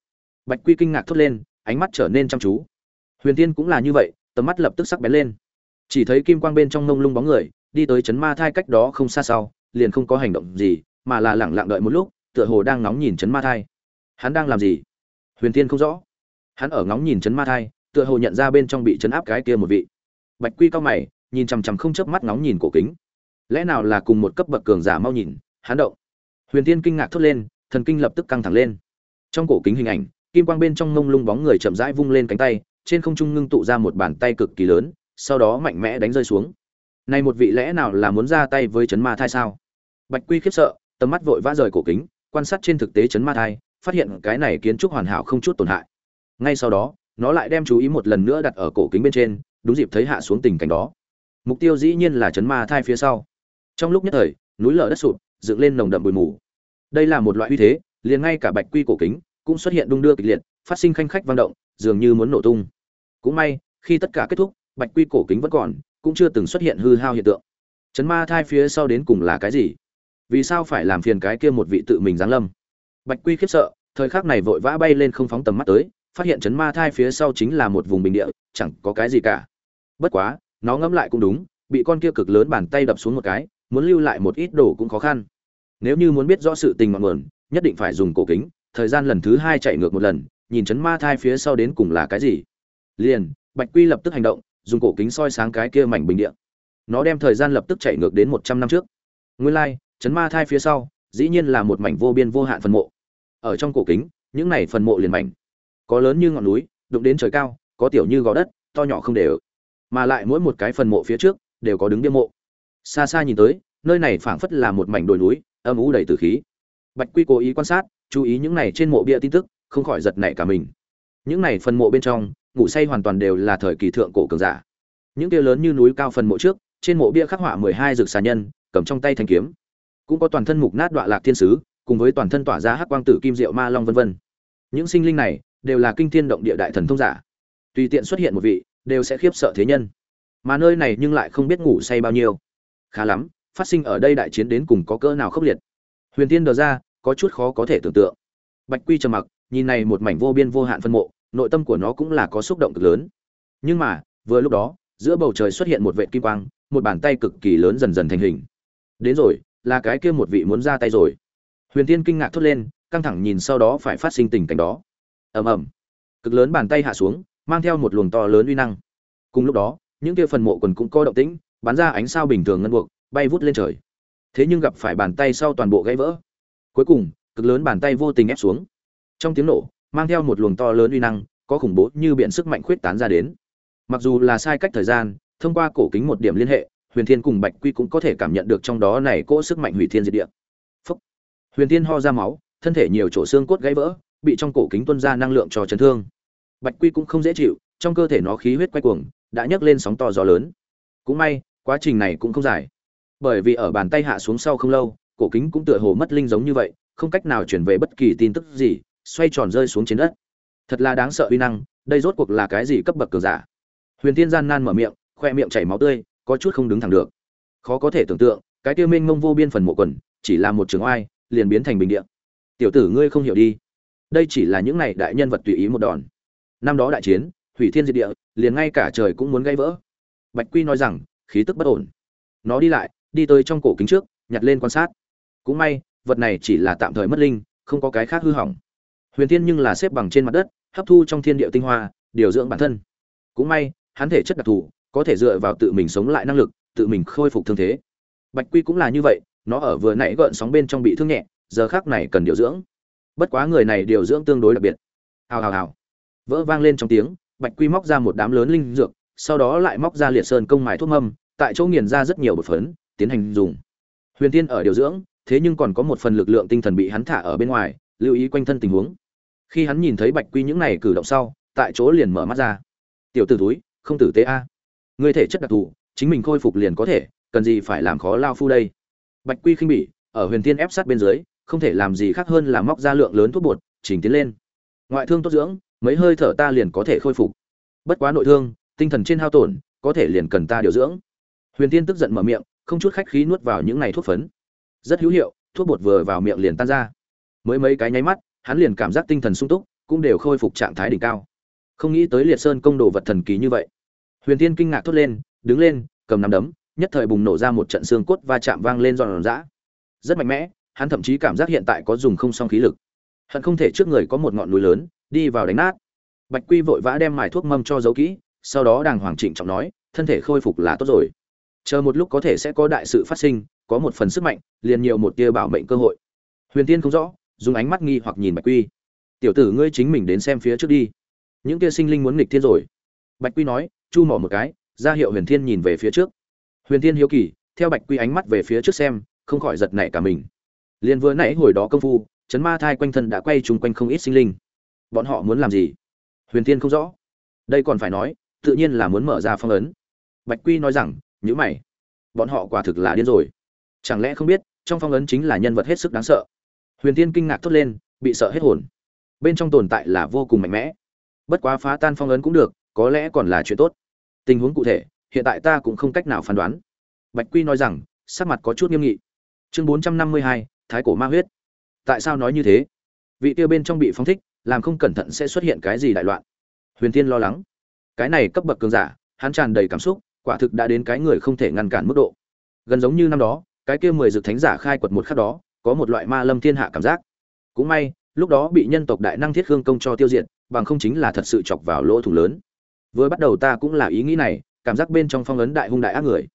Bạch quy kinh ngạc thốt lên, ánh mắt trở nên chăm chú. Huyền tiên cũng là như vậy, tầm mắt lập tức sắc bén lên chỉ thấy kim quang bên trong ngông lung bóng người, đi tới chấn ma thai cách đó không xa sau, liền không có hành động gì, mà là lẳng lặng đợi một lúc, tựa hồ đang ngóng nhìn chấn ma thai. Hắn đang làm gì? Huyền tiên không rõ. Hắn ở ngóng nhìn chấn ma thai, tựa hồ nhận ra bên trong bị chấn áp cái kia một vị. Bạch quy cao mày, nhìn chằm chằm không chớp mắt ngóng nhìn cổ kính. Lẽ nào là cùng một cấp bậc cường giả mau nhìn, hắn động. Huyền tiên kinh ngạc thốt lên, thần kinh lập tức căng thẳng lên. Trong cổ kính hình ảnh, kim quang bên trong ngông lung bóng người chậm rãi vung lên cánh tay, trên không trung ngưng tụ ra một bàn tay cực kỳ lớn sau đó mạnh mẽ đánh rơi xuống. Này một vị lẽ nào là muốn ra tay với chấn ma thai sao? Bạch quy khiếp sợ, tầm mắt vội vã rời cổ kính, quan sát trên thực tế chấn ma thai, phát hiện cái này kiến trúc hoàn hảo không chút tổn hại. Ngay sau đó, nó lại đem chú ý một lần nữa đặt ở cổ kính bên trên, đúng dịp thấy hạ xuống tình cảnh đó. Mục tiêu dĩ nhiên là chấn ma thai phía sau. Trong lúc nhất thời, núi lở đất sụp, dựng lên nồng đậm bụi mù. Đây là một loại uy thế, liền ngay cả bạch quy cổ kính cũng xuất hiện đung đưa kịch liệt, phát sinh khanh khách vang động, dường như muốn nổ tung. Cũng may, khi tất cả kết thúc bạch quy cổ kính vẫn còn, cũng chưa từng xuất hiện hư hao hiện tượng. Chấn ma thai phía sau đến cùng là cái gì? Vì sao phải làm phiền cái kia một vị tự mình giáng lâm? Bạch quy khiếp sợ, thời khắc này vội vã bay lên không phóng tầm mắt tới, phát hiện chấn ma thai phía sau chính là một vùng bình địa, chẳng có cái gì cả. Bất quá, nó ngẫm lại cũng đúng, bị con kia cực lớn bàn tay đập xuống một cái, muốn lưu lại một ít đồ cũng khó khăn. Nếu như muốn biết rõ sự tình mọn nguồn, nhất định phải dùng cổ kính, thời gian lần thứ hai chạy ngược một lần, nhìn chấn ma thai phía sau đến cùng là cái gì. Liền, bạch quy lập tức hành động dùng cổ kính soi sáng cái kia mảnh bình địa. Nó đem thời gian lập tức chạy ngược đến một trăm năm trước. Nguyên lai, chấn ma thai phía sau, dĩ nhiên là một mảnh vô biên vô hạn phần mộ. Ở trong cổ kính, những này phần mộ liền mảnh. Có lớn như ngọn núi, đụng đến trời cao, có tiểu như gò đất, to nhỏ không đều. Mà lại mỗi một cái phần mộ phía trước, đều có đứng bia mộ. Xa xa nhìn tới, nơi này phảng phất là một mảnh đồi núi, âm u đầy tử khí. Bạch quy cố ý quan sát, chú ý những này trên mộ bia tin tức, không khỏi giật nảy cả mình. Những này phần mộ bên trong ngủ say hoàn toàn đều là thời kỳ thượng cổ cường giả. Những kia lớn như núi cao phần mộ trước, trên mộ bia khắc họa mười hai dược xà nhân, cầm trong tay thanh kiếm. Cũng có toàn thân mục nát đọa lạc thiên sứ, cùng với toàn thân tỏa ra hắc quang tử kim diệu ma long vân vân. Những sinh linh này đều là kinh thiên động địa đại thần thông giả. Tùy tiện xuất hiện một vị, đều sẽ khiếp sợ thế nhân. Mà nơi này nhưng lại không biết ngủ say bao nhiêu. Khá lắm, phát sinh ở đây đại chiến đến cùng có cỡ nào khốc liệt. Huyền tiên đờ ra, có chút khó có thể tưởng tượng. Bạch quy trầm mặc, nhìn này một mảnh vô biên vô hạn phân mộ nội tâm của nó cũng là có xúc động cực lớn. Nhưng mà, vừa lúc đó, giữa bầu trời xuất hiện một vệ kim quang, một bàn tay cực kỳ lớn dần dần thành hình. Đến rồi, là cái kia một vị muốn ra tay rồi. Huyền tiên kinh ngạc thốt lên, căng thẳng nhìn sau đó phải phát sinh tình cảnh đó. Ầm ầm. Cực lớn bàn tay hạ xuống, mang theo một luồng to lớn uy năng. Cùng lúc đó, những kia phần mộ quần cũng có động tĩnh, bắn ra ánh sao bình thường ngân buộc, bay vút lên trời. Thế nhưng gặp phải bàn tay sau toàn bộ gãy vỡ. Cuối cùng, cực lớn bàn tay vô tình ép xuống. Trong tiếng nổ mang theo một luồng to lớn uy năng, có khủng bố như biện sức mạnh khuyết tán ra đến. Mặc dù là sai cách thời gian, thông qua cổ kính một điểm liên hệ, huyền thiên cùng bạch quy cũng có thể cảm nhận được trong đó này cỗ sức mạnh hủy thiên diệt địa. Phúc. huyền thiên ho ra máu, thân thể nhiều chỗ xương cốt gãy vỡ, bị trong cổ kính tuân ra năng lượng cho chấn thương. Bạch quy cũng không dễ chịu, trong cơ thể nó khí huyết quay cuồng, đã nhấc lên sóng to gió lớn. Cũng may, quá trình này cũng không dài. Bởi vì ở bàn tay hạ xuống sau không lâu, cổ kính cũng tựa hồ mất linh giống như vậy, không cách nào chuyển về bất kỳ tin tức gì xoay tròn rơi xuống trên đất. Thật là đáng sợ uy năng, đây rốt cuộc là cái gì cấp bậc cường giả? Huyền tiên gian nan mở miệng, khoe miệng chảy máu tươi, có chút không đứng thẳng được. Khó có thể tưởng tượng, cái tiêu minh Ngông vô biên phần mộ quần, chỉ là một trường oai, liền biến thành bình địa. Tiểu tử ngươi không hiểu đi. Đây chỉ là những này đại nhân vật tùy ý một đòn. Năm đó đại chiến, hủy thiên diệt địa, liền ngay cả trời cũng muốn gây vỡ. Bạch quy nói rằng, khí tức bất ổn. Nó đi lại, đi tới trong cổ kính trước, nhặt lên quan sát. Cũng may, vật này chỉ là tạm thời mất linh, không có cái khác hư hỏng huyền thiên nhưng là xếp bằng trên mặt đất, hấp thu trong thiên địa tinh hoa, điều dưỡng bản thân. Cũng may, hắn thể chất đặc thù, có thể dựa vào tự mình sống lại năng lực, tự mình khôi phục thương thế. Bạch quy cũng là như vậy, nó ở vừa nãy gợn sóng bên trong bị thương nhẹ, giờ khác này cần điều dưỡng. Bất quá người này điều dưỡng tương đối đặc biệt. Hào hào hào. Vỡ vang lên trong tiếng, bạch quy móc ra một đám lớn linh dược, sau đó lại móc ra liệt sơn công mài thuốc mâm, tại chỗ nghiền ra rất nhiều bột phấn, tiến hành dùng. Huyền tiên ở điều dưỡng, thế nhưng còn có một phần lực lượng tinh thần bị hắn thả ở bên ngoài, lưu ý quanh thân tình huống khi hắn nhìn thấy bạch quy những này cử động sau, tại chỗ liền mở mắt ra. Tiểu t ử túi không tử tế a. Người thể chất đặc thù, chính mình khôi phục liền có thể, cần gì phải làm khó lao phu đây? Bạch quy khinh bỉ, ở huyền Thiên ép sát bên dưới, không thể làm gì khác hơn là móc ra lượng lớn thuốc bột, chỉnh tiến lên. Ngoại thương tốt dưỡng, mấy hơi thở ta liền có thể khôi phục. Bất quá nội thương, tinh thần trên hao tổn, có thể liền cần ta điều dưỡng. Huyền tiên tức giận mở miệng, không chút khách khí nuốt vào những này thuốc phấn. Rất hữu hiệu, thuốc bột vừa vào miệng liền tan ra. Mới mấy cái nháy mắt hắn liền cảm giác tinh thần sung túc, cũng đều khôi phục trạng thái đỉnh cao. Không nghĩ tới liệt sơn công đồ vật thần kỳ như vậy. Huyền tiên kinh ngạc thốt lên, đứng lên, cầm nắm đấm, nhất thời bùng nổ ra một trận xương cốt va chạm vang lên giòn giã. Rất mạnh mẽ, hắn thậm chí cảm giác hiện tại có dùng không song khí lực. Hận không thể trước người có một ngọn núi lớn, đi vào đánh nát. Bạch quy vội vã đem mài thuốc mâm cho giấu kỹ, sau đó đàng hoàng trịnh trọng nói, thân thể khôi phục là tốt rồi. Chờ một lúc có thể sẽ có đại sự phát sinh, có một phần sức mạnh, liền nhiều một tia bảo mệnh cơ hội. Huyền tiên không rõ dùng ánh mắt nghi hoặc nhìn bạch quy. Tiểu tử ngươi chính mình đến xem phía trước đi. Những kia sinh linh muốn nghịch thiên rồi. Bạch quy nói, chu mỏ một cái, ra hiệu huyền thiên nhìn về phía trước. Huyền thiên hiếu kỳ, theo bạch quy ánh mắt về phía trước xem, không khỏi giật nảy cả mình. Liền vừa nãy hồi đó công phu, chấn ma thai quanh thân đã quay chung quanh không ít sinh linh. Bọn họ muốn làm gì? Huyền thiên không rõ. Đây còn phải nói, tự nhiên là muốn mở ra phong ấn. Bạch quy nói rằng nhữ mày. Bọn họ quả thực là điên rồi. Chẳng lẽ không biết, trong phong ấn chính là nhân vật hết sức đáng sợ huyền tiên kinh ngạc thốt lên, bị sợ hết hồn. Bên trong tồn tại là vô cùng mạnh mẽ. Bất quá phá tan phong ấn cũng được, có lẽ còn là chuyện tốt. Tình huống cụ thể, hiện tại ta cũng không cách nào phán đoán. Bạch quy nói rằng, sắc mặt có chút nghiêm nghị. Chương bốn trăm năm mươi hai, thái cổ ma huyết. Tại sao nói như thế? Vị tiêu bên trong bị phóng thích, làm không cẩn thận sẽ xuất hiện cái gì đại loạn. Huyền tiên lo lắng. Cái này cấp bậc cường giả, hắn tràn đầy cảm xúc, quả thực đã đến cái người không thể ngăn cản mức độ. Gần giống như năm đó, cái kia mười dược thánh giả khai quật một khắc đó có một loại ma lâm thiên hạ cảm giác. Cũng may, lúc đó bị nhân tộc đại năng thiết khương công cho tiêu diệt, bằng không chính là thật sự chọc vào lỗ thủng lớn. Vừa bắt đầu ta cũng là ý nghĩ này, cảm giác bên trong phong ấn đại hung đại ác người.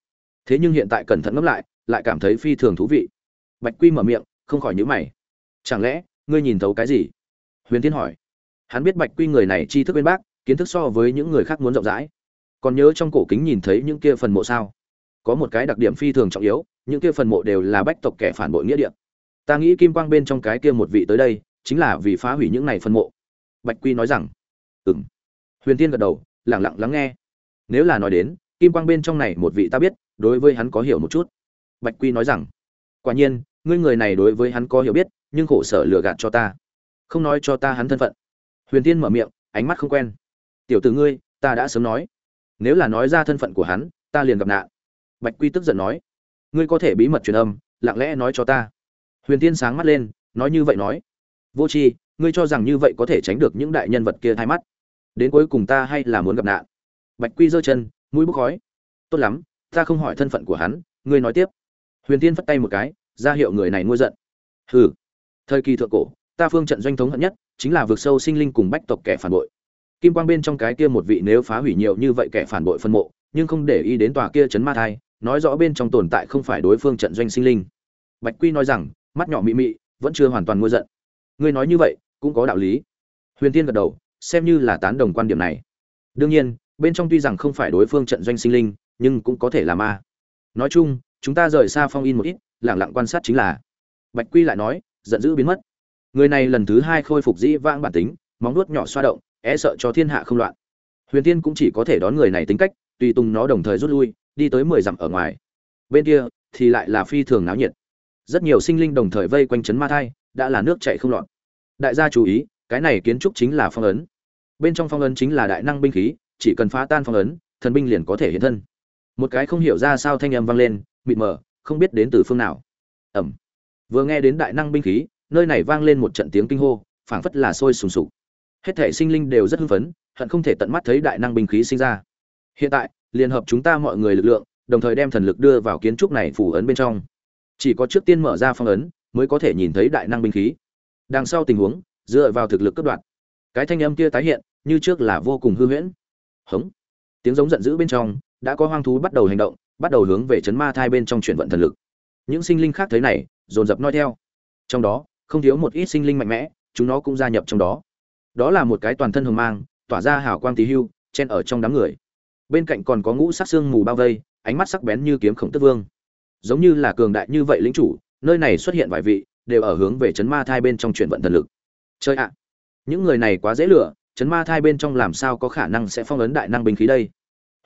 Thế nhưng hiện tại cẩn thận ngẫm lại lại cảm thấy phi thường thú vị. Bạch quy mở miệng, không khỏi nhíu mày. Chẳng lẽ, ngươi nhìn thấu cái gì? Huyền tiên hỏi. Hắn biết bạch quy người này tri thức bên bác, kiến thức so với những người khác muốn rộng rãi. Còn nhớ trong cổ kính nhìn thấy những kia phần mộ sao? Có một cái đặc điểm phi thường trọng yếu, những kia phần mộ đều là bách tộc kẻ phản bội nghĩa địa ta nghĩ kim quang bên trong cái kia một vị tới đây, chính là vì phá hủy những này phân mộ. Bạch quy nói rằng ừ m huyền tiên gật đầu lẳng lặng lắng nghe. Nếu là nói đến, kim quang bên trong này một vị ta biết, đối với hắn có hiểu một chút. Bạch quy nói rằng, quả nhiên, ngươi người này đối với hắn có hiểu biết, nhưng khổ sở lừa gạt cho ta. Không nói cho ta hắn thân phận. Huyền tiên mở miệng, ánh mắt không quen. Tiểu t ử ngươi, ta đã sớm nói. Nếu là nói ra thân phận của hắn, ta liền gặp nạn. Bạch quy tức giận nói, ngươi có thể bí mật truyền âm, lặng lẽ nói cho ta huyền tiên sáng mắt lên, nói như vậy nói, vô c h i ngươi cho rằng như vậy có thể tránh được những đại nhân vật kia thay mắt? Đến cuối cùng ta hay là muốn gặp nạn. Bạch quy giơ chân, mũi bốc khói. Tốt lắm, ta không hỏi thân phận của hắn, ngươi nói tiếp. Huyền tiên phất tay một cái, ra hiệu người này ngôi giận. Hừ, thời kỳ thượng cổ, ta phương trận doanh thống hận nhất, chính là vượt sâu sinh linh cùng bách tộc kẻ phản bội. Kim quang bên trong cái kia một vị nếu phá hủy nhiều như vậy kẻ phản bội phân mộ, nhưng không để ý đến tòa kia chấn ma thai, nói rõ bên trong tồn tại không phải đối phương trận doanh sinh linh. Bạch quy nói rằng mắt nhỏ mị mị, vẫn chưa hoàn toàn ngôi giận. Ngươi nói như vậy, cũng có đạo lý. Huyền tiên gật đầu, xem như là tán đồng quan điểm này. Đương nhiên, bên trong tuy rằng không phải đối phương trận doanh sinh linh, nhưng cũng có thể là ma. Nói chung, chúng ta rời xa phong in một ít lẳng lặng quan sát chính là. Bạch quy lại nói, giận dữ biến mất. Người này lần thứ hai khôi phục dĩ vãng bản tính, móng nuốt nhỏ xoa động e sợ cho thiên hạ không loạn. Huyền tiên cũng chỉ có thể đón người này tính cách, tùy tùng nó đồng thời rút lui, đi tới mười dặm ở ngoài. Bên kia, thì lại là phi thường náo nhiệt rất nhiều sinh linh đồng thời vây quanh chấn ma thai, đã là nước chảy không lọt. Đại gia chú ý, cái này kiến trúc chính là phong ấn. Bên trong phong ấn chính là đại năng binh khí, chỉ cần phá tan phong ấn, thần binh liền có thể hiện thân. Một cái không hiểu ra sao thanh âm vang lên, mịt mờ, không biết đến từ phương nào. Ẩm. Vừa nghe đến đại năng binh khí, nơi này vang lên một trận tiếng kinh hô, phảng phất là sôi sùng sục. Hết thể sinh linh đều rất hưng phấn, hận không thể tận mắt thấy đại năng binh khí sinh ra. Hiện tại liên hợp chúng ta mọi người lực lượng, đồng thời đem thần lực đưa vào kiến trúc này phủ ấn bên trong chỉ có trước tiên mở ra phong ấn, mới có thể nhìn thấy đại năng binh khí. Đằng sau tình huống, dựa vào thực lực cấp đoạn cái thanh âm kia tái hiện, như trước là vô cùng hư huyễn. Hống. Tiếng giống giận dữ bên trong, đã có hoang thú bắt đầu hành động, bắt đầu hướng về chấn ma thai bên trong chuyển vận thần lực. Những sinh linh khác thấy này, dồn dập noi theo. Trong đó, không thiếu một ít sinh linh mạnh mẽ, chúng nó cũng gia nhập trong đó. Đó là một cái toàn thân hồng mang, tỏa ra hào quang tí hưu, chen ở trong đám người. Bên cạnh còn có ngũ sắc xương mù bao vây, ánh mắt sắc bén như kiếm khổng tức vương giống như là cường đại như vậy lĩnh chủ, nơi này xuất hiện vài vị, đều ở hướng về chấn ma thai bên trong chuyển vận thần lực. Chơi ạ. Những người này quá dễ lừa, chấn ma thai bên trong làm sao có khả năng sẽ phong ấn đại năng binh khí đây?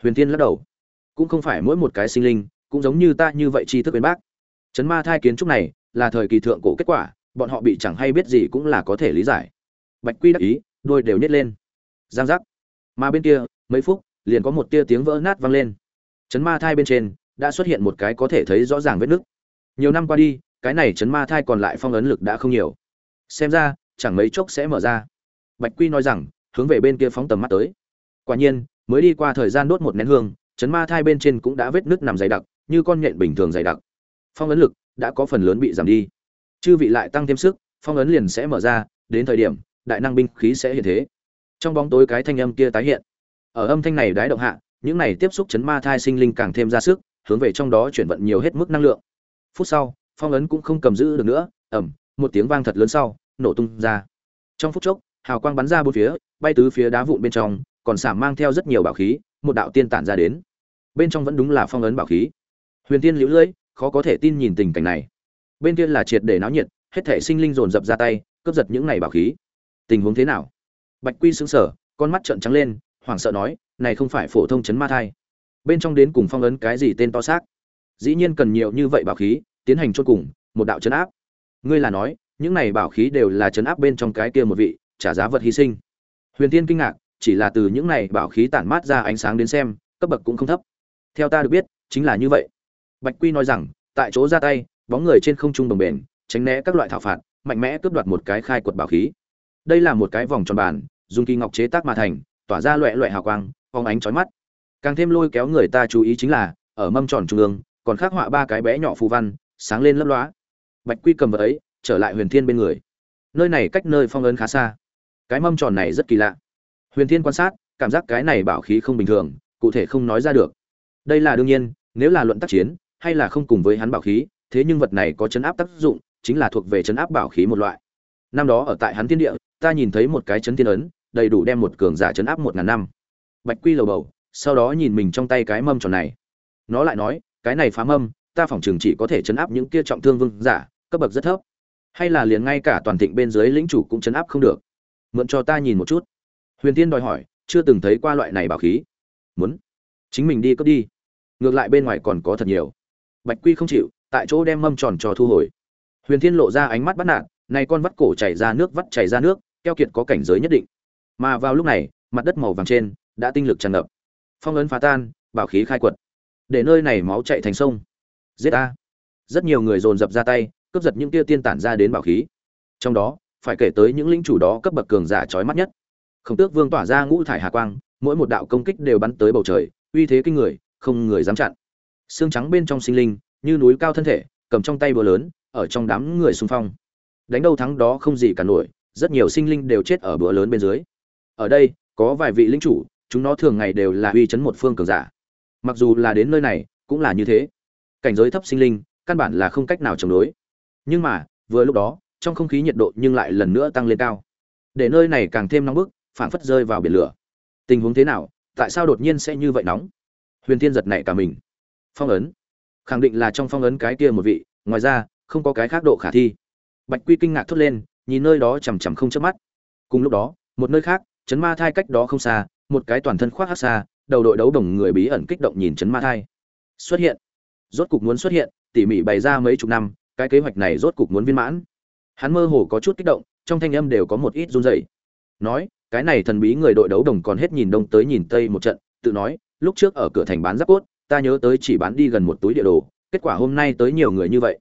Huyền tiên lắc đầu. Cũng không phải mỗi một cái sinh linh, cũng giống như ta như vậy tri thức bên bác. Chấn ma thai kiến trúc này là thời kỳ thượng cổ kết quả, bọn họ bị chẳng hay biết gì cũng là có thể lý giải. Bạch quy đắc ý, đôi đều nhét lên. Giang giác. Mà bên kia, mấy phút, liền có một tia tiếng vỡ nát vang lên. Chấn ma thai bên trên đã xuất hiện một cái có thể thấy rõ ràng vết nứt. Nhiều năm qua đi, cái này chấn ma thai còn lại phong ấn lực đã không nhiều. Xem ra, chẳng mấy chốc sẽ mở ra. Bạch quy nói rằng, hướng về bên kia phóng tầm mắt tới. Quả nhiên, mới đi qua thời gian đốt một nén hương, chấn ma thai bên trên cũng đã vết nứt nằm dày đặc, như con nhện bình thường dày đặc. Phong ấn lực đã có phần lớn bị giảm đi. Chư vị lại tăng thêm sức, phong ấn liền sẽ mở ra, đến thời điểm, đại năng binh khí sẽ hiện thế. Trong bóng tối cái thanh âm kia tái hiện. Ở âm thanh này đái động hạ, những này tiếp xúc chấn ma thai sinh linh càng thêm ra sức hướng về trong đó chuyển vận nhiều hết mức năng lượng. Phút sau, phong ấn cũng không cầm giữ được nữa ẩm một tiếng vang thật lớn sau, nổ tung ra. Trong phút chốc, hào quang bắn ra bốn phía, bay tứ phía đá vụn bên trong, còn sảm mang theo rất nhiều bảo khí, một đạo tiên tản ra đến. Bên trong vẫn đúng là phong ấn bảo khí. Huyền tiên liễu lưỡi, khó có thể tin nhìn tình cảnh này. Bên kia là triệt để náo nhiệt, hết thể sinh linh dồn dập ra tay, cướp giật những này bảo khí. Tình huống thế nào? Bạch quy xứng sở con mắt trợn trắng lên, hoảng sợ nói, này không phải phổ thông chấn ma thai bên trong đến cùng phong ấn cái gì tên to xác. Dĩ nhiên cần nhiều như vậy bảo khí, tiến hành chốt cùng, một đạo chấn áp. Ngươi là nói, những này bảo khí đều là chấn áp bên trong cái kia một vị, trả giá vật hy sinh. Huyền tiên kinh ngạc, chỉ là từ những này bảo khí tản mát ra ánh sáng đến xem, cấp bậc cũng không thấp. Theo ta được biết, chính là như vậy. Bạch quy nói rằng, tại chỗ ra tay, bóng người trên không trung đồng bền, tránh né các loại thảo phạt, mạnh mẽ cướp đoạt một cái khai quật bảo khí. Đây là một cái vòng tròn bàn, dùng kỳ ngọc chế tác mà thành, tỏa ra loẹ loẹ hào quang, phóng ánh chói mắt càng thêm lôi kéo người ta chú ý chính là, ở mâm tròn trung ương, còn khắc họa ba cái bé nhỏ phù văn, sáng lên lấp lóa. Bạch quy cầm vật ấy, trở lại huyền thiên bên người. Nơi này cách nơi phong ấn khá xa. Cái mâm tròn này rất kỳ lạ. Huyền thiên quan sát, cảm giác cái này bảo khí không bình thường, cụ thể không nói ra được. Đây là đương nhiên, nếu là luận tác chiến, hay là không cùng với hắn bảo khí, thế nhưng vật này có chấn áp tác dụng, chính là thuộc về chấn áp bảo khí một loại. Năm đó ở tại hắn thiên địa, ta nhìn thấy một cái chấn thiên ấn, đầy đủ đem một cường giả chấn áp một ngàn năm. Bạch quy lầu bầu sau đó nhìn mình trong tay cái mâm tròn này. Nó lại nói, cái này phá mâm, ta phỏng chừng chỉ có thể chấn áp những kia trọng thương vương giả, cấp bậc rất thấp. Hay là liền ngay cả toàn thịnh bên dưới lĩnh chủ cũng chấn áp không được. Mượn cho ta nhìn một chút. Huyền tiên đòi hỏi, chưa từng thấy qua loại này bảo khí. Muốn. Chính mình đi cướp đi. Ngược lại bên ngoài còn có thật nhiều. Bạch quy không chịu, tại chỗ đem mâm tròn cho thu hồi. Huyền thiên lộ ra ánh mắt bắt nạt, này con vắt cổ chảy ra nước vắt chảy ra nước, keo kiệt có cảnh giới nhất định. Mà vào lúc này, mặt đất màu vàng trên, đã tinh lực tràn ngập phong ấn phá tan, bảo khí khai quật. Để nơi này máu chạy thành sông. Giết a rất nhiều người dồn dập ra tay, cướp giật những tia tiên tản ra đến bảo khí. Trong đó, phải kể tới những linh chủ đó cấp bậc cường giả chói mắt nhất. Khổng tước vương tỏa ra ngũ thải hà quang, mỗi một đạo công kích đều bắn tới bầu trời, uy thế kinh người, không người dám chặn. Xương trắng bên trong sinh linh, như núi cao thân thể, cầm trong tay búa lớn, ở trong đám người xung phong. Đánh đâu thắng đó không gì cả nổi, rất nhiều sinh linh đều chết ở búa lớn bên dưới. Ở đây, có vài vị linh chủ chúng nó thường ngày đều là uy chấn một phương cường giả. Mặc dù là đến nơi này, cũng là như thế. Cảnh giới thấp sinh linh, căn bản là không cách nào chống đối. Nhưng mà, vừa lúc đó, trong không khí nhiệt độ nhưng lại lần nữa tăng lên cao. Để nơi này càng thêm nóng bức, phảng phất rơi vào biển lửa. Tình huống thế nào, tại sao đột nhiên sẽ như vậy nóng? Huyền thiên giật nảy cả mình. Phong ấn. Khẳng định là trong phong ấn cái kia một vị, ngoài ra, không có cái khác độ khả thi. Bạch quy kinh ngạc thốt lên, nhìn nơi đó chằm chằm không chớp mắt. Cùng lúc đó, một nơi khác, chấn ma thai cách đó không xa một cái toàn thân khoác hắc xa, đầu đội đấu đồng người bí ẩn kích động nhìn chấn ma thai. Xuất hiện. Rốt cục muốn xuất hiện, tỉ mỉ bày ra mấy chục năm, cái kế hoạch này rốt cục muốn viên mãn. Hắn mơ hồ có chút kích động, trong thanh âm đều có một ít run rẩy. Nói, cái này thần bí người đội đấu đồng còn hết nhìn đông tới nhìn tây một trận, tự nói, lúc trước ở cửa thành bán giáp cốt, ta nhớ tới chỉ bán đi gần một túi địa đồ, kết quả hôm nay tới nhiều người như vậy.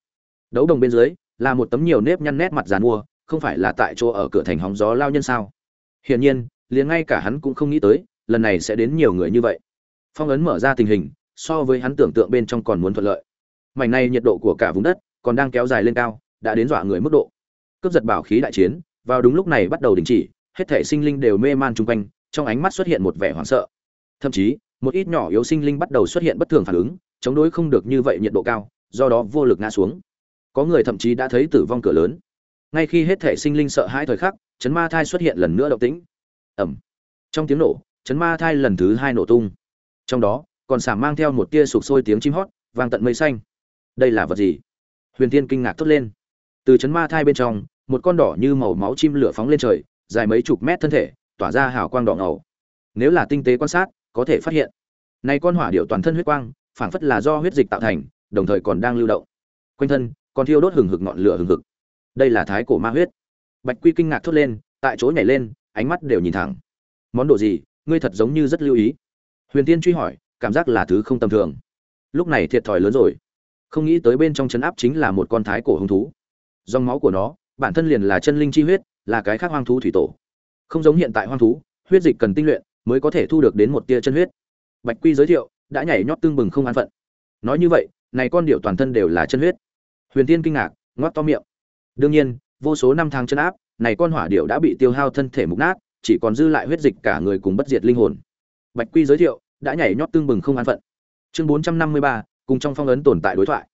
Đấu đồng bên dưới, là một tấm nhiều nếp nhăn nét mặt dàn mua, không phải là tại chỗ ở cửa thành hóng gió lao nhân sao? Hiển nhiên liền ngay cả hắn cũng không nghĩ tới, lần này sẽ đến nhiều người như vậy. Phong ấn mở ra tình hình, so với hắn tưởng tượng bên trong còn muốn thuận lợi. Mảnh này nhiệt độ của cả vùng đất còn đang kéo dài lên cao, đã đến dọa người mức độ. Cướp giật bảo khí đại chiến, vào đúng lúc này bắt đầu đình chỉ, hết thể sinh linh đều mê man chung quanh, trong ánh mắt xuất hiện một vẻ hoảng sợ. Thậm chí, một ít nhỏ yếu sinh linh bắt đầu xuất hiện bất thường phản ứng, chống đối không được như vậy nhiệt độ cao, do đó vô lực ngã xuống. Có người thậm chí đã thấy tử vong cửa lớn. Ngay khi hết thể sinh linh sợ hãi thời khắc, chấn ma thai xuất hiện lần nữa động tĩnh ẩm trong tiếng nổ chấn ma thai lần thứ hai nổ tung. Trong đó, còn xả mang theo một tia sụp sôi tiếng chim hót, vang tận mây xanh. Đây là vật gì? Huyền tiên kinh ngạc thốt lên. Từ chấn ma thai bên trong, một con đỏ như màu máu chim lửa phóng lên trời, dài mấy chục mét thân thể, tỏa ra hào quang đỏ ngầu. Nếu là tinh tế quan sát, có thể phát hiện. Này con hỏa điệu toàn thân huyết quang, phảng phất là do huyết dịch tạo thành, đồng thời còn đang lưu động. Quanh thân, còn thiêu đốt hừng hực ngọn lửa hừng hực. Đây là thái cổ ma huyết. Bạch quy kinh ngạc thốt lên, tại chỗ nhảy lên ánh mắt đều nhìn thẳng. Món đồ gì? Ngươi thật giống như rất lưu ý. Huyền tiên truy hỏi, cảm giác là thứ không tầm thường. Lúc này thiệt thòi lớn rồi. Không nghĩ tới bên trong chấn áp chính là một con thái cổ hung thú. Dòng máu của nó, bản thân liền là chân linh chi huyết, là cái khác hoang thú thủy tổ. Không giống hiện tại hoang thú, huyết dịch cần tinh luyện mới có thể thu được đến một tia chân huyết. Bạch quy giới thiệu, đã nhảy nhót tương bừng không an phận. Nói như vậy, này con điệu toàn thân đều là chân huyết. Huyền tiên kinh ngạc, ngoác to miệng. Đương nhiên, vô số năm tháng chân áp này con hỏa điệu đã bị tiêu hao thân thể mục nát, chỉ còn dư lại huyết dịch cả người cùng bất diệt linh hồn. Bạch quy giới thiệu, đã nhảy nhót tương bừng không an phận. Chương bốn trăm năm mươi ba, cùng trong phong ấn tồn tại đối thoại.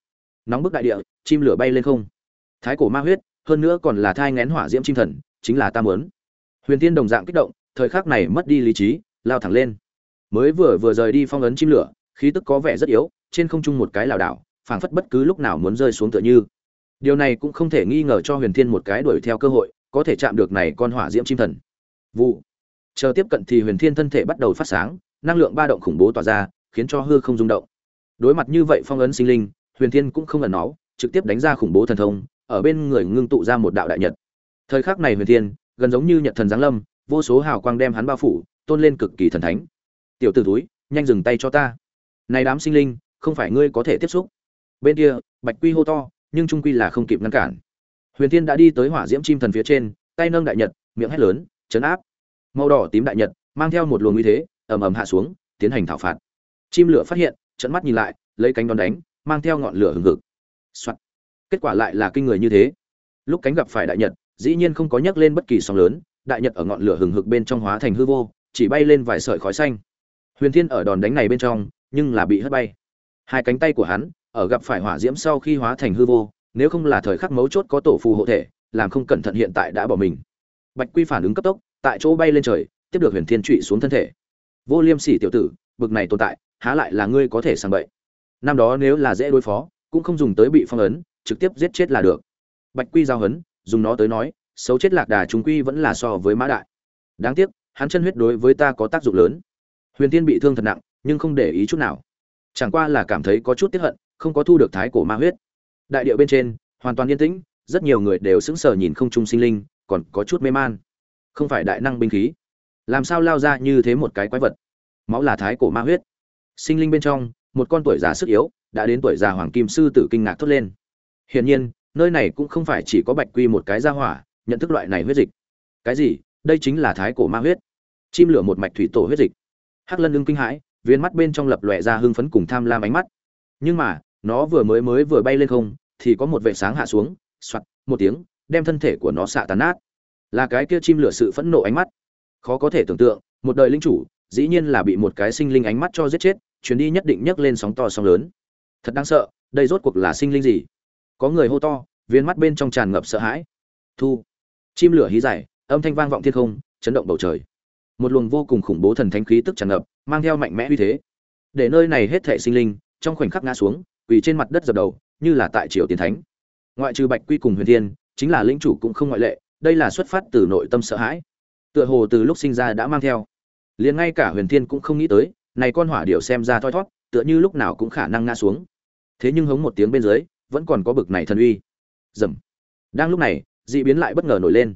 Nóng bức đại địa, chim lửa bay lên không. Thái cổ ma huyết, hơn nữa còn là thai ngén hỏa diễm chim thần, chính là ta muốn huyền tiên đồng dạng kích động, thời khắc này mất đi lý trí, lao thẳng lên. Mới vừa vừa rời đi phong ấn chim lửa, khí tức có vẻ rất yếu, trên không trung một cái lảo đảo, phảng phất bất cứ lúc nào muốn rơi xuống tựa như. Điều này cũng không thể nghi ngờ cho huyền thiên một cái đuổi theo cơ hội có thể chạm được này con hỏa diễm chim thần. Vụ. Chờ tiếp cận thì huyền thiên thân thể bắt đầu phát sáng, năng lượng ba động khủng bố tỏa ra, khiến cho hư không rung động. Đối mặt như vậy phong ấn sinh linh, huyền thiên cũng không ẩn náu, trực tiếp đánh ra khủng bố thần thông, ở bên người ngưng tụ ra một đạo đại nhật. Thời khắc này huyền thiên, gần giống như nhật thần giáng lâm, vô số hào quang đem hắn bao phủ, tôn lên cực kỳ thần thánh. Tiểu t ử túi nhanh dừng tay cho ta. Này đám sinh linh, không phải ngươi có thể tiếp xúc. Bên kia, bạch quy hô to, nhưng trung quy là không kịp ngăn cản huyền thiên đã đi tới hỏa diễm chim thần phía trên, tay nâng đại nhật, miệng hét lớn chấn áp! Màu đỏ tím đại nhật, mang theo một luồng uy thế, ầm ầm hạ xuống, tiến hành thảo phạt. Chim lửa phát hiện trận mắt nhìn lại, lấy cánh đón đánh, mang theo ngọn lửa hừng hực. Soạn. kết quả lại là kinh người như thế. Lúc cánh gặp phải đại nhật, dĩ nhiên không có nhắc lên bất kỳ sóng lớn, đại nhật ở ngọn lửa hừng hực bên trong hóa thành hư vô, chỉ bay lên vài sợi khói xanh. Huyền thiên ở đòn đánh này bên trong, nhưng là bị hất bay. Hai cánh tay của hắn, ở gặp phải hỏa diễm sau khi hóa thành hư vô nếu không là thời khắc mấu chốt có tổ phù hộ thể, làm không cẩn thận hiện tại đã bỏ mình. Bạch quy phản ứng cấp tốc, tại chỗ bay lên trời, tiếp được huyền thiên trụy xuống thân thể. Vô liêm sỉ tiểu tử, bực này tồn tại, há lại là ngươi có thể sang bậy. Năm đó nếu là dễ đối phó, cũng không dùng tới bị phong ấn, trực tiếp giết chết là được. Bạch quy giao hấn, dùng nó tới nói, xấu chết lạc đà chúng quy vẫn là so với mã đại. Đáng tiếc, hắn chân huyết đối với ta có tác dụng lớn. Huyền tiên bị thương thật nặng, nhưng không để ý chút nào. Chẳng qua là cảm thấy có chút tiếc hận, không có thu được thái cổ ma huyết đại điệu bên trên, hoàn toàn yên tĩnh, rất nhiều người đều sững sờ nhìn không trung sinh linh, còn có chút mê man. Không phải đại năng binh khí. Làm sao lao ra như thế một cái quái vật? Máu là thái cổ ma huyết. Sinh linh bên trong, một con tuổi già sức yếu, đã đến tuổi già hoàng kim sư tử kinh ngạc thốt lên. Hiển nhiên, nơi này cũng không phải chỉ có bạch quy một cái gia hỏa, nhận thức loại này huyết dịch. Cái gì? Đây chính là thái cổ ma huyết. Chim lửa một mạch thủy tổ huyết dịch. Hắc lân lưng kinh hãi, viên mắt bên trong lập lòe ra hưng phấn cùng tham lam ánh mắt. Nhưng mà, nó vừa mới mới vừa bay lên không thì có một vệ sáng hạ xuống soạt một tiếng, đem thân thể của nó xạ tàn nát. Là cái kia chim lửa sự phẫn nộ ánh mắt. Khó có thể tưởng tượng, một đời linh chủ, dĩ nhiên là bị một cái sinh linh ánh mắt cho giết chết, chuyến đi nhất định nhấc lên sóng to sóng lớn. Thật đáng sợ, đây rốt cuộc là sinh linh gì? Có người hô to, viên mắt bên trong tràn ngập sợ hãi. Thu. Chim lửa hí dài, âm thanh vang vọng thiên không, chấn động bầu trời. Một luồng vô cùng khủng bố thần thánh khí tức tràn ngập, mang theo mạnh mẽ uy thế. Để nơi này hết thảy sinh linh, trong khoảnh khắc ngã xuống, quỳ trên mặt đất dập đầu như là tại triều tiến thánh. Ngoại trừ bạch quy cùng huyền thiên, chính là lĩnh chủ cũng không ngoại lệ, đây là xuất phát từ nội tâm sợ hãi. Tựa hồ từ lúc sinh ra đã mang theo. Liền ngay cả huyền thiên cũng không nghĩ tới, này con hỏa điệu xem ra thoi thót, tựa như lúc nào cũng khả năng ngã xuống. Thế nhưng hống một tiếng bên dưới, vẫn còn có bực này thần uy. Dầm đang lúc này, dị biến lại bất ngờ nổi lên.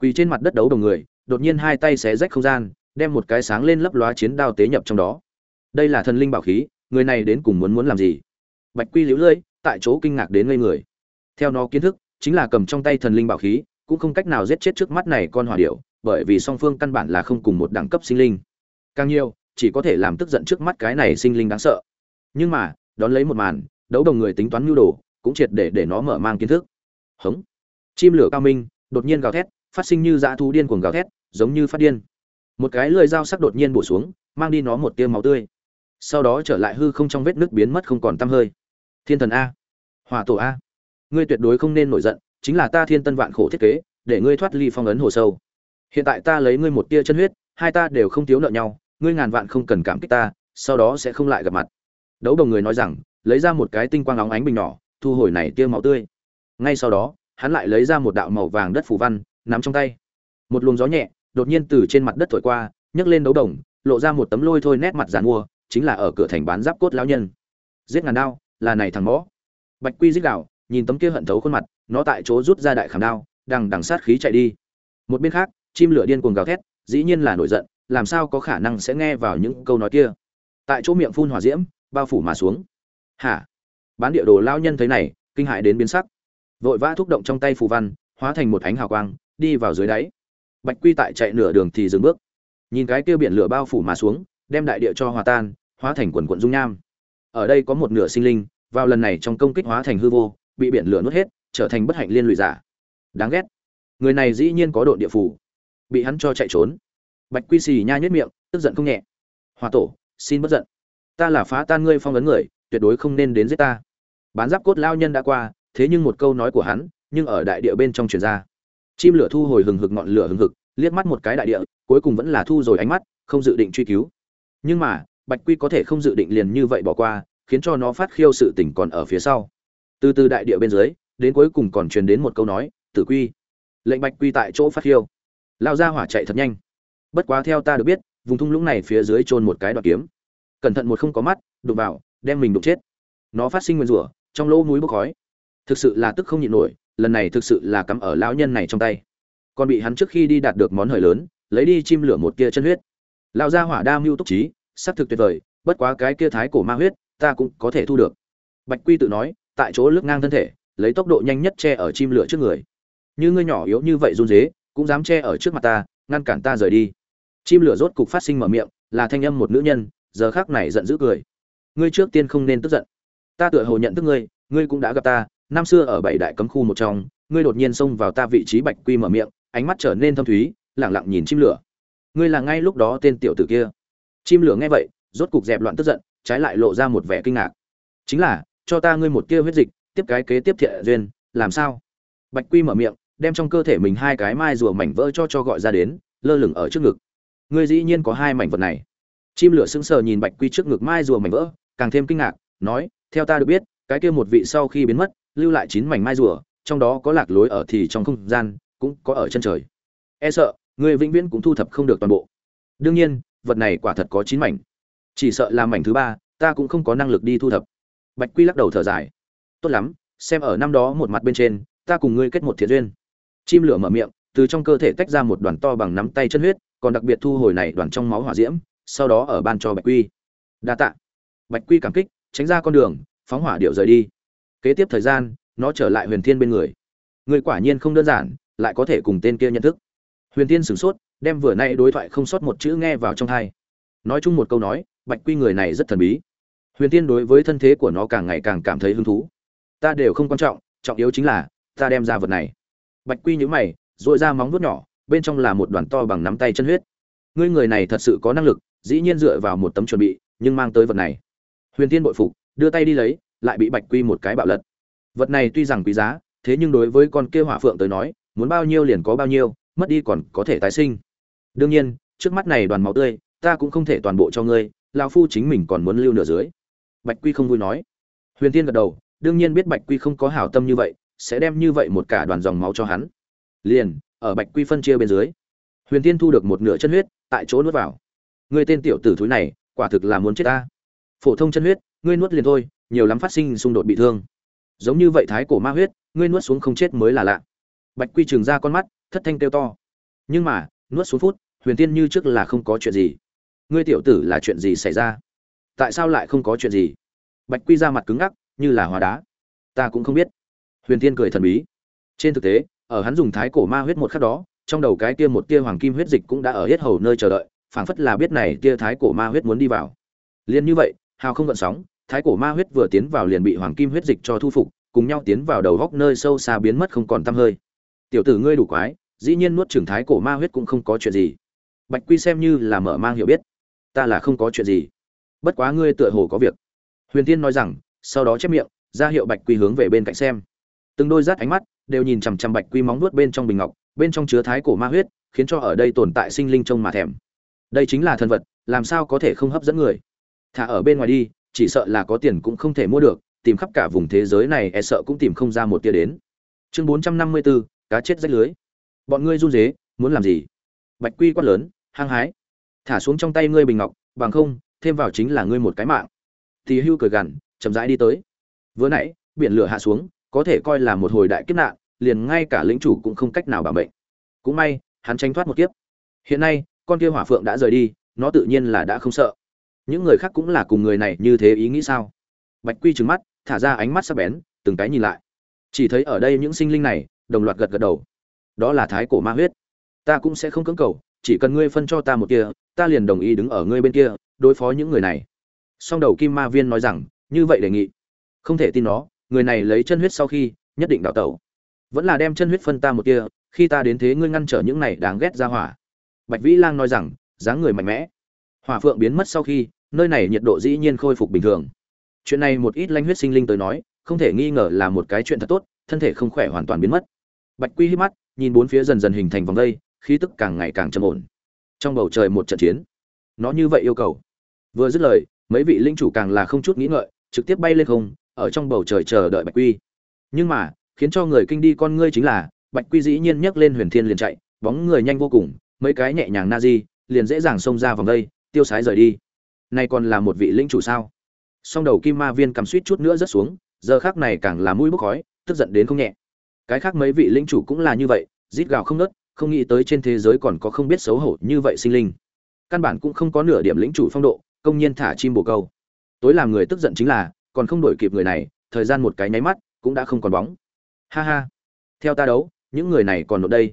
Quỳ trên mặt đất đấu đồng người, đột nhiên hai tay xé rách không gian, đem một cái sáng lên lấp lóa chiến đao tế nhập trong đó. Đây là thần linh bảo khí, người này đến cùng muốn muốn làm gì? Bạch quy liễu lưỡi tại chỗ kinh ngạc đến ngây người. Theo nó kiến thức, chính là cầm trong tay thần linh bảo khí, cũng không cách nào giết chết trước mắt này con hỏa điểu, bởi vì song phương căn bản là không cùng một đẳng cấp sinh linh. Càng nhiều, chỉ có thể làm tức giận trước mắt cái này sinh linh đáng sợ. Nhưng mà, đón lấy một màn, đấu đồng người tính toán nhu đồ, cũng triệt để để nó mở mang kiến thức. Hống! Chim lửa cao minh, đột nhiên gào thét, phát sinh như dã thú điên cuồng gào thét, giống như phát điên. Một cái lưỡi dao sắc đột nhiên bổ xuống, mang đi nó một tia máu tươi. Sau đó trở lại hư không trong vết nước biến mất không còn tăm hơi thiên thần a. Hòa tổ a. Ngươi tuyệt đối không nên nổi giận, chính là ta thiên tân vạn khổ thiết kế, để ngươi thoát ly phong ấn hồ sâu. Hiện tại ta lấy ngươi một tia chân huyết, hai ta đều không thiếu nợ nhau, ngươi ngàn vạn không cần cảm kích ta, sau đó sẽ không lại gặp mặt. Đấu đồng người nói rằng, lấy ra một cái tinh quang óng ánh bình nhỏ, thu hồi này tia máu tươi. Ngay sau đó, hắn lại lấy ra một đạo màu vàng đất phủ văn, nắm trong tay. Một luồng gió nhẹ, đột nhiên từ trên mặt đất thổi qua, nhấc lên đấu đồng, lộ ra một tấm lôi thôi nét mặt giàn mua, chính là ở cửa thành bán giáp cốt lão nhân. Giết ngàn đao là này thằng mõ. Bạch quy giết đạo nhìn tấm kia hận thấu khuôn mặt, nó tại chỗ rút ra đại khảm đao, đằng đằng sát khí chạy đi. Một bên khác, chim lửa điên cuồng gào thét, dĩ nhiên là nổi giận, làm sao có khả năng sẽ nghe vào những câu nói kia. Tại chỗ miệng phun hỏa diễm, bao phủ mà xuống. Hả? Bán địa đồ lao nhân thấy này, kinh hại đến biến sắc. Vội vã thúc động trong tay phù văn, hóa thành một ánh hào quang, đi vào dưới đáy. Bạch quy tại chạy nửa đường thì dừng bước. Nhìn cái kia biển lửa bao phủ mà xuống, đem đại địa cho hòa tan, hóa thành quần quận dung nham ở đây có một nửa sinh linh, vào lần này trong công kích hóa thành hư vô, bị biển lửa nuốt hết, trở thành bất hạnh liên lụy giả. Đáng ghét. Người này dĩ nhiên có độ địa phủ. Bị hắn cho chạy trốn. Bạch quy xì nha nhất miệng, tức giận không nhẹ. Hòa tổ, xin bất giận. Ta là phá tan ngươi phong ấn người, tuyệt đối không nên đến giết ta. Bán giáp cốt lao nhân đã qua, thế nhưng một câu nói của hắn, nhưng ở đại địa bên trong truyền ra. Chim lửa thu hồi hừng hực ngọn lửa hừng hực, liếc mắt một cái đại địa, cuối cùng vẫn là thu rồi ánh mắt, không dự định truy cứu. Nhưng mà bạch quy có thể không dự định liền như vậy bỏ qua, khiến cho nó phát khiêu sự tỉnh còn ở phía sau. Từ từ đại địa bên dưới, đến cuối cùng còn truyền đến một câu nói, tử quy. Lệnh bạch quy tại chỗ phát khiêu. Lao ra hỏa chạy thật nhanh. Bất quá theo ta được biết, vùng thung lũng này phía dưới chôn một cái đoạn kiếm. Cẩn thận một không có mắt, đụng vào, đem mình đụng chết. Nó phát sinh nguyên rủa, trong lỗ núi bốc khói. Thực sự là tức không nhịn nổi, lần này thực sự là cắm ở lão nhân này trong tay. Còn bị hắn trước khi đi đạt được món hời lớn, lấy đi chim lửa một kia chân huyết. Lão gia hỏa đa mưu túc trí xác thực tuyệt vời, bất quá cái kia thái cổ ma huyết, ta cũng có thể thu được. Bạch quy tự nói, tại chỗ lướt ngang thân thể, lấy tốc độ nhanh nhất che ở chim lửa trước người. Như ngươi nhỏ yếu như vậy run dế cũng dám che ở trước mặt ta, ngăn cản ta rời đi. Chim lửa rốt cục phát sinh mở miệng, là thanh âm một nữ nhân, giờ khác này giận dữ cười. Ngươi trước tiên không nên tức giận. Ta tựa hồ nhận thức ngươi ngươi cũng đã gặp ta, năm xưa ở bảy đại cấm khu một trong, ngươi đột nhiên xông vào ta vị trí bạch quy mở miệng, ánh mắt trở nên thâm thúy lẳng lặng nhìn chim lửa. Ngươi là ngay lúc đó tên tiểu tử kia chim lửa nghe vậy, rốt cục dẹp loạn tức giận, trái lại lộ ra một vẻ kinh ngạc. Chính là, cho ta ngươi một tia huyết dịch, tiếp cái kế tiếp thiện duyên, làm sao? Bạch quy mở miệng, đem trong cơ thể mình hai cái mai rùa mảnh vỡ cho cho gọi ra đến, lơ lửng ở trước ngực. Ngươi dĩ nhiên có hai mảnh vật này. Chim lửa sững sờ nhìn bạch quy trước ngực mai rùa mảnh vỡ, càng thêm kinh ngạc, nói, theo ta được biết, cái kia một vị sau khi biến mất, lưu lại chín mảnh mai rùa, trong đó có lạc lối ở thì trong không gian, cũng có ở chân trời. E sợ người vĩnh viễn cũng thu thập không được toàn bộ. Đương nhiên vật này quả thật có chín mảnh. Chỉ sợ là mảnh thứ ba, ta cũng không có năng lực đi thu thập. Bạch quy lắc đầu thở dài. Tốt lắm, xem ở năm đó một mặt bên trên, ta cùng ngươi kết một thiện duyên. Chim lửa mở miệng, từ trong cơ thể tách ra một đoàn to bằng nắm tay chân huyết, còn đặc biệt thu hồi này đoàn trong máu hỏa diễm, sau đó ở ban cho bạch quy. Đa tạ. Bạch quy cảm kích, tránh ra con đường, phóng hỏa điệu rời đi. Kế tiếp thời gian, nó trở lại huyền thiên bên người. Người quả nhiên không đơn giản, lại có thể cùng tên kia nhận thức. Huyền thiên sửng sốt đem vừa nay đối thoại không sót một chữ nghe vào trong thai. Nói chung một câu nói, bạch quy người này rất thần bí. Huyền tiên đối với thân thế của nó càng ngày càng cảm thấy hứng thú. Ta đều không quan trọng trọng yếu chính là, ta đem ra vật này. Bạch quy nhữ mày dội ra móng vuốt nhỏ, bên trong là một đoàn to bằng nắm tay chân huyết. Ngươi người này thật sự có năng lực, dĩ nhiên dựa vào một tấm chuẩn bị, nhưng mang tới vật này. Huyền tiên bội phục, đưa tay đi lấy, lại bị bạch quy một cái bạo lật. Vật này tuy rằng quý giá, thế nhưng đối với con kia hỏa phượng tới nói, muốn bao nhiêu liền có bao nhiêu, mất đi còn có thể tái sinh đương nhiên, trước mắt này đoàn máu tươi, ta cũng không thể toàn bộ cho ngươi, lão phu chính mình còn muốn lưu nửa dưới. Bạch quy không vui nói. Huyền tiên gật đầu, đương nhiên biết bạch quy không có hảo tâm như vậy, sẽ đem như vậy một cả đoàn dòng máu cho hắn. Liền, ở bạch quy phân chia bên dưới, huyền tiên thu được một nửa chân huyết, tại chỗ nuốt vào. Ngươi tên tiểu tử thúi này, quả thực là muốn chết ta. Phổ thông chân huyết, ngươi nuốt liền thôi, nhiều lắm phát sinh xung đột bị thương. Giống như vậy thái cổ ma huyết, ngươi nuốt xuống không chết mới là lạ. Bạch quy trừng ra con mắt, thất thanh kêu to. Nhưng mà nuốt xuống phút, huyền tiên như trước là không có chuyện gì. Ngươi tiểu tử là chuyện gì xảy ra? Tại sao lại không có chuyện gì? Bạch quy ra mặt cứng ngắc, như là hóa đá. Ta cũng không biết. Huyền tiên cười thần bí. Trên thực tế, ở hắn dùng thái cổ ma huyết một khắc đó, trong đầu cái kia một tia hoàng kim huyết dịch cũng đã ở hết hầu nơi chờ đợi, phảng phất là biết này tia thái cổ ma huyết muốn đi vào. Liền như vậy, hào không gợn sóng, thái cổ ma huyết vừa tiến vào liền bị hoàng kim huyết dịch cho thu phục, cùng nhau tiến vào đầu góc nơi sâu xa biến mất không còn tăm hơi. Tiểu tử ngươi đủ quái dĩ nhiên nuốt trưởng thái cổ ma huyết cũng không có chuyện gì. Bạch quy xem như là mở mang hiểu biết. Ta là không có chuyện gì. Bất quá ngươi tựa hồ có việc. Huyền tiên nói rằng, sau đó chép miệng, ra hiệu bạch quy hướng về bên cạnh xem. Từng đôi rát ánh mắt đều nhìn chằm chằm bạch quy móng nuốt bên trong bình ngọc, bên trong chứa thái cổ ma huyết, khiến cho ở đây tồn tại sinh linh trông mà thèm. Đây chính là thân vật, làm sao có thể không hấp dẫn người? Thả ở bên ngoài đi, chỉ sợ là có tiền cũng không thể mua được, tìm khắp cả vùng thế giới này e sợ cũng tìm không ra một tia đến. Chương bốn trăm năm mươi bốn cá chết rách lưới bọn ngươi run rế muốn làm gì? Bạch quy quát lớn, hăng hái. Thả xuống trong tay ngươi bình ngọc, bằng không, thêm vào chính là ngươi một cái mạng. Thì hưu cười gằn, chậm rãi đi tới. Vừa nãy, biển lửa hạ xuống, có thể coi là một hồi đại kiếp nạn, liền ngay cả lĩnh chủ cũng không cách nào bảo mệnh. Cũng may, hắn tránh thoát một kiếp. Hiện nay, con kia hỏa phượng đã rời đi, nó tự nhiên là đã không sợ. Những người khác cũng là cùng người này như thế ý nghĩ sao? Bạch quy trừng mắt, thả ra ánh mắt sắc bén, từng cái nhìn lại. Chỉ thấy ở đây những sinh linh này, đồng loạt gật gật đầu đó là thái cổ ma huyết. Ta cũng sẽ không cưỡng cầu, chỉ cần ngươi phân cho ta một kia, ta liền đồng ý đứng ở ngươi bên kia, đối phó những người này. Song đầu kim ma viên nói rằng, như vậy đề nghị. Không thể tin nó, người này lấy chân huyết sau khi, nhất định đào tẩu. Vẫn là đem chân huyết phân ta một kia, khi ta đến thế ngươi ngăn trở những này đáng ghét ra hỏa. Bạch vĩ lang nói rằng, dáng người mạnh mẽ. Hỏa phượng biến mất sau khi, nơi này nhiệt độ dĩ nhiên khôi phục bình thường. Chuyện này một ít lanh huyết sinh linh tới nói, không thể nghi ngờ là một cái chuyện thật tốt, thân thể không khỏe hoàn toàn biến mất. Bạch quy hít mắt nhìn bốn phía dần dần hình thành vòng đây khí tức càng ngày càng trầm ổn. Trong bầu trời một trận chiến, nó như vậy yêu cầu. Vừa dứt lời, mấy vị linh chủ càng là không chút nghĩ ngợi, trực tiếp bay lên không, ở trong bầu trời chờ đợi bạch quy. Nhưng mà, khiến cho người kinh đi con ngươi chính là, bạch quy dĩ nhiên nhấc lên huyền thiên liền chạy, bóng người nhanh vô cùng, mấy cái nhẹ nhàng na di, liền dễ dàng xông ra vòng đây tiêu sái rời đi. Nay còn là một vị linh chủ sao? Song đầu kim ma viên cầm suýt chút nữa rớt xuống, giờ khác này càng là mũi bốc khói, tức giận đến không nhẹ cái khác mấy vị linh chủ cũng là như vậy, rít gào không nớt không nghĩ tới trên thế giới còn có không biết xấu hổ như vậy sinh linh. Căn bản cũng không có nửa điểm lĩnh chủ phong độ, công nhiên thả chim bồ câu. Tối làm người tức giận chính là, còn không đổi kịp người này, thời gian một cái nháy mắt, cũng đã không còn bóng. Ha ha. Theo ta đấu, những người này còn ở đây.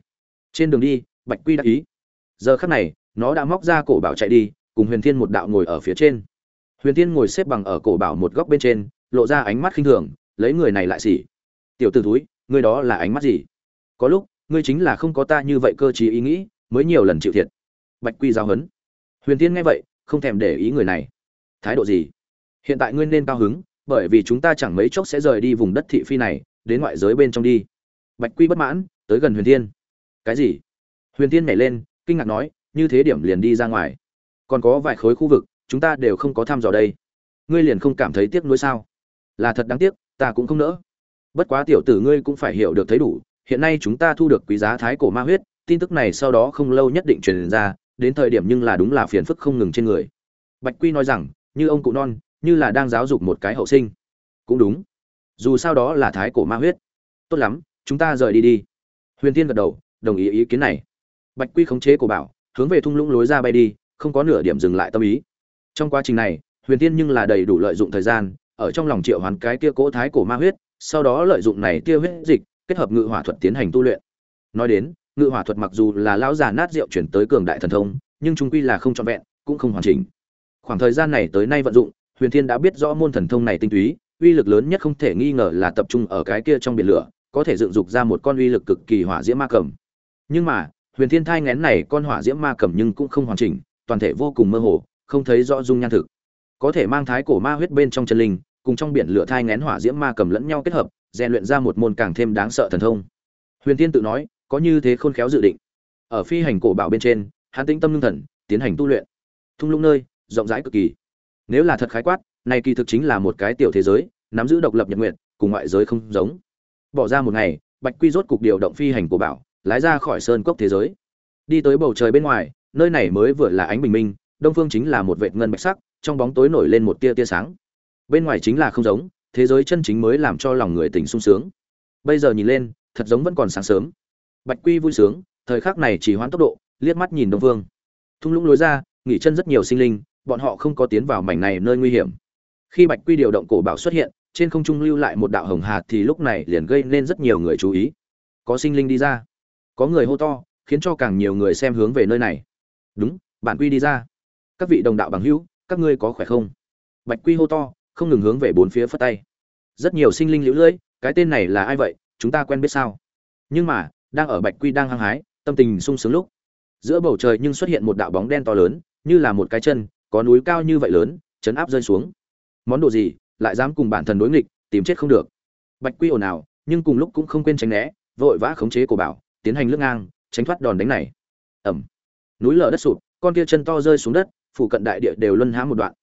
Trên đường đi, bạch quy đã ý. Giờ khắc này, nó đã móc ra cổ bảo chạy đi, cùng huyền thiên một đạo ngồi ở phía trên. Huyền thiên ngồi xếp bằng ở cổ bảo một góc bên trên, lộ ra ánh mắt khinh thường, lấy người này lại xỉ. Tiểu t ử túi Ngươi đó là ánh mắt gì? Có lúc, ngươi chính là không có ta như vậy cơ chí ý nghĩ, mới nhiều lần chịu thiệt. Bạch quy giáo huấn. Huyền tiên nghe vậy, không thèm để ý người này. Thái độ gì? Hiện tại ngươi nên cao hứng, bởi vì chúng ta chẳng mấy chốc sẽ rời đi vùng đất thị phi này, đến ngoại giới bên trong đi. Bạch quy bất mãn, tới gần huyền tiên cái gì? Huyền tiên nhảy lên, kinh ngạc nói, như thế điểm liền đi ra ngoài. Còn có vài khối khu vực, chúng ta đều không có thăm dò đây. Ngươi liền không cảm thấy tiếc nuối sao? Là thật đáng tiếc, ta cũng không nỡ bất quá tiểu tử ngươi cũng phải hiểu được thấy đủ, hiện nay chúng ta thu được quý giá thái cổ ma huyết, tin tức này sau đó không lâu nhất định truyền ra, đến thời điểm nhưng là đúng là phiền phức không ngừng trên người. Bạch quy nói rằng, như ông cụ non, như là đang giáo dục một cái hậu sinh. Cũng đúng. Dù sao đó là thái cổ ma huyết. Tốt lắm, chúng ta rời đi đi. Huyền tiên gật đầu, đồng ý ý kiến này. Bạch quy khống chế cổ bảo, hướng về thung lũng lối ra bay đi, không có nửa điểm dừng lại tâm ý. Trong quá trình này, huyền tiên nhưng là đầy đủ lợi dụng thời gian, ở trong lòng triệu hoán cái kia cỗ thái cổ ma huyết sau đó lợi dụng này tiêu huyết dịch, kết hợp ngự hỏa thuật tiến hành tu luyện. Nói đến, ngự hỏa thuật mặc dù là lão già nát rượu chuyển tới cường đại thần thông, nhưng trung quy là không trọn vẹn, cũng không hoàn chỉnh. Khoảng thời gian này tới nay vận dụng, huyền thiên đã biết rõ môn thần thông này tinh túy, uy lực lớn nhất không thể nghi ngờ là tập trung ở cái kia trong biển lửa, có thể dựng dục ra một con uy lực cực kỳ hỏa diễm ma cầm. Nhưng mà, huyền thiên thai ngén này con hỏa diễm ma cầm nhưng cũng không hoàn chỉnh, toàn thể vô cùng mơ hồ, không thấy rõ dung nhan thực. Có thể mang thái cổ ma huyết bên trong chân linh cùng trong biển lửa thai ngén hỏa diễm ma cầm lẫn nhau kết hợp, rèn luyện ra một môn càng thêm đáng sợ thần thông. Huyền tiên tự nói, có như thế khôn khéo dự định. Ở phi hành cổ bảo bên trên, hắn tĩnh tâm lương thần, tiến hành tu luyện. Thung lũng nơi, rộng rãi cực kỳ. Nếu là thật khái quát, này kỳ thực chính là một cái tiểu thế giới, nắm giữ độc lập nhật nguyện, cùng ngoại giới không giống. Bỏ ra một ngày, bạch quy rốt cục điều động phi hành của bảo, lái ra khỏi sơn cốc thế giới. Đi tới bầu trời bên ngoài, nơi này mới vừa là ánh bình minh, đông phương chính là một vệt ngân bạch sắc, trong bóng tối nổi lên một tia tia sáng bên ngoài chính là không giống, thế giới chân chính mới làm cho lòng người tỉnh sung sướng. Bây giờ nhìn lên, thật giống vẫn còn sáng sớm. Bạch quy vui sướng, thời khắc này chỉ hoãn tốc độ, liếc mắt nhìn đông phương thung lũng lối ra, nghỉ chân rất nhiều sinh linh, bọn họ không có tiến vào mảnh này nơi nguy hiểm. Khi bạch quy điều động cổ bảo xuất hiện, trên không trung lưu lại một đạo hồng hạt thì lúc này liền gây nên rất nhiều người chú ý. Có sinh linh đi ra. Có người hô to, khiến cho càng nhiều người xem hướng về nơi này. Đúng bản quy đi ra. Các vị đồng đạo bằng hữu, các ngươi có khỏe không? Bạch quy hô to không ngừng hướng về bốn phía phất tay. Rất nhiều sinh linh lũ lưỡi cái tên này là ai vậy, chúng ta quen biết sao? Nhưng mà, đang ở bạch quy đang hăng hái, tâm tình sung sướng lúc. Giữa bầu trời nhưng xuất hiện một đạo bóng đen to lớn, như là một cái chân, có núi cao như vậy lớn, chấn áp rơi xuống. Món đồ gì, lại dám cùng bản thân đối nghịch, tìm chết không được. Bạch quy ồn ào, nhưng cùng lúc cũng không quên tránh né, vội vã khống chế cổ bảo, tiến hành lướt ngang, tránh thoát đòn đánh này. Ẩm núi lở đất sụp, con kia chân to rơi xuống đất, phủ cận đại địa đều luân hãm một đoạn.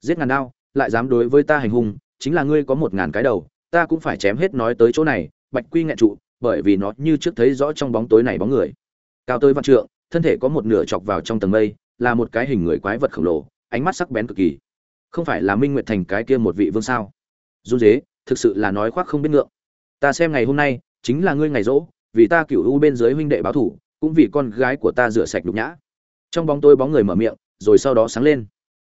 Giết ngàn đao lại dám đối với ta hành hung, chính là ngươi có một ngàn cái đầu, ta cũng phải chém hết nói tới chỗ này, bạch quy nghẹn trụ, bởi vì nó như trước thấy rõ trong bóng tối này bóng người. Cao tới vạn trượng, thân thể có một nửa chọc vào trong tầng mây, là một cái hình người quái vật khổng lồ, ánh mắt sắc bén cực kỳ. Không phải là minh nguyệt thành cái kia một vị vương sao? Run dế thực sự là nói khoác không biết ngượng. Ta xem ngày hôm nay, chính là ngươi ngày rỗ, vì ta cửu u bên dưới huynh đệ báo thủ, cũng vì con gái của ta rửa sạch nhục nhã. Trong bóng tôi bóng người mở miệng, rồi sau đó sáng lên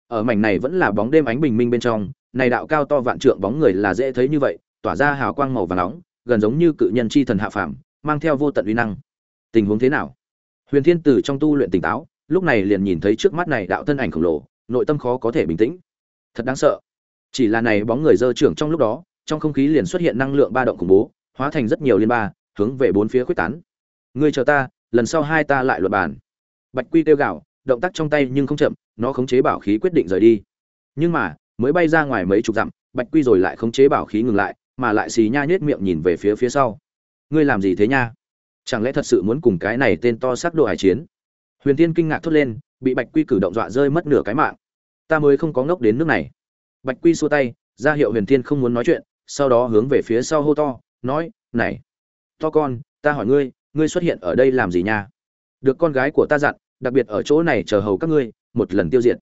ở mảnh này vẫn là bóng đêm ánh bình minh bên trong, này đạo cao to vạn trượng bóng người là dễ thấy như vậy, tỏa ra hào quang màu vàng nóng, gần giống như cự nhân chi thần hạ phàm, mang theo vô tận uy năng. Tình huống thế nào? Huyền thiên tử trong tu luyện tỉnh táo, lúc này liền nhìn thấy trước mắt này đạo thân ảnh khổng lồ, nội tâm khó có thể bình tĩnh. Thật đáng sợ. Chỉ là này bóng người dơ trưởng trong lúc đó, trong không khí liền xuất hiện năng lượng ba động khủng bố, hóa thành rất nhiều liên ba, hướng về bốn phía quyết tán. Ngươi chờ ta, lần sau hai ta lại luật bàn. Bạch quy tiêu gạo động tác trong tay nhưng không chậm, nó khống chế bảo khí quyết định rời đi. Nhưng mà, mới bay ra ngoài mấy chục dặm, bạch quy rồi lại khống chế bảo khí ngừng lại, mà lại xì nha nhếch miệng nhìn về phía phía sau. Ngươi làm gì thế nha? Chẳng lẽ thật sự muốn cùng cái này tên to xác độ hải chiến? Huyền tiên kinh ngạc thốt lên, bị bạch quy cử động dọa rơi mất nửa cái mạng. Ta mới không có ngốc đến nước này. Bạch quy xua tay, ra hiệu huyền thiên không muốn nói chuyện, sau đó hướng về phía sau hô to, nói, này, to con, ta hỏi ngươi ngươi xuất hiện ở đây làm gì nha? Được con gái của ta dặn đặc biệt ở chỗ này chờ hầu các ngươi, một lần tiêu diệt.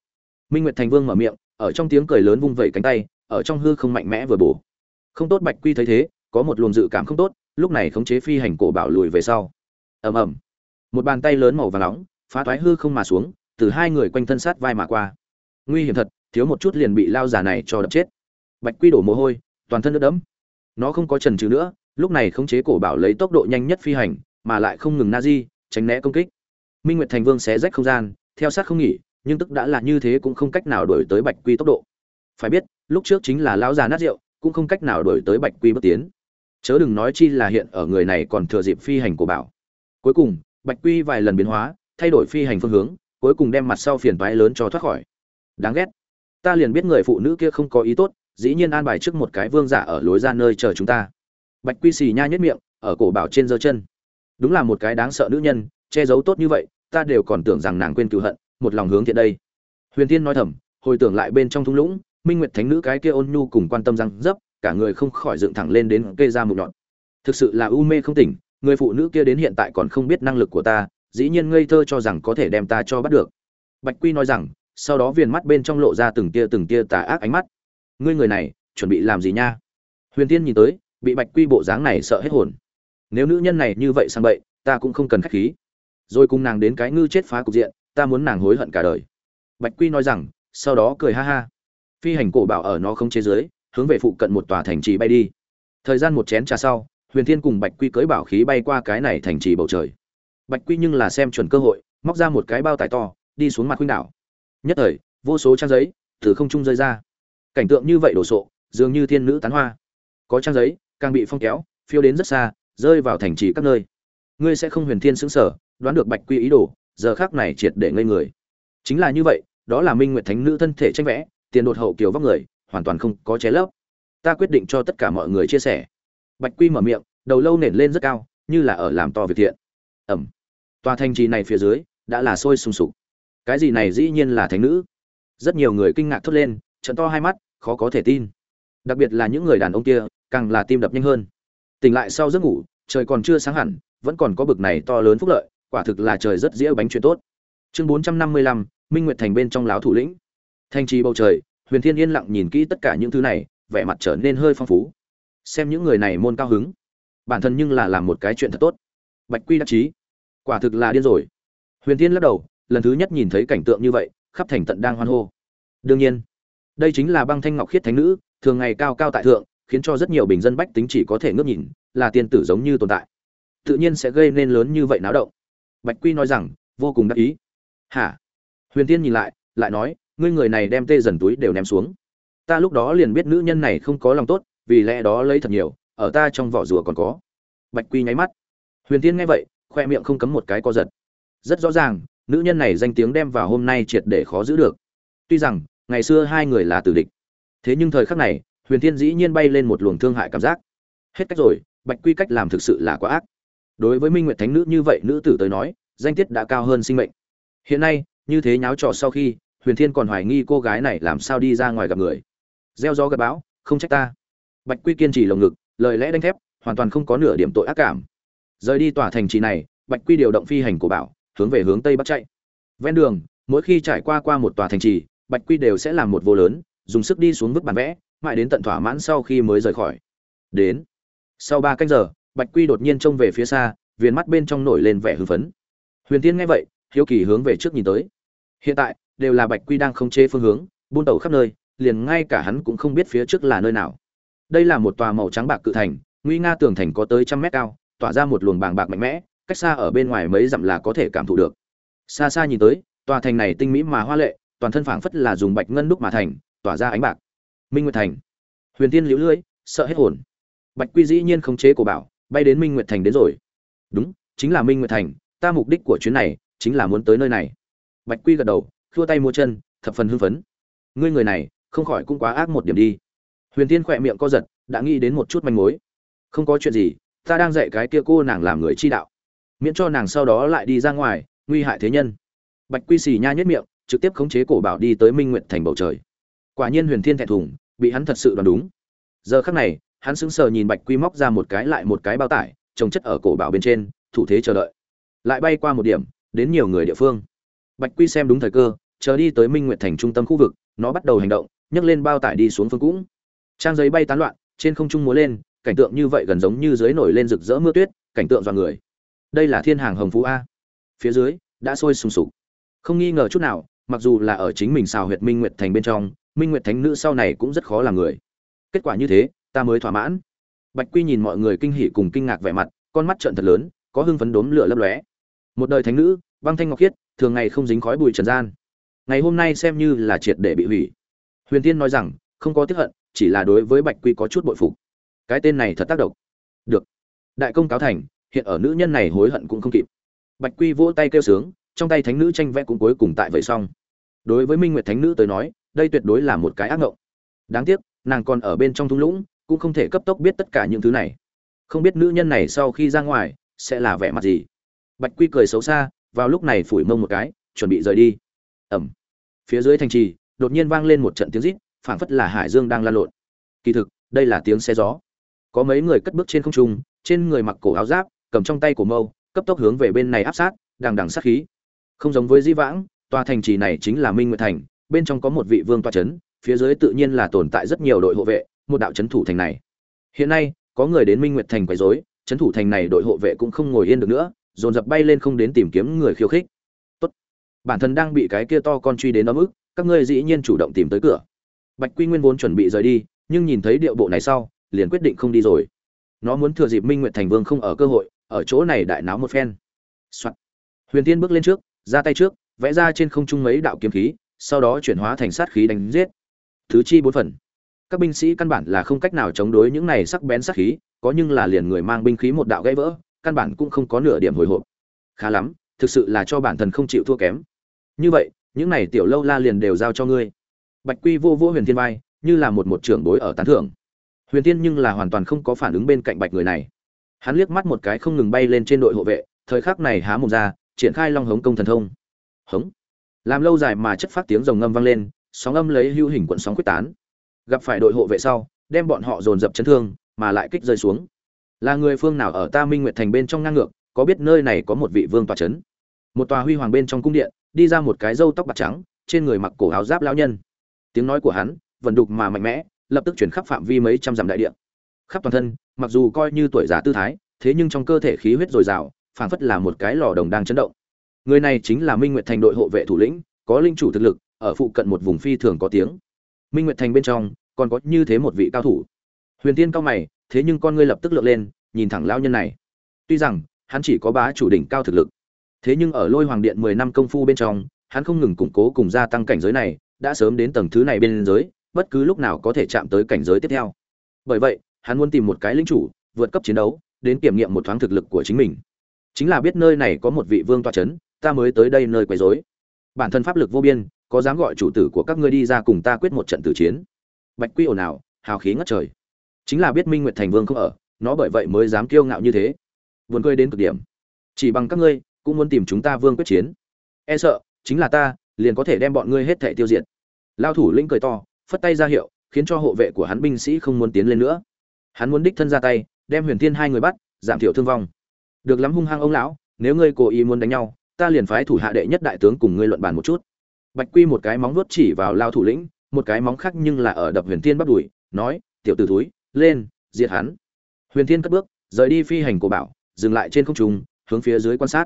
Minh nguyệt thành vương mở miệng, ở trong tiếng cười lớn vung vẩy cánh tay, ở trong hư không mạnh mẽ vừa bổ. Không tốt bạch quy thấy thế, có một luồng dự cảm không tốt, lúc này khống chế phi hành cổ bảo lùi về sau. Ầm ầm. Một bàn tay lớn màu vàng nóng, phá thoái hư không mà xuống, từ hai người quanh thân sát vai mà qua. Nguy hiểm thật, thiếu một chút liền bị lao giả này cho đập chết. Bạch quy đổ mồ hôi, toàn thân nước đẫm. Nó không có trần trừ nữa, lúc này khống chế cổ bảo lấy tốc độ nhanh nhất phi hành, mà lại không ngừng na di, tránh né công kích minh nguyệt thành vương xé rách không gian, theo sát không nghỉ, nhưng tức đã là như thế cũng không cách nào đổi tới bạch quy tốc độ. Phải biết, lúc trước chính là lão già nát rượu, cũng không cách nào đổi tới bạch quy bước tiến. Chớ đừng nói chi là hiện ở người này còn thừa dịp phi hành của bảo. Cuối cùng, bạch quy vài lần biến hóa, thay đổi phi hành phương hướng, cuối cùng đem mặt sau phiền toái lớn cho thoát khỏi. Đáng ghét. Ta liền biết người phụ nữ kia không có ý tốt, dĩ nhiên an bài trước một cái vương giả ở lối ra nơi chờ chúng ta. Bạch quy xì nha nhất miệng, ở cổ bảo trên giơ chân. Đúng là một cái đáng sợ nữ nhân, che giấu tốt như vậy ta đều còn tưởng rằng nàng quên cựu hận, một lòng hướng thiện đây. Huyền tiên nói thầm, hồi tưởng lại bên trong thung lũng, minh nguyệt thánh nữ cái kia ôn nhu cùng quan tâm răng dấp, cả người không khỏi dựng thẳng lên đến kê ra mục nhọn. Thực sự là u mê không tỉnh, người phụ nữ kia đến hiện tại còn không biết năng lực của ta, dĩ nhiên ngây thơ cho rằng có thể đem ta cho bắt được. Bạch quy nói rằng, sau đó viền mắt bên trong lộ ra từng tia từng tia tà ác ánh mắt. Ngươi người này, chuẩn bị làm gì nha? Huyền tiên nhìn tới, bị bạch quy bộ dáng này sợ hết hồn. Nếu nữ nhân này như vậy sang bậy, ta cũng không cần khách khí rồi cùng nàng đến cái ngư chết phá cục diện, ta muốn nàng hối hận cả đời. Bạch quy nói rằng, sau đó cười ha ha. Phi hành cổ bảo ở nó không chế giới, hướng về phụ cận một tòa thành trì bay đi. Thời gian một chén trà sau, huyền thiên cùng bạch quy cưới bảo khí bay qua cái này thành trì bầu trời. Bạch quy nhưng là xem chuẩn cơ hội, móc ra một cái bao tải to, đi xuống mặt khuynh đảo. Nhất thời, vô số trang giấy từ không trung rơi ra. Cảnh tượng như vậy đổ sộ, dường như thiên nữ tán hoa. Có trang giấy, càng bị phong kéo, phiêu đến rất xa, rơi vào thành trì các nơi. Ngươi sẽ không huyền thiên xứng sở đoán được bạch quy ý đồ, giờ khác này triệt để ngây người. Chính là như vậy, đó là minh nguyệt thánh nữ thân thể tranh vẽ, tiền đột hậu kiều vóc người, hoàn toàn không có chế lấp. Ta quyết định cho tất cả mọi người chia sẻ. Bạch quy mở miệng, đầu lâu nền lên rất cao, như là ở làm to việc thiện. Ẩm. Tòa thành trì này phía dưới, đã là sôi sùng sục. Cái gì này dĩ nhiên là thánh nữ. Rất nhiều người kinh ngạc thốt lên trận to hai mắt, khó có thể tin. Đặc biệt là những người đàn ông kia, càng là tim đập nhanh hơn. Tỉnh lại sau giấc ngủ, trời còn chưa sáng hẳn, vẫn còn có bực này to lớn phúc lợi quả thực là trời rất dĩa bánh chuyện tốt. Chương bốn trăm năm mươi lăm, minh nguyệt thành bên trong láo thủ lĩnh. Thanh trì bầu trời, huyền thiên yên lặng nhìn kỹ tất cả những thứ này, vẻ mặt trở nên hơi phong phú. Xem những người này môn cao hứng. Bản thân nhưng là làm một cái chuyện thật tốt. Bạch quy đắc chí. Quả thực là điên rồi. Huyền thiên lắc đầu, lần thứ nhất nhìn thấy cảnh tượng như vậy, khắp thành tận đang hoan hô. Đương nhiên, đây chính là băng thanh ngọc khiết thánh nữ, thường ngày cao cao tại thượng, khiến cho rất nhiều bình dân bách tính chỉ có thể ngước nhìn, là tiên tử giống như tồn tại. Tự nhiên sẽ gây nên lớn như vậy náo động bạch quy nói rằng, vô cùng đắc ý. Hả? Huyền tiên nhìn lại lại nói, ngươi người này đem tê dần túi đều ném xuống. Ta lúc đó liền biết nữ nhân này không có lòng tốt, vì lẽ đó lấy thật nhiều, ở ta trong vỏ rùa còn có. Bạch quy nháy mắt. Huyền tiên nghe vậy, khoe miệng không cấm một cái co giật. Rất rõ ràng, nữ nhân này danh tiếng đem vào hôm nay triệt để khó giữ được. Tuy rằng, ngày xưa hai người là tử địch. Thế nhưng thời khắc này, huyền thiên dĩ nhiên bay lên một luồng thương hại cảm giác. Hết cách rồi, bạch quy cách làm thực sự là quá ác đối với minh nguyệt thánh nữ như vậy, nữ tử tới nói, danh tiết đã cao hơn sinh mệnh. Hiện nay, như thế nháo trò sau khi, huyền thiên còn hoài nghi cô gái này làm sao đi ra ngoài gặp người. Gieo gió gặp bão, không trách ta. Bạch quy kiên trì lồng ngực, lời lẽ đánh thép, hoàn toàn không có nửa điểm tội ác cảm. Rời đi tòa thành trì này, bạch quy điều động phi hành của bảo, hướng về hướng tây bắc chạy. Ven đường, mỗi khi trải qua qua một tòa thành trì, bạch quy đều sẽ làm một vô lớn, dùng sức đi xuống vứt bản vẽ, mãi đến tận thỏa mãn sau khi mới rời khỏi. Đến. Sau ba canh giờ bạch quy đột nhiên trông về phía xa, viền mắt bên trong nổi lên vẻ hưng phấn. Huyền tiên nghe vậy, hiếu kỳ hướng về trước nhìn tới. Hiện tại, đều là bạch quy đang không chế phương hướng, buôn tàu khắp nơi, liền ngay cả hắn cũng không biết phía trước là nơi nào. Đây là một tòa màu trắng bạc cự thành, nguy nga tường thành có tới trăm mét cao, tỏa ra một luồng bàng bạc mạnh mẽ, cách xa ở bên ngoài mấy dặm là có thể cảm thụ được. Xa xa nhìn tới, tòa thành này tinh mỹ mà hoa lệ, toàn thân phảng phất là dùng bạch ngân đúc mà thành, tỏa ra ánh bạc. Minh nguyệt thành. Huyền tiên liễu lưỡi sợ hết hồn. Bạch quy dĩ nhiên không chế của bảo bay đến minh nguyệt thành đến rồi. Đúng, chính là minh nguyệt thành, ta mục đích của chuyến này chính là muốn tới nơi này. Bạch quy gật đầu thua tay mua chân, thập phần hưng phấn. Ngươi người này, không khỏi cũng quá ác một điểm đi. Huyền tiên khỏe miệng co giật, đã nghĩ đến một chút manh mối. Không có chuyện gì, ta đang dạy cái kia cô nàng làm người chi đạo. Miễn cho nàng sau đó lại đi ra ngoài, nguy hại thế nhân. Bạch quy xì nha nhất miệng, trực tiếp khống chế cổ bảo đi tới minh nguyệt thành bầu trời. Quả nhiên huyền thiên thẹn thùng, bị hắn thật sự đoán đúng. Giờ khắc này hắn sững sờ nhìn bạch quy móc ra một cái lại một cái bao tải, trồng chất ở cổ bảo bên trên, thủ thế chờ đợi. Lại bay qua một điểm, đến nhiều người địa phương. Bạch quy xem đúng thời cơ, chờ đi tới minh nguyệt thành trung tâm khu vực, nó bắt đầu hành động, nhấc lên bao tải đi xuống phương cũng. Trang giấy bay tán loạn, trên không trung múa lên, cảnh tượng như vậy gần giống như dưới nổi lên rực rỡ mưa tuyết, cảnh tượng dọa người. Đây là thiên hàng hồng phú a. Phía dưới, đã sôi sùng sục. Không nghi ngờ chút nào, mặc dù là ở chính mình xào huyệt minh nguyệt thành bên trong, minh nguyệt thánh nữ sau này cũng rất khó làm người. Kết quả như thế ta mới thỏa mãn. Bạch quy nhìn mọi người kinh hỉ cùng kinh ngạc vẻ mặt, con mắt trợn thật lớn, có hưng phấn đốm lửa lấp lóe. Một đời thánh nữ, băng thanh ngọc khiết, thường ngày không dính khói bụi trần gian. Ngày hôm nay xem như là triệt để bị hủy. Huyền tiên nói rằng, không có tiếc hận, chỉ là đối với bạch quy có chút bội phục. Cái tên này thật tác động. Được. Đại công cáo thành, hiện ở nữ nhân này hối hận cũng không kịp. Bạch quy vỗ tay kêu sướng, trong tay thánh nữ tranh vẽ cũng cuối cùng tại vậy xong. Đối với minh nguyệt thánh nữ tới nói, đây tuyệt đối là một cái ác ngộng. Đáng tiếc, nàng còn ở bên trong thung lũng cũng không thể cấp tốc biết tất cả những thứ này. Không biết nữ nhân này sau khi ra ngoài sẽ là vẻ mặt gì? Bạch quy cười xấu xa vào lúc này phủi mông một cái chuẩn bị rời đi. Ẩm. Phía dưới thành trì đột nhiên vang lên một trận tiếng rít phảng phất là hải dương đang lan lộn. Kỳ thực đây là tiếng xe gió. Có mấy người cất bước trên không trung trên người mặc cổ áo giáp cầm trong tay của mâu cấp tốc hướng về bên này áp sát đằng đằng sát khí. Không giống với di vãng tòa thành trì này chính là minh nguyệt thành bên trong có một vị vương toa trấn, phía dưới tự nhiên là tồn tại rất nhiều đội hộ vệ, một đạo chấn thủ thành này. Hiện nay, có người đến Minh Nguyệt thành quấy rối, chấn thủ thành này đội hộ vệ cũng không ngồi yên được nữa, dồn dập bay lên không đến tìm kiếm người khiêu khích. Tốt. bản thân đang bị cái kia to con truy đến nó mức, các ngươi dĩ nhiên chủ động tìm tới cửa bạch quy nguyên vốn chuẩn bị rời đi nhưng nhìn thấy điệu bộ này sau liền quyết định không đi rồi nó muốn thừa dịp minh nguyệt thành vương không ở cơ hội ở chỗ này đại náo một phen phen、Soạn. huyền tiên bước lên trước ra tay trước vẽ ra trên không trung mấy đạo kiếm khí sau đó chuyển hóa thành sát khí đánh giết thứ chi bốn phần các binh sĩ căn bản là không cách nào chống đối những này sắc bén sát khí, có nhưng là liền người mang binh khí một đạo gãy vỡ, căn bản cũng không có nửa điểm hồi hộp. Khá lắm, thực sự là cho bản thân không chịu thua kém. Như vậy, những này tiểu lâu la liền đều giao cho ngươi. Bạch quy vô vô huyền thiên vai, như là một một trưởng bối ở tán thưởng. Huyền thiên nhưng là hoàn toàn không có phản ứng bên cạnh bạch người này. Hắn liếc mắt một cái không ngừng bay lên trên đội hộ vệ, thời khắc này há mồm ra, triển khai long hống công thần thông. Hống. Làm lâu dài mà chất phát tiếng rồng ngâm vang lên, sóng âm lấy hữu hình quận sóng quyết tán gặp phải đội hộ vệ sau, đem bọn họ dồn dập chấn thương, mà lại kích rơi xuống. Là người phương nào ở ta minh nguyệt thành bên trong ngang ngược, có biết nơi này có một vị vương tòa trấn một tòa huy hoàng bên trong cung điện, đi ra một cái râu tóc bạc trắng, trên người mặc cổ áo giáp lão nhân. Tiếng nói của hắn vần đục mà mạnh mẽ, lập tức chuyển khắp phạm vi mấy trăm dặm đại địa. Khắp toàn thân, mặc dù coi như tuổi già tư thái, thế nhưng trong cơ thể khí huyết dồi dào, phảng phất là một cái lò đồng đang chấn động. Người này chính là minh nguyệt thành đội hộ vệ thủ lĩnh, có linh chủ thực lực, ở phụ cận một vùng phi thường có tiếng minh nguyệt thành bên trong, còn có như thế một vị cao thủ. Huyền tiên cao mày, thế nhưng con ngươi lập tức lượn lên, nhìn thẳng lão nhân này. Tuy rằng, hắn chỉ có bá chủ đỉnh cao thực lực, thế nhưng ở lôi hoàng điện mười năm công phu bên trong, hắn không ngừng củng cố cùng gia tăng cảnh giới này, đã sớm đến tầng thứ này bên giới, bất cứ lúc nào có thể chạm tới cảnh giới tiếp theo. Bởi vậy, hắn muốn tìm một cái lính chủ, vượt cấp chiến đấu, đến kiểm nghiệm một thoáng thực lực của chính mình. Chính là biết nơi này có một vị vương toa c h ấ n ta mới tới đây nơi quấy rối. Bản thân pháp lực vô biên có dám gọi chủ tử của các ngươi đi ra cùng ta quyết một trận tử chiến. Bạch quy ồn ào, hào khí ngất trời. Chính là biết minh nguyệt thành vương không ở, nó bởi vậy mới dám kiêu ngạo như thế. Vườn cười đến cực điểm. Chỉ bằng các ngươi, cũng muốn tìm chúng ta vương quyết chiến. E sợ, chính là ta, liền có thể đem bọn ngươi hết thể tiêu diệt. Lao thủ lĩnh cười to, phất tay ra hiệu, khiến cho hộ vệ của hắn binh sĩ không muốn tiến lên nữa. Hắn muốn đích thân ra tay, đem huyền thiên hai người bắt, giảm thiểu thương vong. Được lắm hung hăng ông lão, nếu ngươi cố ý muốn đánh nhau, ta liền phái thủ hạ đệ nhất đại tướng cùng ngươi luận bàn một chút bạch quy một cái móng vuốt chỉ vào lao thủ lĩnh một cái móng khác nhưng là ở đập huyền thiên bắt đuổi nói tiểu tử thúi, lên diệt hắn. Huyền thiên cất bước rời đi phi hành của bảo dừng lại trên không trung hướng phía dưới quan sát.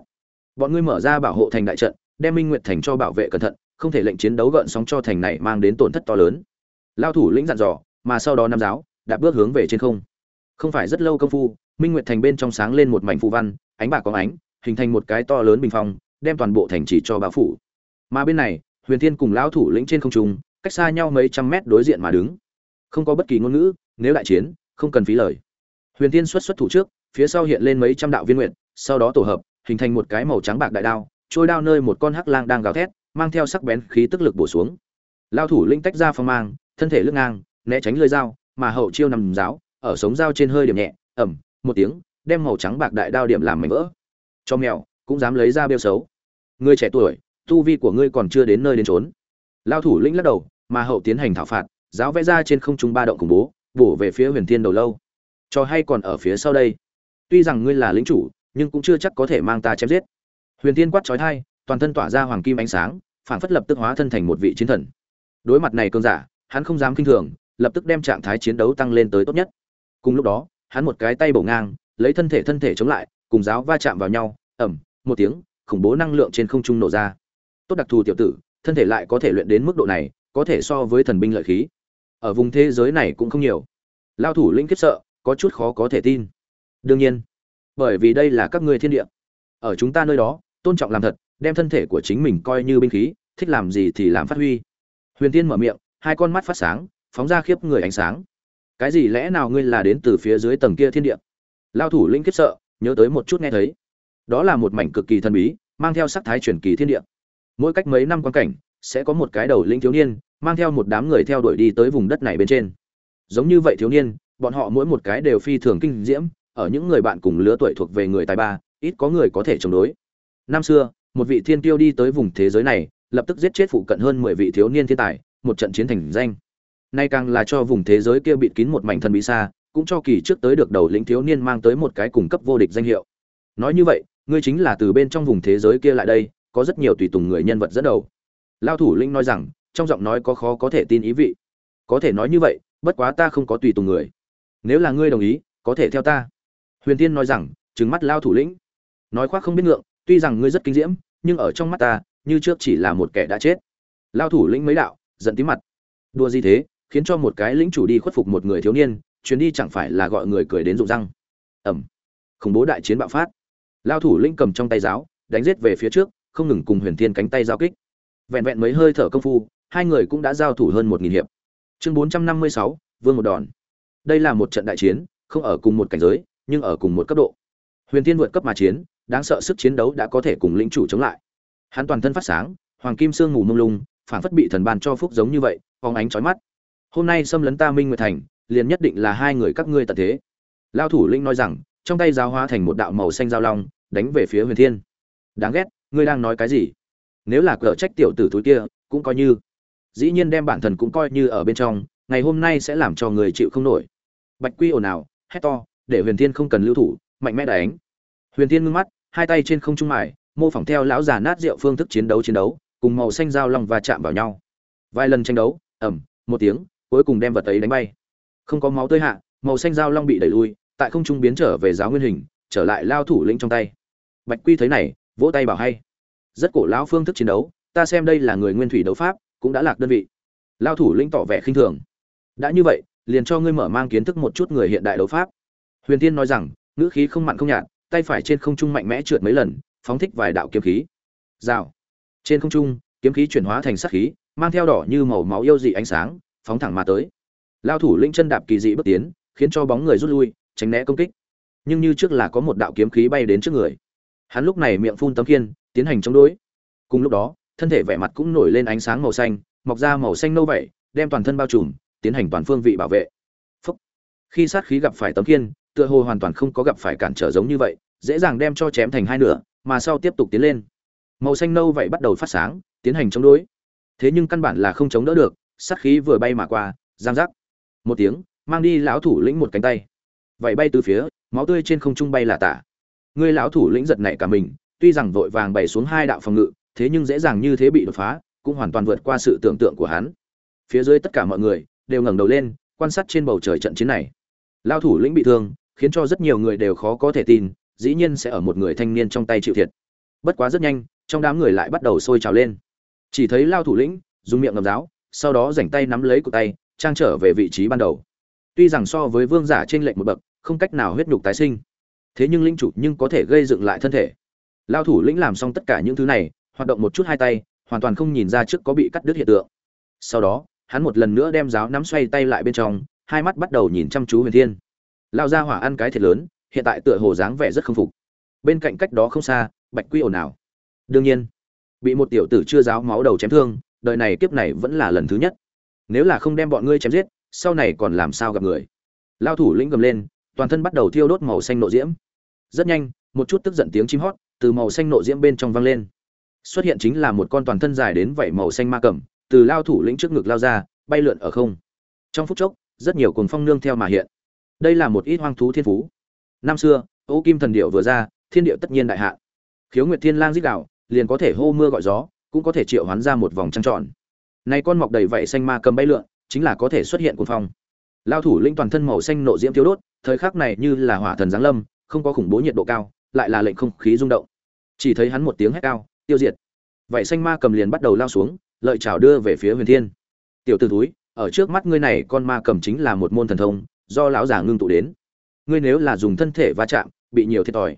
Bọn ngươi mở ra bảo hộ thành đại trận đem minh nguyệt thành cho bảo vệ cẩn thận không thể lệnh chiến đấu gợn sóng cho thành này mang đến tổn thất to lớn. Lao thủ lĩnh dặn dò mà sau đó nam giáo đạp bước hướng về trên không. Không phải rất lâu công phu minh nguyệt thành bên trong sáng lên một mảnh phù văn ánh bạc có ánh hình thành một cái to lớn bình phong đem toàn bộ thành chỉ cho bao phủ. Mà bên này huyền thiên cùng lão thủ lĩnh trên không trung, cách xa nhau mấy trăm mét đối diện mà đứng. Không có bất kỳ ngôn ngữ, nếu đại chiến, không cần phí lời. Huyền thiên xuất xuất thủ trước, phía sau hiện lên mấy trăm đạo viên nguyện sau đó tổ hợp, hình thành một cái màu trắng bạc đại đao, trôi đao nơi một con hắc lang đang gào thét, mang theo sắc bén khí tức lực bổ xuống. Lao thủ lĩnh tách ra phong mang, thân thể lưng ngang, né tránh lưỡi dao, mà hậu chiêu nằm giáo, ở sống dao trên hơi điểm nhẹ ẩm một tiếng, đem màu trắng bạc đại đao điểm làm mảnh vỡ. Cho mèo, cũng dám lấy ra bêu xấu. Người trẻ tuổi tu vi của ngươi còn chưa đến nơi đến trốn lao thủ lĩnh lắc đầu, mà hậu tiến hành thảo phạt, giáo vẽ ra trên không trung ba động khủng bố, bổ về phía huyền thiên đầu lâu. Cho hay còn ở phía sau đây? Tuy rằng ngươi là lính chủ, nhưng cũng chưa chắc có thể mang ta chém giết. Huyền thiên quát trói thai toàn thân tỏa ra hoàng kim ánh sáng phản phất lập tức hóa thân thành một vị chiến thần. Đối mặt này cơn giả, hắn không dám kinh thường, lập tức đem trạng thái chiến đấu tăng lên tới tốt nhất. Cùng lúc đó, hắn một cái tay bổ ngang, lấy thân thể thân thể chống lại, cùng giáo va chạm vào nhau ẩm một tiếng, khủng bố năng lượng trên không trung nổ ra tốt đặc thù tiểu tử, thân thể lại có thể luyện đến mức độ này, có thể so với thần binh lợi khí. Ở vùng thế giới này cũng không nhiều. Lao thủ lĩnh kiếp sợ, có chút khó có thể tin. Đương nhiên, bởi vì đây là các ngươi thiên địa. Ở chúng ta nơi đó, tôn trọng làm thật, đem thân thể của chính mình coi như binh khí, thích làm gì thì làm phát huy. Huyền tiên mở miệng, hai con mắt phát sáng, phóng ra khiếp người ánh sáng. Cái gì lẽ nào ngươi là đến từ phía dưới tầng kia thiên địa? Lao thủ linh kiếp sợ, nhớ tới một chút nghe thấy. Đó là một mảnh cực kỳ thần bí, mang theo sắc thái truyền kỳ thiên địa mỗi cách mấy năm quan cảnh, sẽ có một cái đầu lĩnh thiếu niên, mang theo một đám người theo đuổi đi tới vùng đất này bên trên. Giống như vậy thiếu niên, bọn họ mỗi một cái đều phi thường kinh diễm, ở những người bạn cùng lứa tuổi thuộc về người tài ba, ít có người có thể chống đối. Năm xưa, một vị thiên tiêu đi tới vùng thế giới này, lập tức giết chết phụ cận hơn mười vị thiếu niên thiên tài, một trận chiến thành danh. Nay càng là cho vùng thế giới kia bịt kín một mảnh thần bí xa, cũng cho kỳ trước tới được đầu lĩnh thiếu niên mang tới một cái cung cấp vô địch danh hiệu. Nói như vậy, ngươi chính là từ bên trong vùng thế giới kia lại đây có rất nhiều tùy tùng người nhân vật dẫn đầu. Lao thủ lĩnh nói rằng, trong giọng nói có khó có thể tin ý vị. Có thể nói như vậy, bất quá ta không có tùy tùng người. Nếu là ngươi đồng ý, có thể theo ta. Huyền tiên nói rằng, trừng mắt lao thủ lĩnh. Nói khoác không biết ngượng, tuy rằng ngươi rất kinh diễm, nhưng ở trong mắt ta, như trước chỉ là một kẻ đã chết. Lao thủ lĩnh mấy đạo, giận tí mặt. Đua gì thế, khiến cho một cái lĩnh chủ đi khuất phục một người thiếu niên, chuyến đi chẳng phải là gọi người cười đến rụng răng. Ẩm khủng bố đại chiến bạo phát. Lao thủ lĩnh cầm trong tay giáo, đánh giết về phía trước không ngừng cùng huyền thiên cánh tay giao kích. Vẹn vẹn mấy hơi thở công phu, hai người cũng đã giao thủ hơn một nghìn hiệp. Chương bốn trăm năm mươi sáu, vương một đòn. Đây là một trận đại chiến, không ở cùng một cảnh giới, nhưng ở cùng một cấp độ. Huyền thiên vượt cấp mà chiến, đáng sợ sức chiến đấu đã có thể cùng lĩnh chủ chống lại. Hắn toàn thân phát sáng, hoàng kim sương mù mông lung phản phất bị thần bàn cho phúc giống như vậy, phóng ánh trói mắt. Hôm nay xâm lấn ta minh nguyệt thành, liền nhất định là hai người các ngươi tận thế. Lao thủ linh nói rằng, trong tay giáo hóa thành một đạo màu xanh giao long, đánh về phía huyền thiên. Đáng ghét ngươi đang nói cái gì? Nếu là cờ trách tiểu tử thúi kia, cũng coi như. Dĩ nhiên đem bản thần cũng coi như ở bên trong, ngày hôm nay sẽ làm cho người chịu không nổi. Bạch quy ồn ào, hét to, để huyền thiên không cần lưu thủ, mạnh mẽ đánh. Huyền thiên ngưng mắt, hai tay trên không trung mải mô phỏng theo lão già nát rượu phương thức chiến đấu chiến đấu, cùng màu xanh dao long và chạm vào nhau. Vài lần tranh đấu ẩm một tiếng, cuối cùng đem vật ấy đánh bay. Không có máu tơi hạ, màu xanh dao long bị đẩy lui, tại không trung biến trở về giáo nguyên hình, trở lại lao thủ lĩnh trong tay. Bạch quy thấy này vỗ tay bảo hay. Rất cổ lão phương thức chiến đấu, ta xem đây là người nguyên thủy đấu pháp, cũng đã lạc đơn vị. Lao thủ lĩnh tỏ vẻ khinh thường. Đã như vậy, liền cho ngươi mở mang kiến thức một chút người hiện đại đấu pháp. Huyền tiên nói rằng, ngữ khí không mặn không nhạt, tay phải trên không trung mạnh mẽ trượt mấy lần, phóng thích vài đạo kiếm khí. Rào. Trên không trung, kiếm khí chuyển hóa thành sắc khí, mang theo đỏ như màu máu yêu dị ánh sáng, phóng thẳng mà tới. Lao thủ lĩnh chân đạp kỳ dị bước tiến, khiến cho bóng người rút lui, tránh né công kích. Nhưng như trước là có một đạo kiếm khí bay đến trước người hắn lúc này miệng phun tấm kiên tiến hành chống đối. Cùng lúc đó, thân thể vẻ mặt cũng nổi lên ánh sáng màu xanh, mọc ra màu xanh nâu vậy, đem toàn thân bao trùm, tiến hành toàn phương vị bảo vệ. Phúc. khi sát khí gặp phải tấm kiên tựa hồ hoàn toàn không có gặp phải cản trở giống như vậy, dễ dàng đem cho chém thành hai nửa, mà sau tiếp tục tiến lên. Màu xanh nâu vậy bắt đầu phát sáng, tiến hành chống đối. Thế nhưng căn bản là không chống đỡ được, sát khí vừa bay mà qua, giang giác. Một tiếng, mang đi lão thủ lĩnh một cánh tay. Vậy bay từ phía, máu tươi trên không trung bay là tả người lão thủ lĩnh giật nảy cả mình, tuy rằng vội vàng bày xuống hai đạo phòng ngự, thế nhưng dễ dàng như thế bị đột phá, cũng hoàn toàn vượt qua sự tưởng tượng của hắn. Phía dưới tất cả mọi người đều ngẩng đầu lên, quan sát trên bầu trời trận chiến này. Lão thủ lĩnh bị thương, khiến cho rất nhiều người đều khó có thể tin, dĩ nhiên sẽ ở một người thanh niên trong tay chịu thiệt. Bất quá rất nhanh, trong đám người lại bắt đầu sôi trào lên. Chỉ thấy lão thủ lĩnh, dùng miệng ngầm giáo, sau đó rảnh tay nắm lấy cổ tay, trang trở về vị trí ban đầu. Tuy rằng so với vương giả trên lệnh một bậc, không cách nào huyết nhục tái sinh thế nhưng linh chủ nhưng có thể gây dựng lại thân thể. Lao thủ lĩnh làm xong tất cả những thứ này, hoạt động một chút hai tay, hoàn toàn không nhìn ra trước có bị cắt đứt hiện tượng. Sau đó, hắn một lần nữa đem giáo nắm xoay tay lại bên trong, hai mắt bắt đầu nhìn chăm chú huyền thiên. Lao ra hỏa ăn cái thiệt lớn, hiện tại tựa hồ dáng vẻ rất không phục. Bên cạnh cách đó không xa, bạch quy ồn ào. Đương nhiên, bị một tiểu tử chưa giáo máu đầu chém thương, đời này kiếp này vẫn là lần thứ nhất. Nếu là không đem bọn ngươi chém giết, sau này còn làm sao gặp người? Lao thủ lĩnh gầm lên, toàn thân bắt đầu thiêu đốt màu xanh nộ diễm rất nhanh, một chút tức giận tiếng chim hót từ màu xanh nộ diễm bên trong vang lên. Xuất hiện chính là một con toàn thân dài đến vảy màu xanh ma cầm, từ lao thủ lĩnh trước ngực lao ra, bay lượn ở không. Trong phút chốc, rất nhiều cồn phong nương theo mà hiện. Đây là một ít hoang thú thiên phú. Năm xưa, ô kim thần điệu vừa ra, thiên điệu tất nhiên đại hạ. Khiếu nguyệt thiên lang dích đạo liền có thể hô mưa gọi gió, cũng có thể triệu hoán ra một vòng trăng tròn. Nay con mọc đầy vảy xanh ma cầm bay lượn, chính là có thể xuất hiện cồn phong. Lao thủ lĩnh toàn thân màu xanh nộ diễm thiếu đốt, thời khắc này như là hỏa thần giáng lâm không có khủng bố nhiệt độ cao, lại là lệnh không khí rung động. Chỉ thấy hắn một tiếng hét cao, tiêu diệt! Vậy xanh ma cầm liền bắt đầu lao xuống, lợi chảo đưa về phía huyền thiên. Tiểu t ử túi ở trước mắt ngươi này, con ma cầm chính là một môn thần thông, do lão già ngưng tụ đến. Ngươi nếu là dùng thân thể va chạm, bị nhiều thiệt thòi.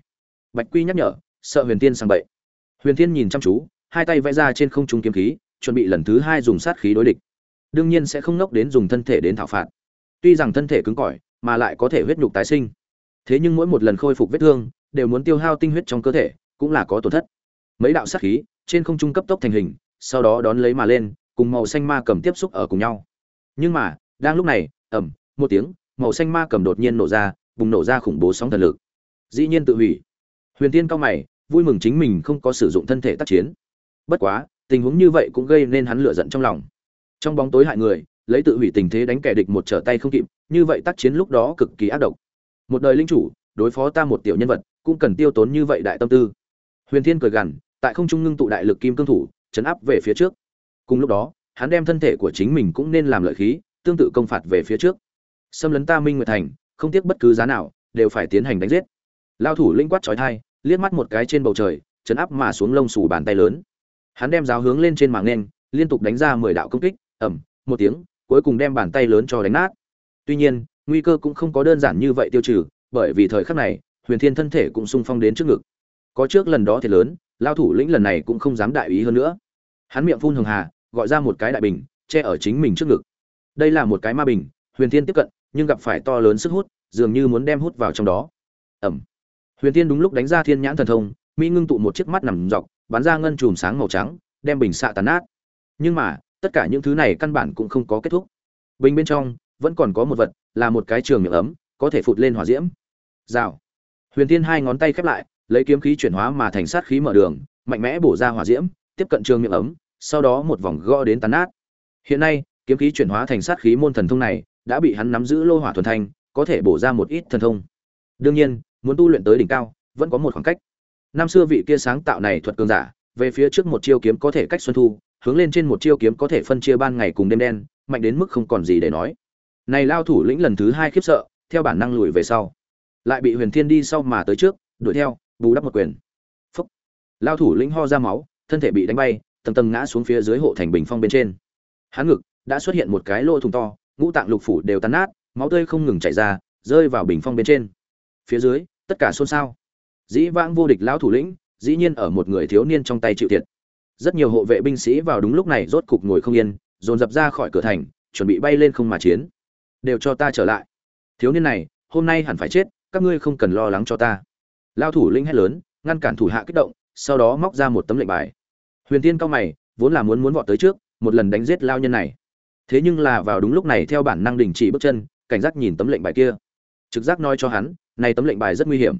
Bạch quy nhắc nhở, sợ huyền thiên sang bậy. Huyền thiên nhìn chăm chú, hai tay vẽ ra trên không trung kiếm khí, chuẩn bị lần thứ hai dùng sát khí đối địch. Đương nhiên sẽ không nốc đến dùng thân thể đến thảo phạt. Tuy rằng thân thể cứng cỏi, mà lại có thể huyết nhục tái sinh thế nhưng mỗi một lần khôi phục vết thương, đều muốn tiêu hao tinh huyết trong cơ thể, cũng là có tổn thất. Mấy đạo sát khí, trên không trung cấp tốc thành hình, sau đó đón lấy mà lên, cùng màu xanh ma cầm tiếp xúc ở cùng nhau. Nhưng mà, đang lúc này ẩm một tiếng, màu xanh ma cầm đột nhiên nổ ra, bùng nổ ra khủng bố sóng thần lực. Dĩ nhiên tự hủy. Huyền tiên cao mày, vui mừng chính mình không có sử dụng thân thể tác chiến. Bất quá, tình huống như vậy cũng gây nên hắn lửa giận trong lòng. Trong bóng tối hại người, lấy tự hủy tình thế đánh kẻ địch một trở tay không kịp, như vậy tác chiến lúc đó cực kỳ ác độc một đời linh chủ, đối phó ta một tiểu nhân vật, cũng cần tiêu tốn như vậy đại tâm tư. Huyền thiên cười gằn, tại không trung ngưng tụ đại lực kim cương thủ, chấn áp về phía trước. Cùng lúc đó, hắn đem thân thể của chính mình cũng nên làm lợi khí, tương tự công phạt về phía trước. Xâm lấn ta minh nguyệt thành, không tiếc bất cứ giá nào, đều phải tiến hành đánh giết. Lao thủ linh quát trói thai liếc mắt một cái trên bầu trời, chấn áp mà xuống lông xù bàn tay lớn. Hắn đem giáo hướng lên trên mảng nền, liên tục đánh ra mười đạo công kích ẩm một tiếng, cuối cùng đem bàn tay lớn cho đánh nát. Tuy nhiên nguy cơ cũng không có đơn giản như vậy tiêu trừ, bởi vì thời khắc này, huyền thiên thân thể cũng sung phong đến trước ngực. Có trước lần đó thì lớn, lao thủ lĩnh lần này cũng không dám đại ý hơn nữa. Hắn miệng phun hường hà, gọi ra một cái đại bình, che ở chính mình trước ngực. Đây là một cái ma bình, huyền thiên tiếp cận, nhưng gặp phải to lớn sức hút, dường như muốn đem hút vào trong đó. Ẩm. Huyền thiên đúng lúc đánh ra thiên nhãn thần thông mỹ ngưng tụ một chiếc mắt nằm dọc, bắn ra ngân chùm sáng màu trắng, đem bình xạ tàn nát. Nhưng mà, tất cả những thứ này căn bản cũng không có kết thúc. Bình bên trong vẫn còn có một vật, là một cái trường miệng ấm, có thể phụt lên hỏa diễm. Rào. Huyền thiên hai ngón tay khép lại, lấy kiếm khí chuyển hóa mà thành sát khí mở đường, mạnh mẽ bổ ra hỏa diễm, tiếp cận trường miệng ấm, sau đó một vòng gõ đến tàn nát. Hiện nay, kiếm khí chuyển hóa thành sát khí môn thần thông này đã bị hắn nắm giữ lô hỏa thuần thanh, có thể bổ ra một ít thần thông. Đương nhiên, muốn tu luyện tới đỉnh cao, vẫn có một khoảng cách. Năm xưa vị kia sáng tạo này thuật cường giả, về phía trước một chiêu kiếm có thể cách xuân thu, hướng lên trên một chiêu kiếm có thể phân chia ban ngày cùng đêm đen, mạnh đến mức không còn gì để nói này lao thủ lĩnh lần thứ hai khiếp sợ, theo bản năng lùi về sau. Lại bị huyền thiên đi sau mà tới trước, đuổi theo, bù đắp một quyền. Phúc. Lao thủ lĩnh ho ra máu, thân thể bị đánh bay, tầng tầng ngã xuống phía dưới hộ thành bình phong bên trên. Hắn ngực đã xuất hiện một cái lỗ thùng to, ngũ tạng lục phủ đều tan nát, máu tươi không ngừng chảy ra, rơi vào bình phong bên trên. Phía dưới, tất cả xôn xao. Dĩ vãng vô địch lão thủ lĩnh, dĩ nhiên ở một người thiếu niên trong tay chịu thiệt. Rất nhiều hộ vệ binh sĩ vào đúng lúc này rốt cục ngồi không yên, dồn dập ra khỏi cửa thành, chuẩn bị bay lên không mà chiến đều cho ta trở lại. Thiếu niên này, hôm nay hẳn phải chết, các ngươi không cần lo lắng cho ta. Lao thủ linh hét lớn, ngăn cản thủ hạ kích động, sau đó móc ra một tấm lệnh bài. Huyền tiên cao mày, vốn là muốn muốn vọt tới trước, một lần đánh giết lao nhân này. Thế nhưng là vào đúng lúc này theo bản năng đình chỉ bước chân, cảnh giác nhìn tấm lệnh bài kia. Trực giác nói cho hắn, này tấm lệnh bài rất nguy hiểm.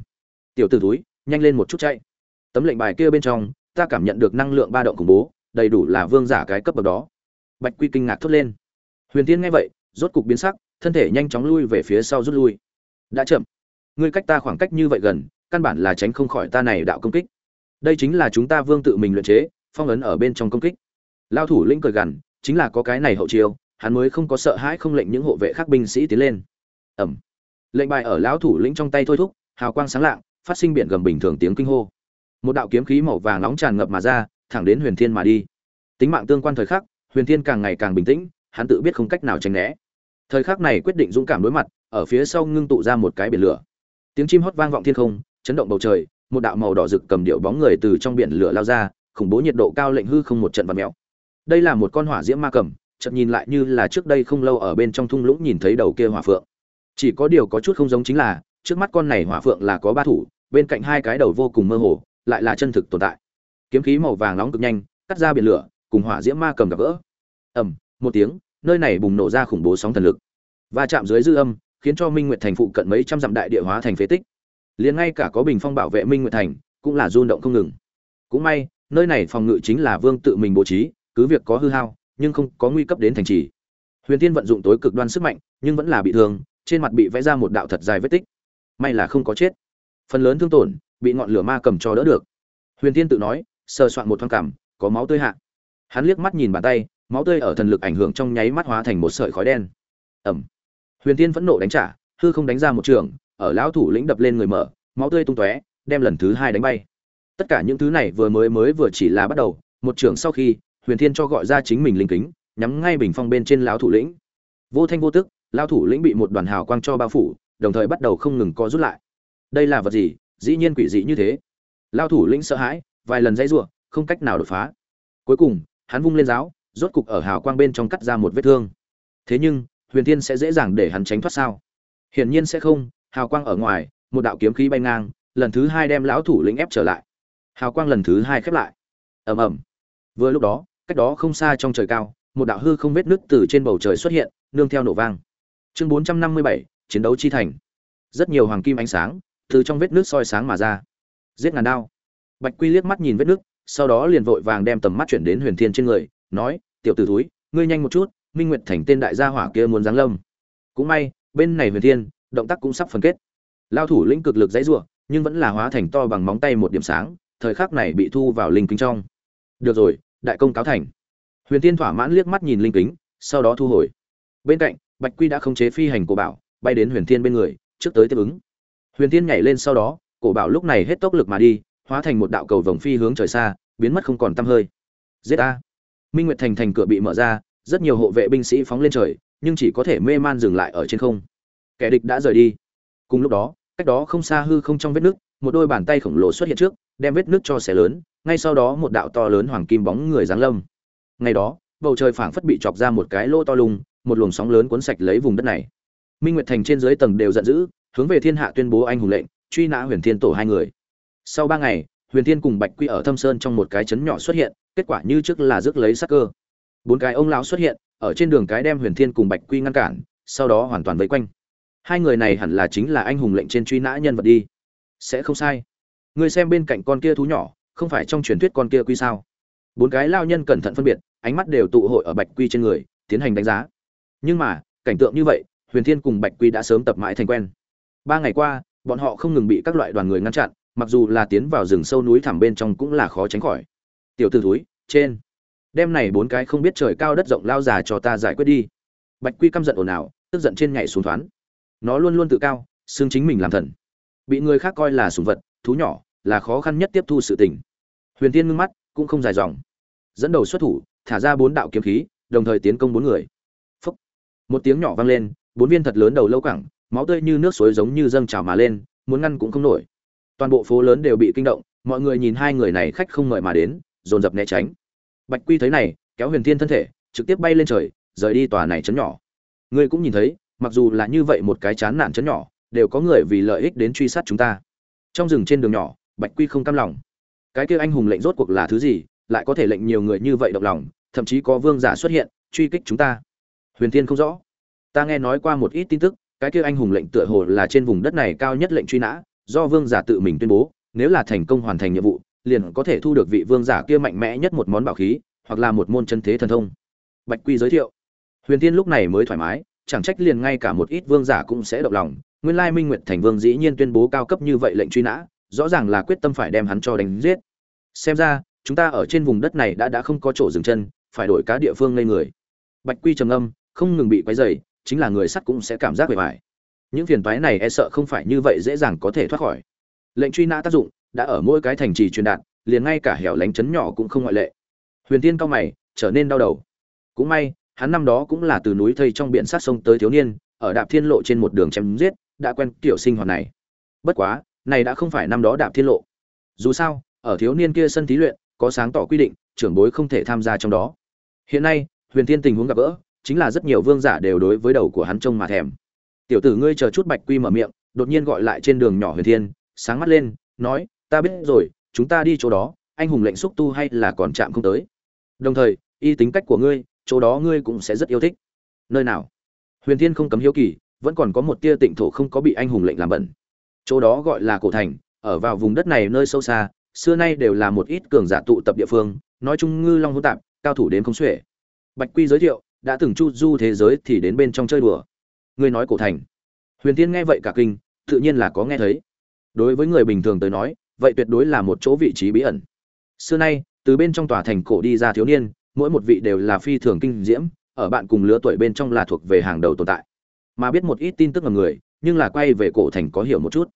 Tiểu t ử túi nhanh lên một chút chạy. Tấm lệnh bài kia bên trong, ta cảm nhận được năng lượng ba động khủng bố, đầy đủ là vương giả cái cấp bậc đó. Bạch quy kinh ngạc thốt lên. Huyền tiên nghe vậy, rốt cục biến sắc thân thể nhanh chóng lui về phía sau rút lui. Đã chậm. Ngươi cách ta khoảng cách như vậy gần, căn bản là tránh không khỏi ta này đạo công kích. Đây chính là chúng ta vương tự mình luyện chế, phong ấn ở bên trong công kích. Lao thủ lĩnh cười gằn, chính là có cái này hậu chiêu, hắn mới không có sợ hãi không lệnh những hộ vệ khác binh sĩ tiến lên. Ẩm lệnh bài ở lão thủ lĩnh trong tay thôi thúc, hào quang sáng lạng, phát sinh biển gầm bình thường tiếng kinh hô. Một đạo kiếm khí màu vàng nóng tràn ngập mà ra, thẳng đến huyền thiên mà đi. Tính mạng tương quan thời khắc, huyền thiên càng ngày càng bình tĩnh, hắn tự biết không cách nào tránh né thời khắc này quyết định dũng cảm đối mặt, ở phía sau ngưng tụ ra một cái biển lửa. Tiếng chim hót vang vọng thiên không, chấn động bầu trời, một đạo màu đỏ rực cầm điệu bóng người từ trong biển lửa lao ra, khủng bố nhiệt độ cao lệnh hư không một trận vật mèo. Đây là một con hỏa diễm ma cầm, chợt nhìn lại như là trước đây không lâu ở bên trong thung lũng nhìn thấy đầu kia hỏa phượng. Chỉ có điều có chút không giống chính là, trước mắt con này hỏa phượng là có ba thủ, bên cạnh hai cái đầu vô cùng mơ hồ, lại là chân thực tồn tại. Kiếm khí màu vàng nóng cực nhanh, cắt ra biển lửa, cùng hỏa diễm ma cầm gặp gỡ. Ầm, một tiếng nơi này bùng nổ ra khủng bố sóng thần lực. Và chạm dưới dư âm, khiến cho minh nguyệt thành phụ cận mấy trăm dặm đại địa hóa thành phế tích. Liền ngay cả có bình phong bảo vệ minh nguyệt thành, cũng là rung động không ngừng. Cũng may, nơi này phòng ngự chính là vương tự mình bố trí, cứ việc có hư hao, nhưng không có nguy cấp đến thành trì. Huyền tiên vận dụng tối cực đoan sức mạnh, nhưng vẫn là bị thương, trên mặt bị vẽ ra một đạo thật dài vết tích. May là không có chết. Phần lớn thương tổn, bị ngọn lửa ma cầm cho đỡ được. Huyền tiên tự nói, sờ soạn một thoáng cảm, có máu tươi hạ. Hắn liếc mắt nhìn bàn tay máu tươi ở thần lực ảnh hưởng trong nháy mắt hóa thành một sợi khói đen. Ẩm huyền tiên phẫn nộ đánh trả, hư không đánh ra một trường, ở lão thủ lĩnh đập lên người mở, máu tươi tung tóe, đem lần thứ hai đánh bay. Tất cả những thứ này vừa mới mới vừa chỉ là bắt đầu, một trường sau khi, huyền thiên cho gọi ra chính mình linh kính, nhắm ngay bình phong bên trên lão thủ lĩnh. Vô thanh vô tức, lão thủ lĩnh bị một đoàn hào quang cho bao phủ, đồng thời bắt đầu không ngừng co rút lại. Đây là vật gì? Dĩ nhiên quỷ dị như thế. Lão thủ lĩnh sợ hãi, vài lần dãy rủa, không cách nào đột phá. Cuối cùng, hắn vung lên giáo rốt cục ở hào quang bên trong cắt ra một vết thương. Thế nhưng, huyền thiên sẽ dễ dàng để hắn tránh thoát sao? Hiển nhiên sẽ không, hào quang ở ngoài, một đạo kiếm khí bay ngang, lần thứ hai đem lão thủ lĩnh ép trở lại. Hào quang lần thứ hai khép lại. Ầm ầm. Vừa lúc đó, cách đó không xa trong trời cao, một đạo hư không vết nứt từ trên bầu trời xuất hiện, nương theo nổ vang. Chương bốn trăm năm mươi bảy, chiến đấu chi thành. Rất nhiều hoàng kim ánh sáng, từ trong vết nước soi sáng mà ra. Giết ngàn đao. Bạch quy liếc mắt nhìn vết nước sau đó liền vội vàng đem tầm mắt chuyển đến huyền thiên trên người nói, tiểu t ử túi ngươi nhanh một chút, minh nguyệt thành tên đại gia hỏa kia muốn giáng lâm. Cũng may, bên này huyền thiên, động tác cũng sắp phân kết. Lao thủ lĩnh cực lực dãy rủa, nhưng vẫn là hóa thành to bằng móng tay một điểm sáng, thời khắc này bị thu vào linh kính trong. Được rồi, đại công cáo thành. Huyền thiên thỏa mãn liếc mắt nhìn linh kính, sau đó thu hồi. Bên cạnh, bạch quy đã khống chế phi hành của bảo, bay đến huyền thiên bên người, trước tới tiếp ứng. Huyền thiên nhảy lên sau đó, cổ bảo lúc này hết tốc lực mà đi, hóa thành một đạo cầu vồng phi hướng trời xa, biến mất không còn tăm hơi. Giết a minh nguyệt thành thành cửa bị mở ra, rất nhiều hộ vệ binh sĩ phóng lên trời, nhưng chỉ có thể mê man dừng lại ở trên không. Kẻ địch đã rời đi. Cùng lúc đó, cách đó không xa hư không trong vết nước, một đôi bàn tay khổng lồ xuất hiện trước, đem vết nước cho xé lớn, ngay sau đó một đạo to lớn hoàng kim bóng người giáng lâm. Ngày đó, bầu trời phảng phất bị chọc ra một cái lỗ to lùng, một luồng sóng lớn cuốn sạch lấy vùng đất này. Minh nguyệt thành trên dưới tầng đều giận dữ, hướng về thiên hạ tuyên bố anh hùng lệnh, truy nã huyền thiên tổ hai người. Sau ba ngày huyền thiên cùng bạch quy ở thâm sơn trong một cái chấn nhỏ xuất hiện, kết quả như trước là rước lấy sắc cơ. Bốn cái ông lão xuất hiện, ở trên đường cái đem huyền thiên cùng bạch quy ngăn cản, sau đó hoàn toàn vây quanh. Hai người này hẳn là chính là anh hùng lệnh trên truy nã nhân vật đi. Sẽ không sai. Người xem bên cạnh con kia thú nhỏ, không phải trong truyền thuyết con kia quy sao? Bốn cái lao nhân cẩn thận phân biệt, ánh mắt đều tụ hội ở bạch quy trên người, tiến hành đánh giá. Nhưng mà, cảnh tượng như vậy, huyền thiên cùng bạch quy đã sớm tập mãi thành quen. Ba ngày qua, bọn họ không ngừng bị các loại đoàn người ngăn chặn mặc dù là tiến vào rừng sâu núi thẳm bên trong cũng là khó tránh khỏi. Tiểu t ử túi trên. Đem này bốn cái không biết trời cao đất rộng lao già cho ta giải quyết đi. Bạch quy căm giận ồn ào, tức giận trên nhảy xuống thoáng nó luôn luôn tự cao xương chính mình làm thần. Bị người khác coi là sùng vật, thú nhỏ, là khó khăn nhất tiếp thu sự tình. Huyền tiên ngưng mắt, cũng không dài dòng. Dẫn đầu xuất thủ, thả ra bốn đạo kiếm khí, đồng thời tiến công bốn người. Phúc. một tiếng nhỏ vang lên, bốn viên thật lớn đầu lâu cẳng máu tươi như nước suối giống như dâng trào mà lên, muốn ngăn cũng không nổi toàn bộ phố lớn đều bị kinh động, mọi người nhìn hai người này khách không mời mà đến, dồn dập né tránh. Bạch quy thấy này, kéo huyền thiên thân thể, trực tiếp bay lên trời, rời đi tòa này chấn nhỏ. Ngươi cũng nhìn thấy, mặc dù là như vậy một cái chán nản chấn nhỏ, đều có người vì lợi ích đến truy sát chúng ta. Trong rừng trên đường nhỏ, bạch quy không cam lòng. Cái kia anh hùng lệnh rốt cuộc là thứ gì, lại có thể lệnh nhiều người như vậy động lòng, thậm chí có vương giả xuất hiện, truy kích chúng ta. Huyền thiên không rõ. Ta nghe nói qua một ít tin tức, cái kia anh hùng lệnh tựa hồ là trên vùng đất này cao nhất lệnh truy nã do vương giả tự mình tuyên bố, nếu là thành công hoàn thành nhiệm vụ, liền có thể thu được vị vương giả kia mạnh mẽ nhất một món bảo khí, hoặc là một môn chân thế thần thông. Bạch quy giới thiệu. Huyền tiên lúc này mới thoải mái, chẳng trách liền ngay cả một ít vương giả cũng sẽ động lòng, nguyên lai minh nguyệt thành vương dĩ nhiên tuyên bố cao cấp như vậy lệnh truy nã, rõ ràng là quyết tâm phải đem hắn cho đánh giết. Xem ra, chúng ta ở trên vùng đất này đã đã không có chỗ dừng chân, phải đổi cá địa phương ngây người. Bạch quy trầm âm không ngừng bị quấy dày chính là người sắt cũng sẽ cảm giác bề bài những phiền toái này e sợ không phải như vậy dễ dàng có thể thoát khỏi. Lệnh truy nã tác dụng đã ở mỗi cái thành trì truyền đạt, liền ngay cả hẻo lánh chấn nhỏ cũng không ngoại lệ. Huyền tiên cao mày, trở nên đau đầu. Cũng may, hắn năm đó cũng là từ núi thây trong biển sát sông tới thiếu niên, ở đạp thiên lộ trên một đường chém giết, đã quen kiểu sinh hoạt này. Bất quá, này đã không phải năm đó đạp thiên lộ. Dù sao, ở thiếu niên kia sân thí luyện, có sáng tỏ quy định, trưởng bối không thể tham gia trong đó. Hiện nay, huyền tiên tình huống gặp gỡ, chính là rất nhiều vương giả đều đối với đầu của hắn trông mà thèm tiểu tử ngươi chờ chút bạch quy mở miệng, đột nhiên gọi lại trên đường nhỏ huyền thiên, sáng mắt lên, nói, ta biết rồi, chúng ta đi chỗ đó, anh hùng lệnh xúc tu hay là còn chạm không tới? Đồng thời, y tính cách của ngươi, chỗ đó ngươi cũng sẽ rất yêu thích. Nơi nào? Huyền thiên không cấm hiếu kỳ, vẫn còn có một tia tịnh thổ không có bị anh hùng lệnh làm bẩn. Chỗ đó gọi là cổ thành, ở vào vùng đất này nơi sâu xa, xưa nay đều là một ít cường giả tụ tập địa phương, nói chung ngư long hỗn tạp, cao thủ đến không xuể. Bạch quy giới thiệu, đã từng chu du thế giới thì đến bên trong chơi đùa ngươi nói cổ thành. Huyền tiên nghe vậy cả kinh, tự nhiên là có nghe thấy. Đối với người bình thường tới nói, vậy tuyệt đối là một chỗ vị trí bí ẩn. Xưa nay, từ bên trong tòa thành cổ đi ra thiếu niên, mỗi một vị đều là phi thường kinh diễm, ở bạn cùng lứa tuổi bên trong là thuộc về hàng đầu tồn tại. Mà biết một ít tin tức ngầm người, nhưng là quay về cổ thành có hiểu một chút.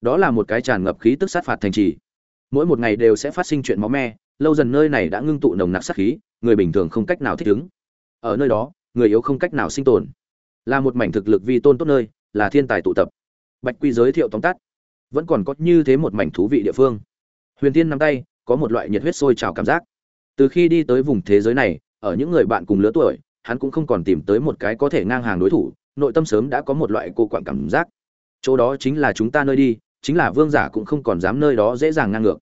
Đó là một cái tràn ngập khí tức sát phạt thành trì. Mỗi một ngày đều sẽ phát sinh chuyện máu me, lâu dần nơi này đã ngưng tụ nồng nặc sát khí, người bình thường không cách nào thích ứng. Ở nơi đó, người yếu không cách nào sinh tồn là một mảnh thực lực vi tôn tốt nơi, là thiên tài tụ tập. Bạch quy giới thiệu tóm tắt. Vẫn còn có như thế một mảnh thú vị địa phương. Huyền tiên nắm tay, có một loại nhiệt huyết sôi trào cảm giác. Từ khi đi tới vùng thế giới này, ở những người bạn cùng lứa tuổi, hắn cũng không còn tìm tới một cái có thể ngang hàng đối thủ, nội tâm sớm đã có một loại cô quản cảm giác. Chỗ đó chính là chúng ta nơi đi, chính là vương giả cũng không còn dám nơi đó dễ dàng ngang ngược.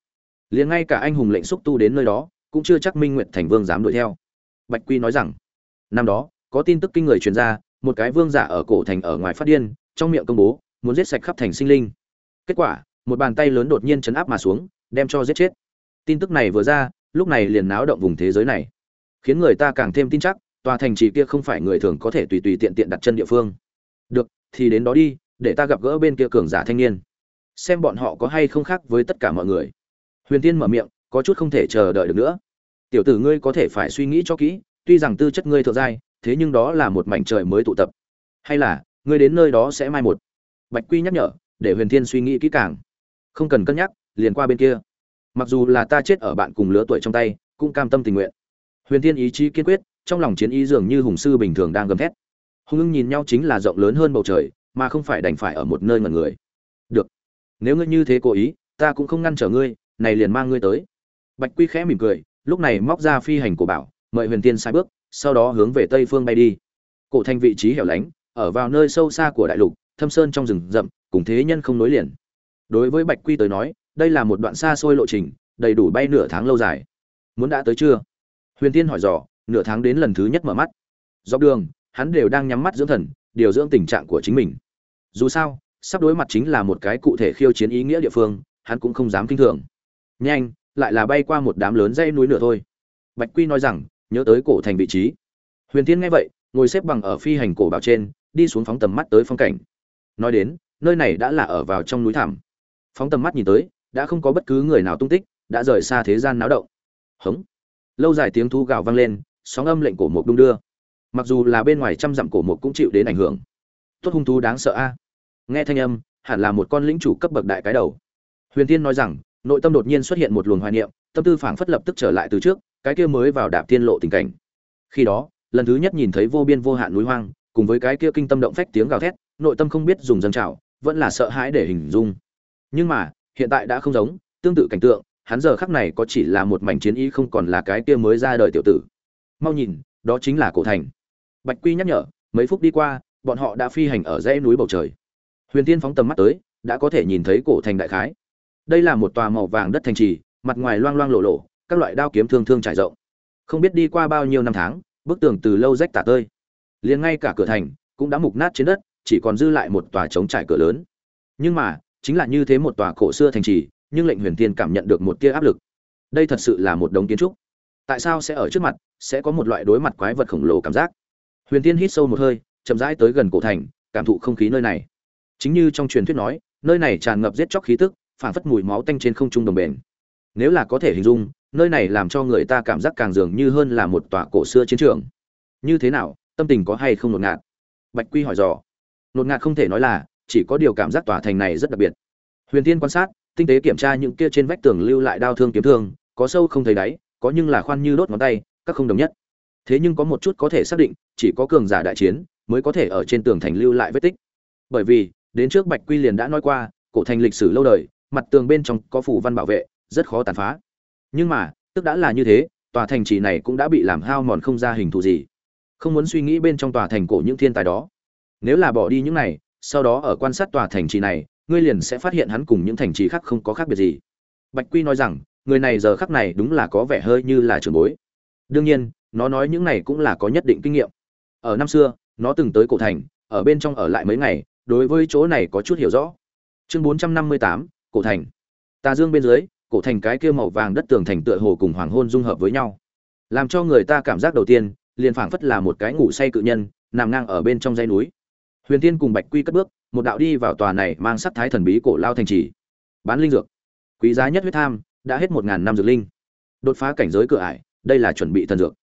Liền ngay cả anh hùng lệnh xúc tu đến nơi đó, cũng chưa chắc minh nguyện thành vương dám đuổi theo. Bạch quy nói rằng, năm đó, có tin tức kinh người truyền ra một cái vương giả ở cổ thành ở ngoài phát điên, trong miệng công bố, muốn giết sạch khắp thành sinh linh. Kết quả, một bàn tay lớn đột nhiên chấn áp mà xuống, đem cho giết chết. Tin tức này vừa ra, lúc này liền náo động vùng thế giới này. Khiến người ta càng thêm tin chắc, tòa thành trì kia không phải người thường có thể tùy tùy tiện tiện đặt chân địa phương. Được, thì đến đó đi, để ta gặp gỡ bên kia cường giả thanh niên. Xem bọn họ có hay không khác với tất cả mọi người. Huyền tiên mở miệng, có chút không thể chờ đợi được nữa. Tiểu tử ngươi có thể phải suy nghĩ cho kỹ, tuy rằng tư chất ngươi thượng giai thế nhưng đó là một mảnh trời mới tụ tập. Hay là, ngươi đến nơi đó sẽ mai một. Bạch quy nhắc nhở, để huyền thiên suy nghĩ kỹ càng. Không cần cân nhắc, liền qua bên kia. Mặc dù là ta chết ở bạn cùng lứa tuổi trong tay, cũng cam tâm tình nguyện. Huyền thiên ý chí kiên quyết, trong lòng chiến ý dường như hùng sư bình thường đang gầm thét. Hùng ưng nhìn nhau chính là rộng lớn hơn bầu trời, mà không phải đành phải ở một nơi ngần người. Được. Nếu ngươi như thế cố ý, ta cũng không ngăn trở ngươi, này liền mang ngươi tới. Bạch quy khẽ mỉm cười, lúc này móc ra phi hành của bảo, mời huyền tiên sai bước sau đó hướng về tây phương bay đi. Cổ thành vị trí hẻo lánh, ở vào nơi sâu xa của đại lục, thâm sơn trong rừng rậm, cùng thế nhân không nối liền. Đối với bạch quy tới nói, đây là một đoạn xa xôi lộ trình, đầy đủ bay nửa tháng lâu dài. Muốn đã tới chưa? Huyền tiên hỏi dò, nửa tháng đến lần thứ nhất mở mắt. Dọc đường, hắn đều đang nhắm mắt dưỡng thần, điều dưỡng tình trạng của chính mình. Dù sao, sắp đối mặt chính là một cái cụ thể khiêu chiến ý nghĩa địa phương, hắn cũng không dám kinh thường. Nhanh, lại là bay qua một đám lớn dãy núi nữa thôi. Bạch quy nói rằng nhớ tới cổ thành vị trí. Huyền Thiên nghe vậy, ngồi xếp bằng ở phi hành cổ bảo trên, đi xuống phóng tầm mắt tới phong cảnh. Nói đến, nơi này đã là ở vào trong núi thẳm. Phóng tầm mắt nhìn tới, đã không có bất cứ người nào tung tích, đã rời xa thế gian náo động. Hống! Lâu dài tiếng thu gào vang lên, sóng âm lệnh cổ mục đung đưa. Mặc dù là bên ngoài trăm dặm cổ mục cũng chịu đến ảnh hưởng. Tốt hung thú đáng sợ a. Nghe thanh âm, hẳn là một con lĩnh chủ cấp bậc đại cái đầu. Huyền Thiên nói rằng, nội tâm đột nhiên xuất hiện một luồng hoài niệm, tâm tư phảng phất lập tức trở lại từ trước cái kia mới vào đạp tiên lộ tình cảnh. Khi đó, lần thứ nhất nhìn thấy vô biên vô hạn núi hoang, cùng với cái kia kinh tâm động phách tiếng gào thét, nội tâm không biết dùng dâng trào, vẫn là sợ hãi để hình dung. Nhưng mà, hiện tại đã không giống, tương tự cảnh tượng, hắn giờ khắc này có chỉ là một mảnh chiến ý không còn là cái kia mới ra đời tiểu tử. Mau nhìn, đó chính là cổ thành. Bạch quy nhắc nhở, mấy phút đi qua, bọn họ đã phi hành ở dãy núi bầu trời. Huyền tiên phóng tầm mắt tới, đã có thể nhìn thấy cổ thành đại khái. Đây là một tòa màu vàng đất thành trì, mặt ngoài loang loang lộ lộ các loại đao kiếm thương thương trải rộng. Không biết đi qua bao nhiêu năm tháng, bức tường từ lâu rách tả tơi. Liền ngay cả cửa thành cũng đã mục nát trên đất, chỉ còn dư lại một tòa trống trải cửa lớn. Nhưng mà, chính là như thế một tòa cổ xưa thành trì, nhưng lệnh huyền tiên cảm nhận được một tia áp lực. Đây thật sự là một đống kiến trúc. Tại sao sẽ ở trước mặt, sẽ có một loại đối mặt quái vật khổng lồ cảm giác. Huyền tiên hít sâu một hơi, chậm rãi tới gần cổ thành, cảm thụ không khí nơi này. Chính như trong truyền thuyết nói, nơi này tràn ngập giết chóc khí tức phảng phất mùi máu tanh trên không trung đồng bền. Nếu là có thể hình dung nơi này làm cho người ta cảm giác càng dường như hơn là một tòa cổ xưa chiến trường. Như thế nào, tâm tình có hay không ngột ngạt? Bạch quy hỏi dò. Ngột ngạt không thể nói là, chỉ có điều cảm giác tòa thành này rất đặc biệt. Huyền tiên quan sát, tinh tế kiểm tra những kia trên vách tường lưu lại đao thương kiếm thương, có sâu không thấy đáy, có nhưng là khoan như đốt ngón tay, các không đồng nhất. Thế nhưng có một chút có thể xác định, chỉ có cường giả đại chiến mới có thể ở trên tường thành lưu lại vết tích. Bởi vì, đến trước bạch quy liền đã nói qua, cổ thành lịch sử lâu đời, mặt tường bên trong có phủ văn bảo vệ, rất khó tàn phá nhưng mà, tức đã là như thế, tòa thành trì này cũng đã bị làm hao mòn không ra hình thù gì. Không muốn suy nghĩ bên trong tòa thành cổ những thiên tài đó. Nếu là bỏ đi những này, sau đó ở quan sát tòa thành trì này, ngươi liền sẽ phát hiện hắn cùng những thành trì khác không có khác biệt gì. Bạch quy nói rằng, người này giờ khắc này đúng là có vẻ hơi như là trường bối. Đương nhiên, nó nói những này cũng là có nhất định kinh nghiệm. Ở năm xưa, nó từng tới cổ thành, ở bên trong ở lại mấy ngày, đối với chỗ này có chút hiểu rõ. Chương bốn trăm năm mươi tám, cổ thành. Tà dương bên dưới cổ thành cái kia màu vàng đất tường thành tựa hồ cùng hoàng hôn dung hợp với nhau. Làm cho người ta cảm giác đầu tiên, liền phảng phất là một cái ngủ say cự nhân, nằm ngang ở bên trong dãy núi. Huyền tiên cùng bạch quy cất bước, một đạo đi vào tòa này mang sắc thái thần bí cổ lao thành trì. Bán linh dược. Quý giá nhất huyết tham, đã hết một ngàn năm dược linh. Đột phá cảnh giới cửa ải, đây là chuẩn bị thần dược.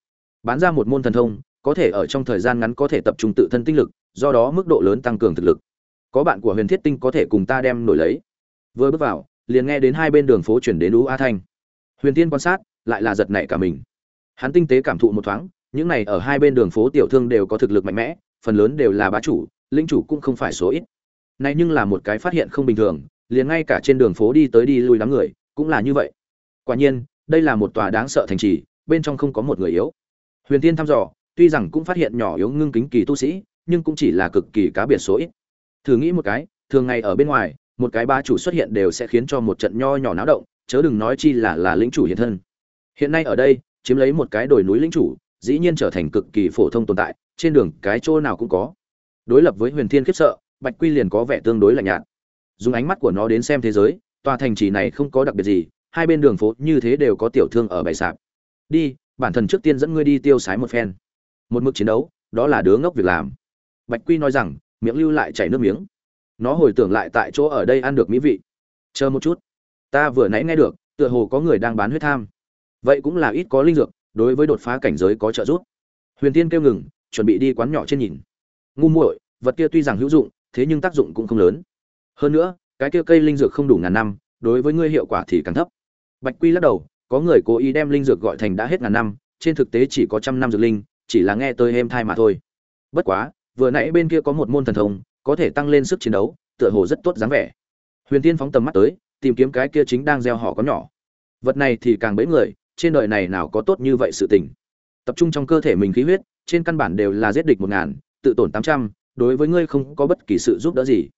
Bán ra một môn thần thông, có thể ở trong thời gian ngắn có thể tập trung tự thân tinh lực, do đó mức độ lớn tăng cường thực lực. Có bạn của huyền thiết tinh có thể cùng ta đem nổi lấy. Vừa bước vào liền nghe đến hai bên đường phố chuyển đến ú a thanh. Huyền tiên quan sát, lại là giật nảy cả mình. Hắn tinh tế cảm thụ một thoáng, những này ở hai bên đường phố tiểu thương đều có thực lực mạnh mẽ, phần lớn đều là bá chủ, linh chủ cũng không phải số ít. Này nhưng là một cái phát hiện không bình thường, liền ngay cả trên đường phố đi tới đi lui đám người, cũng là như vậy. Quả nhiên, đây là một tòa đáng sợ thành trì, bên trong không có một người yếu. Huyền tiên thăm dò, tuy rằng cũng phát hiện nhỏ yếu ngưng kính kỳ tu sĩ, nhưng cũng chỉ là cực kỳ cá biệt số ít. Thử nghĩ một cái, thường ngày ở bên ngoài một cái ba chủ xuất hiện đều sẽ khiến cho một trận nho nhỏ náo động, chớ đừng nói chi là là lĩnh chủ hiện thân. Hiện nay ở đây, chiếm lấy một cái đồi núi lĩnh chủ, dĩ nhiên trở thành cực kỳ phổ thông tồn tại, trên đường cái chỗ nào cũng có. Đối lập với huyền thiên khiếp sợ, bạch quy liền có vẻ tương đối lạnh nhạt. Dùng ánh mắt của nó đến xem thế giới, tòa thành trì này không có đặc biệt gì, hai bên đường phố như thế đều có tiểu thương ở bày sạp. Đi, bản thân trước tiên dẫn ngươi đi tiêu sái một phen. Một mức chiến đấu, đó là đứa ngốc việc làm. Bạch quy nói rằng, miệng lưu lại chảy nước miếng nó hồi tưởng lại tại chỗ ở đây ăn được mỹ vị. Chờ một chút. Ta vừa nãy nghe được, tựa hồ có người đang bán huyết tham. Vậy cũng là ít có linh dược, đối với đột phá cảnh giới có trợ giúp. Huyền tiên kêu ngừng, chuẩn bị đi quán nhỏ trên nhìn. Ngu muội, vật kia tuy rằng hữu dụng, thế nhưng tác dụng cũng không lớn. Hơn nữa, cái kia cây linh dược không đủ ngàn năm, đối với ngươi hiệu quả thì càng thấp. Bạch quy lắc đầu, có người cố ý đem linh dược gọi thành đã hết ngàn năm, trên thực tế chỉ có trăm năm dược linh, chỉ là nghe tôi êm thai mà thôi. Bất quá, vừa nãy bên kia có một môn thần thông có thể tăng lên sức chiến đấu, tựa hồ rất tốt dáng vẻ. Huyền tiên phóng tầm mắt tới, tìm kiếm cái kia chính đang gieo họ có nhỏ. Vật này thì càng bấy người, trên đời này nào có tốt như vậy sự tình. Tập trung trong cơ thể mình khí huyết, trên căn bản đều là giết địch một ngàn, tự tổn tám trăm, đối với ngươi không có bất kỳ sự giúp đỡ gì.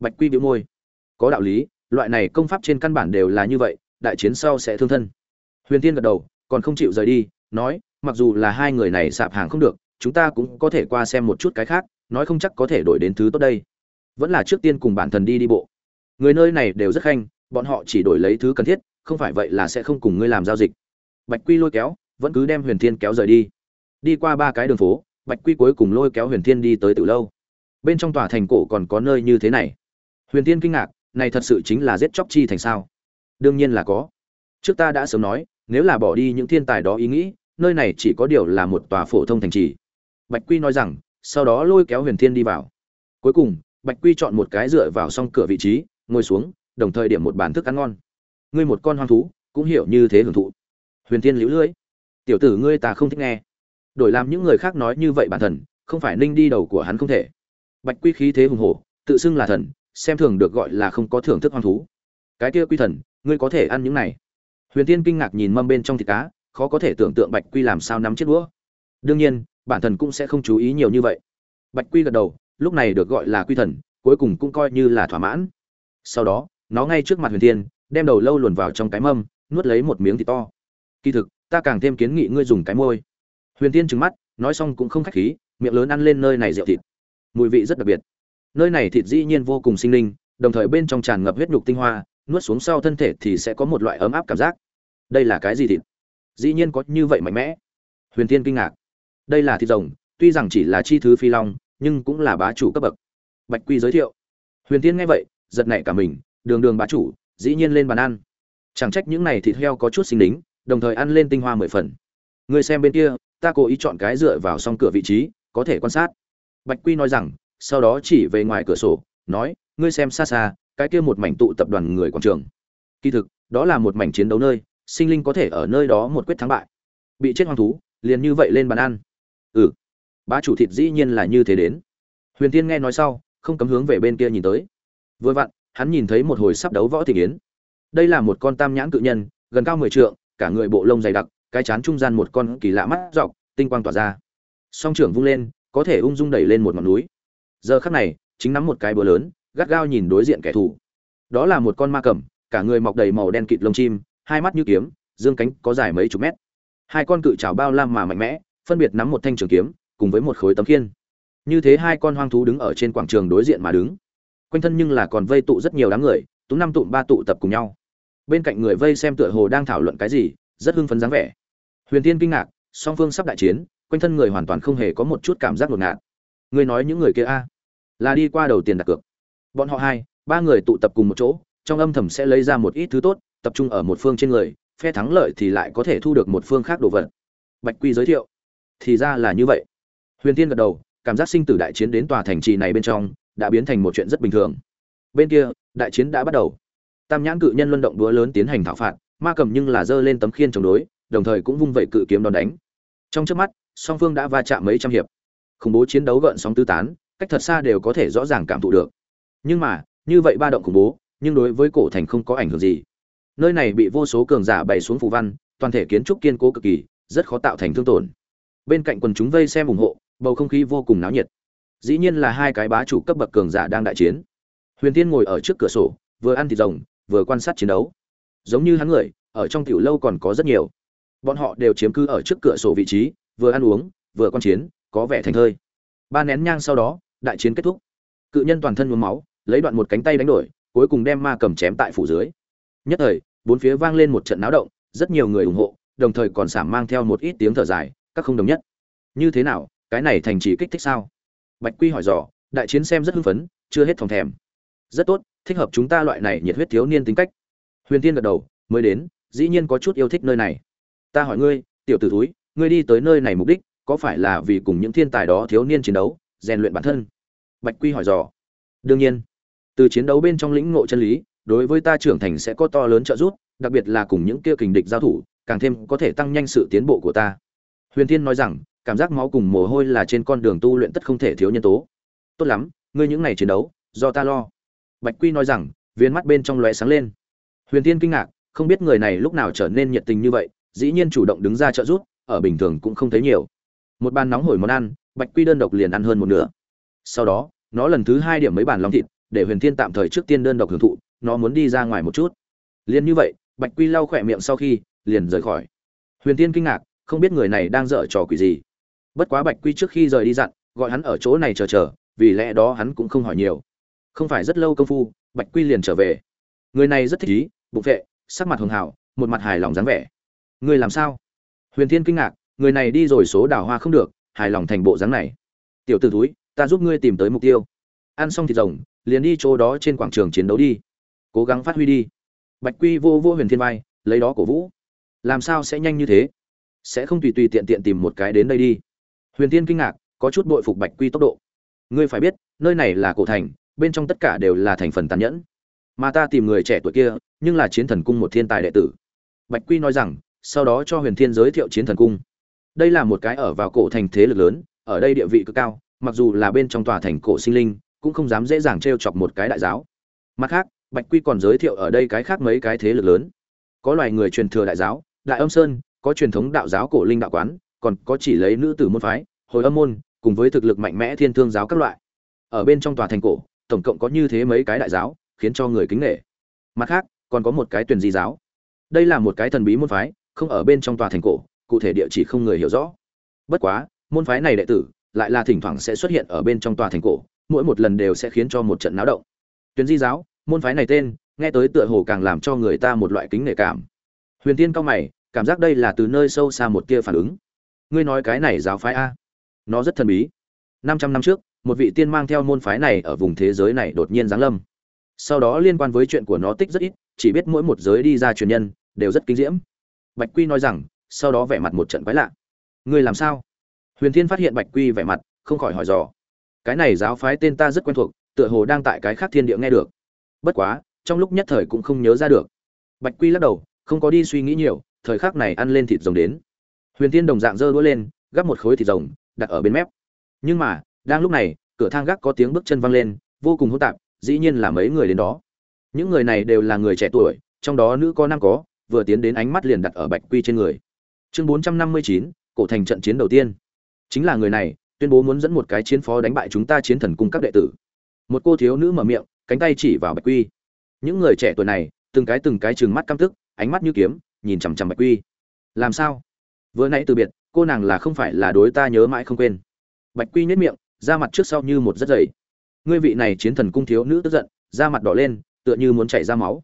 Bạch quy biểu môi. Có đạo lý, loại này công pháp trên căn bản đều là như vậy, đại chiến sau sẽ thương thân. Huyền tiên gật đầu, còn không chịu rời đi, nói, mặc dù là hai người này sạp hàng không được, chúng ta cũng có thể qua xem một chút cái khác nói không chắc có thể đổi đến thứ tốt đây. Vẫn là trước tiên cùng bản thần đi đi bộ. Người nơi này đều rất khanh, bọn họ chỉ đổi lấy thứ cần thiết, không phải vậy là sẽ không cùng ngươi làm giao dịch. Bạch quy lôi kéo, vẫn cứ đem huyền thiên kéo rời đi. Đi qua ba cái đường phố, bạch quy cuối cùng lôi kéo huyền thiên đi tới từ lâu. Bên trong tòa thành cổ còn có nơi như thế này. Huyền thiên kinh ngạc, này thật sự chính là giết chóc chi thành sao? Đương nhiên là có. Trước ta đã sớm nói, nếu là bỏ đi những thiên tài đó ý nghĩ, nơi này chỉ có điều là một tòa phổ thông thành trì. Bạch quy nói rằng sau đó lôi kéo huyền thiên đi vào. Cuối cùng, bạch quy chọn một cái dựa vào song cửa vị trí, ngồi xuống, đồng thời điểm một bàn thức ăn ngon. Ngươi một con hoang thú, cũng hiểu như thế hưởng thụ. Huyền thiên liễu lưỡi. Tiểu tử ngươi ta không thích nghe. Đổi làm những người khác nói như vậy bản thần, không phải ninh đi đầu của hắn không thể. Bạch quy khí thế hùng hổ, tự xưng là thần, xem thường được gọi là không có thưởng thức hoang thú. Cái kia quy thần, ngươi có thể ăn những này. Huyền tiên kinh ngạc nhìn mâm bên trong thịt cá, khó có thể tưởng tượng bạch quy làm sao nắm chiếc đũa. Đương nhiên bản thần cũng sẽ không chú ý nhiều như vậy. Bạch quy gật đầu lúc này được gọi là quy thần cuối cùng cũng coi như là thỏa mãn. Sau đó nó ngay trước mặt huyền thiên, đem đầu lâu luồn vào trong cái mâm nuốt lấy một miếng thịt to. Kỳ thực ta càng thêm kiến nghị ngươi dùng cái môi. Huyền thiên trừng mắt nói xong cũng không khách khí miệng lớn ăn lên nơi này rượu thịt. Mùi vị rất đặc biệt. Nơi này thịt dĩ nhiên vô cùng sinh linh đồng thời bên trong tràn ngập huyết nhục tinh hoa nuốt xuống sau thân thể thì sẽ có một loại ấm áp cảm giác. Đây là cái gì thịt? Dĩ nhiên có như vậy mạnh mẽ. Huyền tiên kinh ngạc đây là thịt rồng, tuy rằng chỉ là chi thứ phi long, nhưng cũng là bá chủ cấp bậc. Bạch quy giới thiệu. Huyền tiên nghe vậy, giật nảy cả mình, đường đường bá chủ, dĩ nhiên lên bàn ăn. Chẳng trách những này thịt heo có chút sinh lính đồng thời ăn lên tinh hoa mười phần. Người xem bên kia, ta cố ý chọn cái dựa vào song cửa vị trí, có thể quan sát. Bạch quy nói rằng, sau đó chỉ về ngoài cửa sổ, nói, ngươi xem xa xa, cái kia một mảnh tụ tập đoàn người quảng trường. Kỳ thực, đó là một mảnh chiến đấu nơi, sinh linh có thể ở nơi đó một quyết thắng bại. Bị chết hoang thú, liền như vậy lên bàn ăn ừ. Bá chủ thịt dĩ nhiên là như thế đến. Huyền tiên nghe nói sau, không cấm hướng về bên kia nhìn tới. Vừa vặn, hắn nhìn thấy một hồi sắp đấu võ thị yến. Đây là một con tam nhãn cự nhân, gần cao mười trượng, cả người bộ lông dày đặc, cái chán trung gian một con kỳ lạ mắt dọc, tinh quang tỏa ra. Song trưởng vung lên, có thể ung dung đẩy lên một ngọn núi. Giờ khắc này, chính nắm một cái búa lớn, gắt gao nhìn đối diện kẻ thù. Đó là một con ma cầm, cả người mọc đầy màu đen kịt lông chim, hai mắt như kiếm, dương cánh có dài mấy chục mét. Hai con cự trào bao lam mà mạnh mẽ phân biệt nắm một thanh trường kiếm, cùng với một khối tấm khiên. Như thế hai con hoang thú đứng ở trên quảng trường đối diện mà đứng. Quanh thân nhưng là còn vây tụ rất nhiều đám người tú năm tụm ba tụ tập cùng nhau. Bên cạnh người vây xem tựa hồ đang thảo luận cái gì, rất hưng phấn dáng vẻ. Huyền tiên kinh ngạc, song phương sắp đại chiến, quanh thân người hoàn toàn không hề có một chút cảm giác ngột ngạt. Ngươi nói những người kia a? Là đi qua đầu tiền đặt cược. Bọn họ hai, ba người tụ tập cùng một chỗ, trong âm thầm sẽ lấy ra một ít thứ tốt, tập trung ở một phương trên người, phe thắng lợi thì lại có thể thu được một phương khác đồ vật. Bạch quy giới thiệu thì ra là như vậy. Huyền tiên gật đầu, cảm giác sinh tử đại chiến đến tòa thành trì này bên trong đã biến thành một chuyện rất bình thường. Bên kia, đại chiến đã bắt đầu. Tam nhãn cự nhân luân động đũa lớn tiến hành thảo phạt, ma cầm nhưng là giơ lên tấm khiên chống đối, đồng thời cũng vung vẩy cự kiếm đòn đánh. Trong trước mắt, song phương đã va chạm mấy trăm hiệp. Khủng bố chiến đấu gợn sóng tứ tán, cách thật xa đều có thể rõ ràng cảm thụ được. Nhưng mà, như vậy ba động khủng bố, nhưng đối với cổ thành không có ảnh hưởng gì. Nơi này bị vô số cường giả bày xuống phù văn, toàn thể kiến trúc kiên cố cực kỳ, rất khó tạo thành thương tổn bên cạnh quần chúng vây xem ủng hộ, bầu không khí vô cùng náo nhiệt. Dĩ nhiên là hai cái bá chủ cấp bậc cường giả đang đại chiến. Huyền tiên ngồi ở trước cửa sổ, vừa ăn thịt rồng, vừa quan sát chiến đấu. Giống như hắn người, ở trong tiểu lâu còn có rất nhiều. Bọn họ đều chiếm cứ ở trước cửa sổ vị trí, vừa ăn uống, vừa quan chiến, có vẻ thành thơi. Ba nén nhang sau đó, đại chiến kết thúc. Cự nhân toàn thân nhuốm máu, lấy đoạn một cánh tay đánh đổi, cuối cùng đem ma cầm chém tại phủ dưới. Nhất thời, bốn phía vang lên một trận náo động, rất nhiều người ủng hộ, đồng thời còn sảm mang theo một ít tiếng thở dài các không đồng nhất. Như thế nào, cái này thành chỉ kích thích sao? Bạch quy hỏi dò, đại chiến xem rất hưng phấn, chưa hết phòng thèm. Rất tốt, thích hợp chúng ta loại này nhiệt huyết thiếu niên tính cách. Huyền tiên gật đầu, mới đến, dĩ nhiên có chút yêu thích nơi này. Ta hỏi ngươi, tiểu tử thúi, ngươi đi tới nơi này mục đích, có phải là vì cùng những thiên tài đó thiếu niên chiến đấu, rèn luyện bản thân? Bạch quy hỏi dò. Đương nhiên. Từ chiến đấu bên trong lĩnh ngộ chân lý, đối với ta trưởng thành sẽ có to lớn trợ giúp, đặc biệt là cùng những kia kình địch giao thủ, càng thêm có thể tăng nhanh sự tiến bộ của ta huyền thiên nói rằng, cảm giác máu cùng mồ hôi là trên con đường tu luyện tất không thể thiếu nhân tố. Tốt lắm, ngươi những ngày chiến đấu, do ta lo. Bạch quy nói rằng, viên mắt bên trong lóe sáng lên. Huyền thiên kinh ngạc, không biết người này lúc nào trở nên nhiệt tình như vậy, dĩ nhiên chủ động đứng ra trợ giúp, ở bình thường cũng không thấy nhiều. Một bàn nóng hổi món ăn, bạch quy đơn độc liền ăn hơn một nửa. Sau đó, nó lần thứ hai điểm mấy bàn lòng thịt, để huyền thiên tạm thời trước tiên đơn độc hưởng thụ, nó muốn đi ra ngoài một chút. Liền như vậy, bạch quy lau khỏe miệng sau khi, liền rời khỏi. Huyền thiên kinh ngạc không biết người này đang dở trò quỷ gì. Bất quá bạch quy trước khi rời đi dặn, gọi hắn ở chỗ này chờ chờ, vì lẽ đó hắn cũng không hỏi nhiều. Không phải rất lâu công phu, bạch quy liền trở về. Người này rất thích ý, bụng vệ sắc mặt hường hảo một mặt hài lòng dáng vẻ. Người làm sao? Huyền thiên kinh ngạc, người này đi rồi số đào hoa không được, hài lòng thành bộ dáng này. Tiểu t ử túi ta giúp ngươi tìm tới mục tiêu. Ăn xong thịt rồng, liền đi chỗ đó trên quảng trường chiến đấu đi. Cố gắng phát huy đi. Bạch quy vô vô huyền thiên vai, lấy đó cổ vũ. Làm sao sẽ nhanh như thế? Sẽ không tùy tùy tiện tiện tìm một cái đến đây đi. Huyền thiên kinh ngạc, có chút bội phục bạch quy tốc độ. Ngươi phải biết, nơi này là cổ thành, bên trong tất cả đều là thành phần tàn nhẫn. Mà ta tìm người trẻ tuổi kia, nhưng là chiến thần cung một thiên tài đệ tử. Bạch quy nói rằng, sau đó cho huyền thiên giới thiệu chiến thần cung. Đây là một cái ở vào cổ thành thế lực lớn, ở đây địa vị cực cao, mặc dù là bên trong tòa thành cổ sinh linh, cũng không dám dễ dàng t r e o chọc một cái đại giáo. Mặt khác, bạch quy còn giới thiệu ở đây cái khác mấy cái thế lực lớn. Có loài người truyền thừa đại giáo, đại âm sơn có truyền thống đạo giáo cổ linh đạo quán, còn có chỉ lấy nữ tử môn phái, hồi âm môn, cùng với thực lực mạnh mẽ thiên thương giáo các loại. Ở bên trong tòa thành cổ, tổng cộng có như thế mấy cái đại giáo, khiến cho người kính nể. mặt khác, còn có một cái tuyển di giáo. Đây là một cái thần bí môn phái, không ở bên trong tòa thành cổ, cụ thể địa chỉ không người hiểu rõ. Bất quá, môn phái này đệ tử, lại là thỉnh thoảng sẽ xuất hiện ở bên trong tòa thành cổ, mỗi một lần đều sẽ khiến cho một trận náo động. Tuyển di giáo, môn phái này tên, nghe tới tựa hồ càng làm cho người ta một loại kính nể cảm. Huyền tiên cao mày cảm giác đây là từ nơi sâu xa một tia phản ứng. Ngươi nói cái này giáo phái a. Nó rất thần bí. Năm trăm năm trước, một vị tiên mang theo môn phái này ở vùng thế giới này đột nhiên giáng lâm. Sau đó liên quan với chuyện của nó tích rất ít, chỉ biết mỗi một giới đi ra truyền nhân, đều rất kinh diễm. Bạch quy nói rằng, sau đó vẻ mặt một trận quái lạ. Ngươi làm sao? Huyền thiên phát hiện bạch quy vẻ mặt, không khỏi hỏi dò. Cái này giáo phái tên ta rất quen thuộc, tựa hồ đang tại cái khác thiên địa nghe được. Bất quá, trong lúc nhất thời cũng không nhớ ra được. Bạch quy lắc đầu, không có đi suy nghĩ nhiều thời khắc này ăn lên thịt rồng đến. Huyền thiên đồng dạng giơ đũa lên, gắp một khối thịt rồng, đặt ở bên mép. Nhưng mà, đang lúc này, cửa thang gác có tiếng bước chân văng lên, vô cùng hỗn tạp, dĩ nhiên là mấy người đến đó. Những người này đều là người trẻ tuổi, trong đó nữ có nam có, vừa tiến đến ánh mắt liền đặt ở bạch quy trên người. Chương bốn trăm năm mươi chín, cổ thành trận chiến đầu tiên. Chính là người này, tuyên bố muốn dẫn một cái chiến phó đánh bại chúng ta chiến thần cung các đệ tử. Một cô thiếu nữ mở miệng, cánh tay chỉ vào bạch quy. Những người trẻ tuổi này, từng cái từng cái trừng mắt căm tức, ánh mắt như kiếm nhìn chằm chằm bạch quy. Làm sao? Vừa nãy từ biệt, cô nàng là không phải là đối ta nhớ mãi không quên. Bạch quy nhếch miệng ra mặt trước sau như một rất dày. Ngươi vị này chiến thần cung thiếu nữ tức giận, da mặt đỏ lên, tựa như muốn chảy ra máu.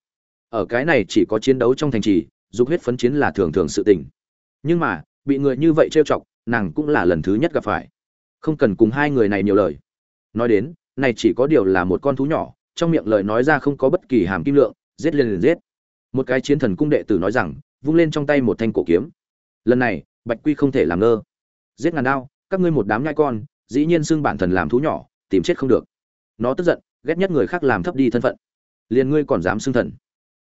Ở cái này chỉ có chiến đấu trong thành trì, dục huyết phấn chiến là thường thường sự tình. Nhưng mà, bị người như vậy trêu chọc, nàng cũng là lần thứ nhất gặp phải. Không cần cùng hai người này nhiều lời. Nói đến, này chỉ có điều là một con thú nhỏ, trong miệng lời nói ra không có bất kỳ hàm kim lượng, giết liền liền giết. Một cái chiến thần cung đệ tử nói rằng vung lên trong tay một thanh cổ kiếm. Lần này, bạch quy không thể làm ngơ. Giết ngàn đao, các ngươi một đám nhai con, dĩ nhiên xưng bản thần làm thú nhỏ, tìm chết không được. Nó tức giận, ghét nhất người khác làm thấp đi thân phận. Liền ngươi còn dám xưng thần.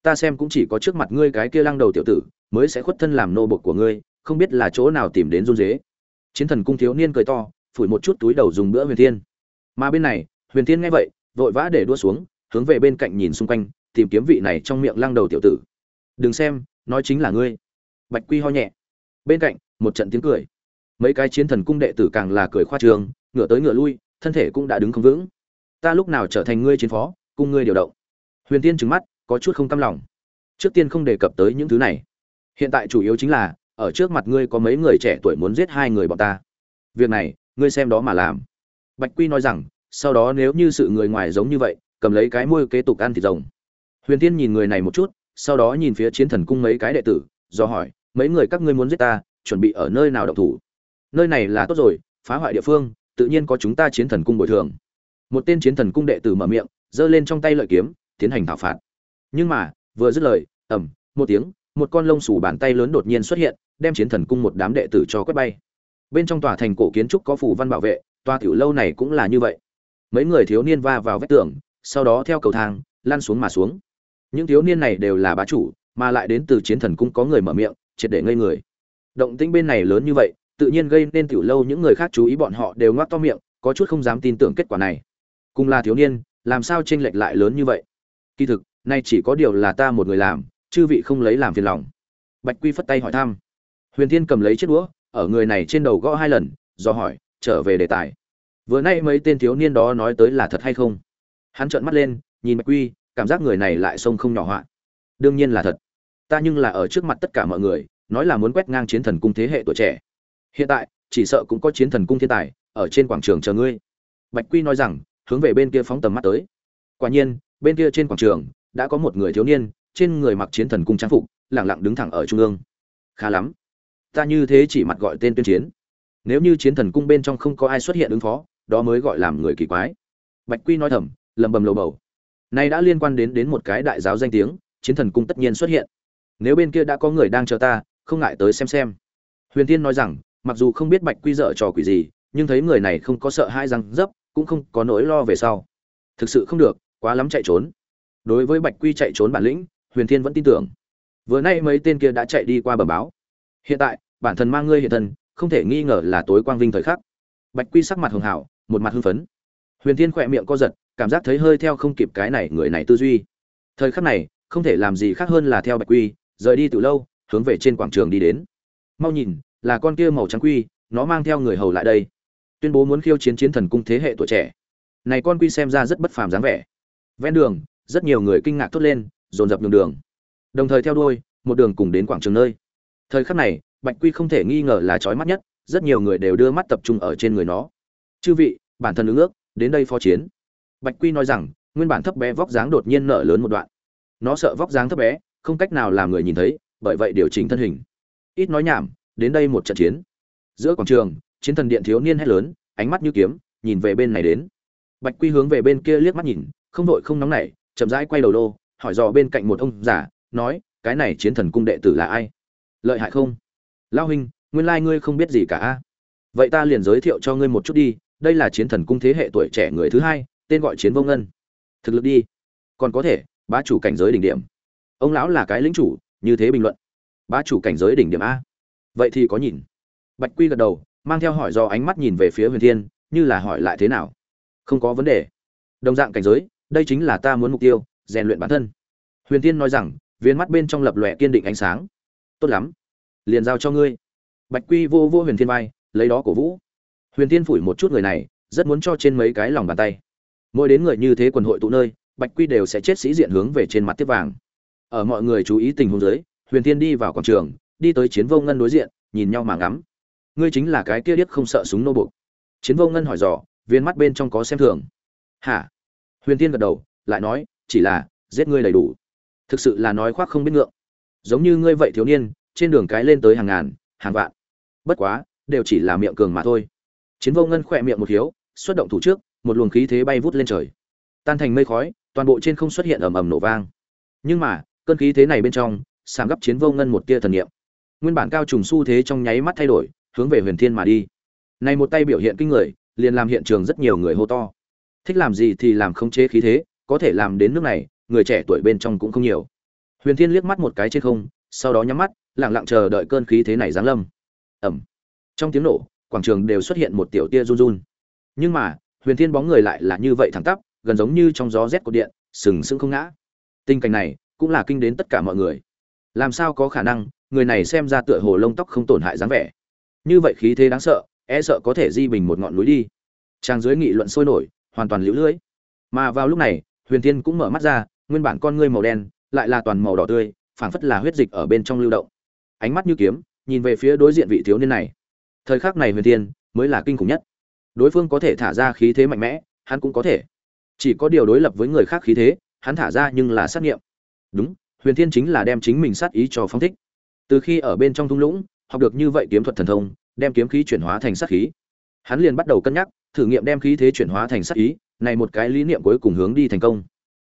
Ta xem cũng chỉ có trước mặt ngươi cái kia lăng đầu tiểu tử, mới sẽ khuất thân làm nô bộc của ngươi, không biết là chỗ nào tìm đến run dế chiến thần cung thiếu niên cười to, phủi một chút túi đầu dùng bữa huyền thiên. Mà bên này, huyền thiên nghe vậy, vội vã để đua xuống, hướng về bên cạnh nhìn xung quanh, tìm kiếm vị này trong miệng lăng đầu tiểu tử. Đừng xem nói chính là ngươi. Bạch quy ho nhẹ. Bên cạnh, một trận tiếng cười. Mấy cái chiến thần cung đệ tử càng là cười khoa trường, ngựa tới ngựa lui, thân thể cũng đã đứng không vững. Ta lúc nào trở thành ngươi chiến phó cung ngươi điều động. Huyền tiên trừng mắt, có chút không cam lòng. Trước tiên không đề cập tới những thứ này. Hiện tại chủ yếu chính là, ở trước mặt ngươi có mấy người trẻ tuổi muốn giết hai người bọn ta. Việc này, ngươi xem đó mà làm. Bạch quy nói rằng, sau đó nếu như sự người ngoài giống như vậy, cầm lấy cái môi kế tục ăn thịt rồng. Huyền tiên nhìn người này một chút sau đó nhìn phía chiến thần cung mấy cái đệ tử, do hỏi, mấy người các ngươi muốn giết ta, chuẩn bị ở nơi nào độc thủ? Nơi này là tốt rồi, phá hoại địa phương, tự nhiên có chúng ta chiến thần cung bồi thường. Một tên chiến thần cung đệ tử mở miệng, giơ lên trong tay lợi kiếm, tiến hành thảo phạt. Nhưng mà, vừa dứt lời, ầm, một tiếng, một con lông xù bàn tay lớn đột nhiên xuất hiện, đem chiến thần cung một đám đệ tử cho quét bay. Bên trong tòa thành cổ kiến trúc có phủ văn bảo vệ, tòa tiểu lâu này cũng là như vậy. Mấy người thiếu niên va vào vách tường, sau đó theo cầu thang, lăn xuống mà xuống những thiếu niên này đều là bá chủ, mà lại đến từ chiến thần cung có người mở miệng, triệt để ngây người. Động tĩnh bên này lớn như vậy, tự nhiên gây nên tiểu lâu những người khác chú ý bọn họ đều ngoác to miệng, có chút không dám tin tưởng kết quả này. Cùng là thiếu niên, làm sao chênh lệch lại lớn như vậy? Kỳ thực, nay chỉ có điều là ta một người làm, chư vị không lấy làm phiền lòng. Bạch quy phất tay hỏi thăm. Huyền thiên cầm lấy chiếc đũa, ở người này trên đầu gõ hai lần, do hỏi, trở về đề tài. Vừa nay mấy tên thiếu niên đó nói tới là thật hay không? Hắn trợn mắt lên, nhìn bạch quy cảm giác người này lại sông không nhỏ họa. Đương nhiên là thật. Ta nhưng là ở trước mặt tất cả mọi người, nói là muốn quét ngang chiến thần cung thế hệ tuổi trẻ. Hiện tại, chỉ sợ cũng có chiến thần cung thiên tài ở trên quảng trường chờ ngươi. Bạch quy nói rằng, hướng về bên kia phóng tầm mắt tới. Quả nhiên, bên kia trên quảng trường đã có một người thiếu niên, trên người mặc chiến thần cung trang phục, lẳng lặng đứng thẳng ở trung ương. Khá lắm. Ta như thế chỉ mặt gọi tên tuyên chiến. Nếu như chiến thần cung bên trong không có ai xuất hiện ứng phó, đó mới gọi làm người kỳ quái. Bạch quy nói thầm lầm bầm lầu bầu nay đã liên quan đến đến một cái đại giáo danh tiếng, chiến thần cung tất nhiên xuất hiện. Nếu bên kia đã có người đang chờ ta, không ngại tới xem xem. Huyền tiên nói rằng, mặc dù không biết bạch quy dở trò quỷ gì, nhưng thấy người này không có sợ hai răng dấp, cũng không có nỗi lo về sau. Thực sự không được, quá lắm chạy trốn. Đối với bạch quy chạy trốn bản lĩnh, huyền thiên vẫn tin tưởng. Vừa nay mấy tên kia đã chạy đi qua bờ báo. Hiện tại, bản thân mang ngươi hiện thân, không thể nghi ngờ là tối quang vinh thời khắc. Bạch quy sắc mặt hường hảo một mặt hưng phấn. Huyền thiên khỏe miệng co giật cảm giác thấy hơi theo không kịp cái này, người này tư duy. Thời khắc này, không thể làm gì khác hơn là theo bạch quy, rời đi từ lâu, hướng về trên quảng trường đi đến. Mau nhìn, là con kia màu trắng quy, nó mang theo người hầu lại đây. Tuyên bố muốn khiêu chiến chiến thần cung thế hệ tuổi trẻ. Này con quy xem ra rất bất phàm dáng vẻ. Ven đường, rất nhiều người kinh ngạc thốt lên, dồn dập nhường đường. Đồng thời theo đuôi, một đường cùng đến quảng trường nơi. Thời khắc này, bạch quy không thể nghi ngờ là trói mắt nhất, rất nhiều người đều đưa mắt tập trung ở trên người nó. Chư vị, bản thân ứng ước, đến đây phó chiến bạch quy nói rằng, nguyên bản thấp bé vóc dáng đột nhiên nở lớn một đoạn. Nó sợ vóc dáng thấp bé, không cách nào làm người nhìn thấy, bởi vậy điều chỉnh thân hình. Ít nói nhảm, đến đây một trận chiến. Giữa quảng trường, chiến thần điện thiếu niên hét lớn, ánh mắt như kiếm, nhìn về bên này đến. Bạch quy hướng về bên kia liếc mắt nhìn, không đội không nóng nảy, chậm rãi quay đầu đô hỏi dò bên cạnh một ông giả nói, cái này chiến thần cung đệ tử là ai? Lợi hại không? Lao huynh, nguyên lai ngươi không biết gì cả vậy ta liền giới thiệu cho ngươi một chút đi, đây là chiến thần cung thế hệ tuổi trẻ người thứ hai tên gọi chiến vô ngân. Thực lực đi. Còn có thể, bá chủ cảnh giới đỉnh điểm. Ông lão là cái lính chủ, như thế bình luận. Bá chủ cảnh giới đỉnh điểm a. Vậy thì có nhìn. Bạch quy gật đầu, mang theo hỏi do ánh mắt nhìn về phía huyền thiên, như là hỏi lại thế nào. Không có vấn đề. Đồng dạng cảnh giới, đây chính là ta muốn mục tiêu, rèn luyện bản thân. Huyền thiên nói rằng, viên mắt bên trong lập lòe kiên định ánh sáng. Tốt lắm. Liền giao cho ngươi. Bạch quy vô vô huyền thiên vai, lấy đó cổ vũ. Huyền thiên phủi một chút người này, rất muốn cho trên mấy cái lòng bàn tay mỗi đến người như thế quần hội tụ nơi, bạch quy đều sẽ chết sĩ diện hướng về trên mặt tiếp vàng. Ở mọi người chú ý tình huống dưới, huyền thiên đi vào quảng trường, đi tới chiến vô ngân đối diện, nhìn nhau mà ngắm. Ngươi chính là cái kia điếc không sợ súng nô bục. chiến vô ngân hỏi dò, viên mắt bên trong có xem thường. Hả? Huyền thiên gật đầu, lại nói, chỉ là, giết ngươi đầy đủ. Thực sự là nói khoác không biết ngượng. Giống như ngươi vậy thiếu niên, trên đường cái lên tới hàng ngàn, hàng vạn. Bất quá, đều chỉ là miệng cường mà thôi. Chiến vô ngân khỏe miệng một hiếu, xuất động thủ trước một luồng khí thế bay vút lên trời. Tan thành mây khói, toàn bộ trên không xuất hiện ầm ầm nổ vang. Nhưng mà, cơn khí thế này bên trong sàng gấp chiến vô ngân một tia thần niệm. Nguyên bản cao trùng xu thế trong nháy mắt thay đổi, hướng về huyền thiên mà đi. Này một tay biểu hiện kinh người, liền làm hiện trường rất nhiều người hô to. Thích làm gì thì làm khống chế khí thế, có thể làm đến nước này, người trẻ tuổi bên trong cũng không nhiều. Huyền thiên liếc mắt một cái trên không, sau đó nhắm mắt, lặng lặng chờ đợi cơn khí thế này giáng lâm. Ẩm trong tiếng nổ, quảng trường đều xuất hiện một tiểu tia run run. Nhưng mà huyền thiên bóng người lại là như vậy thẳng tắp, gần giống như trong gió rét của điện, sừng sững không ngã. Tình cảnh này cũng là kinh đến tất cả mọi người. Làm sao có khả năng, người này xem ra tựa hồ lông tóc không tổn hại dáng vẻ. Như vậy khí thế đáng sợ e sợ có thể di bình một ngọn núi đi. Trang dưới nghị luận sôi nổi, hoàn toàn lũ lưỡi mà vào lúc này, huyền thiên cũng mở mắt ra, nguyên bản con ngươi màu đen, lại là toàn màu đỏ tươi, phảng phất là huyết dịch ở bên trong lưu động. Ánh mắt như kiếm, nhìn về phía đối diện vị thiếu niên này. Thời khắc này huyền thiên mới là kinh khủng nhất đối phương có thể thả ra khí thế mạnh mẽ, hắn cũng có thể. Chỉ có điều đối lập với người khác khí thế, hắn thả ra nhưng là sát nghiệm. Đúng, huyền thiên chính là đem chính mình sát ý cho phong thích. Từ khi ở bên trong thung lũng, học được như vậy kiếm thuật thần thông, đem kiếm khí chuyển hóa thành sát khí. Hắn liền bắt đầu cân nhắc, thử nghiệm đem khí thế chuyển hóa thành sát ý, này một cái lý niệm cuối cùng hướng đi thành công.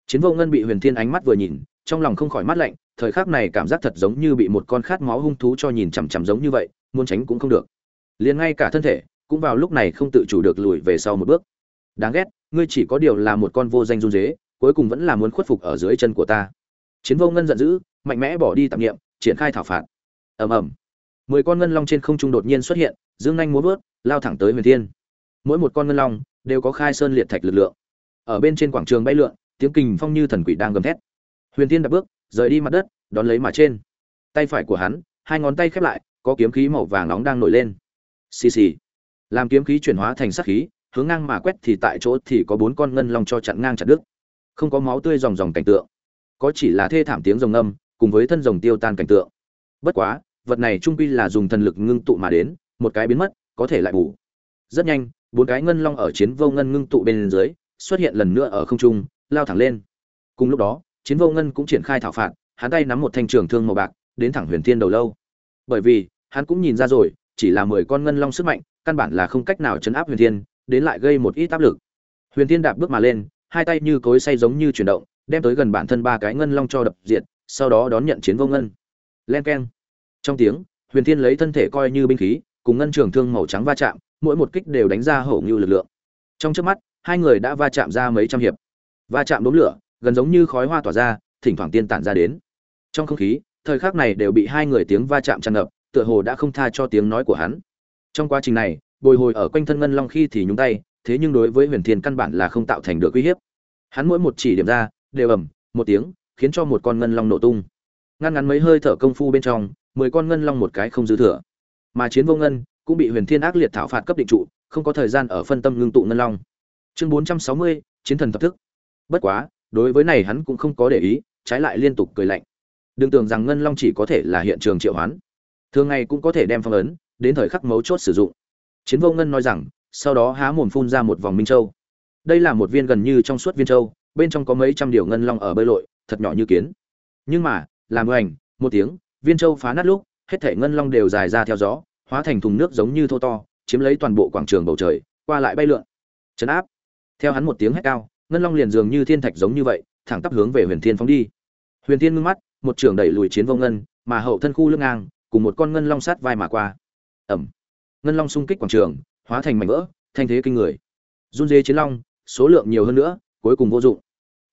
Chiến vô ngân bị huyền thiên ánh mắt vừa nhìn, trong lòng không khỏi mắt lạnh, thời khắc này cảm giác thật giống như bị một con khát máu hung thú cho nhìn chằm chằm giống như vậy, muốn tránh cũng không được. Liền ngay cả thân thể cũng vào lúc này không tự chủ được lùi về sau một bước. Đáng ghét, ngươi chỉ có điều là một con vô danh run dế, cuối cùng vẫn là muốn khuất phục ở dưới chân của ta. Chiến vô ngân giận dữ, mạnh mẽ bỏ đi tạp nghiệm triển khai thảo phạt. Ầm ầm. Mười con ngân long trên không trung đột nhiên xuất hiện, dương nhanh múa vớt, lao thẳng tới huyền thiên. Mỗi một con ngân long đều có khai sơn liệt thạch lực lượng. Ở bên trên quảng trường bay lượn, tiếng kình phong như thần quỷ đang gầm thét. Huyền thiên đặt bước, rời đi mặt đất, đón lấy mà trên. Tay phải của hắn, hai ngón tay khép lại, có kiếm khí màu vàng nóng đang nổi lên. Xì xì làm kiếm khí chuyển hóa thành sắc khí, hướng ngang mà quét thì tại chỗ thì có bốn con ngân long cho chặn ngang chặt đứt. Không có máu tươi ròng ròng cảnh tượng. Có chỉ là thê thảm tiếng rồng âm cùng với thân rồng tiêu tan cảnh tượng. Bất quá, vật này trung quy là dùng thần lực ngưng tụ mà đến, một cái biến mất, có thể lại bù. Rất nhanh, bốn cái ngân long ở chiến vô ngân ngưng tụ bên dưới, xuất hiện lần nữa ở không trung, lao thẳng lên. Cùng lúc đó, chiến vô ngân cũng triển khai thảo phạt, hắn tay nắm một thanh trường thương màu bạc, đến thẳng huyền thiên đầu lâu. Bởi vì, hắn cũng nhìn ra rồi chỉ là mười con ngân long sức mạnh, căn bản là không cách nào chấn áp huyền thiên, đến lại gây một ít áp lực. Huyền thiên đạp bước mà lên, hai tay như cối xay giống như chuyển động, đem tới gần bản thân ba cái ngân long cho đập diệt, sau đó đón nhận chiến vô ngân. Len keng. Trong tiếng, huyền thiên lấy thân thể coi như binh khí, cùng ngân trường thương màu trắng va chạm, mỗi một kích đều đánh ra hậu như lực lượng. Trong chớp mắt, hai người đã va chạm ra mấy trăm hiệp. Va chạm đốm lửa, gần giống như khói hoa tỏa ra, thỉnh thoảng tiên tản ra đến. Trong không khí, thời khắc này đều bị hai người tiếng va chạm tràn ngập tựa hồ đã không tha cho tiếng nói của hắn. Trong quá trình này, bồi hồi ở quanh thân ngân long khi thì nhúng tay, thế nhưng đối với huyền thiên căn bản là không tạo thành được uy hiếp. Hắn mỗi một chỉ điểm ra, đều ầm, một tiếng, khiến cho một con ngân long nổ tung. Ngăn ngắn mấy hơi thở công phu bên trong, mười con ngân long một cái không dư thừa. Mà chiến vô ngân, cũng bị huyền thiên ác liệt thảo phạt cấp định trụ, không có thời gian ở phân tâm ngưng tụ ngân long. Chương bốn trăm sáu mươi, chiến thần thập thức. Bất quá, đối với này hắn cũng không có để ý, trái lại liên tục cười lạnh. Đừng tưởng rằng ngân long chỉ có thể là hiện trường triệu hoán thường ngày cũng có thể đem phong ấn, đến thời khắc mấu chốt sử dụng. Chiến vô ngân nói rằng, sau đó há mồm phun ra một vòng minh châu. Đây là một viên gần như trong suốt viên châu, bên trong có mấy trăm điều ngân long ở bơi lội, thật nhỏ như kiến. Nhưng mà, làm hoành, một tiếng, viên châu phá nát lúc, hết thể ngân long đều dài ra theo gió, hóa thành thùng nước giống như thô to, chiếm lấy toàn bộ quảng trường bầu trời, qua lại bay lượn. Chấn áp. Theo hắn một tiếng hét cao, ngân long liền dường như thiên thạch giống như vậy, thẳng tắp hướng về huyền thiên phóng đi. Huyền thiên ngưng mắt, một trường đẩy lùi chiến vô ngân, mà hậu thân khu lưng ngang cùng một con ngân long sát vai mà qua. Ẩm. Ngân long xung kích quảng trường, hóa thành mảnh vỡ, thanh thế kinh người. Run dê chiến long, số lượng nhiều hơn nữa, cuối cùng vô dụng.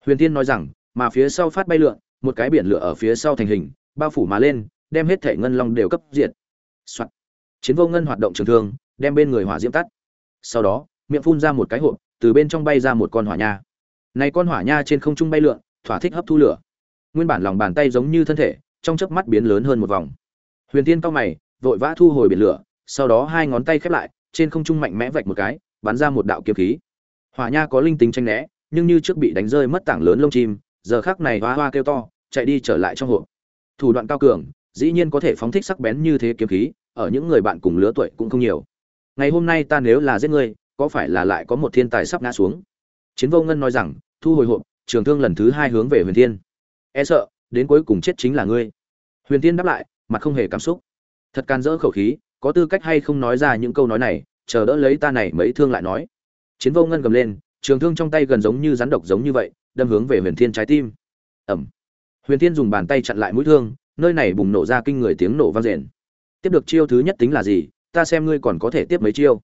Huyền tiên nói rằng, mà phía sau phát bay lượn, một cái biển lửa ở phía sau thành hình, bao phủ mà lên, đem hết thể ngân long đều cấp diệt. Soạn. chiến vô ngân hoạt động trường thương, đem bên người hỏa diễm tắt. Sau đó, miệng phun ra một cái hộp, từ bên trong bay ra một con hỏa nha. Này con hỏa nha trên không trung bay lượn, thỏa thích hấp thu lửa. Nguyên bản lòng bàn tay giống như thân thể, trong chớp mắt biến lớn hơn một vòng huyền Thiên cao mày, vội vã thu hồi biển lửa, sau đó hai ngón tay khép lại, trên không trung mạnh mẽ vạch một cái, bắn ra một đạo kiếm khí. Hỏa nha có linh tính tranh né, nhưng như trước bị đánh rơi mất tảng lớn lông chim, giờ khắc này hoa hoa kêu to, chạy đi trở lại trong hộp. Thủ đoạn cao cường, dĩ nhiên có thể phóng thích sắc bén như thế kiếm khí, ở những người bạn cùng lứa tuổi cũng không nhiều. Ngày hôm nay ta nếu là giết ngươi, có phải là lại có một thiên tài sắp ngã xuống? Chiến vô ngân nói rằng, thu hồi hộp, trường thương lần thứ hai hướng về huyền thiên. E sợ, đến cuối cùng chết chính là ngươi. Huyền thiên đáp lại mặt không hề cảm xúc. Thật can dỡ khẩu khí, có tư cách hay không nói ra những câu nói này, chờ đỡ lấy ta này mấy thương lại nói. Chiến vô ngân gầm lên, trường thương trong tay gần giống như rắn độc giống như vậy, đâm hướng về huyền thiên trái tim. Ẩm. Huyền thiên dùng bàn tay chặn lại mũi thương, nơi này bùng nổ ra kinh người tiếng nổ vang rền. Tiếp được chiêu thứ nhất tính là gì, ta xem ngươi còn có thể tiếp mấy chiêu.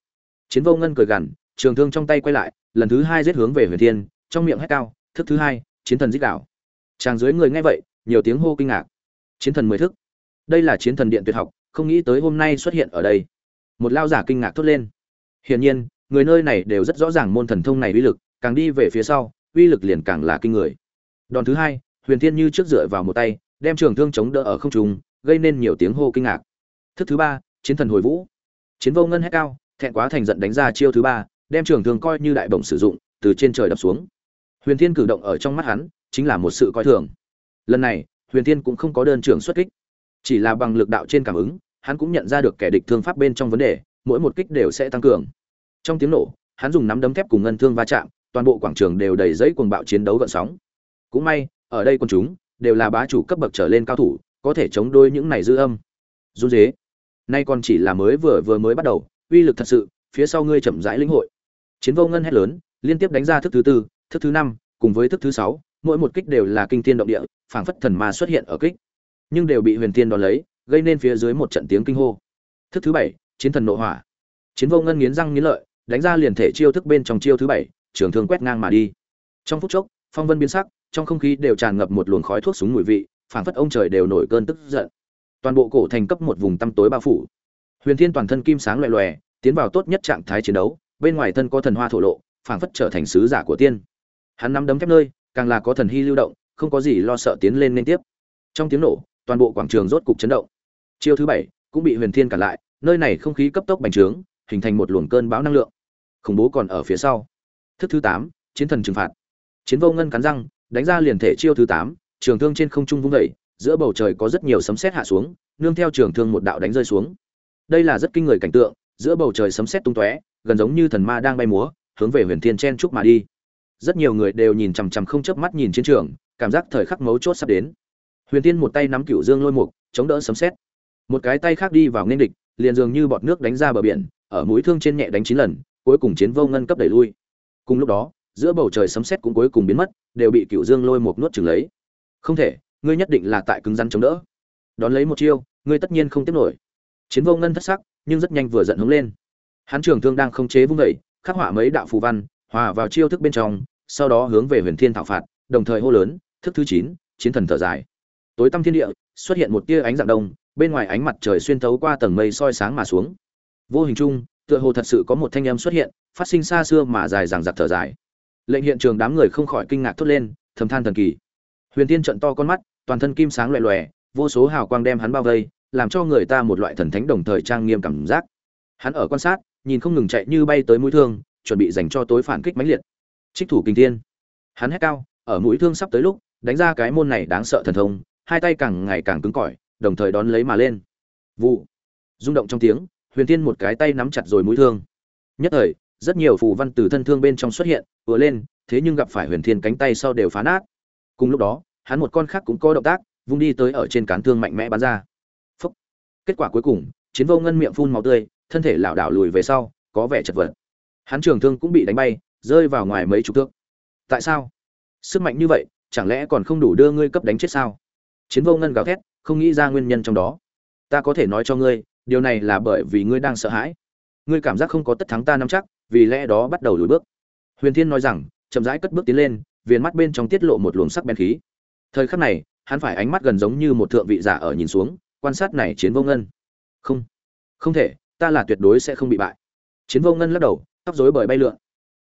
Chiến vô ngân cười gằn, trường thương trong tay quay lại, lần thứ hai giết hướng về huyền thiên, trong miệng hét cao, thức thứ hai, chiến thần dích đảo chàng dưới người nghe vậy, nhiều tiếng hô kinh ngạc. Chiến thần mười thức đây là chiến thần điện tuyệt học, không nghĩ tới hôm nay xuất hiện ở đây. Một lao giả kinh ngạc thốt lên. Hiển nhiên, người nơi này đều rất rõ ràng môn thần thông này uy lực, càng đi về phía sau, uy lực liền càng là kinh người. Đòn thứ hai, huyền thiên như trước dựa vào một tay, đem trường thương chống đỡ ở không trung, gây nên nhiều tiếng hô kinh ngạc. Thức thứ ba, chiến thần hồi vũ. Chiến vô ngân hét cao, thẹn quá thành giận đánh ra chiêu thứ ba, đem trường thương coi như đại bổng sử dụng, từ trên trời đập xuống. Huyền thiên cử động ở trong mắt hắn, chính là một sự coi thường. Lần này, huyền thiên cũng không có đơn trường xuất kích chỉ là bằng lực đạo trên cảm ứng, hắn cũng nhận ra được kẻ địch thương pháp bên trong vấn đề, mỗi một kích đều sẽ tăng cường. Trong tiếng nổ, hắn dùng nắm đấm thép cùng ngân thương va chạm, toàn bộ quảng trường đều đầy giấy cuồng bạo chiến đấu gợn sóng. Cũng may, ở đây quân chúng đều là bá chủ cấp bậc trở lên cao thủ, có thể chống đôi những này dư âm. Run dế nay còn chỉ là mới vừa vừa mới bắt đầu, uy lực thật sự, phía sau ngươi chậm rãi lĩnh hội. Chiến vô ngân hét lớn, liên tiếp đánh ra thức thứ tư, thức thứ năm, cùng với thức thứ sáu, mỗi một kích đều là kinh thiên động địa, phảng phất thần ma xuất hiện ở kích nhưng đều bị huyền thiên đón lấy, gây nên phía dưới một trận tiếng kinh hô. Thức thứ bảy, chiến thần nội hỏa. Chiến vô ngân nghiến răng nghiến lợi, đánh ra liền thể chiêu thức bên trong chiêu thứ bảy, trường thương quét ngang mà đi. Trong phút chốc, phong vân biến sắc, trong không khí đều tràn ngập một luồng khói thuốc súng mùi vị, phảng phất ông trời đều nổi cơn tức giận. Toàn bộ cổ thành cấp một vùng tăm tối bao phủ. Huyền thiên toàn thân kim sáng loè loè, tiến vào tốt nhất trạng thái chiến đấu, bên ngoài thân có thần hoa thổ lộ, phảng phất trở thành sứ giả của tiên. Hắn nắm đấm thép nơi, càng là có thần hy lưu động, không có gì lo sợ tiến lên liên tiếp. Trong tiếng nổ toàn bộ quảng trường rốt cục chấn động. Chiêu thứ bảy cũng bị huyền thiên cản lại, nơi này không khí cấp tốc bành trướng, hình thành một luồng cơn bão năng lượng. Khủng bố còn ở phía sau. Thức thứ tám, chiến thần trừng phạt. Chiến vô ngân cắn răng, đánh ra liền thể chiêu thứ tám, trường thương trên không trung vung dậy, giữa bầu trời có rất nhiều sấm sét hạ xuống, nương theo trường thương một đạo đánh rơi xuống. Đây là rất kinh người cảnh tượng, giữa bầu trời sấm sét tung tóe, gần giống như thần ma đang bay múa, hướng về huyền thiên chen trúc mà đi. Rất nhiều người đều nhìn chằm chằm không chớp mắt nhìn chiến trường, cảm giác thời khắc mấu chốt sắp đến huyền thiên một tay nắm Cựu dương lôi mục, chống đỡ sấm sét. Một cái tay khác đi vào nên địch, liền dường như bọt nước đánh ra bờ biển, ở mũi thương trên nhẹ đánh chín lần, cuối cùng chiến vô ngân cấp đẩy lui. Cùng lúc đó, giữa bầu trời sấm sét cũng cuối cùng biến mất, đều bị Cựu dương lôi mục nuốt chửng lấy. Không thể, ngươi nhất định là tại cứng rắn chống đỡ. Đón lấy một chiêu, ngươi tất nhiên không tiếp nổi. Chiến vô ngân thất sắc, nhưng rất nhanh vừa giận hướng lên. Hắn trường thương đang không chế vung vẩy khắc họa mấy đạo phù văn, hòa vào chiêu thức bên trong, sau đó hướng về huyền thiên thảo phạt, đồng thời hô lớn, thức thứ chín, chiến thần thở dài tối tăm thiên địa, xuất hiện một tia ánh dạng đông, bên ngoài ánh mặt trời xuyên thấu qua tầng mây soi sáng mà xuống. Vô hình chung, tựa hồ thật sự có một thanh âm xuất hiện, phát sinh xa xưa mà dài dằng dặc thở dài. Lệnh hiện trường đám người không khỏi kinh ngạc thốt lên, thầm than thần kỳ. Huyền tiên trận to con mắt, toàn thân kim sáng loẹ loẹ vô số hào quang đem hắn bao vây, làm cho người ta một loại thần thánh đồng thời trang nghiêm cảm giác. Hắn ở quan sát, nhìn không ngừng chạy như bay tới mũi thương, chuẩn bị dành cho tối phản kích mãnh liệt. Trích thủ kinh thiên. Hắn hét cao, ở mũi thương sắp tới lúc, đánh ra cái môn này đáng sợ thần thông hai tay càng ngày càng cứng cỏi, đồng thời đón lấy mà lên. Vụ. Rung động trong tiếng, huyền tiên một cái tay nắm chặt rồi mũi thương. Nhất thời, rất nhiều phù văn từ thân thương bên trong xuất hiện, vừa lên, thế nhưng gặp phải huyền thiên cánh tay sau đều phá nát. Cùng lúc đó, hắn một con khác cũng có động tác, vung đi tới ở trên cán thương mạnh mẽ bắn ra. Phúc. kết quả cuối cùng, chiến vô ngân miệng phun máu tươi, thân thể lảo đảo lùi về sau, có vẻ chật vật. Hắn trường thương cũng bị đánh bay, rơi vào ngoài mấy chục thước. Tại sao? Sức mạnh như vậy, chẳng lẽ còn không đủ đưa ngươi cấp đánh chết sao? Chiến vô ngân gào thét, không nghĩ ra nguyên nhân trong đó. Ta có thể nói cho ngươi, điều này là bởi vì ngươi đang sợ hãi. Ngươi cảm giác không có tất thắng ta nắm chắc, vì lẽ đó bắt đầu lùi bước. Huyền thiên nói rằng, chậm rãi cất bước tiến lên, viền mắt bên trong tiết lộ một luồng sắc bén khí. Thời khắc này, hắn phải ánh mắt gần giống như một thượng vị giả ở nhìn xuống, quan sát này chiến vô ngân. Không không thể, ta là tuyệt đối sẽ không bị bại. Chiến vô ngân lắc đầu, tóc rối bời bay lượn.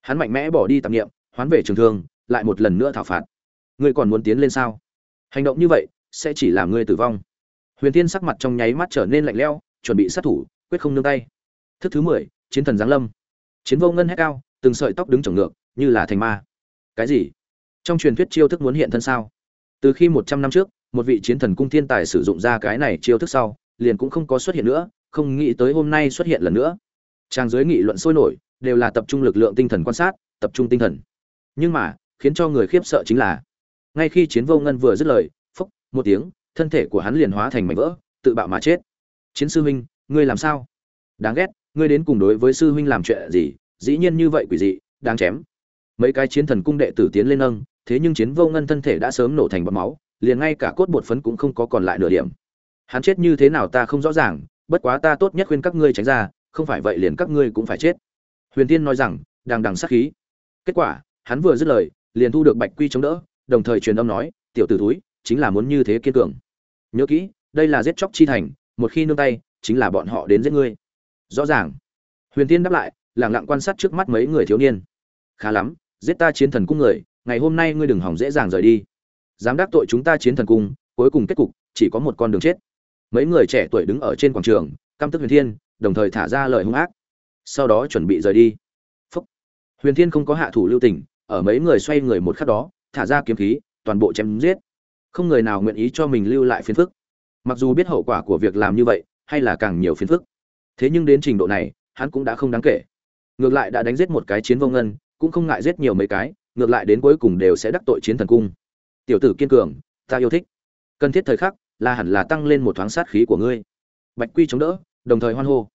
Hắn mạnh mẽ bỏ đi tạp nghiệm hoán về trường thương, lại một lần nữa thảo phạt. Ngươi còn muốn tiến lên sao? Hành động như vậy sẽ chỉ làm ngươi tử vong. Huyền Thiên sắc mặt trong nháy mắt trở nên lạnh lẽo, chuẩn bị sát thủ, quyết không nương tay. Thức thứ mười, chiến thần giáng lâm. Chiến vô ngân hét cao, từng sợi tóc đứng trồng ngược, như là thành ma. Cái gì? Trong truyền thuyết chiêu thức muốn hiện thân sao? Từ khi một trăm năm trước, một vị chiến thần cung thiên tài sử dụng ra cái này chiêu thức sau, liền cũng không có xuất hiện nữa, không nghĩ tới hôm nay xuất hiện lần nữa. Trang giới nghị luận sôi nổi, đều là tập trung lực lượng tinh thần quan sát, tập trung tinh thần. Nhưng mà, khiến cho người khiếp sợ chính là, ngay khi chiến vô ngân vừa dứt lời một tiếng, thân thể của hắn liền hóa thành mảnh vỡ, tự bạo mà chết. Chiến sư huynh, ngươi làm sao? Đáng ghét, ngươi đến cùng đối với sư huynh làm chuyện gì? Dĩ nhiên như vậy quỷ dị, đáng chém. Mấy cái chiến thần cung đệ tử tiến lên nâng, thế nhưng chiến vô ngân thân thể đã sớm nổ thành bọt máu, liền ngay cả cốt bột phấn cũng không có còn lại nửa điểm. Hắn chết như thế nào ta không rõ ràng, bất quá ta tốt nhất khuyên các ngươi tránh ra, không phải vậy liền các ngươi cũng phải chết. Huyền tiên nói rằng đang đằng sát khí. Kết quả, hắn vừa dứt lời, liền thu được bạch quy chống đỡ, đồng thời truyền âm nói, tiểu tử túi chính là muốn như thế kiên cường. Nhớ kỹ, đây là giết chóc chi thành, một khi nương tay, chính là bọn họ đến giết ngươi. Rõ ràng. Huyền tiên đáp lại lẳng lặng quan sát trước mắt mấy người thiếu niên. Khá lắm, giết ta chiến thần cung người, ngày hôm nay ngươi đừng hỏng dễ dàng rời đi. Dám đắc tội chúng ta chiến thần cung, cuối cùng kết cục, chỉ có một con đường chết. Mấy người trẻ tuổi đứng ở trên quảng trường, căm tức huyền thiên, đồng thời thả ra lời hung ác. Sau đó chuẩn bị rời đi. Phúc. huyền thiên không có hạ thủ lưu tình, ở mấy người xoay người một khắc đó, thả ra kiếm khí, toàn bộ chém giết không người nào nguyện ý cho mình lưu lại phiền phức. Mặc dù biết hậu quả của việc làm như vậy, hay là càng nhiều phiền phức. Thế nhưng đến trình độ này, hắn cũng đã không đáng kể. Ngược lại đã đánh giết một cái chiến vô ngân, cũng không ngại giết nhiều mấy cái, ngược lại đến cuối cùng đều sẽ đắc tội chiến thần cung. Tiểu tử kiên cường, ta yêu thích. Cần thiết thời khắc, là hẳn là tăng lên một thoáng sát khí của ngươi. Bạch quy chống đỡ, đồng thời hoan hô.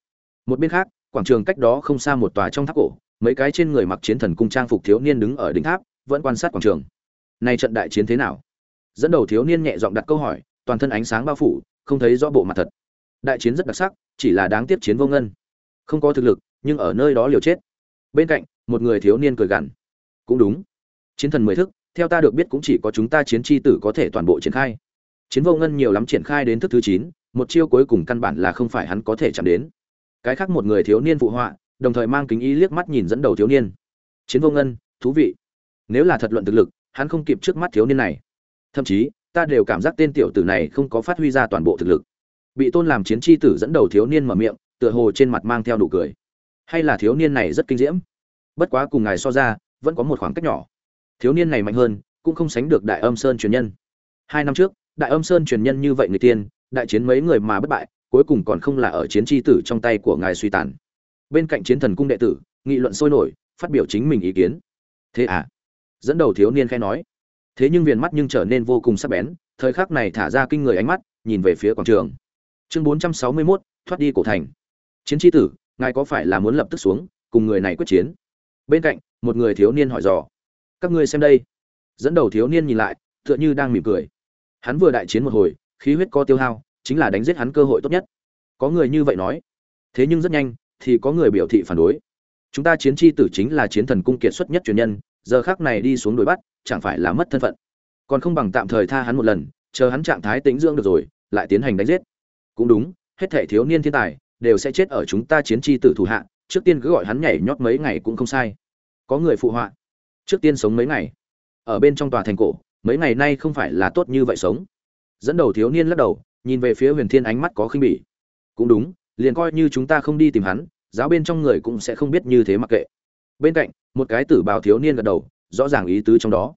Một bên khác, quảng trường cách đó không xa một tòa trong tháp cổ, mấy cái trên người mặc chiến thần cung trang phục thiếu niên đứng ở đỉnh tháp, vẫn quan sát quảng trường. Nay trận đại chiến thế nào? Dẫn đầu thiếu niên nhẹ giọng đặt câu hỏi, toàn thân ánh sáng bao phủ, không thấy rõ bộ mặt thật. Đại chiến rất đặc sắc, chỉ là đáng tiếc chiến vô ngân. Không có thực lực, nhưng ở nơi đó liều chết. Bên cạnh, một người thiếu niên cười gằn. Cũng đúng. Chiến thần mười thức, theo ta được biết cũng chỉ có chúng ta chiến tri tử có thể toàn bộ triển khai. Chiến vô ngân nhiều lắm triển khai đến thức thứ chín, một chiêu cuối cùng căn bản là không phải hắn có thể chạm đến. Cái khác một người thiếu niên phụ họa, đồng thời mang kính ý liếc mắt nhìn dẫn đầu thiếu niên. Chiến vô ngân, thú vị. Nếu là thật luận thực lực, hắn không kịp trước mắt thiếu niên này thậm chí, ta đều cảm giác tên tiểu tử này không có phát huy ra toàn bộ thực lực. Bị tôn làm chiến tri tử dẫn đầu thiếu niên mở miệng, tựa hồ trên mặt mang theo đủ cười. Hay là thiếu niên này rất kinh diễm? Bất quá cùng ngài so ra, vẫn có một khoảng cách nhỏ. Thiếu niên này mạnh hơn, cũng không sánh được đại âm sơn truyền nhân. Hai năm trước, đại âm sơn truyền nhân như vậy người tiên, đại chiến mấy người mà bất bại, cuối cùng còn không là ở chiến tri tử trong tay của ngài suy tàn. Bên cạnh chiến thần cung đệ tử, nghị luận sôi nổi, phát biểu chính mình ý kiến. Thế à? Dẫn đầu thiếu niên khai nói thế nhưng viền mắt nhưng trở nên vô cùng sắc bén thời khắc này thả ra kinh người ánh mắt nhìn về phía quảng trường. Chương bốn trăm sáu mươi 461, thoát đi cổ thành. Chiến tri tử ngài có phải là muốn lập tức xuống cùng người này quyết chiến? Bên cạnh một người thiếu niên hỏi dò. Các ngươi xem đây. Dẫn đầu thiếu niên nhìn lại tựa như đang mỉm cười. Hắn vừa đại chiến một hồi khí huyết co tiêu hao chính là đánh giết hắn cơ hội tốt nhất. Có người như vậy nói. Thế nhưng rất nhanh thì có người biểu thị phản đối. Chúng ta chiến chi tử chính là chiến thần cung kiệt xuất nhất truyền nhân giờ khác này đi xuống đuổi bắt chẳng phải là mất thân phận. Còn không bằng tạm thời tha hắn một lần, chờ hắn trạng thái tĩnh dưỡng được rồi, lại tiến hành đánh giết. Cũng đúng, hết thể thiếu niên thiên tài đều sẽ chết ở chúng ta chiến chi tử thủ hạ, trước tiên cứ gọi hắn nhảy nhót mấy ngày cũng không sai. Có người phụ họa. Trước tiên sống mấy ngày. Ở bên trong tòa thành cổ, mấy ngày nay không phải là tốt như vậy sống. Dẫn đầu thiếu niên lắc đầu, nhìn về phía huyền thiên ánh mắt có khinh bỉ. Cũng đúng, liền coi như chúng ta không đi tìm hắn, giáo bên trong người cũng sẽ không biết như thế mặc kệ. Bên cạnh, một cái tử bào thiếu niên gật đầu rõ ràng ý tứ trong đó.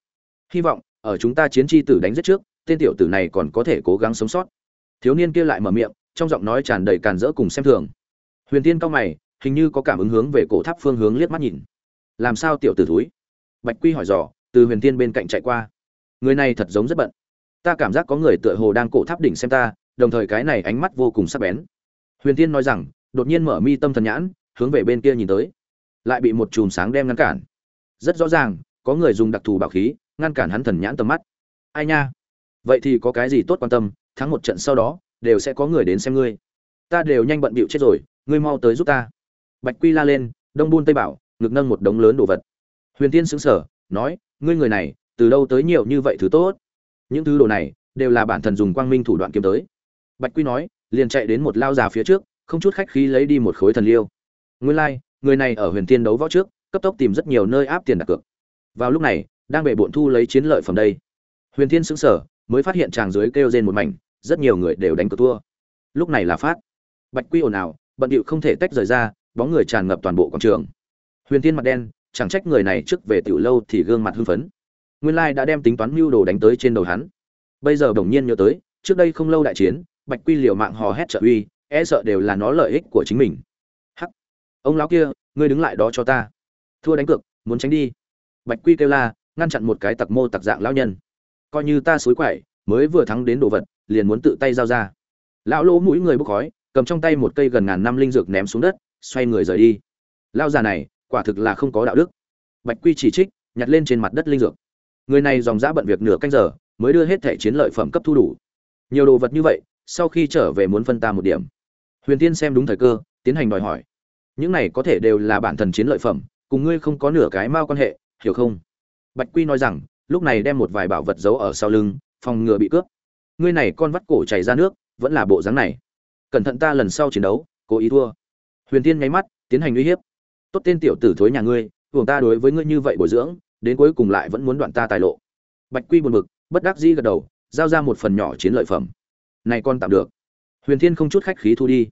Hy vọng, ở chúng ta chiến tri tử đánh giết trước, tên tiểu tử này còn có thể cố gắng sống sót. Thiếu niên kia lại mở miệng, trong giọng nói tràn đầy càn rỡ cùng xem thường. Huyền tiên cao mày, hình như có cảm ứng hướng về cổ tháp phương hướng liếc mắt nhìn. Làm sao tiểu tử thúi? Bạch quy hỏi dò, từ huyền tiên bên cạnh chạy qua. Người này thật giống rất bận. Ta cảm giác có người tựa hồ đang cổ tháp đỉnh xem ta, đồng thời cái này ánh mắt vô cùng sắc bén. Huyền tiên nói rằng, đột nhiên mở mi tâm thần nhãn, hướng về bên kia nhìn tới. Lại bị một chùm sáng đem ngăn cản. Rất rõ ràng có người dùng đặc thù bảo khí, ngăn cản hắn thần nhãn tầm mắt. Ai nha? Vậy thì có cái gì tốt quan tâm, thắng một trận sau đó, đều sẽ có người đến xem ngươi. Ta đều nhanh bận bịu chết rồi, ngươi mau tới giúp ta. Bạch quy la lên, đông buôn tây bảo, ngực nâng một đống lớn đồ vật. Huyền tiên xứng sở nói, ngươi người này, từ đâu tới nhiều như vậy thứ tốt? Những thứ đồ này, đều là bản thần dùng quang minh thủ đoạn kiếm tới. Bạch quy nói, liền chạy đến một lao già phía trước, không chút khách khí lấy đi một khối thần liêu. Nguyên lai, người này ở huyền tiên đấu võ trước, cấp tốc tìm rất nhiều nơi áp tiền đặt cược vào lúc này, đang bệ bộn thu lấy chiến lợi phẩm đây. Huyền thiên sững sờ, mới phát hiện chàng dưới kêu rên một mảnh, rất nhiều người đều đánh cược thua. Lúc này là phát. Bạch quy ồn ào, bận điệu không thể tách rời ra, bóng người tràn ngập toàn bộ quảng trường. Huyền thiên mặt đen, chẳng trách người này trước về tiểu lâu thì gương mặt hưng phấn. Nguyên lai đã đem tính toán mưu đồ đánh tới trên đầu hắn. Bây giờ đồng nhiên nhớ tới, trước đây không lâu đại chiến, bạch quy liều mạng hò hét trợ uy e sợ đều là nó lợi ích của chính mình. Hắc. Ông lão kia, ngươi đứng lại đó cho ta. Thua đánh cược, muốn tránh đi bạch quy kêu la, ngăn chặn một cái tặc mô tặc dạng lão nhân. Coi như ta xối quậy, mới vừa thắng đến đồ vật, liền muốn tự tay giao ra. Lão lỗ mũi người bốc khói, cầm trong tay một cây gần ngàn năm linh dược ném xuống đất, xoay người rời đi. Lao già này, quả thực là không có đạo đức. Bạch quy chỉ trích, nhặt lên trên mặt đất linh dược. Người này dòng dã bận việc nửa canh giờ, mới đưa hết thẻ chiến lợi phẩm cấp thu đủ. Nhiều đồ vật như vậy, sau khi trở về muốn phân ta một điểm. Huyền tiên xem đúng thời cơ, tiến hành đòi hỏi. Những này có thể đều là bản thần chiến lợi phẩm, cùng ngươi không có nửa cái mao quan hệ hiểu không? Bạch quy nói rằng, lúc này đem một vài bảo vật giấu ở sau lưng, phòng ngừa bị cướp. Ngươi này con vắt cổ chảy ra nước, vẫn là bộ dáng này. Cẩn thận ta lần sau chiến đấu, cố ý thua. Huyền tiên nháy mắt, tiến hành uy hiếp. Tốt tên tiểu tử thối nhà ngươi, hưởng ta đối với ngươi như vậy bồi dưỡng, đến cuối cùng lại vẫn muốn đoạn ta tài lộ. Bạch quy buồn bực, bất đắc dĩ gật đầu, giao ra một phần nhỏ chiến lợi phẩm. Này con tạm được. Huyền thiên không chút khách khí thu đi.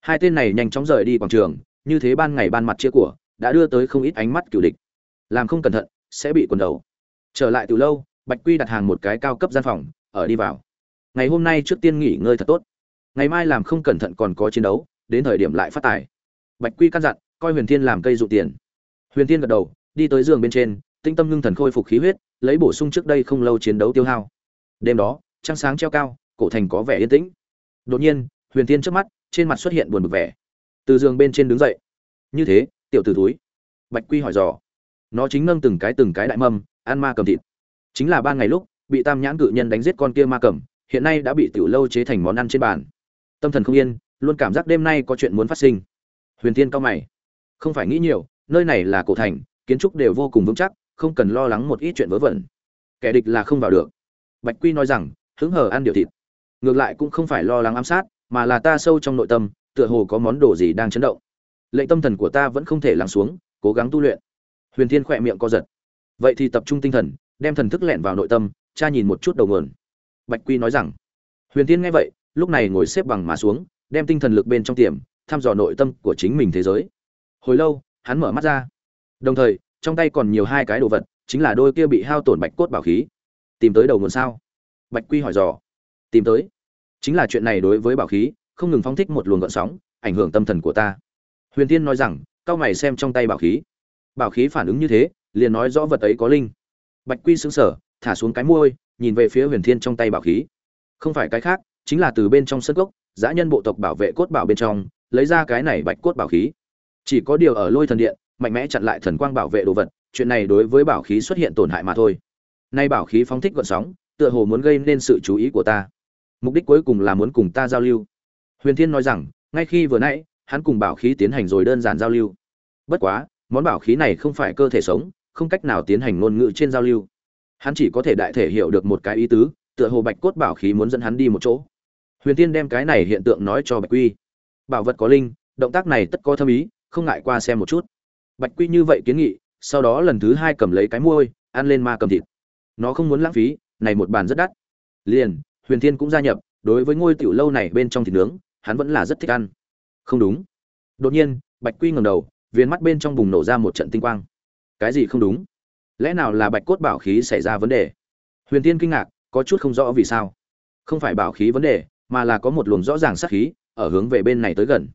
Hai tên này nhanh chóng rời đi quảng trường, như thế ban ngày ban mặt chia của, đã đưa tới không ít ánh mắt cửu địch làm không cẩn thận, sẽ bị quần đầu. Trở lại từ lâu, bạch quy đặt hàng một cái cao cấp gian phòng, ở đi vào. Ngày hôm nay trước tiên nghỉ ngơi thật tốt. Ngày mai làm không cẩn thận còn có chiến đấu, đến thời điểm lại phát tài. Bạch quy căn dặn, coi huyền thiên làm cây dụ tiền. Huyền thiên gật đầu, đi tới giường bên trên tinh tâm ngưng thần khôi phục khí huyết, lấy bổ sung trước đây không lâu chiến đấu tiêu hao. Đêm đó, trăng sáng treo cao, cổ thành có vẻ yên tĩnh. Đột nhiên, huyền thiên trước mắt, trên mặt xuất hiện buồn bực vẻ. Từ giường bên trên đứng dậy. Như thế, tiểu t ử túi bạch quy hỏi dò nó chính nâng từng cái từng cái đại mâm, ăn ma cầm thịt. Chính là ba ngày lúc, bị tam nhãn cự nhân đánh giết con kia ma cầm, hiện nay đã bị tiểu lâu chế thành món ăn trên bàn. Tâm thần không yên, luôn cảm giác đêm nay có chuyện muốn phát sinh. Huyền tiên cao mày. Không phải nghĩ nhiều, nơi này là cổ thành, kiến trúc đều vô cùng vững chắc, không cần lo lắng một ít chuyện vớ vẩn. Kẻ địch là không vào được. Bạch quy nói rằng, hứng hờ ăn điều thịt. Ngược lại cũng không phải lo lắng ám sát, mà là ta sâu trong nội tâm, tựa hồ có món đồ gì đang chấn động. Lệnh tâm thần của ta vẫn không thể lắng xuống, cố gắng tu luyện huyền thiên khỏe miệng co giật. Vậy thì tập trung tinh thần, đem thần thức lẹn vào nội tâm, cha nhìn một chút đầu nguồn. Bạch quy nói rằng, huyền thiên nghe vậy, lúc này ngồi xếp bằng mà xuống, đem tinh thần lực bên trong tiềm, thăm dò nội tâm của chính mình thế giới. Hồi lâu, hắn mở mắt ra. Đồng thời, trong tay còn nhiều hai cái đồ vật, chính là đôi kia bị hao tổn bạch cốt bảo khí. Tìm tới đầu nguồn sao? Bạch quy hỏi dò. Tìm tới. Chính là chuyện này đối với bảo khí, không ngừng phóng thích một luồng gợn sóng, ảnh hưởng tâm thần của ta. Huyền tiên nói rằng, cao mày xem trong tay bảo khí bảo khí phản ứng như thế, liền nói rõ vật ấy có linh. Bạch quy xứng sở thả xuống cái môi, nhìn về phía huyền thiên trong tay bảo khí. Không phải cái khác, chính là từ bên trong sân gốc giã nhân bộ tộc bảo vệ cốt bảo bên trong, lấy ra cái này bạch cốt bảo khí. Chỉ có điều ở lôi thần điện, mạnh mẽ chặn lại thần quang bảo vệ đồ vật, chuyện này đối với bảo khí xuất hiện tổn hại mà thôi. Nay bảo khí phóng thích gọn sóng, tựa hồ muốn gây nên sự chú ý của ta. Mục đích cuối cùng là muốn cùng ta giao lưu. Huyền thiên nói rằng, ngay khi vừa nãy, hắn cùng bảo khí tiến hành rồi đơn giản giao lưu. Bất quá món bảo khí này không phải cơ thể sống, không cách nào tiến hành ngôn ngữ trên giao lưu. Hắn chỉ có thể đại thể hiểu được một cái ý tứ, tựa hồ bạch cốt bảo khí muốn dẫn hắn đi một chỗ. Huyền tiên đem cái này hiện tượng nói cho bạch quy. Bảo vật có linh, động tác này tất có thâm ý, không ngại qua xem một chút. Bạch quy như vậy kiến nghị, sau đó lần thứ hai cầm lấy cái môi ăn lên ma cầm thịt. Nó không muốn lãng phí, này một bàn rất đắt. Liền, huyền thiên cũng gia nhập, đối với ngôi tiểu lâu này bên trong thịt nướng, hắn vẫn là rất thích ăn. Không đúng. Đột nhiên, bạch quy ngẩng đầu viên mắt bên trong bùng nổ ra một trận tinh quang. Cái gì không đúng? Lẽ nào là bạch cốt bảo khí xảy ra vấn đề? Huyền tiên kinh ngạc, có chút không rõ vì sao. Không phải bảo khí vấn đề, mà là có một luồng rõ ràng sát khí ở hướng về bên này tới gần.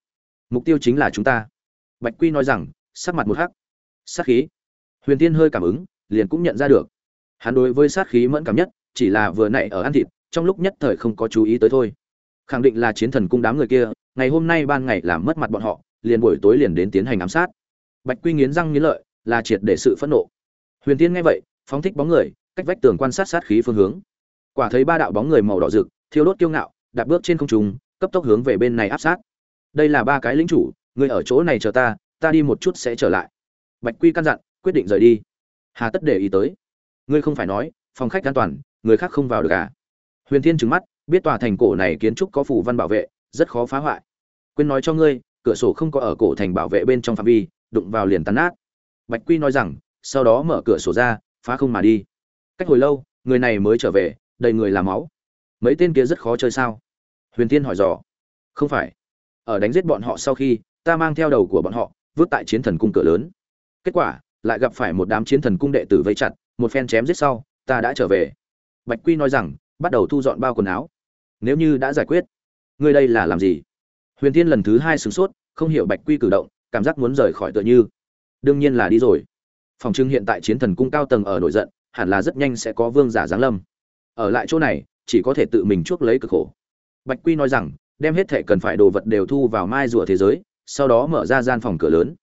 Mục tiêu chính là chúng ta. Bạch quy nói rằng, sắc mặt một hắc. Sát khí? Huyền tiên hơi cảm ứng, liền cũng nhận ra được. Hắn đối với sát khí mẫn cảm nhất, chỉ là vừa nãy ở ăn thịt, trong lúc nhất thời không có chú ý tới thôi. Khẳng định là chiến thần cung đám người kia, ngày hôm nay ban ngày làm mất mặt bọn họ liền buổi tối liền đến tiến hành ám sát. Bạch quy nghiến răng nghiến lợi, là triệt để sự phẫn nộ. Huyền tiên nghe vậy, phóng thích bóng người, cách vách tường quan sát sát khí phương hướng. Quả thấy ba đạo bóng người màu đỏ rực, thiêu đốt kiêu ngạo, đạp bước trên không trung, cấp tốc hướng về bên này áp sát. Đây là ba cái lính chủ, người ở chỗ này chờ ta ta đi một chút sẽ trở lại. Bạch quy căn dặn, quyết định rời đi. Hà tất để ý tới. Ngươi không phải nói, phòng khách an toàn, người khác không vào được à? Huyền thiên trừng mắt, biết tòa thành cổ này kiến trúc có phủ văn bảo vệ, rất khó phá hoại. Quên nói cho ngươi cửa sổ không có ở cổ thành bảo vệ bên trong phạm vi, đụng vào liền tàn nát. Bạch quy nói rằng, sau đó mở cửa sổ ra, phá không mà đi. Cách hồi lâu, người này mới trở về, đầy người làm máu. Mấy tên kia rất khó chơi sao? Huyền tiên hỏi dò. Không phải. Ở đánh giết bọn họ sau khi, ta mang theo đầu của bọn họ, vứt tại chiến thần cung cửa lớn. Kết quả, lại gặp phải một đám chiến thần cung đệ tử vây chặt, một phen chém giết sau, ta đã trở về. Bạch quy nói rằng, bắt đầu thu dọn bao quần áo. Nếu như đã giải quyết, ngươi đây là làm gì? Huyền Thiên lần thứ hai sửng sốt, không hiểu bạch quy cử động, cảm giác muốn rời khỏi tựa như. Đương nhiên là đi rồi. Phòng trưng hiện tại chiến thần cung cao tầng ở nổi giận, hẳn là rất nhanh sẽ có vương giả giáng lâm. Ở lại chỗ này, chỉ có thể tự mình chuốc lấy cực khổ. Bạch quy nói rằng, đem hết thệ cần phải đồ vật đều thu vào mai rùa thế giới, sau đó mở ra gian phòng cửa lớn.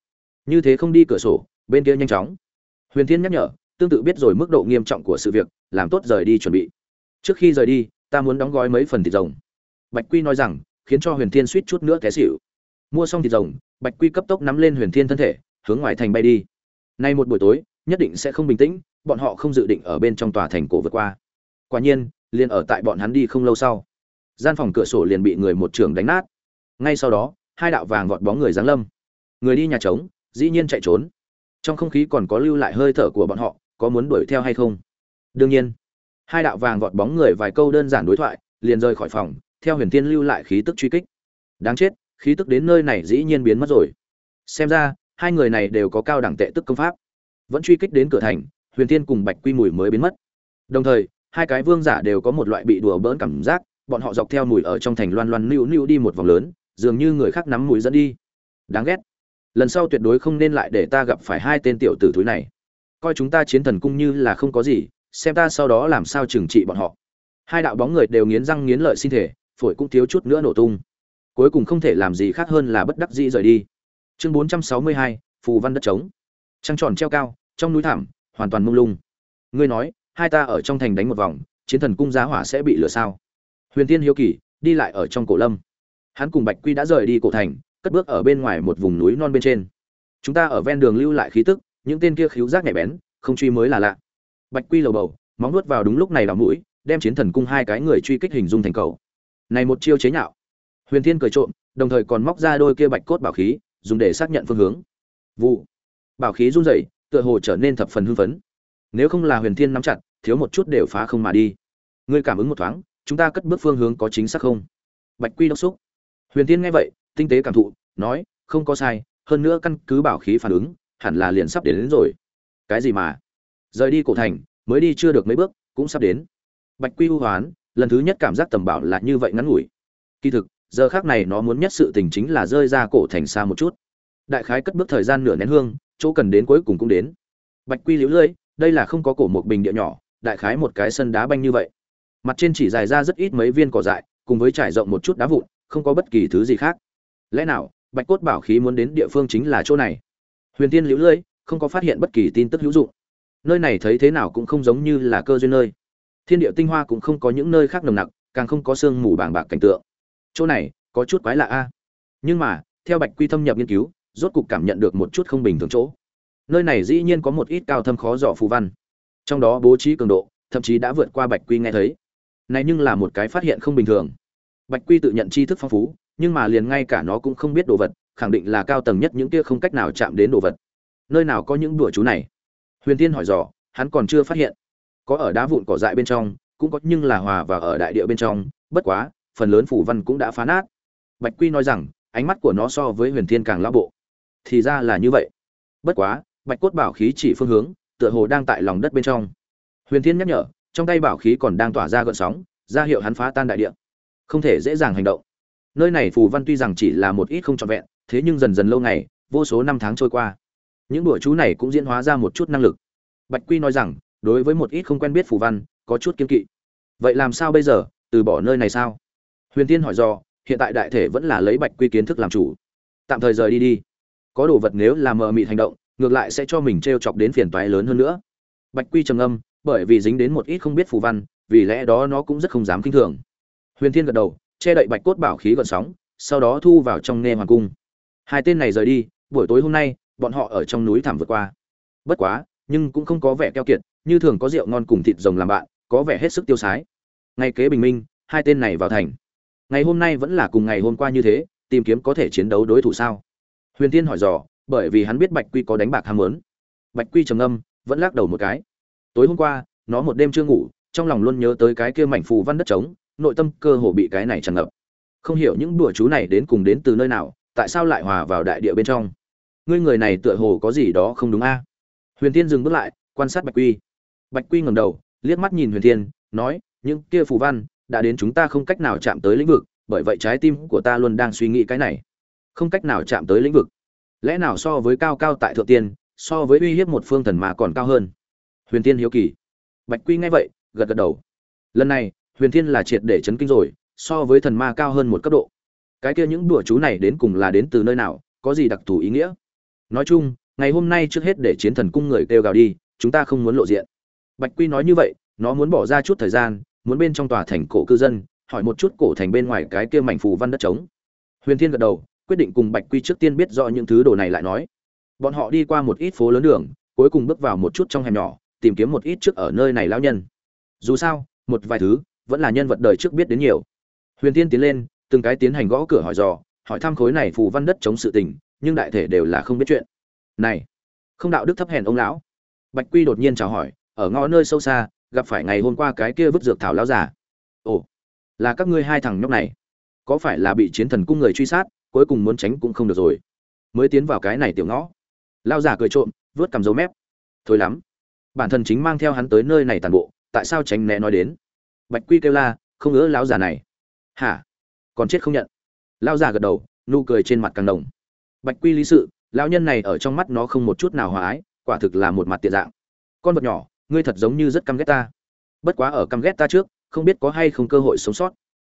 Như thế không đi cửa sổ, bên kia nhanh chóng. Huyền thiên nhắc nhở, tương tự biết rồi mức độ nghiêm trọng của sự việc, làm tốt rời đi chuẩn bị. Trước khi rời đi, ta muốn đóng gói mấy phần thịt rồng. Bạch quy nói rằng khiến cho huyền thiên suýt chút nữa té xỉu. Mua xong thịt rồng, bạch quy cấp tốc nắm lên huyền thiên thân thể, hướng ngoài thành bay đi. Nay một buổi tối, nhất định sẽ không bình tĩnh, bọn họ không dự định ở bên trong tòa thành cổ vượt qua. Quả nhiên, liền ở tại bọn hắn đi không lâu sau, gian phòng cửa sổ liền bị người một trường đánh nát. Ngay sau đó, hai đạo vàng vọt bóng người giáng lâm. Người đi nhà trống, dĩ nhiên chạy trốn. Trong không khí còn có lưu lại hơi thở của bọn họ, có muốn đuổi theo hay không? Đương nhiên, hai đạo vàng vọt bóng người vài câu đơn giản đối thoại, liền rời khỏi phòng theo huyền tiên lưu lại khí tức truy kích. Đáng chết, khí tức đến nơi này dĩ nhiên biến mất rồi. Xem ra, hai người này đều có cao đẳng tệ tức công pháp. Vẫn truy kích đến cửa thành, huyền tiên cùng bạch quy mùi mới biến mất. Đồng thời, hai cái vương giả đều có một loại bị đùa bỡn cảm giác, bọn họ dọc theo mùi ở trong thành loan loan nữu nữu đi một vòng lớn, dường như người khác nắm mùi dẫn đi. Đáng ghét. Lần sau tuyệt đối không nên lại để ta gặp phải hai tên tiểu tử thúi này. Coi chúng ta chiến thần cung như là không có gì, xem ta sau đó làm sao trừng trị bọn họ. Hai đạo bóng người đều nghiến răng nghiến lợi xin thể phổi cũng thiếu chút nữa nổ tung. Cuối cùng không thể làm gì khác hơn là bất đắc dĩ rời đi. Chương bốn trăm sáu mươi hai, phù văn đất trống. Trăng tròn treo cao, trong núi thảm hoàn toàn mông lung. Ngươi nói, hai ta ở trong thành đánh một vòng, chiến thần cung giá hỏa sẽ bị lửa sao? Huyền tiên hiếu kỳ, đi lại ở trong cổ lâm. Hắn cùng bạch quy đã rời đi cổ thành, cất bước ở bên ngoài một vùng núi non bên trên. Chúng ta ở ven đường lưu lại khí tức, những tên kia khíu giác nhạy bén, không truy mới là lạ. Bạch quy lầu bầu, móng nuốt vào đúng lúc này đ mũi, đem chiến thần cung hai cái người truy kích hình dung thành cầu này một chiêu chế nhạo. Huyền thiên cười trộm đồng thời còn móc ra đôi kia bạch cốt bảo khí dùng để xác nhận phương hướng. Vụ. Bảo khí run rẩy tựa hồ trở nên thập phần hưng phấn. Nếu không là huyền thiên nắm chặt thiếu một chút đều phá không mà đi. Ngươi cảm ứng một thoáng chúng ta cất bước phương hướng có chính xác không? Bạch quy đốc xúc. Huyền thiên nghe vậy tinh tế cảm thụ nói không có sai hơn nữa căn cứ bảo khí phản ứng hẳn là liền sắp đến, đến rồi. Cái gì mà? Rời đi cổ thành mới đi chưa được mấy bước cũng sắp đến. Bạch quy hô hoán lần thứ nhất cảm giác tầm bảo là như vậy ngắn ngủi. Kỳ thực, giờ khác này nó muốn nhất sự tình chính là rơi ra cổ thành xa một chút. Đại khái cất bước thời gian nửa nén hương, chỗ cần đến cuối cùng cũng đến. Bạch quy liễu lưỡi đây là không có cổ một bình địa nhỏ, đại khái một cái sân đá banh như vậy. Mặt trên chỉ dài ra rất ít mấy viên cỏ dại, cùng với trải rộng một chút đá vụn, không có bất kỳ thứ gì khác. Lẽ nào, bạch cốt bảo khí muốn đến địa phương chính là chỗ này? Huyền tiên liễu lưỡi không có phát hiện bất kỳ tin tức hữu dụng. Nơi này thấy thế nào cũng không giống như là cơ duyên nơi thiên địa tinh hoa cũng không có những nơi khác nồng nặc, càng không có sương mù bàng bạc cảnh tượng. Chỗ này, có chút quái lạ a. Nhưng mà, theo bạch quy thâm nhập nghiên cứu, rốt cục cảm nhận được một chút không bình thường chỗ. Nơi này dĩ nhiên có một ít cao thâm khó dò phù văn. Trong đó bố trí cường độ, thậm chí đã vượt qua bạch quy nghe thấy. Này nhưng là một cái phát hiện không bình thường. Bạch quy tự nhận tri thức phong phú, nhưng mà liền ngay cả nó cũng không biết đồ vật, khẳng định là cao tầng nhất những kia không cách nào chạm đến đồ vật. Nơi nào có những đùa chú này? Huyền tiên hỏi dò, hắn còn chưa phát hiện có ở đá vụn cỏ dại bên trong, cũng có nhưng là hòa và ở đại địa bên trong, bất quá, phần lớn phủ văn cũng đã phá nát. Bạch quy nói rằng, ánh mắt của nó so với huyền thiên càng lão bộ. Thì ra là như vậy. Bất quá, bạch cốt bảo khí chỉ phương hướng, tựa hồ đang tại lòng đất bên trong. Huyền thiên nhắc nhở, trong tay bảo khí còn đang tỏa ra gợn sóng, ra hiệu hắn phá tan đại địa. Không thể dễ dàng hành động. Nơi này phù văn tuy rằng chỉ là một ít không trọn vẹn, thế nhưng dần dần lâu ngày, vô số năm tháng trôi qua. Những đùa chú này cũng diễn hóa ra một chút năng lực. Bạch quy nói rằng đối với một ít không quen biết phù văn, có chút kiên kỵ. Vậy làm sao bây giờ? Từ bỏ nơi này sao? Huyền tiên hỏi do hiện tại đại thể vẫn là lấy bạch quy kiến thức làm chủ. Tạm thời rời đi đi. Có đồ vật nếu làm mờ mịt hành động, ngược lại sẽ cho mình t r e o chọc đến phiền toái lớn hơn nữa. Bạch quy trầm âm bởi vì dính đến một ít không biết phù văn, vì lẽ đó nó cũng rất không dám kinh thường. Huyền thiên gật đầu, che đậy bạch cốt bảo khí gợn sóng, sau đó thu vào trong nghe hoàng cung. Hai tên này rời đi, buổi tối hôm nay, bọn họ ở trong núi thảm vượt qua. Bất quá, nhưng cũng không có vẻ keo kiệt như thường có rượu ngon cùng thịt rồng làm bạn, có vẻ hết sức tiêu sái. Ngay kế bình minh, hai tên này vào thành. Ngày hôm nay vẫn là cùng ngày hôm qua như thế, tìm kiếm có thể chiến đấu đối thủ sao? Huyền tiên hỏi dò, bởi vì hắn biết bạch quy có đánh bạc ham muốn. Bạch quy trầm âm vẫn lắc đầu một cái. Tối hôm qua, nó một đêm chưa ngủ, trong lòng luôn nhớ tới cái kia mảnh phù văn đất trống, nội tâm cơ hồ bị cái này tràn ngập. Không hiểu những đùa chú này đến cùng đến từ nơi nào, tại sao lại hòa vào đại địa bên trong? Ngươi người này tựa hồ có gì đó không đúng a? Huyền tiên dừng bước lại, quan sát bạch quy bạch quy ngẩng đầu, liếc mắt nhìn huyền thiên, nói, những kia phù văn đã đến chúng ta không cách nào chạm tới lĩnh vực, bởi vậy trái tim của ta luôn đang suy nghĩ cái này. Không cách nào chạm tới lĩnh vực. Lẽ nào so với cao cao tại thượng tiên, so với uy hiếp một phương thần mà còn cao hơn? Huyền tiên hiếu kỳ. Bạch quy nghe vậy, gật gật đầu. Lần này, huyền thiên là triệt để chấn kinh rồi, so với thần ma cao hơn một cấp độ. Cái kia những đùa chú này đến cùng là đến từ nơi nào, có gì đặc thù ý nghĩa? Nói chung, ngày hôm nay trước hết để chiến thần cung người kêu gào đi, chúng ta không muốn lộ diện bạch quy nói như vậy, nó muốn bỏ ra chút thời gian, muốn bên trong tòa thành cổ cư dân, hỏi một chút cổ thành bên ngoài cái kia mảnh phù văn đất trống. Huyền thiên gật đầu, quyết định cùng bạch quy trước tiên biết rõ những thứ đồ này lại nói. Bọn họ đi qua một ít phố lớn đường, cuối cùng bước vào một chút trong hẻm nhỏ, tìm kiếm một ít trước ở nơi này lão nhân. Dù sao, một vài thứ, vẫn là nhân vật đời trước biết đến nhiều. Huyền thiên tiến lên, từng cái tiến hành gõ cửa hỏi dò, hỏi thăm khối này phù văn đất chống sự tình, nhưng đại thể đều là không biết chuyện. Này, không đạo đức thấp hèn ông lão. Bạch quy đột nhiên chào hỏi ở ngõ nơi sâu xa, gặp phải ngày hôm qua cái kia vứt dược thảo lão giả ồ, là các ngươi hai thằng nhóc này. Có phải là bị chiến thần cung người truy sát, cuối cùng muốn tránh cũng không được rồi. Mới tiến vào cái này tiểu ngõ. Lão giả cười trộm, vớt cầm dấu mép. Thôi lắm. Bản thân chính mang theo hắn tới nơi này tàn bộ, tại sao tránh né nói đến? Bạch quy kêu la, không ngỡ lão già này. Hả? Còn chết không nhận. Lão già gật đầu, nụ cười trên mặt càng đồng bạch quy lý sự, lão nhân này ở trong mắt nó không một chút nào hòa ái, quả thực là một mặt tiện dạng. Con vật nhỏ ngươi thật giống như rất căm ghét ta. Bất quá ở căm ghét ta trước, không biết có hay không cơ hội sống sót.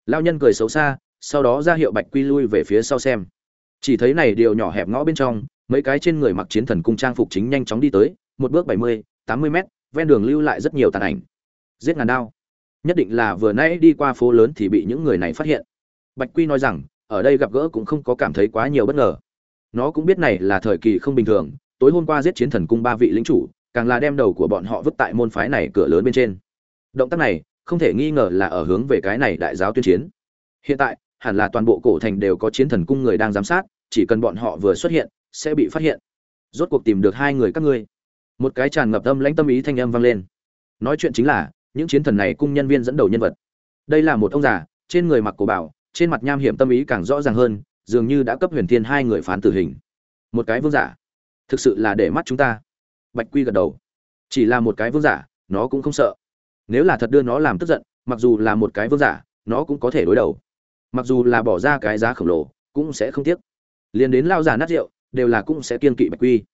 Lão nhân cười xấu xa, sau đó ra hiệu bạch quy lui về phía sau xem. Chỉ thấy này điều nhỏ hẹp ngõ bên trong, mấy cái trên người mặc chiến thần cung trang phục chính nhanh chóng đi tới, một bước bảy mươi, tám mươi mét, ven đường lưu lại rất nhiều tàn ảnh. Giết ngàn đao. Nhất định là vừa nãy đi qua phố lớn thì bị những người này phát hiện. Bạch quy nói rằng, ở đây gặp gỡ cũng không có cảm thấy quá nhiều bất ngờ. Nó cũng biết này là thời kỳ không bình thường, tối hôm qua giết chiến thần cung ba vị lính chủ càng là đem đầu của bọn họ vứt tại môn phái này cửa lớn bên trên. Động tác này, không thể nghi ngờ là ở hướng về cái này đại giáo tuyên chiến. Hiện tại, hẳn là toàn bộ cổ thành đều có chiến thần cung người đang giám sát, chỉ cần bọn họ vừa xuất hiện, sẽ bị phát hiện. Rốt cuộc tìm được hai người các ngươi. Một cái tràn ngập âm lãnh tâm ý thanh âm vang lên. Nói chuyện chính là, những chiến thần này cung nhân viên dẫn đầu nhân vật. Đây là một ông già, trên người mặc cổ bảo, trên mặt nham hiểm tâm ý càng rõ ràng hơn, dường như đã cấp huyền thiên hai người phán tử hình. Một cái vương giả. Thực sự là để mắt chúng ta bạch quy gật đầu. Chỉ là một cái vương giả, nó cũng không sợ. Nếu là thật đưa nó làm tức giận, mặc dù là một cái vương giả, nó cũng có thể đối đầu. Mặc dù là bỏ ra cái giá khổng lồ, cũng sẽ không tiếc. Liền đến lao giả nát rượu, đều là cũng sẽ kiên kỵ bạch quy.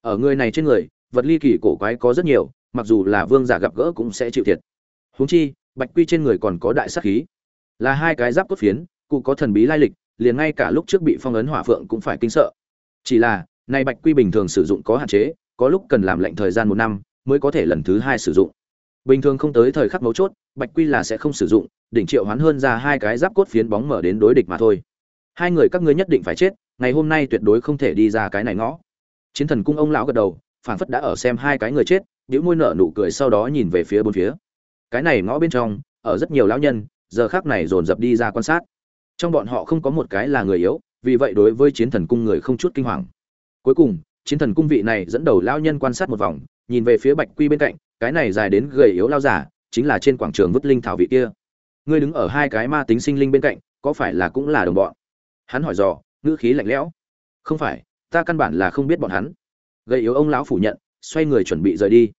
Ở người này trên người, vật ly kỳ cổ quái có rất nhiều, mặc dù là vương giả gặp gỡ cũng sẽ chịu thiệt. Huống chi, bạch quy trên người còn có đại sắc khí. Là hai cái giáp cốt phiến, cụ có thần bí lai lịch, liền ngay cả lúc trước bị phong ấn hỏa phượng cũng phải kinh sợ. Chỉ là, nay bạch quy bình thường sử dụng có hạn chế có lúc cần làm lệnh thời gian một năm mới có thể lần thứ hai sử dụng. Bình thường không tới thời khắc mấu chốt, bạch quy là sẽ không sử dụng, đỉnh triệu hoán hơn ra hai cái giáp cốt phiến bóng mở đến đối địch mà thôi. Hai người các ngươi nhất định phải chết, ngày hôm nay tuyệt đối không thể đi ra cái này ngõ. Chiến thần cung ông lão gật đầu phản phất đã ở xem hai cái người chết nhíu môi nở nụ cười sau đó nhìn về phía bốn phía. Cái này ngõ bên trong, ở rất nhiều lão nhân, giờ khác này dồn dập đi ra quan sát. Trong bọn họ không có một cái là người yếu, vì vậy đối với chiến thần cung người không chút kinh hoàng. Cuối cùng chiến thần cung vị này dẫn đầu lao nhân quan sát một vòng, nhìn về phía bạch quy bên cạnh, cái này dài đến gầy yếu lao giả, chính là trên quảng trường vứt linh thảo vị kia. Ngươi đứng ở hai cái ma tính sinh linh bên cạnh, có phải là cũng là đồng bọn? Hắn hỏi dò, ngữ khí lạnh lẽo. Không phải, ta căn bản là không biết bọn hắn. Gầy yếu ông lão phủ nhận, xoay người chuẩn bị rời đi.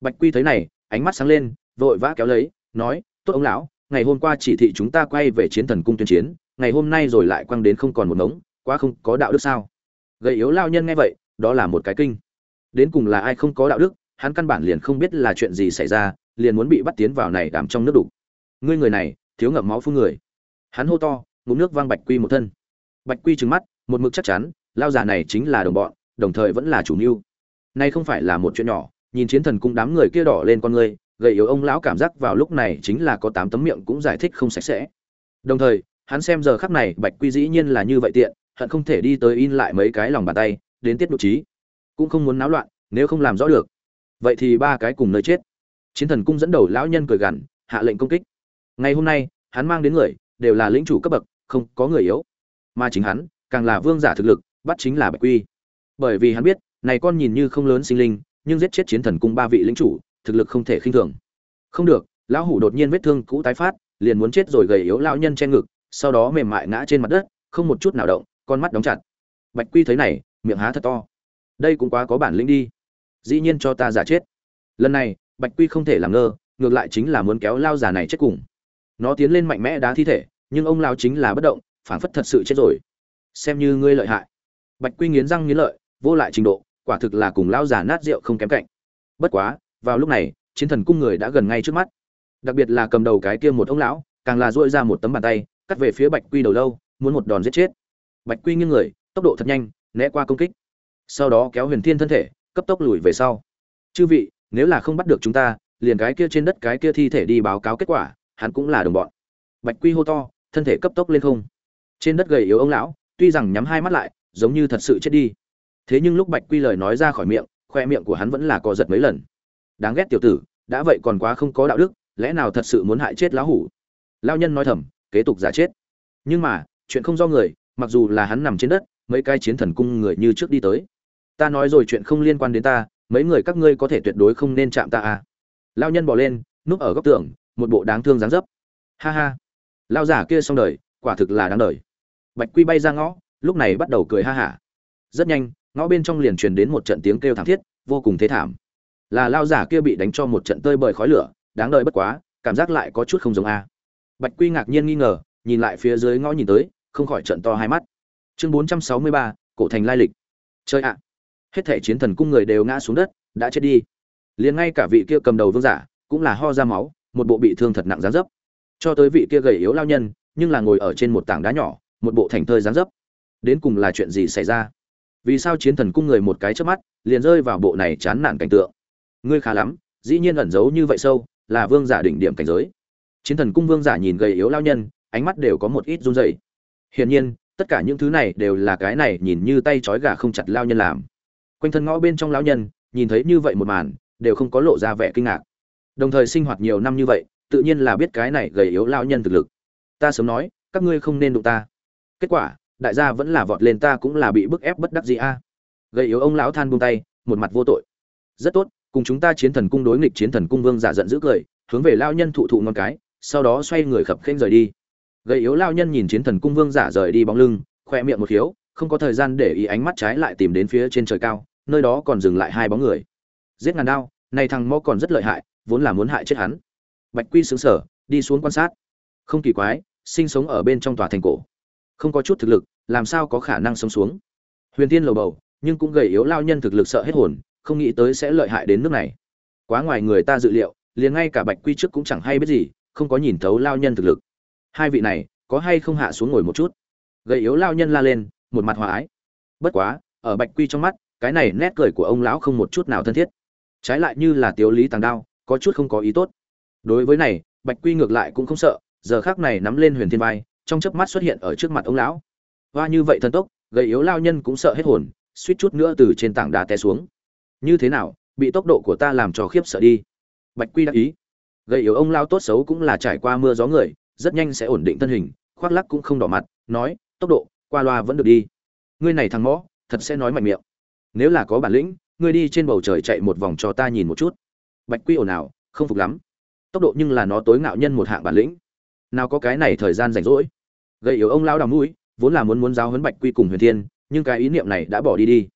Bạch quy thấy này, ánh mắt sáng lên, vội vã kéo lấy, nói, tốt ông lão, ngày hôm qua chỉ thị chúng ta quay về chiến thần cung tuyên chiến, ngày hôm nay rồi lại quăng đến không còn một ngống, quá không có đạo đức sao? Gầy yếu lao nhân nghe vậy đó là một cái kinh. Đến cùng là ai không có đạo đức, hắn căn bản liền không biết là chuyện gì xảy ra, liền muốn bị bắt tiến vào này đàm trong nước đục. Ngươi người này, thiếu ngậm máu phun người. Hắn hô to, ngụm nước vang bạch quy một thân. Bạch quy trừng mắt, một mực chắc chắn, lao già này chính là đồng bọn, đồng thời vẫn là chủ mưu. Nay không phải là một chuyện nhỏ, nhìn chiến thần cung đám người kia đỏ lên con ngươi gầy yếu ông lão cảm giác vào lúc này chính là có tám tấm miệng cũng giải thích không sạch sẽ. Đồng thời, hắn xem giờ khắc này bạch quy dĩ nhiên là như vậy tiện, hận không thể đi tới in lại mấy cái lòng bàn tay đến tiết độ trí. Cũng không muốn náo loạn, nếu không làm rõ được. Vậy thì ba cái cùng nơi chết. Chiến thần cung dẫn đầu lão nhân cười gằn, hạ lệnh công kích. Ngày hôm nay, hắn mang đến người, đều là lĩnh chủ cấp bậc, không có người yếu. Mà chính hắn, càng là vương giả thực lực, bắt chính là bạch quy. Bởi vì hắn biết, này con nhìn như không lớn sinh linh, nhưng giết chết chiến thần cung ba vị lĩnh chủ, thực lực không thể khinh thường. Không được, lão hủ đột nhiên vết thương cũ tái phát, liền muốn chết rồi gầy yếu lão nhân che ngực, sau đó mềm mại ngã trên mặt đất, không một chút nào động, con mắt đóng chặt. Bạch quy thấy này miệng há thật to. Đây cũng quá có bản lĩnh đi. Dĩ nhiên cho ta giả chết. Lần này, bạch quy không thể làm ngơ, ngược lại chính là muốn kéo lao giả này chết cùng. Nó tiến lên mạnh mẽ đá thi thể, nhưng ông lao chính là bất động phản phất thật sự chết rồi. Xem như ngươi lợi hại. Bạch quy nghiến răng nghiến lợi, vô lại trình độ, quả thực là cùng lao giả nát rượu không kém cạnh. Bất quá, vào lúc này, chiến thần cung người đã gần ngay trước mắt. Đặc biệt là cầm đầu cái kia một ông lão, càng là dội ra một tấm bàn tay, cắt về phía bạch quy đầu lâu, muốn một đòn giết chết. Bạch quy nghiêng người, tốc độ thật nhanh né qua công kích. Sau đó kéo huyền thiên thân thể, cấp tốc lùi về sau. Chư vị, nếu là không bắt được chúng ta, liền cái kia trên đất cái kia thi thể đi báo cáo kết quả, hắn cũng là đồng bọn. Bạch quy hô to, thân thể cấp tốc lên không. Trên đất gầy yếu ông lão, tuy rằng nhắm hai mắt lại, giống như thật sự chết đi. Thế nhưng lúc bạch quy lời nói ra khỏi miệng, khoe miệng của hắn vẫn là co giật mấy lần. Đáng ghét tiểu tử, đã vậy còn quá không có đạo đức, lẽ nào thật sự muốn hại chết lão hủ? Lao nhân nói thầm, kế tục giả chết. Nhưng mà, chuyện không do người, mặc dù là hắn nằm trên đất mấy cái chiến thần cung người như trước đi tới. Ta nói rồi chuyện không liên quan đến ta, mấy người các ngươi có thể tuyệt đối không nên chạm ta à. Lao nhân bỏ lên, núp ở góc tường, một bộ đáng thương dáng dấp. Ha ha. Lao giả kia xong đời, quả thực là đáng đời. Bạch quy bay ra ngõ, lúc này bắt đầu cười ha hả. Rất nhanh, ngõ bên trong liền truyền đến một trận tiếng kêu thảm thiết, vô cùng thế thảm. Là lao giả kia bị đánh cho một trận tơi bời khói lửa, đáng đời bất quá, cảm giác lại có chút không giống a. Bạch quy ngạc nhiên nghi ngờ, nhìn lại phía dưới ngõ nhìn tới, không khỏi trận to hai mắt chương bốn trăm sáu mươi ba, cổ thành lai lịch. Chơi ạ! Hết thể chiến thần cung người đều ngã xuống đất, đã chết đi. Liền ngay cả vị kia cầm đầu vương giả cũng là ho ra máu, một bộ bị thương thật nặng dáng dấp. Cho tới vị kia gầy yếu lao nhân, nhưng là ngồi ở trên một tảng đá nhỏ, một bộ thành thơi dáng dấp. Đến cùng là chuyện gì xảy ra? Vì sao chiến thần cung người một cái trước mắt, liền rơi vào bộ này chán nản cảnh tượng? Ngươi khá lắm, dĩ nhiên ẩn giấu như vậy sâu, là vương giả đỉnh điểm cảnh giới. Chiến thần cung vương giả nhìn gầy yếu lao nhân, ánh mắt đều có một ít run rẩy. Hiển nhiên tất cả những thứ này đều là cái này nhìn như tay trói gà không chặt lao nhân làm. Quanh thân ngõ bên trong lão nhân, nhìn thấy như vậy một màn, đều không có lộ ra vẻ kinh ngạc. Đồng thời sinh hoạt nhiều năm như vậy, tự nhiên là biết cái này gầy yếu lao nhân thực lực. Ta sớm nói, các ngươi không nên đụng ta. Kết quả, đại gia vẫn là vọt lên ta cũng là bị bức ép bất đắc gì a. À. gầy yếu ông lão than buông tay, một mặt vô tội. Rất tốt, cùng chúng ta chiến thần cung đối nghịch chiến thần cung vương giả giận dữ cười, hướng về lao nhân thụ thụ ngon cái, sau đó xoay người khập khênh rời đi gầy yếu lao nhân nhìn chiến thần cung vương giả rời đi bóng lưng, khoe miệng một khiếu, không có thời gian để ý ánh mắt trái lại tìm đến phía trên trời cao, nơi đó còn dừng lại hai bóng người. Giết ngàn đao, này thằng mo còn rất lợi hại, vốn là muốn hại chết hắn. Bạch quy xứng sở đi xuống quan sát. Không kỳ quái, sinh sống ở bên trong tòa thành cổ. Không có chút thực lực, làm sao có khả năng sống xuống? Huyền tiên lầu bầu, nhưng cũng gầy yếu lao nhân thực lực sợ hết hồn, không nghĩ tới sẽ lợi hại đến nước này. Quá ngoài người ta dự liệu, liền ngay cả bạch quy trước cũng chẳng hay biết gì, không có nhìn thấu lao nhân thực lực hai vị này, có hay không hạ xuống ngồi một chút? Gầy yếu lao nhân la lên, một mặt hòa ái. Bất quá, ở bạch quy trong mắt, cái này nét cười của ông lão không một chút nào thân thiết. Trái lại như là tiếu lý tàng đao, có chút không có ý tốt. Đối với này, bạch quy ngược lại cũng không sợ, giờ khác này nắm lên huyền thiên vai, trong chớp mắt xuất hiện ở trước mặt ông lão. Hoa như vậy thần tốc, gầy yếu lao nhân cũng sợ hết hồn, suýt chút nữa từ trên tảng đá té xuống. Như thế nào, bị tốc độ của ta làm cho khiếp sợ đi. Bạch quy đắc ý. Gầy yếu ông lao tốt xấu cũng là trải qua mưa gió người rất nhanh sẽ ổn định thân hình, khoác lắc cũng không đỏ mặt, nói, tốc độ, qua loa vẫn được đi. Ngươi này thằng mõ thật sẽ nói mạnh miệng. Nếu là có bản lĩnh, ngươi đi trên bầu trời chạy một vòng cho ta nhìn một chút. Bạch quy ồn ào, không phục lắm. Tốc độ nhưng là nó tối ngạo nhân một hạng bản lĩnh. Nào có cái này thời gian rảnh rỗi. Gây yếu ông lao đào mũi, vốn là muốn muốn giáo huấn bạch quy cùng huyền thiên, nhưng cái ý niệm này đã bỏ đi đi.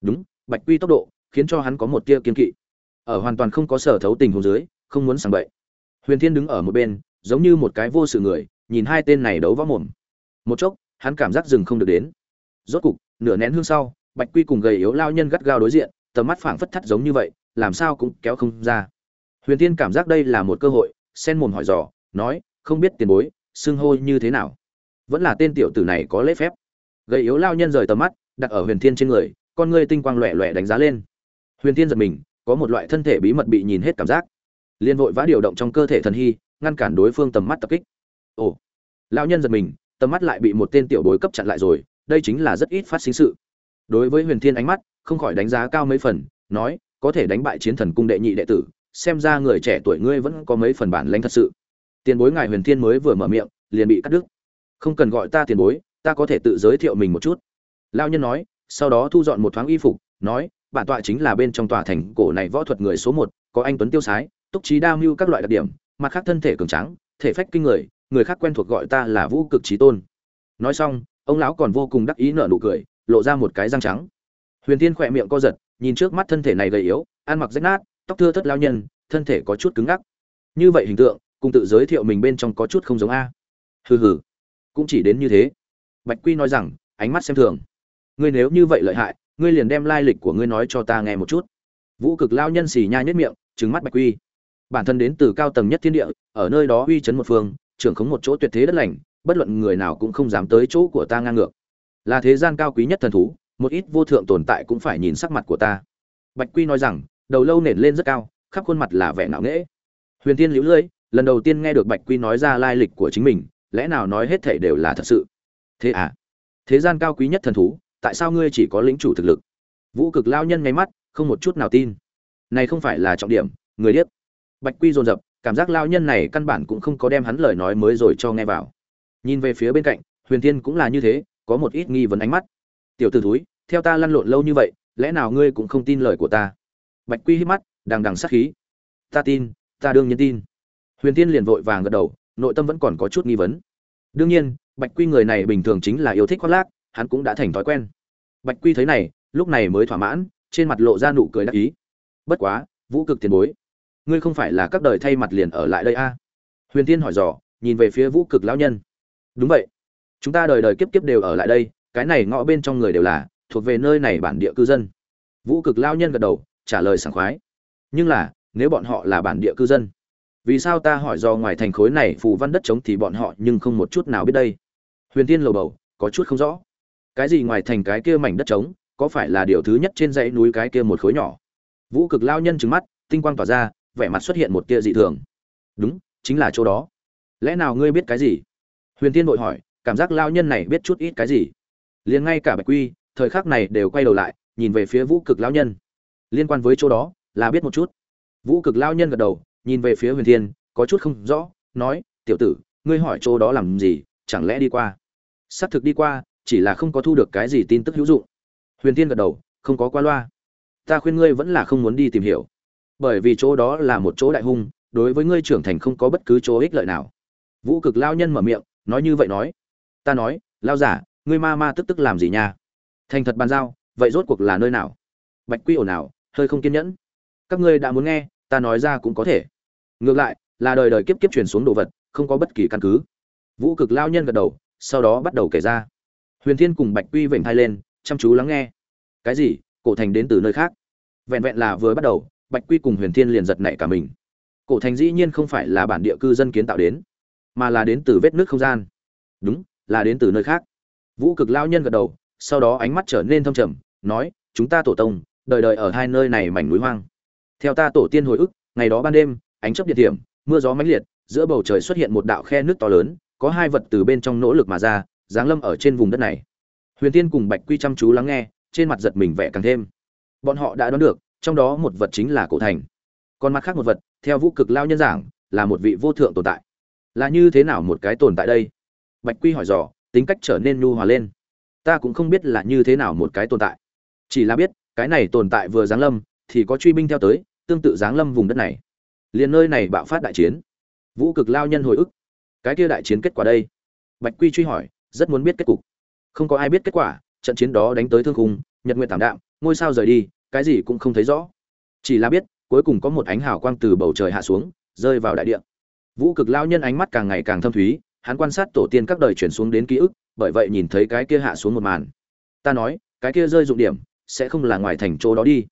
Đúng, bạch quy tốc độ khiến cho hắn có một tia kiên kỵ. Ở hoàn toàn không có sở thấu tình hồ dưới, không muốn sàng bậy. Huyền thiên đứng ở một bên giống như một cái vô sự người, nhìn hai tên này đấu võ mồm. Một chốc, hắn cảm giác dừng không được đến. Rốt cục, nửa nén hương sau, bạch quy cùng gầy yếu lao nhân gắt gao đối diện, tầm mắt phảng phất thắt giống như vậy, làm sao cũng kéo không ra. Huyền thiên cảm giác đây là một cơ hội, sen mồm hỏi dò, nói, không biết tiền bối, xưng hô như thế nào? Vẫn là tên tiểu tử này có lễ phép. Gầy yếu lao nhân rời tầm mắt, đặt ở huyền thiên trên người, con ngươi tinh quang loẹ loẹ đánh giá lên. Huyền thiên giật mình, có một loại thân thể bí mật bị nhìn hết cảm giác. Liên vội vã điều động trong cơ thể thần hy ngăn cản đối phương tầm mắt tập kích. Ồ, lão nhân giật mình, tầm mắt lại bị một tên tiểu bối cấp chặn lại rồi, đây chính là rất ít phát sinh sự. Đối với huyền thiên ánh mắt, không khỏi đánh giá cao mấy phần, nói, có thể đánh bại chiến thần cung đệ nhị đệ tử, xem ra người trẻ tuổi ngươi vẫn có mấy phần bản lãnh thật sự. Tiền bối ngài huyền thiên mới vừa mở miệng, liền bị cắt đứt. Không cần gọi ta tiền bối, ta có thể tự giới thiệu mình một chút. Lao nhân nói, sau đó thu dọn một thoáng y phục, nói, bản tọa chính là bên trong tòa thành cổ này võ thuật người số một, có anh tuấn tiêu sái, túc trí đa mưu các loại đặc điểm mặt khác thân thể cường tráng, thể phách kinh người người khác quen thuộc gọi ta là vũ cực trí tôn. Nói xong, ông lão còn vô cùng đắc ý nở nụ cười, lộ ra một cái răng trắng. Huyền tiên khỏe miệng co giật, nhìn trước mắt thân thể này gầy yếu, ăn mặc rách nát, tóc thưa thất lao nhân, thân thể có chút cứng ngắc. Như vậy hình tượng, cùng tự giới thiệu mình bên trong có chút không giống a. Hừ hừ, cũng chỉ đến như thế. Bạch quy nói rằng, ánh mắt xem thường. Ngươi nếu như vậy lợi hại, ngươi liền đem lai lịch của ngươi nói cho ta nghe một chút. Vũ cực lao nhân xì nha nhất miệng trứng mắt bạch quy bản thân đến từ cao tầng nhất thiên địa, ở nơi đó uy chấn một phương, trưởng khống một chỗ tuyệt thế đất lành, bất luận người nào cũng không dám tới chỗ của ta ngang ngược. Là thế gian cao quý nhất thần thú, một ít vô thượng tồn tại cũng phải nhìn sắc mặt của ta. Bạch quy nói rằng, đầu lâu nền lên rất cao, khắp khuôn mặt là vẻ ngạo nghễ. Huyền tiên liễu lưỡi lần đầu tiên nghe được bạch quy nói ra lai lịch của chính mình, lẽ nào nói hết thảy đều là thật sự? Thế à? Thế gian cao quý nhất thần thú, tại sao ngươi chỉ có lĩnh chủ thực lực? Vũ cực lao nhân ngay mắt, không một chút nào tin. Này không phải là trọng điểm, người điếc bạch quy dồn dập, cảm giác lao nhân này căn bản cũng không có đem hắn lời nói mới rồi cho nghe vào. Nhìn về phía bên cạnh, huyền Thiên cũng là như thế, có một ít nghi vấn ánh mắt. Tiểu t ử thúi, theo ta lăn lộn lâu như vậy, lẽ nào ngươi cũng không tin lời của ta? Bạch quy hít mắt, đằng đằng sát khí. Ta tin, ta đương nhiên tin. Huyền Thiên liền vội vàng gật đầu, nội tâm vẫn còn có chút nghi vấn. Đương nhiên, bạch quy người này bình thường chính là yêu thích khoác lác, hắn cũng đã thành thói quen. Bạch quy thấy này, lúc này mới thỏa mãn, trên mặt lộ ra nụ cười đắc ý. Bất quá, vũ cực tiền bối ngươi không phải là các đời thay mặt liền ở lại đây a? À? huyền tiên hỏi dò, nhìn về phía vũ cực lão nhân. Đúng vậy. Chúng ta đời đời kiếp kiếp đều ở lại đây, cái này ngõ bên trong người đều là, thuộc về nơi này bản địa cư dân. Vũ cực lao nhân gật đầu, trả lời sảng khoái. Nhưng là, nếu bọn họ là bản địa cư dân, vì sao ta hỏi do ngoài thành khối này phù văn đất trống thì bọn họ nhưng không một chút nào biết đây? Huyền tiên lầu bầu, có chút không rõ. Cái gì ngoài thành cái kia mảnh đất trống, có phải là điều thứ nhất trên dãy núi cái kia một khối nhỏ? Vũ cực lao nhân trừng mắt, tinh quang tỏa ra vẻ mặt xuất hiện một tia dị thường. Đúng, chính là chỗ đó. Lẽ nào ngươi biết cái gì? Huyền tiên vội hỏi, cảm giác lao nhân này biết chút ít cái gì. Liền ngay cả bạch quy, thời khắc này đều quay đầu lại, nhìn về phía vũ cực lao nhân. Liên quan với chỗ đó, là biết một chút. Vũ cực lao nhân gật đầu, nhìn về phía huyền thiên, có chút không rõ, nói, tiểu tử, ngươi hỏi chỗ đó làm gì, chẳng lẽ đi qua? Xác thực đi qua, chỉ là không có thu được cái gì tin tức hữu dụng. Huyền tiên gật đầu, không có qua loa. Ta khuyên ngươi vẫn là không muốn đi tìm hiểu bởi vì chỗ đó là một chỗ đại hung, đối với ngươi trưởng thành không có bất cứ chỗ ích lợi nào. Vũ cực lao nhân mở miệng, nói như vậy nói. Ta nói, lao giả, ngươi ma ma tức tức làm gì nha? Thành thật bàn giao, vậy rốt cuộc là nơi nào? Bạch quy ổ nào hơi không kiên nhẫn. Các ngươi đã muốn nghe, ta nói ra cũng có thể. Ngược lại, là đời đời kiếp kiếp truyền xuống đồ vật, không có bất kỳ căn cứ. Vũ cực lao nhân gật đầu, sau đó bắt đầu kể ra. Huyền thiên cùng bạch quy vểnh thai lên, chăm chú lắng nghe. Cái gì? Cổ thành đến từ nơi khác? Vẹn vẹn là vừa bắt đầu bạch quy cùng huyền thiên liền giật nảy cả mình. Cổ thành dĩ nhiên không phải là bản địa cư dân kiến tạo đến, mà là đến từ vết nước không gian. Đúng, là đến từ nơi khác. Vũ cực lao nhân gật đầu, sau đó ánh mắt trở nên thâm trầm, nói, chúng ta tổ tông, đời đời ở hai nơi này mảnh núi hoang. Theo ta tổ tiên hồi ức, ngày đó ban đêm, ánh chớp điện điểm, mưa gió mãnh liệt, giữa bầu trời xuất hiện một đạo khe nước to lớn, có hai vật từ bên trong nỗ lực mà ra, giáng lâm ở trên vùng đất này. Huyền tiên cùng bạch quy chăm chú lắng nghe, trên mặt giật mình vẻ càng thêm. Bọn họ đã đoán được trong đó một vật chính là cổ thành. Còn mặt khác một vật, theo vũ cực lao nhân giảng, là một vị vô thượng tồn tại. Là như thế nào một cái tồn tại đây? Bạch quy hỏi dò, tính cách trở nên nhu hòa lên. Ta cũng không biết là như thế nào một cái tồn tại. Chỉ là biết, cái này tồn tại vừa giáng lâm, thì có truy binh theo tới, tương tự giáng lâm vùng đất này. Liền nơi này bạo phát đại chiến. Vũ cực lao nhân hồi ức. Cái kia đại chiến kết quả đây? Bạch quy truy hỏi, rất muốn biết kết cục. Không có ai biết kết quả, trận chiến đó đánh tới thương khung, nhật nguyện tảm đạm, ngôi sao rời đi cái gì cũng không thấy rõ. Chỉ là biết, cuối cùng có một ánh hào quang từ bầu trời hạ xuống, rơi vào đại địa. Vũ cực lao nhân ánh mắt càng ngày càng thâm thúy, hắn quan sát tổ tiên các đời chuyển xuống đến ký ức, bởi vậy nhìn thấy cái kia hạ xuống một màn. Ta nói, cái kia rơi dụng điểm, sẽ không là ngoài thành chỗ đó đi.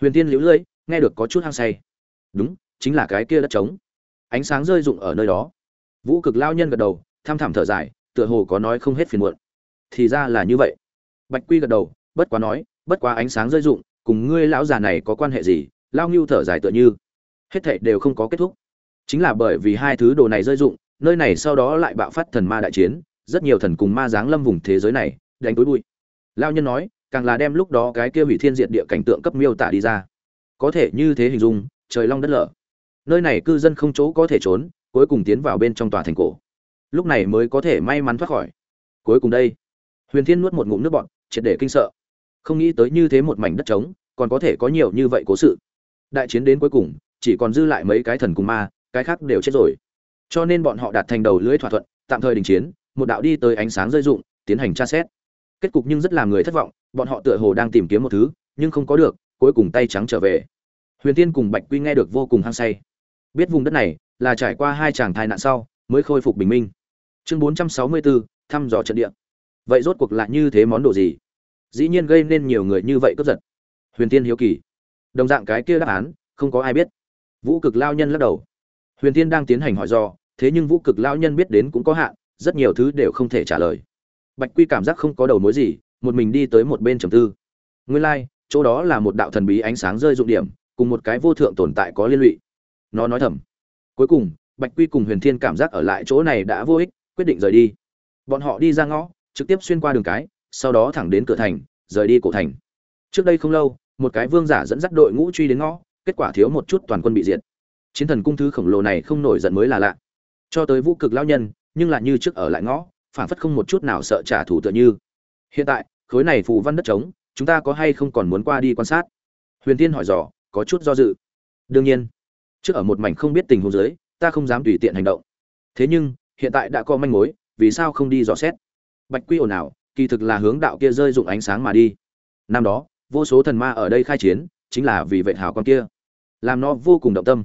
Huyền tiên liễu lưỡi nghe được có chút hăng say. Đúng, chính là cái kia đất trống. Ánh sáng rơi dụng ở nơi đó. Vũ cực lao nhân gật đầu, tham thảm thở dài, tựa hồ có nói không hết phiền muộn. Thì ra là như vậy. Bạch quy gật đầu, bất quá nói, bất quá ánh sáng rơi dụng cùng ngươi lão già này có quan hệ gì, lao ngưu thở dài tựa như. Hết thệ đều không có kết thúc. Chính là bởi vì hai thứ đồ này rơi dụng, nơi này sau đó lại bạo phát thần ma đại chiến, rất nhiều thần cùng ma giáng lâm vùng thế giới này, đánh tối bụi. Lao nhân nói, càng là đem lúc đó cái kia hủy thiên diệt địa cảnh tượng cấp miêu tả đi ra. Có thể như thế hình dung, trời long đất lở. Nơi này cư dân không chỗ có thể trốn, cuối cùng tiến vào bên trong tòa thành cổ. Lúc này mới có thể may mắn thoát khỏi. Cuối cùng đây. Huyền thiên nuốt một ngụm nước bọn triệt để kinh sợ không nghĩ tới như thế một mảnh đất trống, còn có thể có nhiều như vậy cố sự. Đại chiến đến cuối cùng, chỉ còn dư lại mấy cái thần cùng ma, cái khác đều chết rồi. Cho nên bọn họ đạt thành đầu lưỡi thỏa thuận, tạm thời đình chiến, một đạo đi tới ánh sáng rơi rụng, tiến hành tra xét. Kết cục nhưng rất làm người thất vọng, bọn họ tựa hồ đang tìm kiếm một thứ, nhưng không có được, cuối cùng tay trắng trở về. Huyền tiên cùng bạch quy nghe được vô cùng hăng say. Biết vùng đất này là trải qua hai chàng thai nạn sau, mới khôi phục bình minh. Chương bốn trăm sáu mươi bốn, thăm dò trận địa. Vậy rốt cuộc lại như thế món đồ gì? Dĩ nhiên gây nên nhiều người như vậy cướp giật. Huyền tiên hiếu kỳ. Đồng dạng cái kia đáp án không có ai biết. Vũ cực lao nhân lắc đầu. Huyền tiên đang tiến hành hỏi do thế nhưng vũ cực lao nhân biết đến cũng có hạn rất nhiều thứ đều không thể trả lời. Bạch quy cảm giác không có đầu mối gì một mình đi tới một bên trầm tư. Nguyên lai、like, chỗ đó là một đạo thần bí ánh sáng rơi dụng điểm cùng một cái vô thượng tồn tại có liên lụy. Nó nói thầm. Cuối cùng bạch quy cùng huyền thiên cảm giác ở lại chỗ này đã vô ích quyết định rời đi. Bọn họ đi ra ngõ trực tiếp xuyên qua đường cái sau đó thẳng đến cửa thành, rời đi cổ thành. Trước đây không lâu, một cái vương giả dẫn dắt đội ngũ truy đến ngõ, kết quả thiếu một chút toàn quân bị diệt. Chiến thần cung thứ khổng lồ này không nổi giận mới là lạ. Cho tới vũ cực lao nhân, nhưng lại như trước ở lại ngõ, phản phất không một chút nào sợ trả thù tựa như. Hiện tại, khối này phù văn đất trống, chúng ta có hay không còn muốn qua đi quan sát? Huyền tiên hỏi dò, có chút do dự. Đương nhiên. Trước ở một mảnh không biết tình huống dưới, ta không dám tùy tiện hành động. Thế nhưng, hiện tại đã có manh mối, vì sao không đi dò xét? Bạch quy ồn ào kỳ thực là hướng đạo kia rơi dụng ánh sáng mà đi. Năm đó, vô số thần ma ở đây khai chiến, chính là vì vệ hào con kia. Làm nó vô cùng động tâm.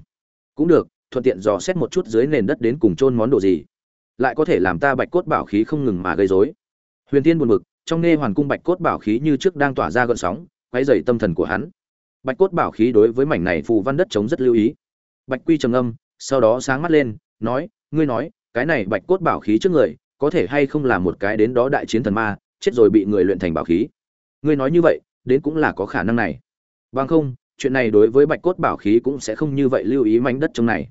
Cũng được, thuận tiện dò xét một chút dưới nền đất đến cùng chôn món đồ gì. Lại có thể làm ta bạch cốt bảo khí không ngừng mà gây rối. Huyền tiên buồn bực, trong nghe hoàn cung bạch cốt bảo khí như trước đang tỏa ra gợn sóng, quấy dày tâm thần của hắn. Bạch cốt bảo khí đối với mảnh này phù văn đất chống rất lưu ý. Bạch quy trầm âm sau đó sáng mắt lên, nói, ngươi nói, cái này bạch cốt bảo khí trước người có thể hay không là một cái đến đó đại chiến thần ma, chết rồi bị người luyện thành bảo khí. Ngươi nói như vậy, đến cũng là có khả năng này. Bằng không, chuyện này đối với bạch cốt bảo khí cũng sẽ không như vậy lưu ý mảnh đất trong này.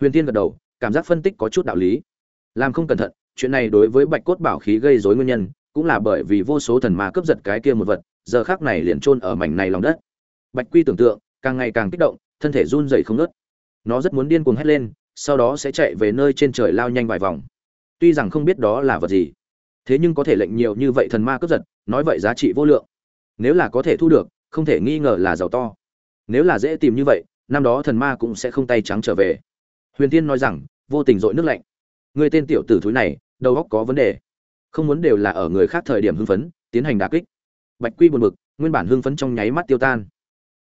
Huyền tiên gật đầu, cảm giác phân tích có chút đạo lý. Làm không cẩn thận, chuyện này đối với bạch cốt bảo khí gây rối nguyên nhân, cũng là bởi vì vô số thần ma cướp giật cái kia một vật, giờ khác này liền chôn ở mảnh này lòng đất. Bạch quy tưởng tượng, càng ngày càng kích động, thân thể run rẩy không ngớt. Nó rất muốn điên cuồng hét lên, sau đó sẽ chạy về nơi trên trời lao nhanh vài vòng tuy rằng không biết đó là vật gì, thế nhưng có thể lệnh nhiều như vậy thần ma cướp giật, nói vậy giá trị vô lượng. Nếu là có thể thu được, không thể nghi ngờ là giàu to. Nếu là dễ tìm như vậy, năm đó thần ma cũng sẽ không tay trắng trở về. Huyền tiên nói rằng, vô tình dội nước lạnh. Người tên tiểu tử thúi này, đầu óc có vấn đề. Không muốn đều là ở người khác thời điểm hưng phấn, tiến hành đà kích. Bạch quy buồn bực, nguyên bản hưng phấn trong nháy mắt tiêu tan.